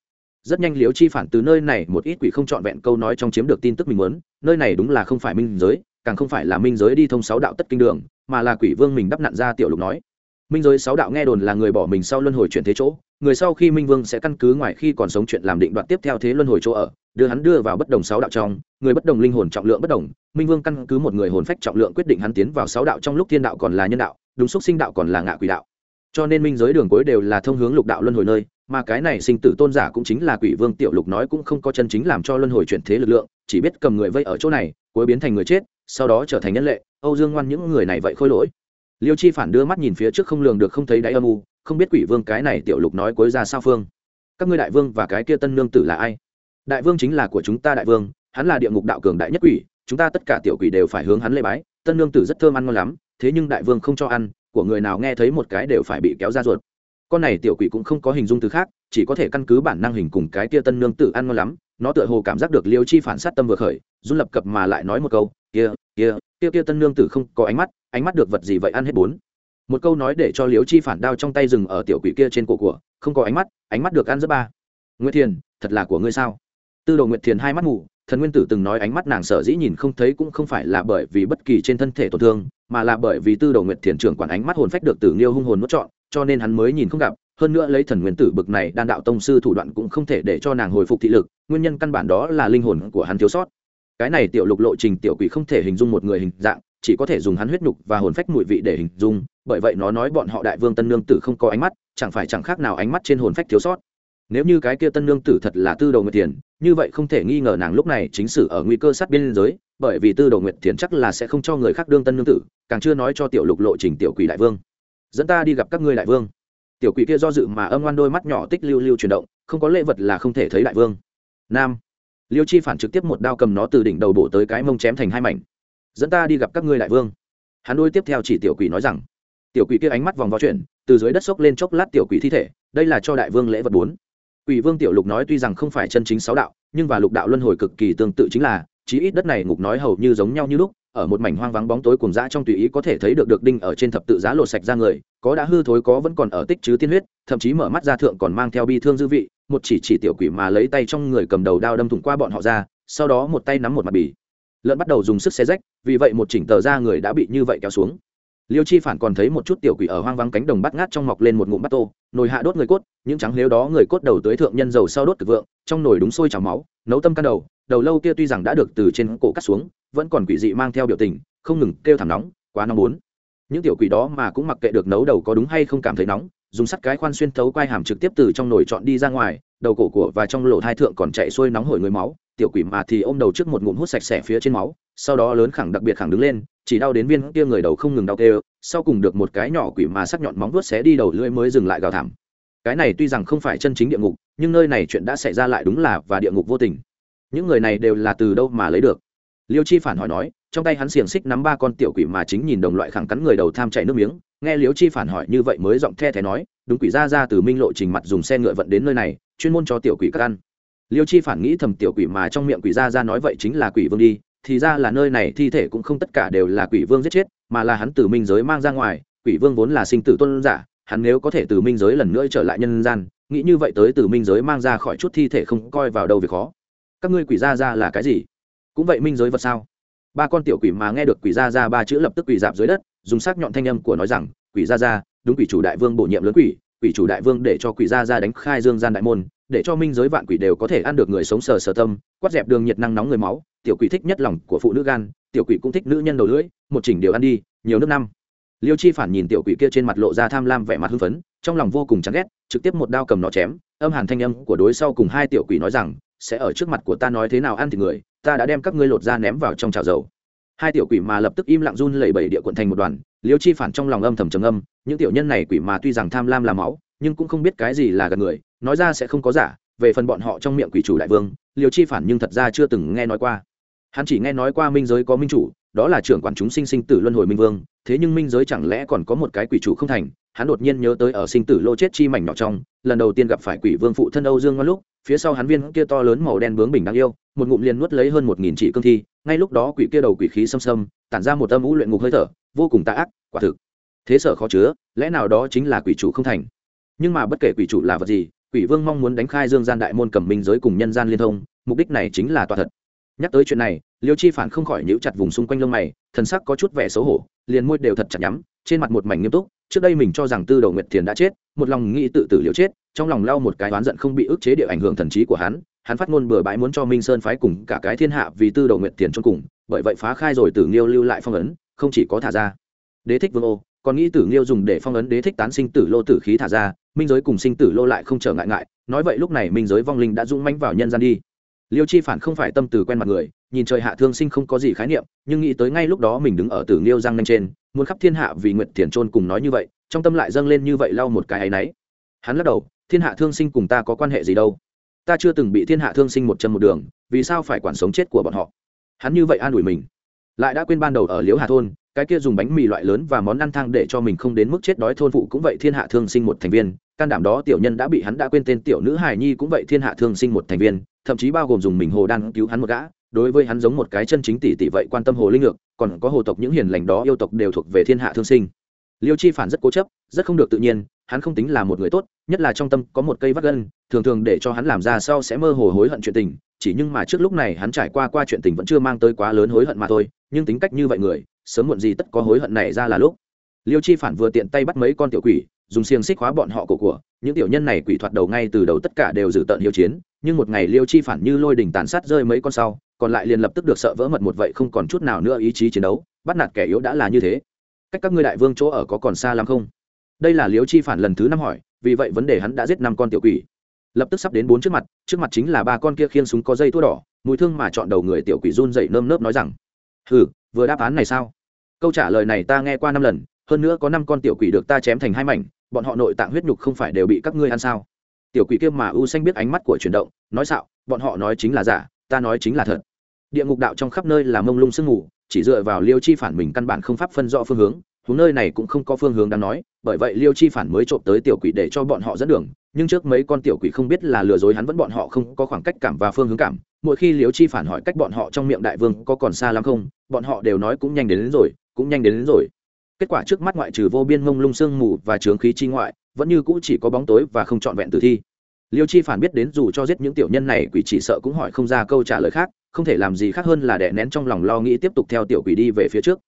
Rất nhanh liếu chi phản từ nơi này một ít quỷ không trọn vẹn câu nói trong chiếm được tin tức mình muốn, nơi này đúng là không phải minh giới, càng không phải là minh giới đi thông sáu đạo tất kinh đường, mà là quỷ vương mình đắp nặn ra tiểu lục nói. Minh giới sáu đạo nghe đồn là người bỏ mình sau luân hồi chuyển thế chỗ, người sau khi minh vương sẽ căn cứ ngoài khi còn sống chuyện làm định đoạt tiếp theo thế luân hồi chỗ ở, đưa hắn đưa vào bất đồng sáu đạo trong, người bất đồng linh hồn trọng lượng bất đồng, minh vương căn cứ một người hồn phách trọng lượng quyết định hắn tiến vào sáu đạo trong lúc thiên đạo còn là nhân đạo, đúng xúc sinh đạo còn là ngạ quỷ đạo cho nên minh giới đường cuối đều là thông hướng lục đạo luân hồi nơi, mà cái này sinh tử tôn giả cũng chính là quỷ vương tiểu lục nói cũng không có chân chính làm cho luân hồi chuyển thế lực lượng, chỉ biết cầm người vây ở chỗ này, cuối biến thành người chết, sau đó trở thành nhân lệ. Âu dương ngoan những người này vậy khôi lỗi. Liêu chi phản đưa mắt nhìn phía trước không lường được không thấy đáy âm u, không biết quỷ vương cái này tiểu lục nói cuối ra sao phương. Các ngươi đại vương và cái kia tân nương tử là ai? Đại vương chính là của chúng ta đại vương, hắn là địa ngục đạo cường đại nhất quỷ, chúng ta tất cả tiểu quỷ đều phải hướng hắn lê bái. Tân nương tử rất thơm ăn ngon lắm, thế nhưng đại vương không cho ăn của người nào nghe thấy một cái đều phải bị kéo ra ruột. Con này tiểu quỷ cũng không có hình dung từ khác, chỉ có thể căn cứ bản năng hình cùng cái kia tân nương tử ăn ngon lắm, nó tựa hồ cảm giác được liêu chi phản sát tâm vừa khởi, run lập cập mà lại nói một câu, kia kia kia kia tân nương tử không có ánh mắt ánh mắt được vật gì vậy ăn hết bốn? Một câu nói để cho liêu chi phản đao trong tay rừng ở tiểu quỷ kia trên cổ của, không có ánh mắt ánh mắt được ăn rất ba. Nguyễn thiền, thật là của ngươi sao? Tư đồ nguyệt thiền hai mắt mù thần nguyên tử từng nói ánh mắt nàng sở dĩ nhìn không thấy cũng không phải là bởi vì bất kỳ trên thân thể tổn thương, mà là bởi vì tư đồ nguyệt thiền trưởng quản ánh mắt hồn phách được tử nghiêu hung hồn nuốt trọn, cho nên hắn mới nhìn không gặp. Hơn nữa lấy thần nguyên tử bực này đan đạo tông sư thủ đoạn cũng không thể để cho nàng hồi phục thị lực, nguyên nhân căn bản đó là linh hồn của hắn thiếu sót. Cái này tiểu lục lộ trình tiểu quỷ không thể hình dung một người hình dạng, chỉ có thể dùng hắn huyết nhục và hồn phách mùi vị để hình dung, bởi vậy nó nói bọn họ đại vương tân nương tử không có ánh mắt, chẳng phải chẳng khác nào ánh mắt trên hồn phách thiếu sót nếu như cái kia tân nương tử thật là tư đầu nguyệt thiền, như vậy không thể nghi ngờ nàng lúc này chính sử ở nguy cơ sát biên giới, bởi vì tư đầu nguyệt thiền chắc là sẽ không cho người khác đương tân nương tử, càng chưa nói cho tiểu lục lộ trình tiểu quỷ đại vương. Dẫn ta đi gặp các ngươi đại vương. Tiểu quỷ kia do dự mà âm ngoan đôi mắt nhỏ tích lưu lưu chuyển động, không có lễ vật là không thể thấy đại vương. Nam. Liêu chi phản trực tiếp một đao cầm nó từ đỉnh đầu bổ tới cái mông chém thành hai mảnh. Dẫn ta đi gặp các ngươi đại vương. Hắn đôi tiếp theo chỉ tiểu quỷ nói rằng. Tiểu quỷ kia ánh mắt vòng vo chuyển, từ dưới đất xốc lên chốc lát tiểu quỷ thi thể, đây là cho đại vương lễ vật bốn quỷ vương tiểu lục nói tuy rằng không phải chân chính sáu đạo, nhưng và lục đạo luân hồi cực kỳ tương tự chính là, chí ít đất này ngục nói hầu như giống nhau như lúc, ở một mảnh hoang vắng bóng tối cùng dã trong tùy ý có thể thấy được được đinh ở trên thập tự giá lột sạch ra người, có đã hư thối có vẫn còn ở tích chứ tiên huyết, thậm chí mở mắt ra thượng còn mang theo bi thương dư vị, một chỉ chỉ tiểu quỷ mà lấy tay trong người cầm đầu đao đâm thủng qua bọn họ ra, sau đó một tay nắm một mặt bì. Lợn bắt đầu dùng sức xé rách, vì vậy một chỉnh tờ da người đã bị như vậy kéo xuống liêu chi phản còn thấy một chút tiểu quỷ ở hoang vắng cánh đồng bắt ngát trong mọc lên một ngụm bắt tô, nồi hạ đốt người cốt, những trắng lếu đó người cốt đầu tới thượng nhân dầu sau đốt cực vượng, trong nồi đúng sôi trào máu, nấu tâm căn đầu đầu lâu kia tuy rằng đã được từ trên cổ cắt xuống, vẫn còn quỷ dị mang theo biểu tình, không ngừng kêu thảm nóng, quá nóng bốn. Những tiểu quỷ đó mà cũng mặc kệ được nấu đầu có đúng hay không cảm thấy nóng, dùng sắt cái khoan xuyên thấu quai hàm trực tiếp từ trong nồi chọn đi ra ngoài, đầu cổ của và trong lỗ thai thượng còn chạy xuôi nóng hổi người máu tiểu quỷ mà thì ôm đầu trước một ngụm hút sạch sẽ phía trên máu, sau đó lớn khẳng đặc biệt khẳng đứng lên, chỉ đau đến viên kia người đầu không ngừng đau tê sau cùng được một cái nhỏ quỷ mà sắc nhọn móng vuốt xé đi đầu lưỡi mới dừng lại gào thảm. Cái này tuy rằng không phải chân chính địa ngục, nhưng nơi này chuyện đã xảy ra lại đúng là và địa ngục vô tình. Những người này đều là từ đâu mà lấy được? Liêu chi phản hỏi nói, trong tay hắn xiềng xích nắm ba con tiểu quỷ mà chính nhìn đồng loại khẳng cắn người đầu tham chảy nước miếng, nghe liêu chi phản hỏi như vậy mới giọng the thé nói, đúng quỷ ra ra từ minh lộ trình mặt dùng xe ngựa vận đến nơi này, chuyên môn cho tiểu quỷ các ăn liêu chi phản nghĩ thầm tiểu quỷ mà trong miệng quỷ ra ra nói vậy chính là quỷ vương đi, thì ra là nơi này thi thể cũng không tất cả đều là quỷ vương giết chết, mà là hắn từ minh giới mang ra ngoài, quỷ vương vốn là sinh tử tôn giả, hắn nếu có thể từ minh giới lần nữa trở lại nhân gian, nghĩ như vậy tới từ minh giới mang ra khỏi chút thi thể không coi vào đâu việc khó. Các ngươi quỷ ra ra là cái gì? Cũng vậy minh giới vật sao? Ba con tiểu quỷ mà nghe được quỷ ra ra ba chữ lập tức quỷ dạp dưới đất, dùng sắc nhọn thanh âm của nói rằng, quỷ ra ra đúng quỷ chủ đại vương bổ nhiệm lớn quỷ quỷ chủ đại vương để cho quỷ ra ra đánh khai dương gian đại môn để cho minh giới vạn quỷ đều có thể ăn được người sống sờ sờ tâm, quát dẹp đường nhiệt năng nóng người máu, tiểu quỷ thích nhất lòng của phụ nữ gan, tiểu quỷ cũng thích nữ nhân đầu lưỡi, một chỉnh điều ăn đi, nhiều nước năm. Liêu chi phản nhìn tiểu quỷ kia trên mặt lộ ra tham lam vẻ mặt hưng phấn, trong lòng vô cùng chán ghét, trực tiếp một đao cầm nó chém, âm hàn thanh âm của đối sau cùng hai tiểu quỷ nói rằng, sẽ ở trước mặt của ta nói thế nào ăn thì người, ta đã đem các ngươi lột ra ném vào trong chảo dầu. Hai tiểu quỷ mà lập tức im lặng run lẩy bẩy địa quận thành một đoàn, liêu chi phản trong lòng âm thầm trầm âm những tiểu nhân này quỷ mà tuy rằng tham lam là máu nhưng cũng không biết cái gì là gần người, nói ra sẽ không có giả, về phần bọn họ trong miệng quỷ chủ đại vương liều chi phản nhưng thật ra chưa từng nghe nói qua. Hắn chỉ nghe nói qua minh giới có minh chủ, đó là trưởng quản chúng sinh sinh tử luân hồi minh vương, thế nhưng minh giới chẳng lẽ còn có một cái quỷ chủ không thành? Hắn đột nhiên nhớ tới ở sinh tử lô chết chi mảnh nhỏ trong, lần đầu tiên gặp phải quỷ vương phụ thân âu dương ngon lúc, phía sau hắn viên kia to lớn màu đen bướng bình đáng yêu, một ngụm liền nuốt lấy hơn một nghìn chỉ cương thi, ngay lúc đó quỷ kia đầu quỷ khí xâm xâm, tản ra một âm ú luyện ngục hơi thở, vô cùng tạ ác, quả thực. Thế sở khó chứa, lẽ nào đó chính là quỷ chủ không thành? Nhưng mà bất kể quỷ chủ là vật gì, quỷ vương mong muốn đánh khai dương gian đại môn cầm minh giới cùng nhân gian liên thông, mục đích này chính là tòa thật. Nhắc tới chuyện này, liêu chi phản không khỏi nhíu chặt vùng xung quanh lông mày, thần sắc có chút vẻ xấu hổ, liền môi đều thật chặt nhắm, trên mặt một mảnh nghiêm túc, trước đây mình cho rằng tư đầu nguyệt thiền đã chết, một lòng nghĩ tự tử liều chết, trong lòng lau một cái oán giận không bị ức chế địa ảnh hưởng thần trí của hắn hắn phát ngôn bừa bãi muốn cho minh sơn phái cùng cả cái thiên hạ vì tư đầu nguyệt thiền cho cùng, bởi vậy phá khai rồi tử nghiêu lưu lại phong ấn, không chỉ có thả ra. Đế thích vương ô còn nghĩ tử nghiêu dùng để phong ấn đế thích tán sinh tử lô tử khí thả ra, minh giới cùng sinh tử lô lại không trở ngại ngại, nói vậy lúc này minh giới vong linh đã dũng mánh vào nhân gian đi. Liêu chi phản không phải tâm từ quen mặt người, nhìn trời hạ thương sinh không có gì khái niệm, nhưng nghĩ tới ngay lúc đó mình đứng ở tử nghiêu giang nanh trên, muốn khắp thiên hạ vì nguyệt thiền trôn cùng nói như vậy, trong tâm lại dâng lên như vậy lau một cái áy náy. Hắn lắc đầu, thiên hạ thương sinh cùng ta có quan hệ gì đâu? Ta chưa từng bị thiên hạ thương sinh một chân một đường, vì sao phải quản sống chết của bọn họ? Hắn như vậy an ủi mình. Lại đã quên ban đầu ở liễu hà thôn cái kia dùng bánh mì loại lớn và món ăn thang để cho mình không đến mức chết đói thôn phụ cũng vậy thiên hạ thương sinh một thành viên. Can đảm đó tiểu nhân đã bị hắn đã quên tên tiểu nữ hài nhi cũng vậy thiên hạ thương sinh một thành viên, thậm chí bao gồm dùng mình hồ đan cứu hắn một gã. Đối với hắn giống một cái chân chính tỷ tỷ vậy quan tâm hồ linh ngược, còn có hồ tộc những hiền lành đó yêu tộc đều thuộc về thiên hạ thương sinh. Liêu chi phản rất cố chấp, rất không được tự nhiên, hắn không tính là một người tốt, nhất là trong tâm có một cây vắt gân, thường thường để cho hắn làm ra sau sẽ mơ hồ hối hận chuyện tình, chỉ nhưng mà trước lúc này hắn trải qua qua chuyện tình vẫn chưa mang tới quá lớn hối hận mà thôi, nhưng tính cách như vậy người sớm muộn gì tất có hối hận này ra là lúc. Liêu chi phản vừa tiện tay bắt mấy con tiểu quỷ, dùng xiềng xích khóa bọn họ cổ của, những tiểu nhân này quỷ thoạt đầu ngay từ đầu tất cả đều dự tận hiếu chiến, nhưng một ngày liêu chi phản như lôi đỉnh tàn sát rơi mấy con sau, còn lại liền lập tức được sợ vỡ mật một vậy không còn chút nào nữa ý chí chiến đấu, bắt nạt kẻ yếu đã là như thế. Cách các ngươi đại vương chỗ ở có còn xa lắm không? Đây là liêu chi phản lần thứ năm hỏi, vì vậy vấn đề hắn đã giết năm con tiểu quỷ. Lập tức sắp đến bốn trước mặt trước mặt chính là ba con kia khiên súng có dây thua đỏ, mùi thương mà chọn đầu người tiểu quỷ run dậy nơm nớp nói rằng, hừ vừa đáp án này sao? Câu trả lời này ta nghe qua năm lần, hơn nữa có năm con tiểu quỷ được ta chém thành hai mảnh, bọn họ nội tạng huyết nhục không phải đều bị các ngươi ăn sao? Tiểu quỷ kia mà u xanh biết ánh mắt của chuyển động, nói xạo, bọn họ nói chính là giả, ta nói chính là thật. Địa ngục đạo trong khắp nơi là mông lung sương mù, chỉ dựa vào liêu chi phản mình căn bản không pháp phân rõ phương hướng hướng nơi này cũng không có phương hướng đáng nói bởi vậy liêu chi phản mới trộm tới tiểu quỷ để cho bọn họ dẫn đường nhưng trước mấy con tiểu quỷ không biết là lừa dối hắn vẫn bọn họ không có khoảng cách cảm và phương hướng cảm. Mỗi khi liêu chi phản hỏi cách bọn họ trong miệng đại vương có còn xa lắm không bọn họ đều nói cũng nhanh đến, đến rồi cũng nhanh đến, đến rồi. Kết quả trước mắt ngoại trừ vô biên mông lung sương mù và trướng khí chi ngoại vẫn như cũ chỉ có bóng tối và không trọn vẹn tử thi. Liêu chi phản biết đến dù cho giết những tiểu nhân này quỷ chỉ sợ cũng hỏi không ra câu trả lời khác không thể làm gì khác hơn là đè nén trong lòng lo nghĩ tiếp tục theo tiểu quỷ đi về phía trước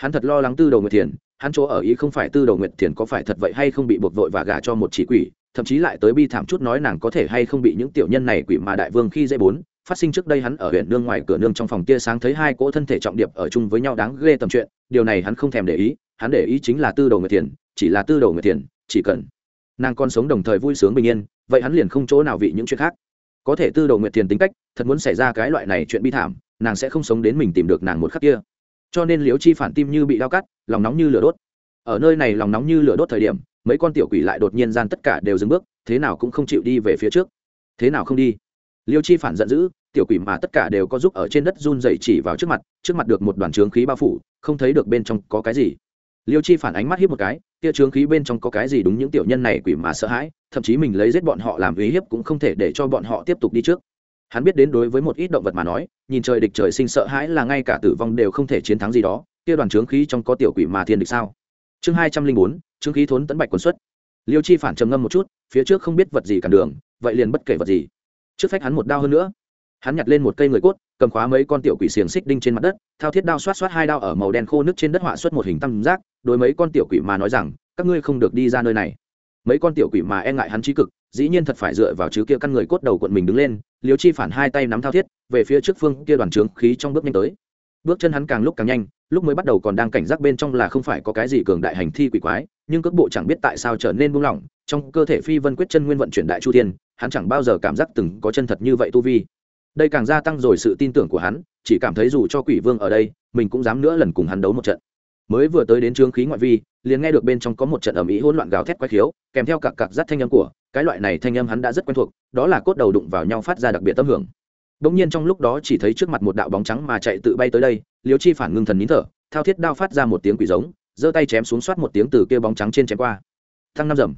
hắn thật lo lắng tư đầu nguyệt thiền, hắn chỗ ở ý không phải tư đầu nguyệt thiền có phải thật vậy hay không bị buộc vội và gả cho một chỉ quỷ, thậm chí lại tới bi thảm chút nói nàng có thể hay không bị những tiểu nhân này quỷ mà đại vương khi dễ bốn, phát sinh trước đây hắn ở huyện nương ngoài cửa nương trong phòng tia sáng thấy hai cỗ thân thể trọng điệp ở chung với nhau đáng ghê tầm chuyện, điều này hắn không thèm để ý, hắn để ý chính là tư đầu nguyệt thiền, chỉ là tư đầu nguyệt thiền, chỉ cần nàng còn sống đồng thời vui sướng bình yên, vậy hắn liền không chỗ nào vị những chuyện khác. Có thể tư đầu nguyệt thiền tính cách, thật muốn xảy ra cái loại này chuyện bi thảm, nàng sẽ không sống đến mình tìm được nàng một khắc kia cho nên Liễu chi phản tim như bị đau cắt, lòng nóng như lửa đốt. Ở nơi này lòng nóng như lửa đốt thời điểm, mấy con tiểu quỷ lại đột nhiên gian tất cả đều dừng bước, thế nào cũng không chịu đi về phía trước. Thế nào không đi? Liêu chi phản giận dữ, tiểu quỷ mà tất cả đều có giúp ở trên đất run dày chỉ vào trước mặt trước mặt được một đoàn trướng khí bao phủ, không thấy được bên trong có cái gì. Liêu chi phản ánh mắt hiếp một cái, kia trướng khí bên trong có cái gì đúng những tiểu nhân này quỷ mà sợ hãi, thậm chí mình lấy giết bọn họ làm uy hiếp cũng không thể để cho bọn họ tiếp tục đi trước hắn biết đến đối với một ít động vật mà nói, nhìn trời địch trời sinh sợ hãi là ngay cả tử vong đều không thể chiến thắng gì đó, kia đoàn trướng khí trong có tiểu quỷ mà thiên địch sao? Chương hai trăm linh bốn, trướng khí thốn tấn bạch quân xuất. Liêu chi phản trầm ngâm một chút, phía trước không biết vật gì cản đường, vậy liền bất kể vật gì. Trước phách hắn một đao hơn nữa. Hắn nhặt lên một cây người cốt, cầm khóa mấy con tiểu quỷ xiềng xích đinh trên mặt đất, thao thiết đao xoát xoát hai đao ở màu đen khô nước trên đất họa xuất một hình tam giác, đối mấy con tiểu quỷ mà nói rằng, các ngươi không được đi ra nơi này. Mấy con tiểu quỷ mà e ngại hắn trí cực dĩ nhiên thật phải dựa vào chứ kia căn người cốt đầu quận mình đứng lên, liêu chi phản hai tay nắm thao thiết, về phía trước phương kia đoàn trướng khí trong bước nhanh tới. Bước chân hắn càng lúc càng nhanh, lúc mới bắt đầu còn đang cảnh giác bên trong là không phải có cái gì cường đại hành thi quỷ quái, nhưng cước bộ chẳng biết tại sao trở nên buông lỏng, trong cơ thể phi vân quyết chân nguyên vận chuyển đại chu thiên, hắn chẳng bao giờ cảm giác từng có chân thật như vậy tu vi. Đây càng gia tăng rồi sự tin tưởng của hắn, chỉ cảm thấy dù cho quỷ vương ở đây, mình cũng dám nữa lần cùng hắn đấu một trận. Mới vừa tới đến trướng khí ngoại vi, liền nghe được bên trong có một trận ầm ĩ hỗn loạn gào thét quái khiếu, kèm theo cặp cặp rắt thanh âm của cái loại này thanh âm hắn đã rất quen thuộc, đó là cốt đầu đụng vào nhau phát ra đặc biệt tâm hưởng. Bỗng nhiên trong lúc đó chỉ thấy trước mặt một đạo bóng trắng mà chạy tự bay tới đây, liêu chi phản ngưng thần nín thở, thao thiết đao phát ra một tiếng quỷ giống, giơ tay chém xuống soát một tiếng từ kia bóng trắng trên chém qua. Thăng năm dầm.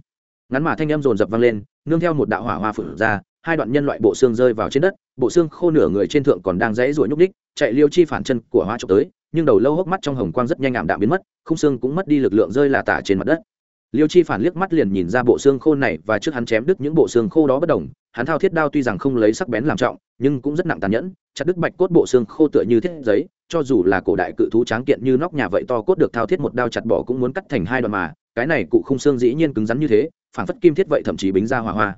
Ngắn mà thanh âm dồn dập vang lên, nương theo một đạo hỏa hoa phượng ra, hai đoạn nhân loại bộ xương rơi vào trên đất, bộ xương khô nửa người trên thượng còn đang rẽ ruổi nhúc đích chạy liêu chi phản chân của hoa trộm tới, nhưng đầu lâu hốc mắt trong hồng quang rất nhanh ảm đạm biến mất, khung xương cũng mất đi lực lượng rơi là tả trên mặt đất liêu chi phản liếc mắt liền nhìn ra bộ xương khô này và trước hắn chém đứt những bộ xương khô đó bất đồng, hắn thao thiết đao tuy rằng không lấy sắc bén làm trọng, nhưng cũng rất nặng tàn nhẫn, chặt đứt bạch cốt bộ xương khô tựa như thiết giấy, cho dù là cổ đại cự thú tráng kiện như nóc nhà vậy to cốt được thao thiết một đao chặt bỏ cũng muốn cắt thành hai đoạn mà, cái này cụ không xương dĩ nhiên cứng rắn như thế, phản phất kim thiết vậy thậm chí bính ra hỏa hoa.